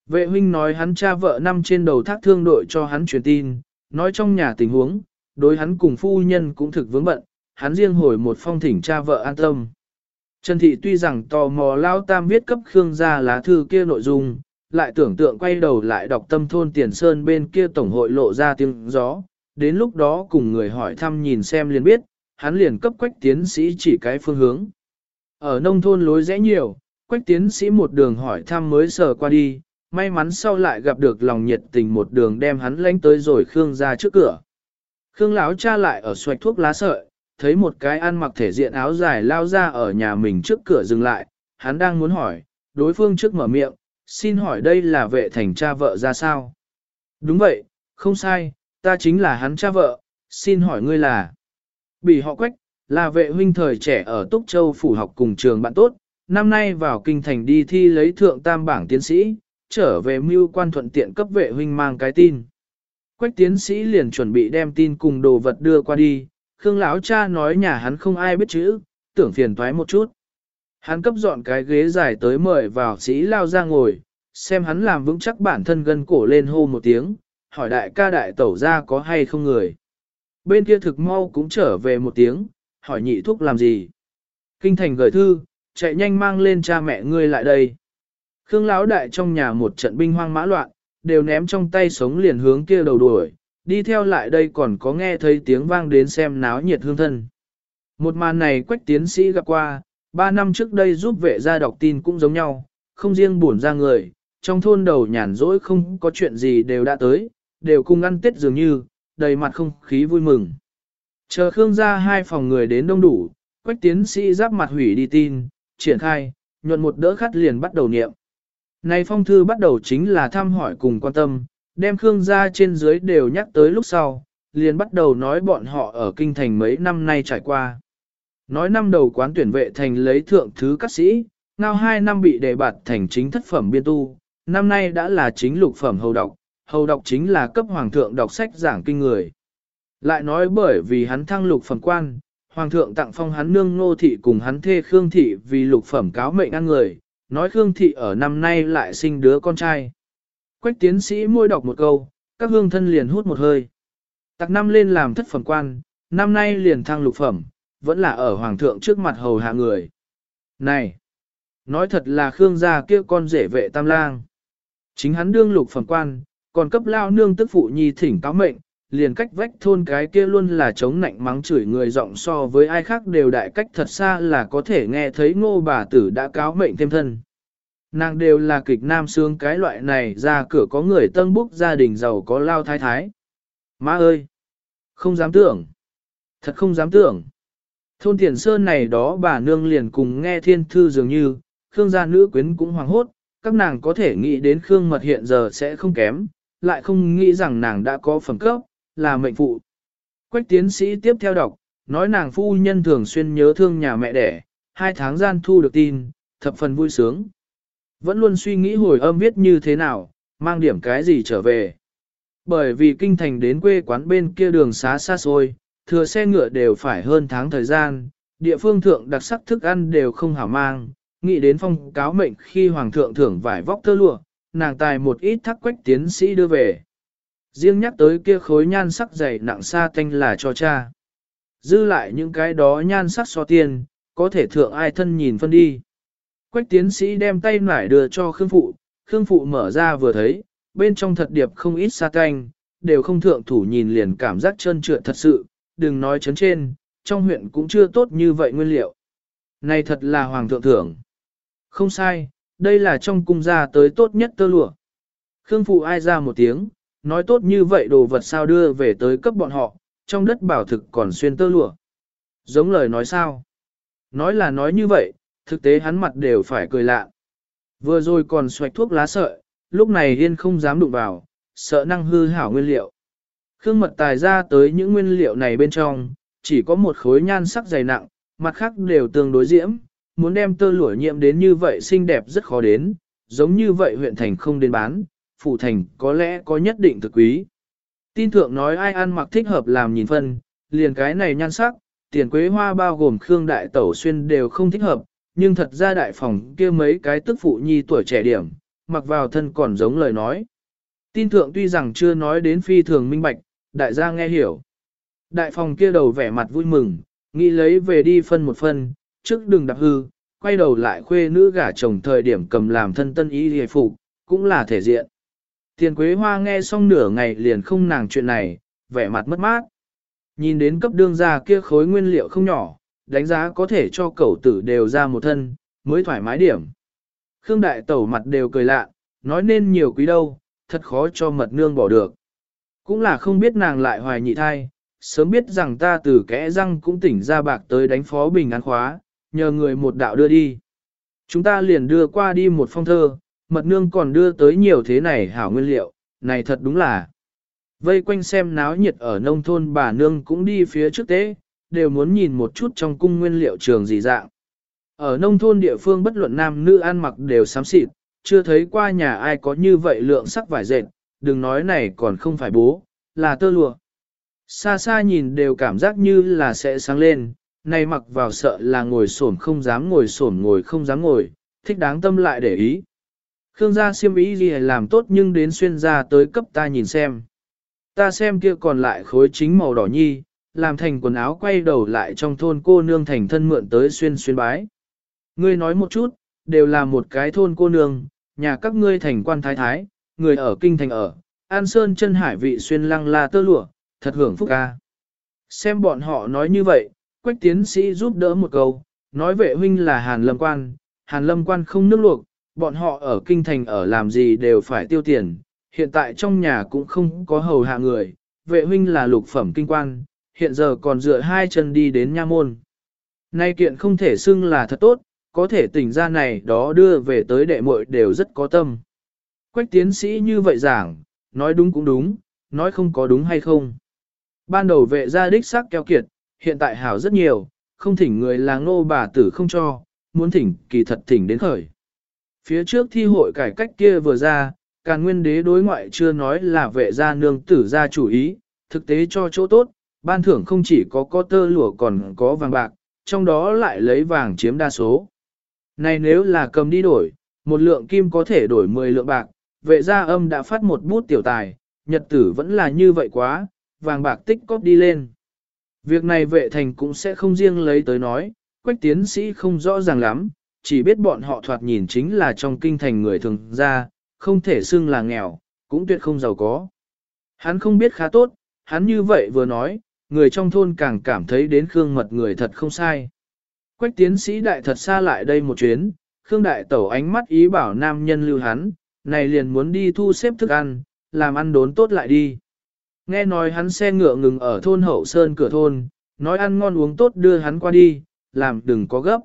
Vệ huynh nói hắn cha vợ năm trên đầu thác thương đội cho hắn truyền tin, nói trong nhà tình huống, đối hắn cùng phu nhân cũng thực vướng bận, hắn riêng hồi một phong thỉnh cha vợ an tâm. Trần Thị tuy rằng tò mò lao tam viết cấp Khương ra lá thư kia nội dung, lại tưởng tượng quay đầu lại đọc tâm thôn tiền sơn bên kia tổng hội lộ ra tiếng gió, đến lúc đó cùng người hỏi thăm nhìn xem liền biết, hắn liền cấp quách tiến sĩ chỉ cái phương hướng. Ở nông thôn lối rẽ nhiều, quách tiến sĩ một đường hỏi thăm mới sờ qua đi, may mắn sau lại gặp được lòng nhiệt tình một đường đem hắn lánh tới rồi Khương ra trước cửa. Khương lão cha lại ở xoạch thuốc lá sợi, thấy một cái ăn mặc thể diện áo dài lao ra ở nhà mình trước cửa dừng lại, hắn đang muốn hỏi, đối phương trước mở miệng, xin hỏi đây là vệ thành cha vợ ra sao? Đúng vậy, không sai, ta chính là hắn cha vợ, xin hỏi ngươi là... Bị họ quách, là vệ huynh thời trẻ ở Túc Châu phủ học cùng trường bạn tốt, năm nay vào kinh thành đi thi lấy thượng tam bảng tiến sĩ, trở về mưu quan thuận tiện cấp vệ huynh mang cái tin. Quách tiến sĩ liền chuẩn bị đem tin cùng đồ vật đưa qua đi, Khương lão cha nói nhà hắn không ai biết chữ, tưởng phiền thoái một chút. Hắn cấp dọn cái ghế dài tới mời vào sĩ lao ra ngồi, xem hắn làm vững chắc bản thân gân cổ lên hô một tiếng, hỏi đại ca đại tẩu ra có hay không người. Bên kia thực mau cũng trở về một tiếng, hỏi nhị thuốc làm gì. Kinh thành gửi thư, chạy nhanh mang lên cha mẹ ngươi lại đây. Khương lão đại trong nhà một trận binh hoang mã loạn, đều ném trong tay sống liền hướng kia đầu đuổi, đi theo lại đây còn có nghe thấy tiếng vang đến xem náo nhiệt hương thân. Một màn này quách tiến sĩ gặp qua, ba năm trước đây giúp vệ gia đọc tin cũng giống nhau, không riêng buồn ra người, trong thôn đầu nhàn rỗi không có chuyện gì đều đã tới, đều cùng ăn tết dường như, đầy mặt không khí vui mừng. Chờ Khương ra hai phòng người đến đông đủ, quách tiến sĩ giáp mặt hủy đi tin, triển khai, nhuận một đỡ khát liền bắt đầu niệm. Này phong thư bắt đầu chính là thăm hỏi cùng quan tâm, đem Khương gia trên dưới đều nhắc tới lúc sau, liền bắt đầu nói bọn họ ở kinh thành mấy năm nay trải qua. Nói năm đầu quán tuyển vệ thành lấy thượng thứ các sĩ, ngao hai năm bị đề bạt thành chính thất phẩm biên tu, năm nay đã là chính lục phẩm hầu độc, hầu độc chính là cấp hoàng thượng đọc sách giảng kinh người. Lại nói bởi vì hắn thăng lục phẩm quan, hoàng thượng tặng phong hắn nương nô thị cùng hắn thê Khương thị vì lục phẩm cáo mệnh ăn người, nói Khương thị ở năm nay lại sinh đứa con trai. Quách tiến sĩ môi đọc một câu, các hương thân liền hút một hơi. Tạc năm lên làm thất phẩm quan, năm nay liền thăng lục phẩm, vẫn là ở hoàng thượng trước mặt hầu hạ người. Này! Nói thật là Khương gia kia con rể vệ tam lang. Chính hắn đương lục phẩm quan, còn cấp lao nương tức phụ nhi thỉnh cáo mệnh, liền cách vách thôn cái kia luôn là chống nạnh mắng chửi người giọng so với ai khác đều đại cách thật xa là có thể nghe thấy ngô bà tử đã cáo mệnh thêm thân. Nàng đều là kịch nam sướng cái loại này ra cửa có người tân búc gia đình giàu có lao thái thái. Má ơi! Không dám tưởng! Thật không dám tưởng! Thôn tiền sơn này đó bà nương liền cùng nghe thiên thư dường như, Khương gia nữ quyến cũng hoàng hốt, các nàng có thể nghĩ đến Khương mật hiện giờ sẽ không kém, lại không nghĩ rằng nàng đã có phẩm cấp, là mệnh phụ. Quách tiến sĩ tiếp theo đọc, nói nàng phu nhân thường xuyên nhớ thương nhà mẹ đẻ, hai tháng gian thu được tin, thập phần vui sướng. Vẫn luôn suy nghĩ hồi âm viết như thế nào, mang điểm cái gì trở về. Bởi vì kinh thành đến quê quán bên kia đường xá xa xôi, thừa xe ngựa đều phải hơn tháng thời gian, địa phương thượng đặc sắc thức ăn đều không hảo mang, nghĩ đến phong cáo mệnh khi hoàng thượng thưởng vải vóc tơ lụa, nàng tài một ít thắc quách tiến sĩ đưa về. Riêng nhắc tới kia khối nhan sắc dày nặng xa tanh là cho cha. Dư lại những cái đó nhan sắc so tiền, có thể thượng ai thân nhìn phân đi. Quách tiến sĩ đem tay nải đưa cho Khương Phụ, Khương Phụ mở ra vừa thấy, bên trong thật điệp không ít sa tanh, đều không thượng thủ nhìn liền cảm giác trơn trượt thật sự, đừng nói chấn trên, trong huyện cũng chưa tốt như vậy nguyên liệu. Này thật là hoàng thượng thưởng. Không sai, đây là trong cung gia tới tốt nhất tơ lụa. Khương Phụ ai ra một tiếng, nói tốt như vậy đồ vật sao đưa về tới cấp bọn họ, trong đất bảo thực còn xuyên tơ lụa. Giống lời nói sao? Nói là nói như vậy, thực tế hắn mặt đều phải cười lạ. Vừa rồi còn xoạch thuốc lá sợi, lúc này yên không dám đụng vào, sợ năng hư hảo nguyên liệu. Khương mật tài ra tới những nguyên liệu này bên trong, chỉ có một khối nhan sắc dày nặng, mặt khác đều tương đối diễm, muốn đem tơ lụa nhiễm đến như vậy xinh đẹp rất khó đến, giống như vậy huyện thành không đến bán, phủ thành có lẽ có nhất định thực quý. Tin thượng nói ai ăn mặc thích hợp làm nhìn phân, liền cái này nhan sắc, tiền quế hoa bao gồm khương đại tẩu xuyên đều không thích hợp, nhưng thật ra đại phòng kia mấy cái tức phụ nhi tuổi trẻ điểm, mặc vào thân còn giống lời nói. Tin thượng tuy rằng chưa nói đến phi thường minh bạch, đại gia nghe hiểu. Đại phòng kia đầu vẻ mặt vui mừng, nghĩ lấy về đi phân một phân, trước đừng đạp hư, quay đầu lại khuê nữ gả chồng thời điểm cầm làm thân tân ý hề phục, cũng là thể diện. Tiền quế hoa nghe xong nửa ngày liền không nàng chuyện này, vẻ mặt mất mát. Nhìn đến cấp đương gia kia khối nguyên liệu không nhỏ, đánh giá có thể cho cậu tử đều ra một thân, mới thoải mái điểm. Khương đại tẩu mặt đều cười lạ, nói nên nhiều quý đâu, thật khó cho mật nương bỏ được. Cũng là không biết nàng lại hoài nhị thai, sớm biết rằng ta từ kẽ răng cũng tỉnh ra bạc tới đánh phó bình án khóa, nhờ người một đạo đưa đi. Chúng ta liền đưa qua đi một phong thơ, mật nương còn đưa tới nhiều thế này hảo nguyên liệu, này thật đúng là. Vây quanh xem náo nhiệt ở nông thôn bà nương cũng đi phía trước tế, đều muốn nhìn một chút trong cung nguyên liệu trường gì dạng. Ở nông thôn địa phương bất luận nam nữ ăn mặc đều xám xịt, chưa thấy qua nhà ai có như vậy lượng sắc vải dệt, đừng nói này còn không phải bố, là tơ lụa. Xa xa nhìn đều cảm giác như là sẽ sáng lên, này mặc vào sợ là ngồi xổm không dám ngồi xổm ngồi không dám ngồi, thích đáng tâm lại để ý. Khương gia siêm ý gì làm tốt nhưng đến xuyên ra tới cấp ta nhìn xem. Ta xem kia còn lại khối chính màu đỏ nhi, làm thành quần áo quay đầu lại trong thôn cô nương thành thân mượn tới xuyên xuyên bái. Ngươi nói một chút, đều là một cái thôn cô nương, nhà các ngươi thành quan thái thái, người ở kinh thành ở, an sơn chân hải vị xuyên lăng la tơ lụa, thật hưởng phúc ca. Xem bọn họ nói như vậy, quách tiến sĩ giúp đỡ một câu, nói vệ huynh là hàn lâm quan, hàn lâm quan không nước luộc, bọn họ ở kinh thành ở làm gì đều phải tiêu tiền, hiện tại trong nhà cũng không có hầu hạ người, vệ huynh là lục phẩm kinh quan, hiện giờ còn dựa hai chân đi đến nha môn. Nay kiện không thể xưng là thật tốt, có thể tỉnh ra này đó đưa về tới đệ muội đều rất có tâm. Quách tiến sĩ như vậy giảng, nói đúng cũng đúng, nói không có đúng hay không. Ban đầu vệ gia đích sắc keo kiệt, hiện tại hảo rất nhiều, không thỉnh người là ngô bà tử không cho, muốn thỉnh kỳ thật thỉnh đến khởi. Phía trước thi hội cải cách kia vừa ra, càn nguyên đế đối ngoại chưa nói là vệ gia nương tử gia chủ ý, thực tế cho chỗ tốt, ban thưởng không chỉ có có tơ lụa còn có vàng bạc, trong đó lại lấy vàng chiếm đa số. Này nếu là cầm đi đổi, một lượng kim có thể đổi 10 lượng bạc, vệ gia âm đã phát một bút tiểu tài, nhật tử vẫn là như vậy quá, vàng bạc tích cóp đi lên. Việc này vệ thành cũng sẽ không riêng lấy tới nói, quách tiến sĩ không rõ ràng lắm, chỉ biết bọn họ thoạt nhìn chính là trong kinh thành người thường ra, không thể xưng là nghèo, cũng tuyệt không giàu có. Hắn không biết khá tốt, hắn như vậy vừa nói, người trong thôn càng cảm thấy đến Khương mật người thật không sai. Quách tiến sĩ đại thật xa lại đây một chuyến, Khương đại tẩu ánh mắt ý bảo nam nhân lưu hắn, này liền muốn đi thu xếp thức ăn, làm ăn đốn tốt lại đi. Nghe nói hắn xe ngựa ngừng ở thôn hậu sơn cửa thôn, nói ăn ngon uống tốt đưa hắn qua đi, làm đừng có gấp.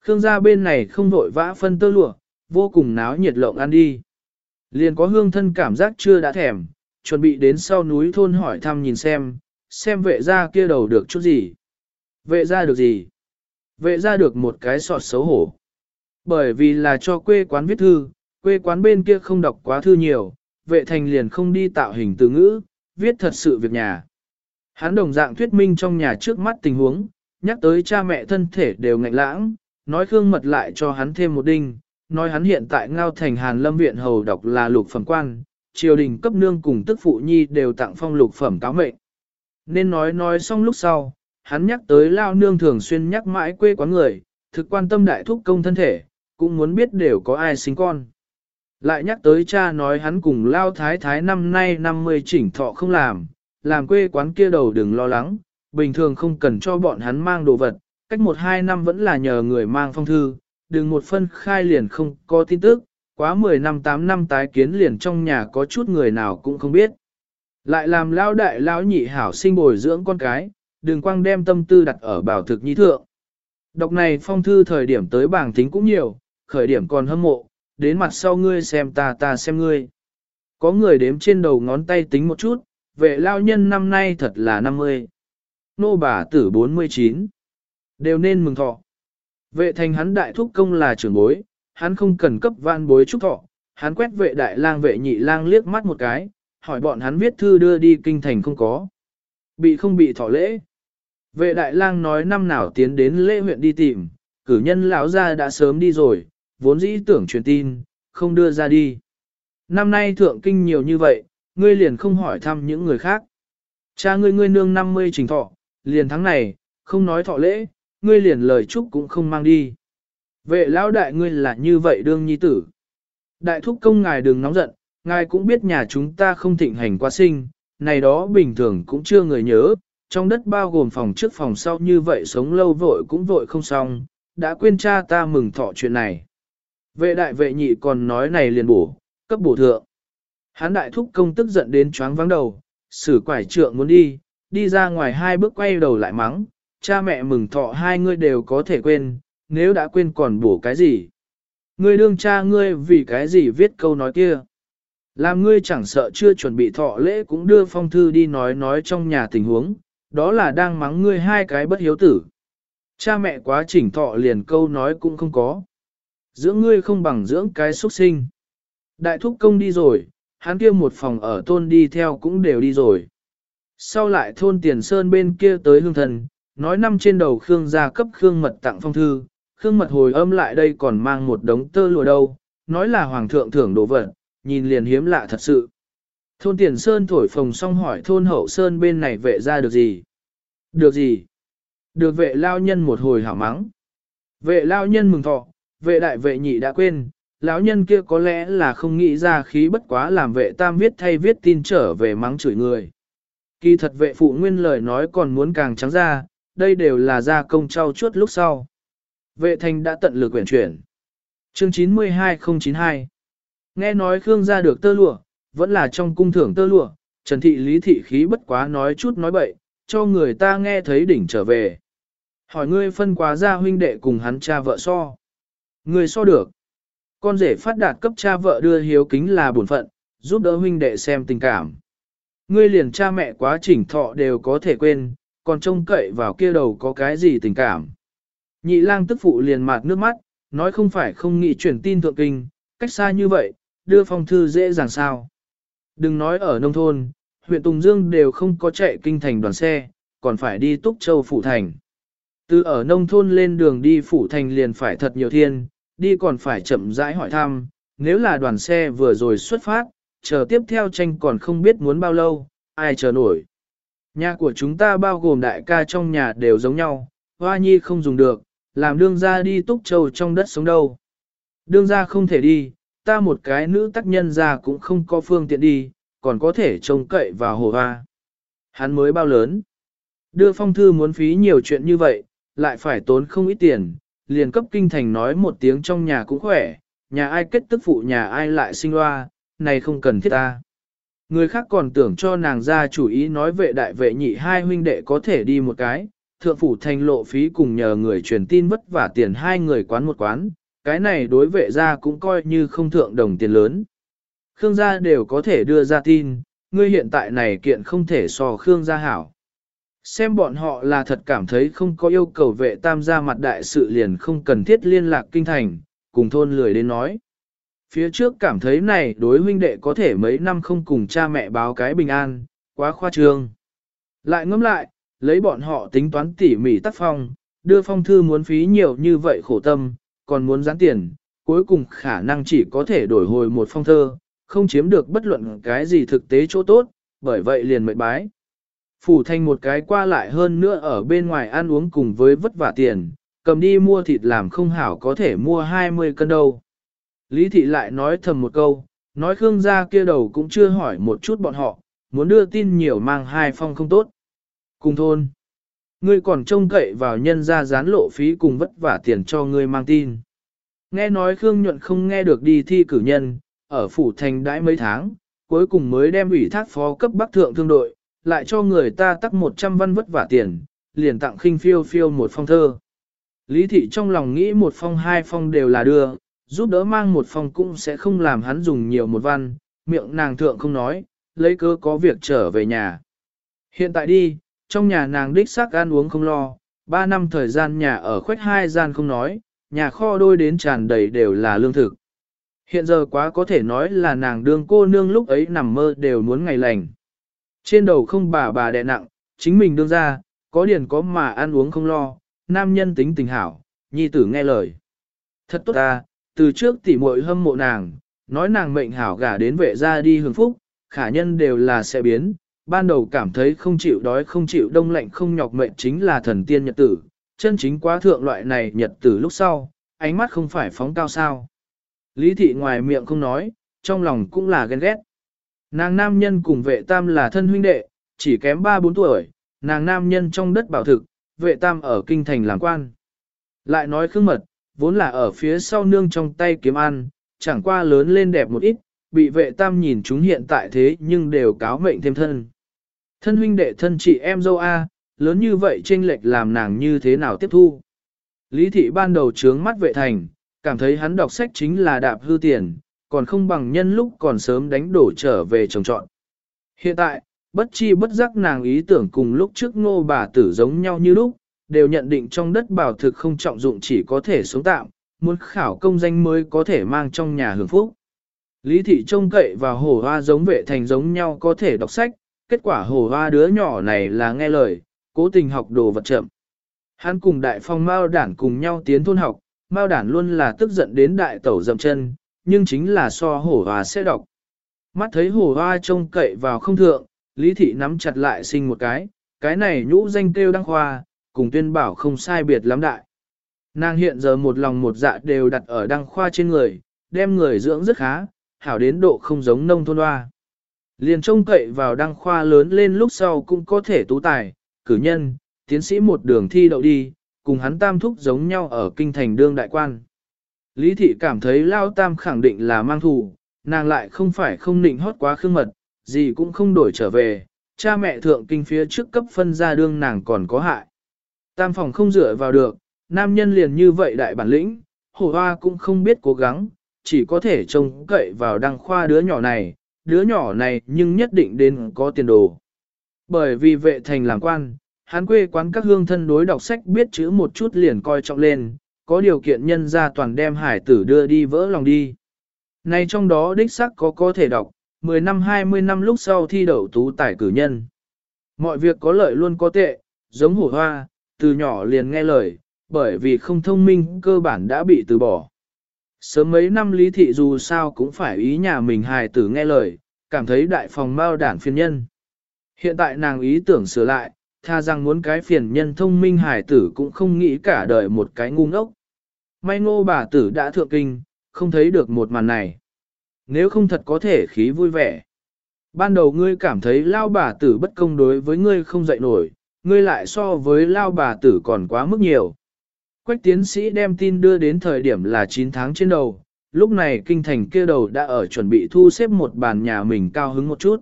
Khương gia bên này không vội vã phân tơ lụa, vô cùng náo nhiệt lộng ăn đi. Liền có hương thân cảm giác chưa đã thèm, chuẩn bị đến sau núi thôn hỏi thăm nhìn xem, xem vệ gia kia đầu được chút gì. Vệ gia được gì? Vệ gia được một cái sọt xấu hổ. Bởi vì là cho quê quán viết thư, quê quán bên kia không đọc quá thư nhiều, vệ thành liền không đi tạo hình từ ngữ, viết thật sự việc nhà. Hắn đồng dạng thuyết minh trong nhà trước mắt tình huống, nhắc tới cha mẹ thân thể đều ngạnh lãng, nói Khương Mật lại cho hắn thêm một đinh, nói hắn hiện tại ngao thành Hàn Lâm Viện Hầu đọc là lục phẩm quan, triều đình cấp nương cùng tức phụ nhi đều tặng phong lục phẩm cáo mệnh. Nên nói nói xong lúc sau, hắn nhắc tới lao nương thường xuyên nhắc mãi quê quán người, thực quan tâm đại thúc công thân thể, cũng muốn biết đều có ai sinh con. Lại nhắc tới cha nói hắn cùng lao thái thái năm nay 50 chỉnh thọ không làm, làm quê quán kia đầu đừng lo lắng, bình thường không cần cho bọn hắn mang đồ vật, cách một hai năm vẫn là nhờ người mang phong thư, đừng một phân khai liền không có tin tức, quá 10 năm 8 năm tái kiến liền trong nhà có chút người nào cũng không biết. Lại làm lão đại lão nhị hảo sinh bồi dưỡng con cái, đừng quang đem tâm tư đặt ở bảo thực nhi thượng. Đọc này phong thư thời điểm tới bảng tính cũng nhiều, khởi điểm còn hâm mộ, đến mặt sau ngươi xem ta ta xem ngươi. Có người đếm trên đầu ngón tay tính một chút, vệ lao nhân năm nay thật là 50. Nô bà tử 49. Đều nên mừng thọ. Vệ thành hắn đại thúc công là trưởng bối, hắn không cần cấp van bối chúc thọ, hắn quét vệ đại lang vệ nhị lang liếc mắt một cái, hỏi bọn hắn viết thư đưa đi kinh thành không có. Bị không bị thọ lễ. Vệ đại lang nói năm nào tiến đến lễ huyện đi tìm, cử nhân lão gia đã sớm đi rồi, vốn dĩ tưởng truyền tin, không đưa ra đi. Năm nay thượng kinh nhiều như vậy, ngươi liền không hỏi thăm những người khác. Cha ngươi ngươi nương 50 trình thọ, liền tháng này, không nói thọ lễ, ngươi liền lời chúc cũng không mang đi. Vệ lão đại ngươi là như vậy đương nhi tử. Đại thúc công ngài đừng nóng giận, ngài cũng biết nhà chúng ta không thịnh hành quá sinh, này đó bình thường cũng chưa người nhớ, trong đất bao gồm phòng trước phòng sau như vậy sống lâu vội cũng vội không xong, đã quên cha ta mừng thọ chuyện này. Vệ đại vệ nhị còn nói này liền bổ, cấp bổ thượng. Hán đại thúc công tức giận đến choáng vắng đầu, sử quải trượng muốn đi, đi ra ngoài hai bước quay đầu lại mắng, cha mẹ mừng thọ hai ngươi đều có thể quên, nếu đã quên còn bổ cái gì. Ngươi đương cha ngươi vì cái gì viết câu nói kia. Làm ngươi chẳng sợ chưa chuẩn bị thọ lễ cũng đưa phong thư đi nói nói trong nhà tình huống, đó là đang mắng ngươi hai cái bất hiếu tử. Cha mẹ quá chỉnh thọ liền câu nói cũng không có. Dưỡng ngươi không bằng dưỡng cái xuất sinh. Đại thúc công đi rồi, hắn kia một phòng ở thôn đi theo cũng đều đi rồi. Sau lại thôn tiền sơn bên kia tới hương thần, nói năm trên đầu Khương gia cấp Khương mật tặng phong thư, Khương mật hồi âm lại đây còn mang một đống tơ lụa đâu, nói là hoàng thượng thưởng đồ vật, nhìn liền hiếm lạ thật sự. Thôn tiền sơn thổi phồng xong hỏi thôn hậu sơn bên này vệ ra được gì? Được gì? Được vệ lao nhân một hồi hảo mắng. Vệ lao nhân mừng thọ, vệ đại vệ nhị đã quên, lão nhân kia có lẽ là không nghĩ ra khí bất quá làm vệ tam viết thay viết tin trở về mắng chửi người. Kỳ thật vệ phụ nguyên lời nói còn muốn càng trắng ra, đây đều là gia công trao chuốt lúc sau. Vệ thành đã tận lực quyển chuyển. Chương 92092 Nghe nói Khương gia được tơ lụa, vẫn là trong cung thưởng tơ lụa, Trần Thị Lý Thị khí bất quá nói chút nói bậy, cho người ta nghe thấy đỉnh trở về. Hỏi ngươi phân quá ra huynh đệ cùng hắn cha vợ so. Ngươi so được. Con rể phát đạt cấp cha vợ đưa hiếu kính là bổn phận, giúp đỡ huynh đệ xem tình cảm. Ngươi liền cha mẹ quá chỉnh thọ đều có thể quên, còn trông cậy vào kia đầu có cái gì tình cảm. Nhị lang tức phụ liền mạt nước mắt, nói không phải không nghĩ chuyển tin thượng kinh, cách xa như vậy, đưa phong thư dễ dàng sao. Đừng nói ở nông thôn, huyện Tùng Dương đều không có chạy kinh thành đoàn xe, còn phải đi Túc Châu Phủ Thành. Từ ở nông thôn lên đường đi Phủ Thành liền phải thật nhiều thiên, đi còn phải chậm rãi hỏi thăm, nếu là đoàn xe vừa rồi xuất phát, chờ tiếp theo tranh còn không biết muốn bao lâu, ai chờ nổi. Nhà của chúng ta bao gồm đại ca trong nhà đều giống nhau, hoa nhi không dùng được, làm đương ra đi túc châu trong đất sống đâu. Đương ra không thể đi, ta một cái nữ tác nhân ra cũng không có phương tiện đi, còn có thể trông cậy vào hồ hoa. Hắn mới bao lớn. Đưa phong thư muốn phí nhiều chuyện như vậy, lại phải tốn không ít tiền, liền cấp kinh thành nói một tiếng trong nhà cũng khỏe, nhà ai kết tức phụ nhà ai lại sinh hoa, này không cần thiết ta. Người khác còn tưởng cho nàng ra chủ ý nói vệ đại vệ nhị hai huynh đệ có thể đi một cái, thượng phủ thành lộ phí cùng nhờ người truyền tin vất vả tiền hai người quán một quán, cái này đối vệ ra cũng coi như không thượng đồng tiền lớn. Khương gia đều có thể đưa ra tin, ngươi hiện tại này kiện không thể so Khương gia hảo. Xem bọn họ là thật cảm thấy không có yêu cầu vệ tam gia mặt đại sự liền không cần thiết liên lạc kinh thành, cùng thôn lười đến nói. Phía trước cảm thấy này đối huynh đệ có thể mấy năm không cùng cha mẹ báo cái bình an, quá khoa trương. Lại ngẫm lại, lấy bọn họ tính toán tỉ mỉ tác phong, đưa phong thư muốn phí nhiều như vậy khổ tâm, còn muốn gián tiền, cuối cùng khả năng chỉ có thể đổi hồi một phong thơ, không chiếm được bất luận cái gì thực tế chỗ tốt, bởi vậy liền mệnh bái. Phủ thành một cái qua lại hơn nữa ở bên ngoài ăn uống cùng với vất vả tiền, cầm đi mua thịt làm không hảo có thể mua 20 cân đâu. Lý thị lại nói thầm một câu, nói Khương gia kia đầu cũng chưa hỏi một chút bọn họ, muốn đưa tin nhiều mang hai phong không tốt. Cùng thôn, ngươi còn trông cậy vào nhân gia gián lộ phí cùng vất vả tiền cho ngươi mang tin. Nghe nói Khương nhuận không nghe được đi thi cử nhân, ở phủ thành đãi mấy tháng, cuối cùng mới đem ủy thác phó cấp bắc thượng thương đội, lại cho người ta tắc 100 văn vất vả tiền, liền tặng khinh phiêu phiêu một phong thơ. Lý thị trong lòng nghĩ một phong hai phong đều là đưa, giúp đỡ mang một phong cũng sẽ không làm hắn dùng nhiều một văn, miệng nàng thượng không nói, lấy cơ có việc trở về nhà. Hiện tại đi, trong nhà nàng đích xác ăn uống không lo, ba năm thời gian nhà ở khoách hai gian không nói, nhà kho đôi đến tràn đầy đều là lương thực. Hiện giờ quá có thể nói là nàng đương cô nương lúc ấy nằm mơ đều muốn ngày lành. Trên đầu không bà bà đè nặng, chính mình đương ra, có điền có mà ăn uống không lo, nam nhân tính tình hảo, nhi tử nghe lời. Thật tốt ta, từ trước tỉ muội hâm mộ nàng, nói nàng mệnh hảo gả đến vệ gia đi hưởng phúc, khả nhân đều là sẽ biến, ban đầu cảm thấy không chịu đói không chịu đông lạnh không nhọc mệnh chính là thần tiên nhật tử, chân chính quá thượng loại này nhật tử lúc sau, ánh mắt không phải phóng cao sao. Lý thị ngoài miệng không nói, trong lòng cũng là ghen ghét. Nàng nam nhân cùng vệ tam là thân huynh đệ, chỉ kém 3-4 tuổi, nàng nam nhân trong đất bảo thực, vệ tam ở kinh thành làm quan. Lại nói khương mật, vốn là ở phía sau nương trong tay kiếm ăn, chẳng qua lớn lên đẹp một ít, bị vệ tam nhìn chúng hiện tại thế nhưng đều cáo mệnh thêm thân. Thân huynh đệ thân chị em dâu A, lớn như vậy chênh lệch làm nàng như thế nào tiếp thu. Lý thị ban đầu trướng mắt vệ thành, cảm thấy hắn đọc sách chính là đạp hư tiền, còn không bằng nhân lúc còn sớm đánh đổ trở về trồng trọn. Hiện tại, bất chi bất giác nàng ý tưởng cùng lúc trước ngô bà tử giống nhau như lúc, đều nhận định trong đất bảo thực không trọng dụng chỉ có thể sống tạm, muốn khảo công danh mới có thể mang trong nhà hưởng phúc. Lý thị trông cậy vào hổ hoa giống vệ thành giống nhau có thể đọc sách, kết quả hổ hoa đứa nhỏ này là nghe lời, cố tình học đồ vật chậm. Hắn cùng đại phong Mao đản cùng nhau tiến thôn học, Mao đản luôn là tức giận đến đại tẩu dậm chân, nhưng chính là so hổ hoa sẽ đọc. Mắt thấy hổ hoa trông cậy vào không thượng, lý thị nắm chặt lại sinh một cái, cái này nhũ danh kêu đăng khoa, cùng tuyên bảo không sai biệt lắm đại. Nàng hiện giờ một lòng một dạ đều đặt ở đăng khoa trên người, đem người dưỡng rất khá, hảo đến độ không giống nông thôn hoa. Liền trông cậy vào đăng khoa lớn lên lúc sau cũng có thể tú tài, cử nhân, tiến sĩ một đường thi đậu đi, cùng hắn tam thúc giống nhau ở kinh thành đương đại quan. Lý thị cảm thấy Lao Tam khẳng định là mang thù, nàng lại không phải không nịnh hót quá khương mật, gì cũng không đổi trở về, cha mẹ thượng kinh phía trước cấp phân ra đương nàng còn có hại. Tam phòng không dựa vào được, nam nhân liền như vậy đại bản lĩnh, hổ hoa cũng không biết cố gắng, chỉ có thể trông cậy vào đăng khoa đứa nhỏ này, đứa nhỏ này nhưng nhất định đến có tiền đồ. Bởi vì vệ thành làm quan, hắn quê quán các hương thân đối đọc sách biết chữ một chút liền coi trọng lên, có điều kiện nhân ra toàn đem hải tử đưa đi vỡ lòng đi. Này trong đó đích sắc có có thể đọc, 10 năm 20 năm lúc sau thi đậu tú tài cử nhân. Mọi việc có lợi luôn có tệ, giống hổ hoa, từ nhỏ liền nghe lời, bởi vì không thông minh cơ bản đã bị từ bỏ. Sớm mấy năm lý thị dù sao cũng phải ý nhà mình hài tử nghe lời, cảm thấy đại phòng mao đản phiền nhân. Hiện tại nàng ý tưởng sửa lại, tha rằng muốn cái phiền nhân thông minh hài tử cũng không nghĩ cả đời một cái ngu ngốc. May ngô bà tử đã thượng kinh, không thấy được một màn này. Nếu không thật có thể khí vui vẻ. Ban đầu ngươi cảm thấy lao bà tử bất công đối với ngươi không dậy nổi, ngươi lại so với lao bà tử còn quá mức nhiều. Quách tiến sĩ đem tin đưa đến thời điểm là 9 tháng trên đầu, lúc này kinh thành kia đầu đã ở chuẩn bị thu xếp một bàn nhà mình cao hứng một chút.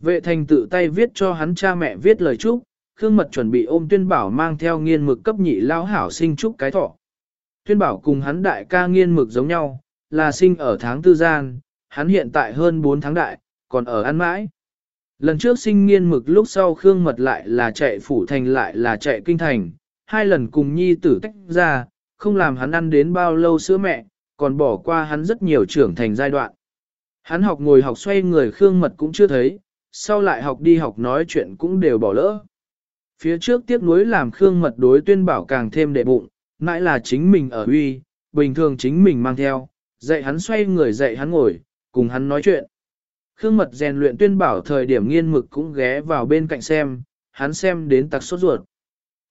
Vệ thành tự tay viết cho hắn cha mẹ viết lời chúc, Khương Mật chuẩn bị ôm tuyên bảo mang theo nghiên mực cấp nhị lao hảo sinh chúc cái thọ. Tuyên bảo cùng hắn đại ca nghiên mực giống nhau, là sinh ở tháng tư gian, hắn hiện tại hơn 4 tháng đại, còn ở ăn mãi. Lần trước sinh nghiên mực lúc sau Khương Mật lại là chạy phủ thành lại là chạy kinh thành, hai lần cùng nhi tử tách ra, không làm hắn ăn đến bao lâu sữa mẹ, còn bỏ qua hắn rất nhiều trưởng thành giai đoạn. Hắn học ngồi học xoay người Khương Mật cũng chưa thấy, sau lại học đi học nói chuyện cũng đều bỏ lỡ. Phía trước tiếc nuối làm Khương Mật đối tuyên bảo càng thêm đệ bụng, mãi là chính mình ở uy, bình thường chính mình mang theo, dạy hắn xoay người dạy hắn ngồi, cùng hắn nói chuyện. Khương Mật rèn luyện tuyên bảo thời điểm nghiên mực cũng ghé vào bên cạnh xem, hắn xem đến tặc sốt ruột.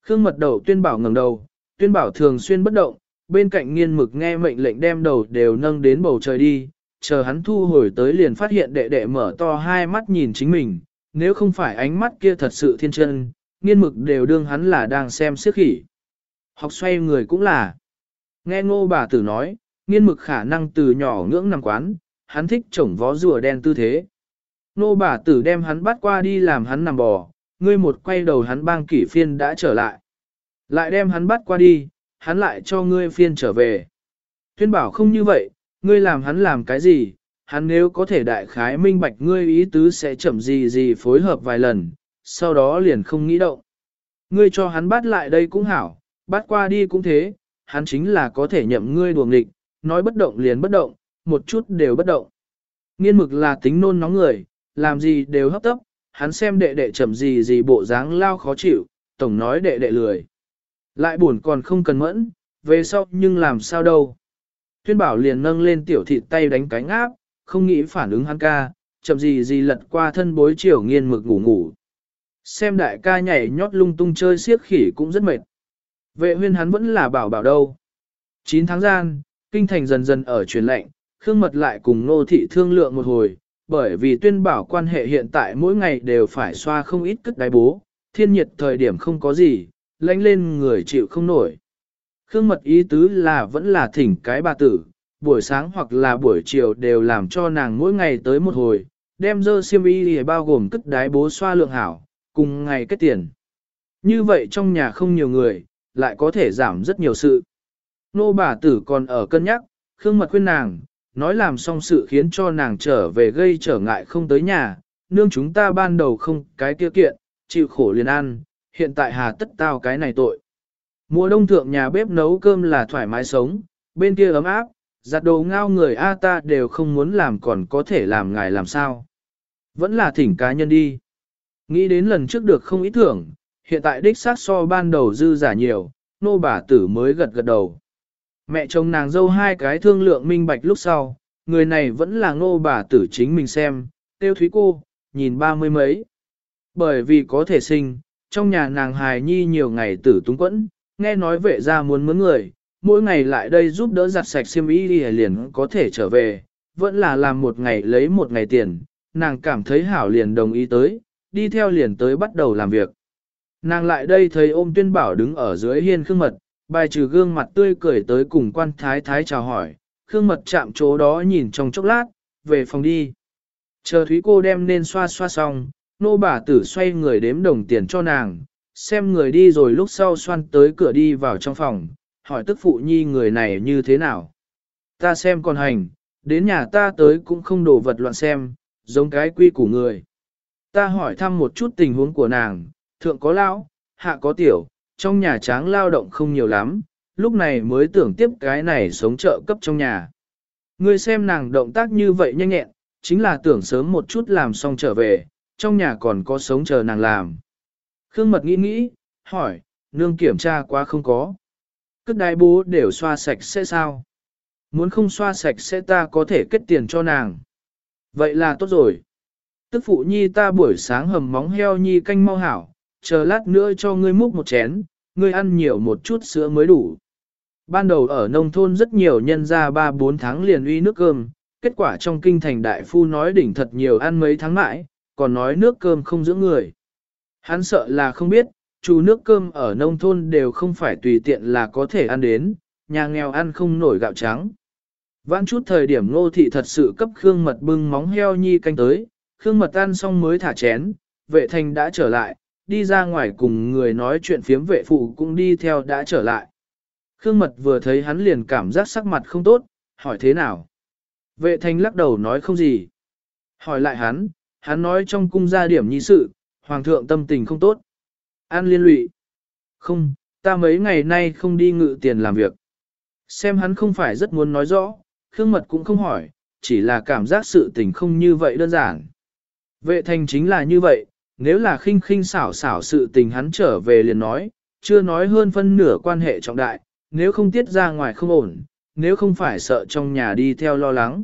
Khương Mật đầu tuyên bảo ngẩng đầu, tuyên bảo thường xuyên bất động, bên cạnh nghiên mực nghe mệnh lệnh đem đầu đều nâng đến bầu trời đi, chờ hắn thu hồi tới liền phát hiện đệ đệ mở to hai mắt nhìn chính mình, nếu không phải ánh mắt kia thật sự thiên chân, nghiên mực đều đương hắn là đang xem siếc khỉ. Học xoay người cũng là. Nghe ngô bà tử nói, nghiên mực khả năng từ nhỏ ngưỡng nằm quán, hắn thích trồng vó rùa đen tư thế. nô bà tử đem hắn bắt qua đi làm hắn nằm bò, ngươi một quay đầu hắn bang kỷ phiên đã trở lại. Lại đem hắn bắt qua đi, hắn lại cho ngươi phiên trở về. Tuyên bảo không như vậy, ngươi làm hắn làm cái gì, hắn nếu có thể đại khái minh bạch ngươi ý tứ sẽ chậm gì gì phối hợp vài lần, sau đó liền không nghĩ động. Ngươi cho hắn bắt lại đây cũng hảo, bắt qua đi cũng thế, hắn chính là có thể nhậm ngươi đuồng nghịch, nói bất động liền bất động, một chút đều bất động. Nghiên mực là tính nôn nóng người, làm gì đều hấp tấp, hắn xem đệ đệ chậm gì gì bộ dáng lao khó chịu, tổng nói đệ đệ lười. Lại buồn còn không cần mẫn, về sau nhưng làm sao đâu. Thuyên bảo liền nâng lên tiểu thịt tay đánh cánh áp, không nghĩ phản ứng hắn ca, chậm gì gì lật qua thân bối chiều nghiên mực ngủ ngủ. Xem đại ca nhảy nhót lung tung chơi siếc khỉ cũng rất mệt. Vệ huyên hắn vẫn là bảo bảo đâu. 9 tháng gian, kinh thành dần dần ở truyền lệnh, Khương Mật lại cùng Nô Thị thương lượng một hồi, bởi vì tuyên bảo quan hệ hiện tại mỗi ngày đều phải xoa không ít cất đáy bố, thiên nhiệt thời điểm không có gì, lánh lên người chịu không nổi. Khương Mật ý tứ là vẫn là thỉnh cái bà tử, buổi sáng hoặc là buổi chiều đều làm cho nàng mỗi ngày tới một hồi, đem dơ xiêm y bao gồm cất đáy bố xoa lượng hảo, cùng ngày kết tiền. Như vậy trong nhà không nhiều người, lại có thể giảm rất nhiều sự. Nô bà tử còn ở cân nhắc, Khương Mật khuyên nàng, nói làm xong sự khiến cho nàng trở về gây trở ngại không tới nhà, nương chúng ta ban đầu không cái kia kiện, chịu khổ liền ăn, hiện tại hà tất tao cái này tội. Mùa đông thượng nhà bếp nấu cơm là thoải mái sống, bên kia ấm áp, giặt đồ ngao người A ta đều không muốn làm còn có thể làm ngài làm sao. Vẫn là thỉnh cá nhân đi. Nghĩ đến lần trước được không ý thưởng, hiện tại đích xác so ban đầu dư giả nhiều, nô bà tử mới gật gật đầu. Mẹ chồng nàng dâu hai cái thương lượng minh bạch lúc sau, người này vẫn là ngô bà tử chính mình xem, tiêu thúy cô, nhìn ba mươi mấy. Bởi vì có thể sinh, trong nhà nàng hài nhi nhiều ngày tử túng quẫn, nghe nói vệ ra muốn mướn người, mỗi ngày lại đây giúp đỡ giặt sạch xiêm y đi liền có thể trở về, vẫn là làm một ngày lấy một ngày tiền, nàng cảm thấy hảo liền đồng ý tới, đi theo liền tới bắt đầu làm việc. Nàng lại đây thấy ôm tuyên bảo đứng ở dưới hiên khương mật, bài trừ gương mặt tươi cười tới cùng quan thái thái chào hỏi, khương mật chạm chỗ đó nhìn trong chốc lát, về phòng đi. Chờ thúy cô đem nên xoa xoa xong, nô bà tử xoay người đếm đồng tiền cho nàng, xem người đi rồi lúc sau xoan tới cửa đi vào trong phòng, hỏi tức phụ nhi người này như thế nào. Ta xem còn hành, đến nhà ta tới cũng không đổ vật loạn xem, giống cái quy của người. Ta hỏi thăm một chút tình huống của nàng, thượng có lão, hạ có tiểu, trong nhà tráng lao động không nhiều lắm, lúc này mới tưởng tiếp cái này sống trợ cấp trong nhà. Ngươi xem nàng động tác như vậy nhanh nhẹn, chính là tưởng sớm một chút làm xong trở về, trong nhà còn có sống chờ nàng làm. Khương Mật nghĩ nghĩ, hỏi, nương kiểm tra quá không có. Cất đai bố đều xoa sạch sẽ sao? Muốn không xoa sạch sẽ ta có thể kết tiền cho nàng. Vậy là tốt rồi. Tức phụ nhi ta buổi sáng hầm móng heo nhi canh mau hảo, chờ lát nữa cho ngươi múc một chén, ngươi ăn nhiều một chút sữa mới đủ. Ban đầu ở nông thôn rất nhiều nhân ra 3-4 tháng liền uy nước cơm, kết quả trong kinh thành đại phu nói đỉnh thật nhiều ăn mấy tháng mãi, còn nói nước cơm không dưỡng người. Hắn sợ là không biết, chú nước cơm ở nông thôn đều không phải tùy tiện là có thể ăn đến, nhà nghèo ăn không nổi gạo trắng. Vãn chút thời điểm ngô thị thật sự cấp Khương Mật bưng móng heo nhi canh tới, Khương Mật ăn xong mới thả chén, vệ thành đã trở lại, đi ra ngoài cùng người nói chuyện phiếm vệ phụ cũng đi theo đã trở lại. Khương Mật vừa thấy hắn liền cảm giác sắc mặt không tốt, hỏi thế nào. Vệ Thanh lắc đầu nói không gì. Hỏi lại hắn, hắn nói trong cung gia điểm nhi sự, hoàng thượng tâm tình không tốt. An liên lụy. Không, ta mấy ngày nay không đi ngự tiền làm việc. Xem hắn không phải rất muốn nói rõ, Khương Mật cũng không hỏi, chỉ là cảm giác sự tình không như vậy đơn giản. Vệ thành chính là như vậy, nếu là khinh khinh xảo xảo sự tình hắn trở về liền nói, chưa nói hơn phân nửa quan hệ trọng đại, nếu không tiết ra ngoài không ổn, nếu không phải sợ trong nhà đi theo lo lắng.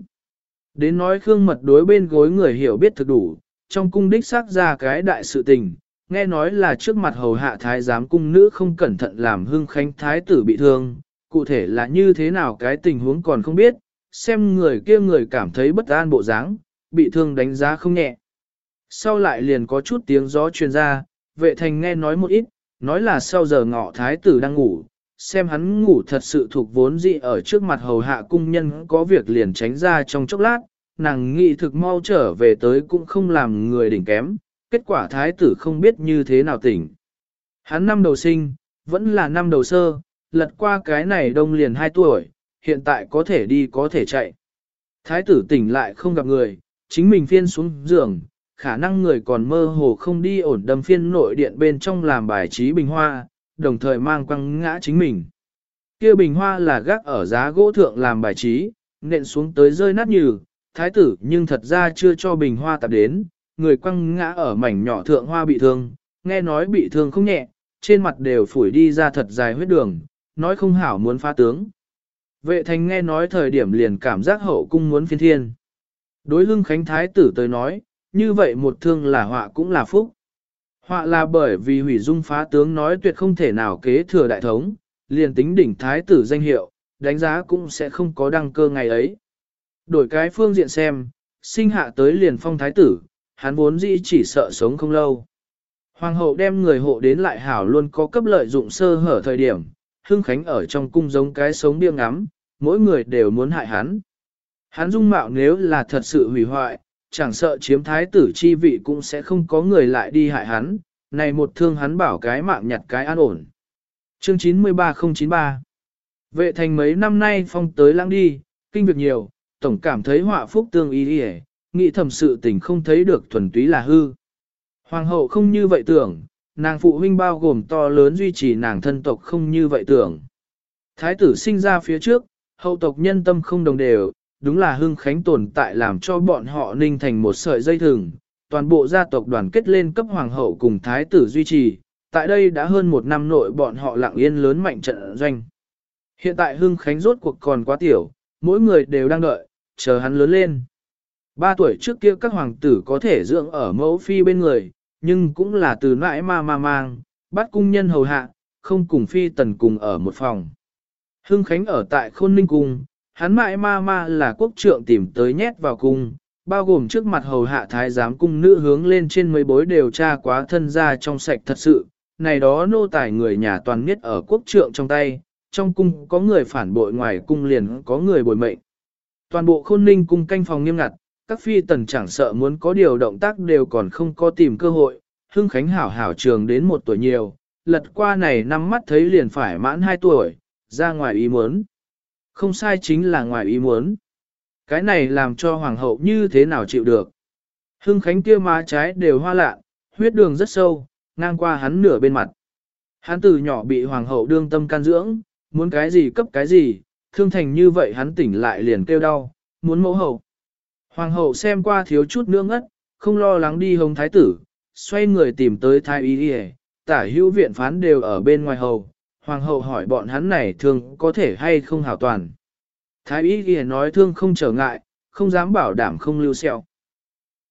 Đến nói Khương Mật đối bên gối người hiểu biết thực đủ, trong cung đích xác ra cái đại sự tình, nghe nói là trước mặt hầu hạ thái giám cung nữ không cẩn thận làm hưng khánh thái tử bị thương, cụ thể là như thế nào cái tình huống còn không biết, xem người kia người cảm thấy bất an bộ dáng, bị thương đánh giá không nhẹ. Sau lại liền có chút tiếng gió truyền ra, vệ thành nghe nói một ít, nói là sau giờ ngọ thái tử đang ngủ, xem hắn ngủ thật sự thuộc vốn dị ở trước mặt hầu hạ cung nhân có việc liền tránh ra trong chốc lát, nàng nghị thực mau trở về tới cũng không làm người đỉnh kém, kết quả thái tử không biết như thế nào tỉnh. Hắn năm đầu sinh, vẫn là năm đầu sơ, lật qua cái này đông liền 2 tuổi, hiện tại có thể đi có thể chạy. Thái tử tỉnh lại không gặp người, chính mình phiên xuống giường, khả năng người còn mơ hồ không đi ổn đâm phiên nội điện bên trong làm bài trí bình hoa, đồng thời mang quăng ngã chính mình. kia bình hoa là gác ở giá gỗ thượng làm bài trí, nện xuống tới rơi nát như, thái tử nhưng thật ra chưa cho bình hoa tập đến, người quăng ngã ở mảnh nhỏ thượng hoa bị thương, nghe nói bị thương không nhẹ, trên mặt đều phủi đi ra thật dài huyết đường, nói không hảo muốn phá tướng. Vệ thành nghe nói thời điểm liền cảm giác hậu cung muốn phiên thiên. Đối lưng khánh thái tử tới nói, như vậy một thương là họa cũng là phúc. Họa là bởi vì hủy dung phá tướng nói tuyệt không thể nào kế thừa đại thống, liền tính đỉnh thái tử danh hiệu, đánh giá cũng sẽ không có đăng cơ ngày ấy. Đổi cái phương diện xem, sinh hạ tới liền phong thái tử, hắn vốn dĩ chỉ sợ sống không lâu. Hoàng hậu đem người hộ đến lại hảo luôn có cấp lợi dụng sơ hở thời điểm, Hưng Khánh ở trong cung giống cái sống biêng ngắm, mỗi người đều muốn hại hắn. Hắn dung mạo nếu là thật sự hủy hoại, chẳng sợ chiếm thái tử chi vị cũng sẽ không có người lại đi hại hắn, này một thương hắn bảo cái mạng nhặt cái an ổn. Chương 93093 Vệ thành mấy năm nay phong tới lãng đi, kinh việc nhiều, tổng cảm thấy họa phúc tương ý đi nghĩ thầm sự tình không thấy được thuần túy là hư. Hoàng hậu không như vậy tưởng, nàng phụ huynh bao gồm to lớn duy trì nàng thân tộc không như vậy tưởng. Thái tử sinh ra phía trước, hậu tộc nhân tâm không đồng đều, đúng là hưng khánh tồn tại làm cho bọn họ ninh thành một sợi dây thừng, toàn bộ gia tộc đoàn kết lên cấp hoàng hậu cùng thái tử duy trì, tại đây đã hơn một năm nội bọn họ lặng yên lớn mạnh trận doanh. Hiện tại hưng khánh rốt cuộc còn quá tiểu, mỗi người đều đang đợi, chờ hắn lớn lên. Ba tuổi trước kia các hoàng tử có thể dưỡng ở mẫu phi bên người, nhưng cũng là từ nãi ma ma mang, bắt cung nhân hầu hạ, không cùng phi tần cùng ở một phòng. Hưng Khánh ở tại Khôn Ninh Cung, hắn mãi ma ma là quốc trượng tìm tới nhét vào cung, bao gồm trước mặt hầu hạ thái giám cung nữ hướng lên trên mấy bối đều tra quá thân ra trong sạch thật sự, này đó nô tài người nhà toàn nhất ở quốc trượng trong tay, trong cung có người phản bội ngoài cung liền có người bồi mệnh. Toàn bộ khôn ninh cung canh phòng nghiêm ngặt, các phi tần chẳng sợ muốn có điều động tác đều còn không có tìm cơ hội, hưng khánh hảo hảo trường đến một tuổi nhiều, lật qua này năm mắt thấy liền phải mãn hai tuổi, ra ngoài ý muốn. Không sai chính là ngoài ý muốn. Cái này làm cho hoàng hậu như thế nào chịu được. Hưng Khánh kia má trái đều hoa lạ, huyết đường rất sâu, ngang qua hắn nửa bên mặt. Hắn từ nhỏ bị hoàng hậu đương tâm can dưỡng, muốn cái gì cấp cái gì, thương thành như vậy hắn tỉnh lại liền kêu đau, muốn mẫu hậu. Hoàng hậu xem qua thiếu chút nữa ngất, không lo lắng đi hồng thái tử, xoay người tìm tới thái y đi tả hữu viện phán đều ở bên ngoài hầu, hoàng hậu hỏi bọn hắn này thương có thể hay không hảo toàn. Thái y ghi nói thương không trở ngại, không dám bảo đảm không lưu sẹo.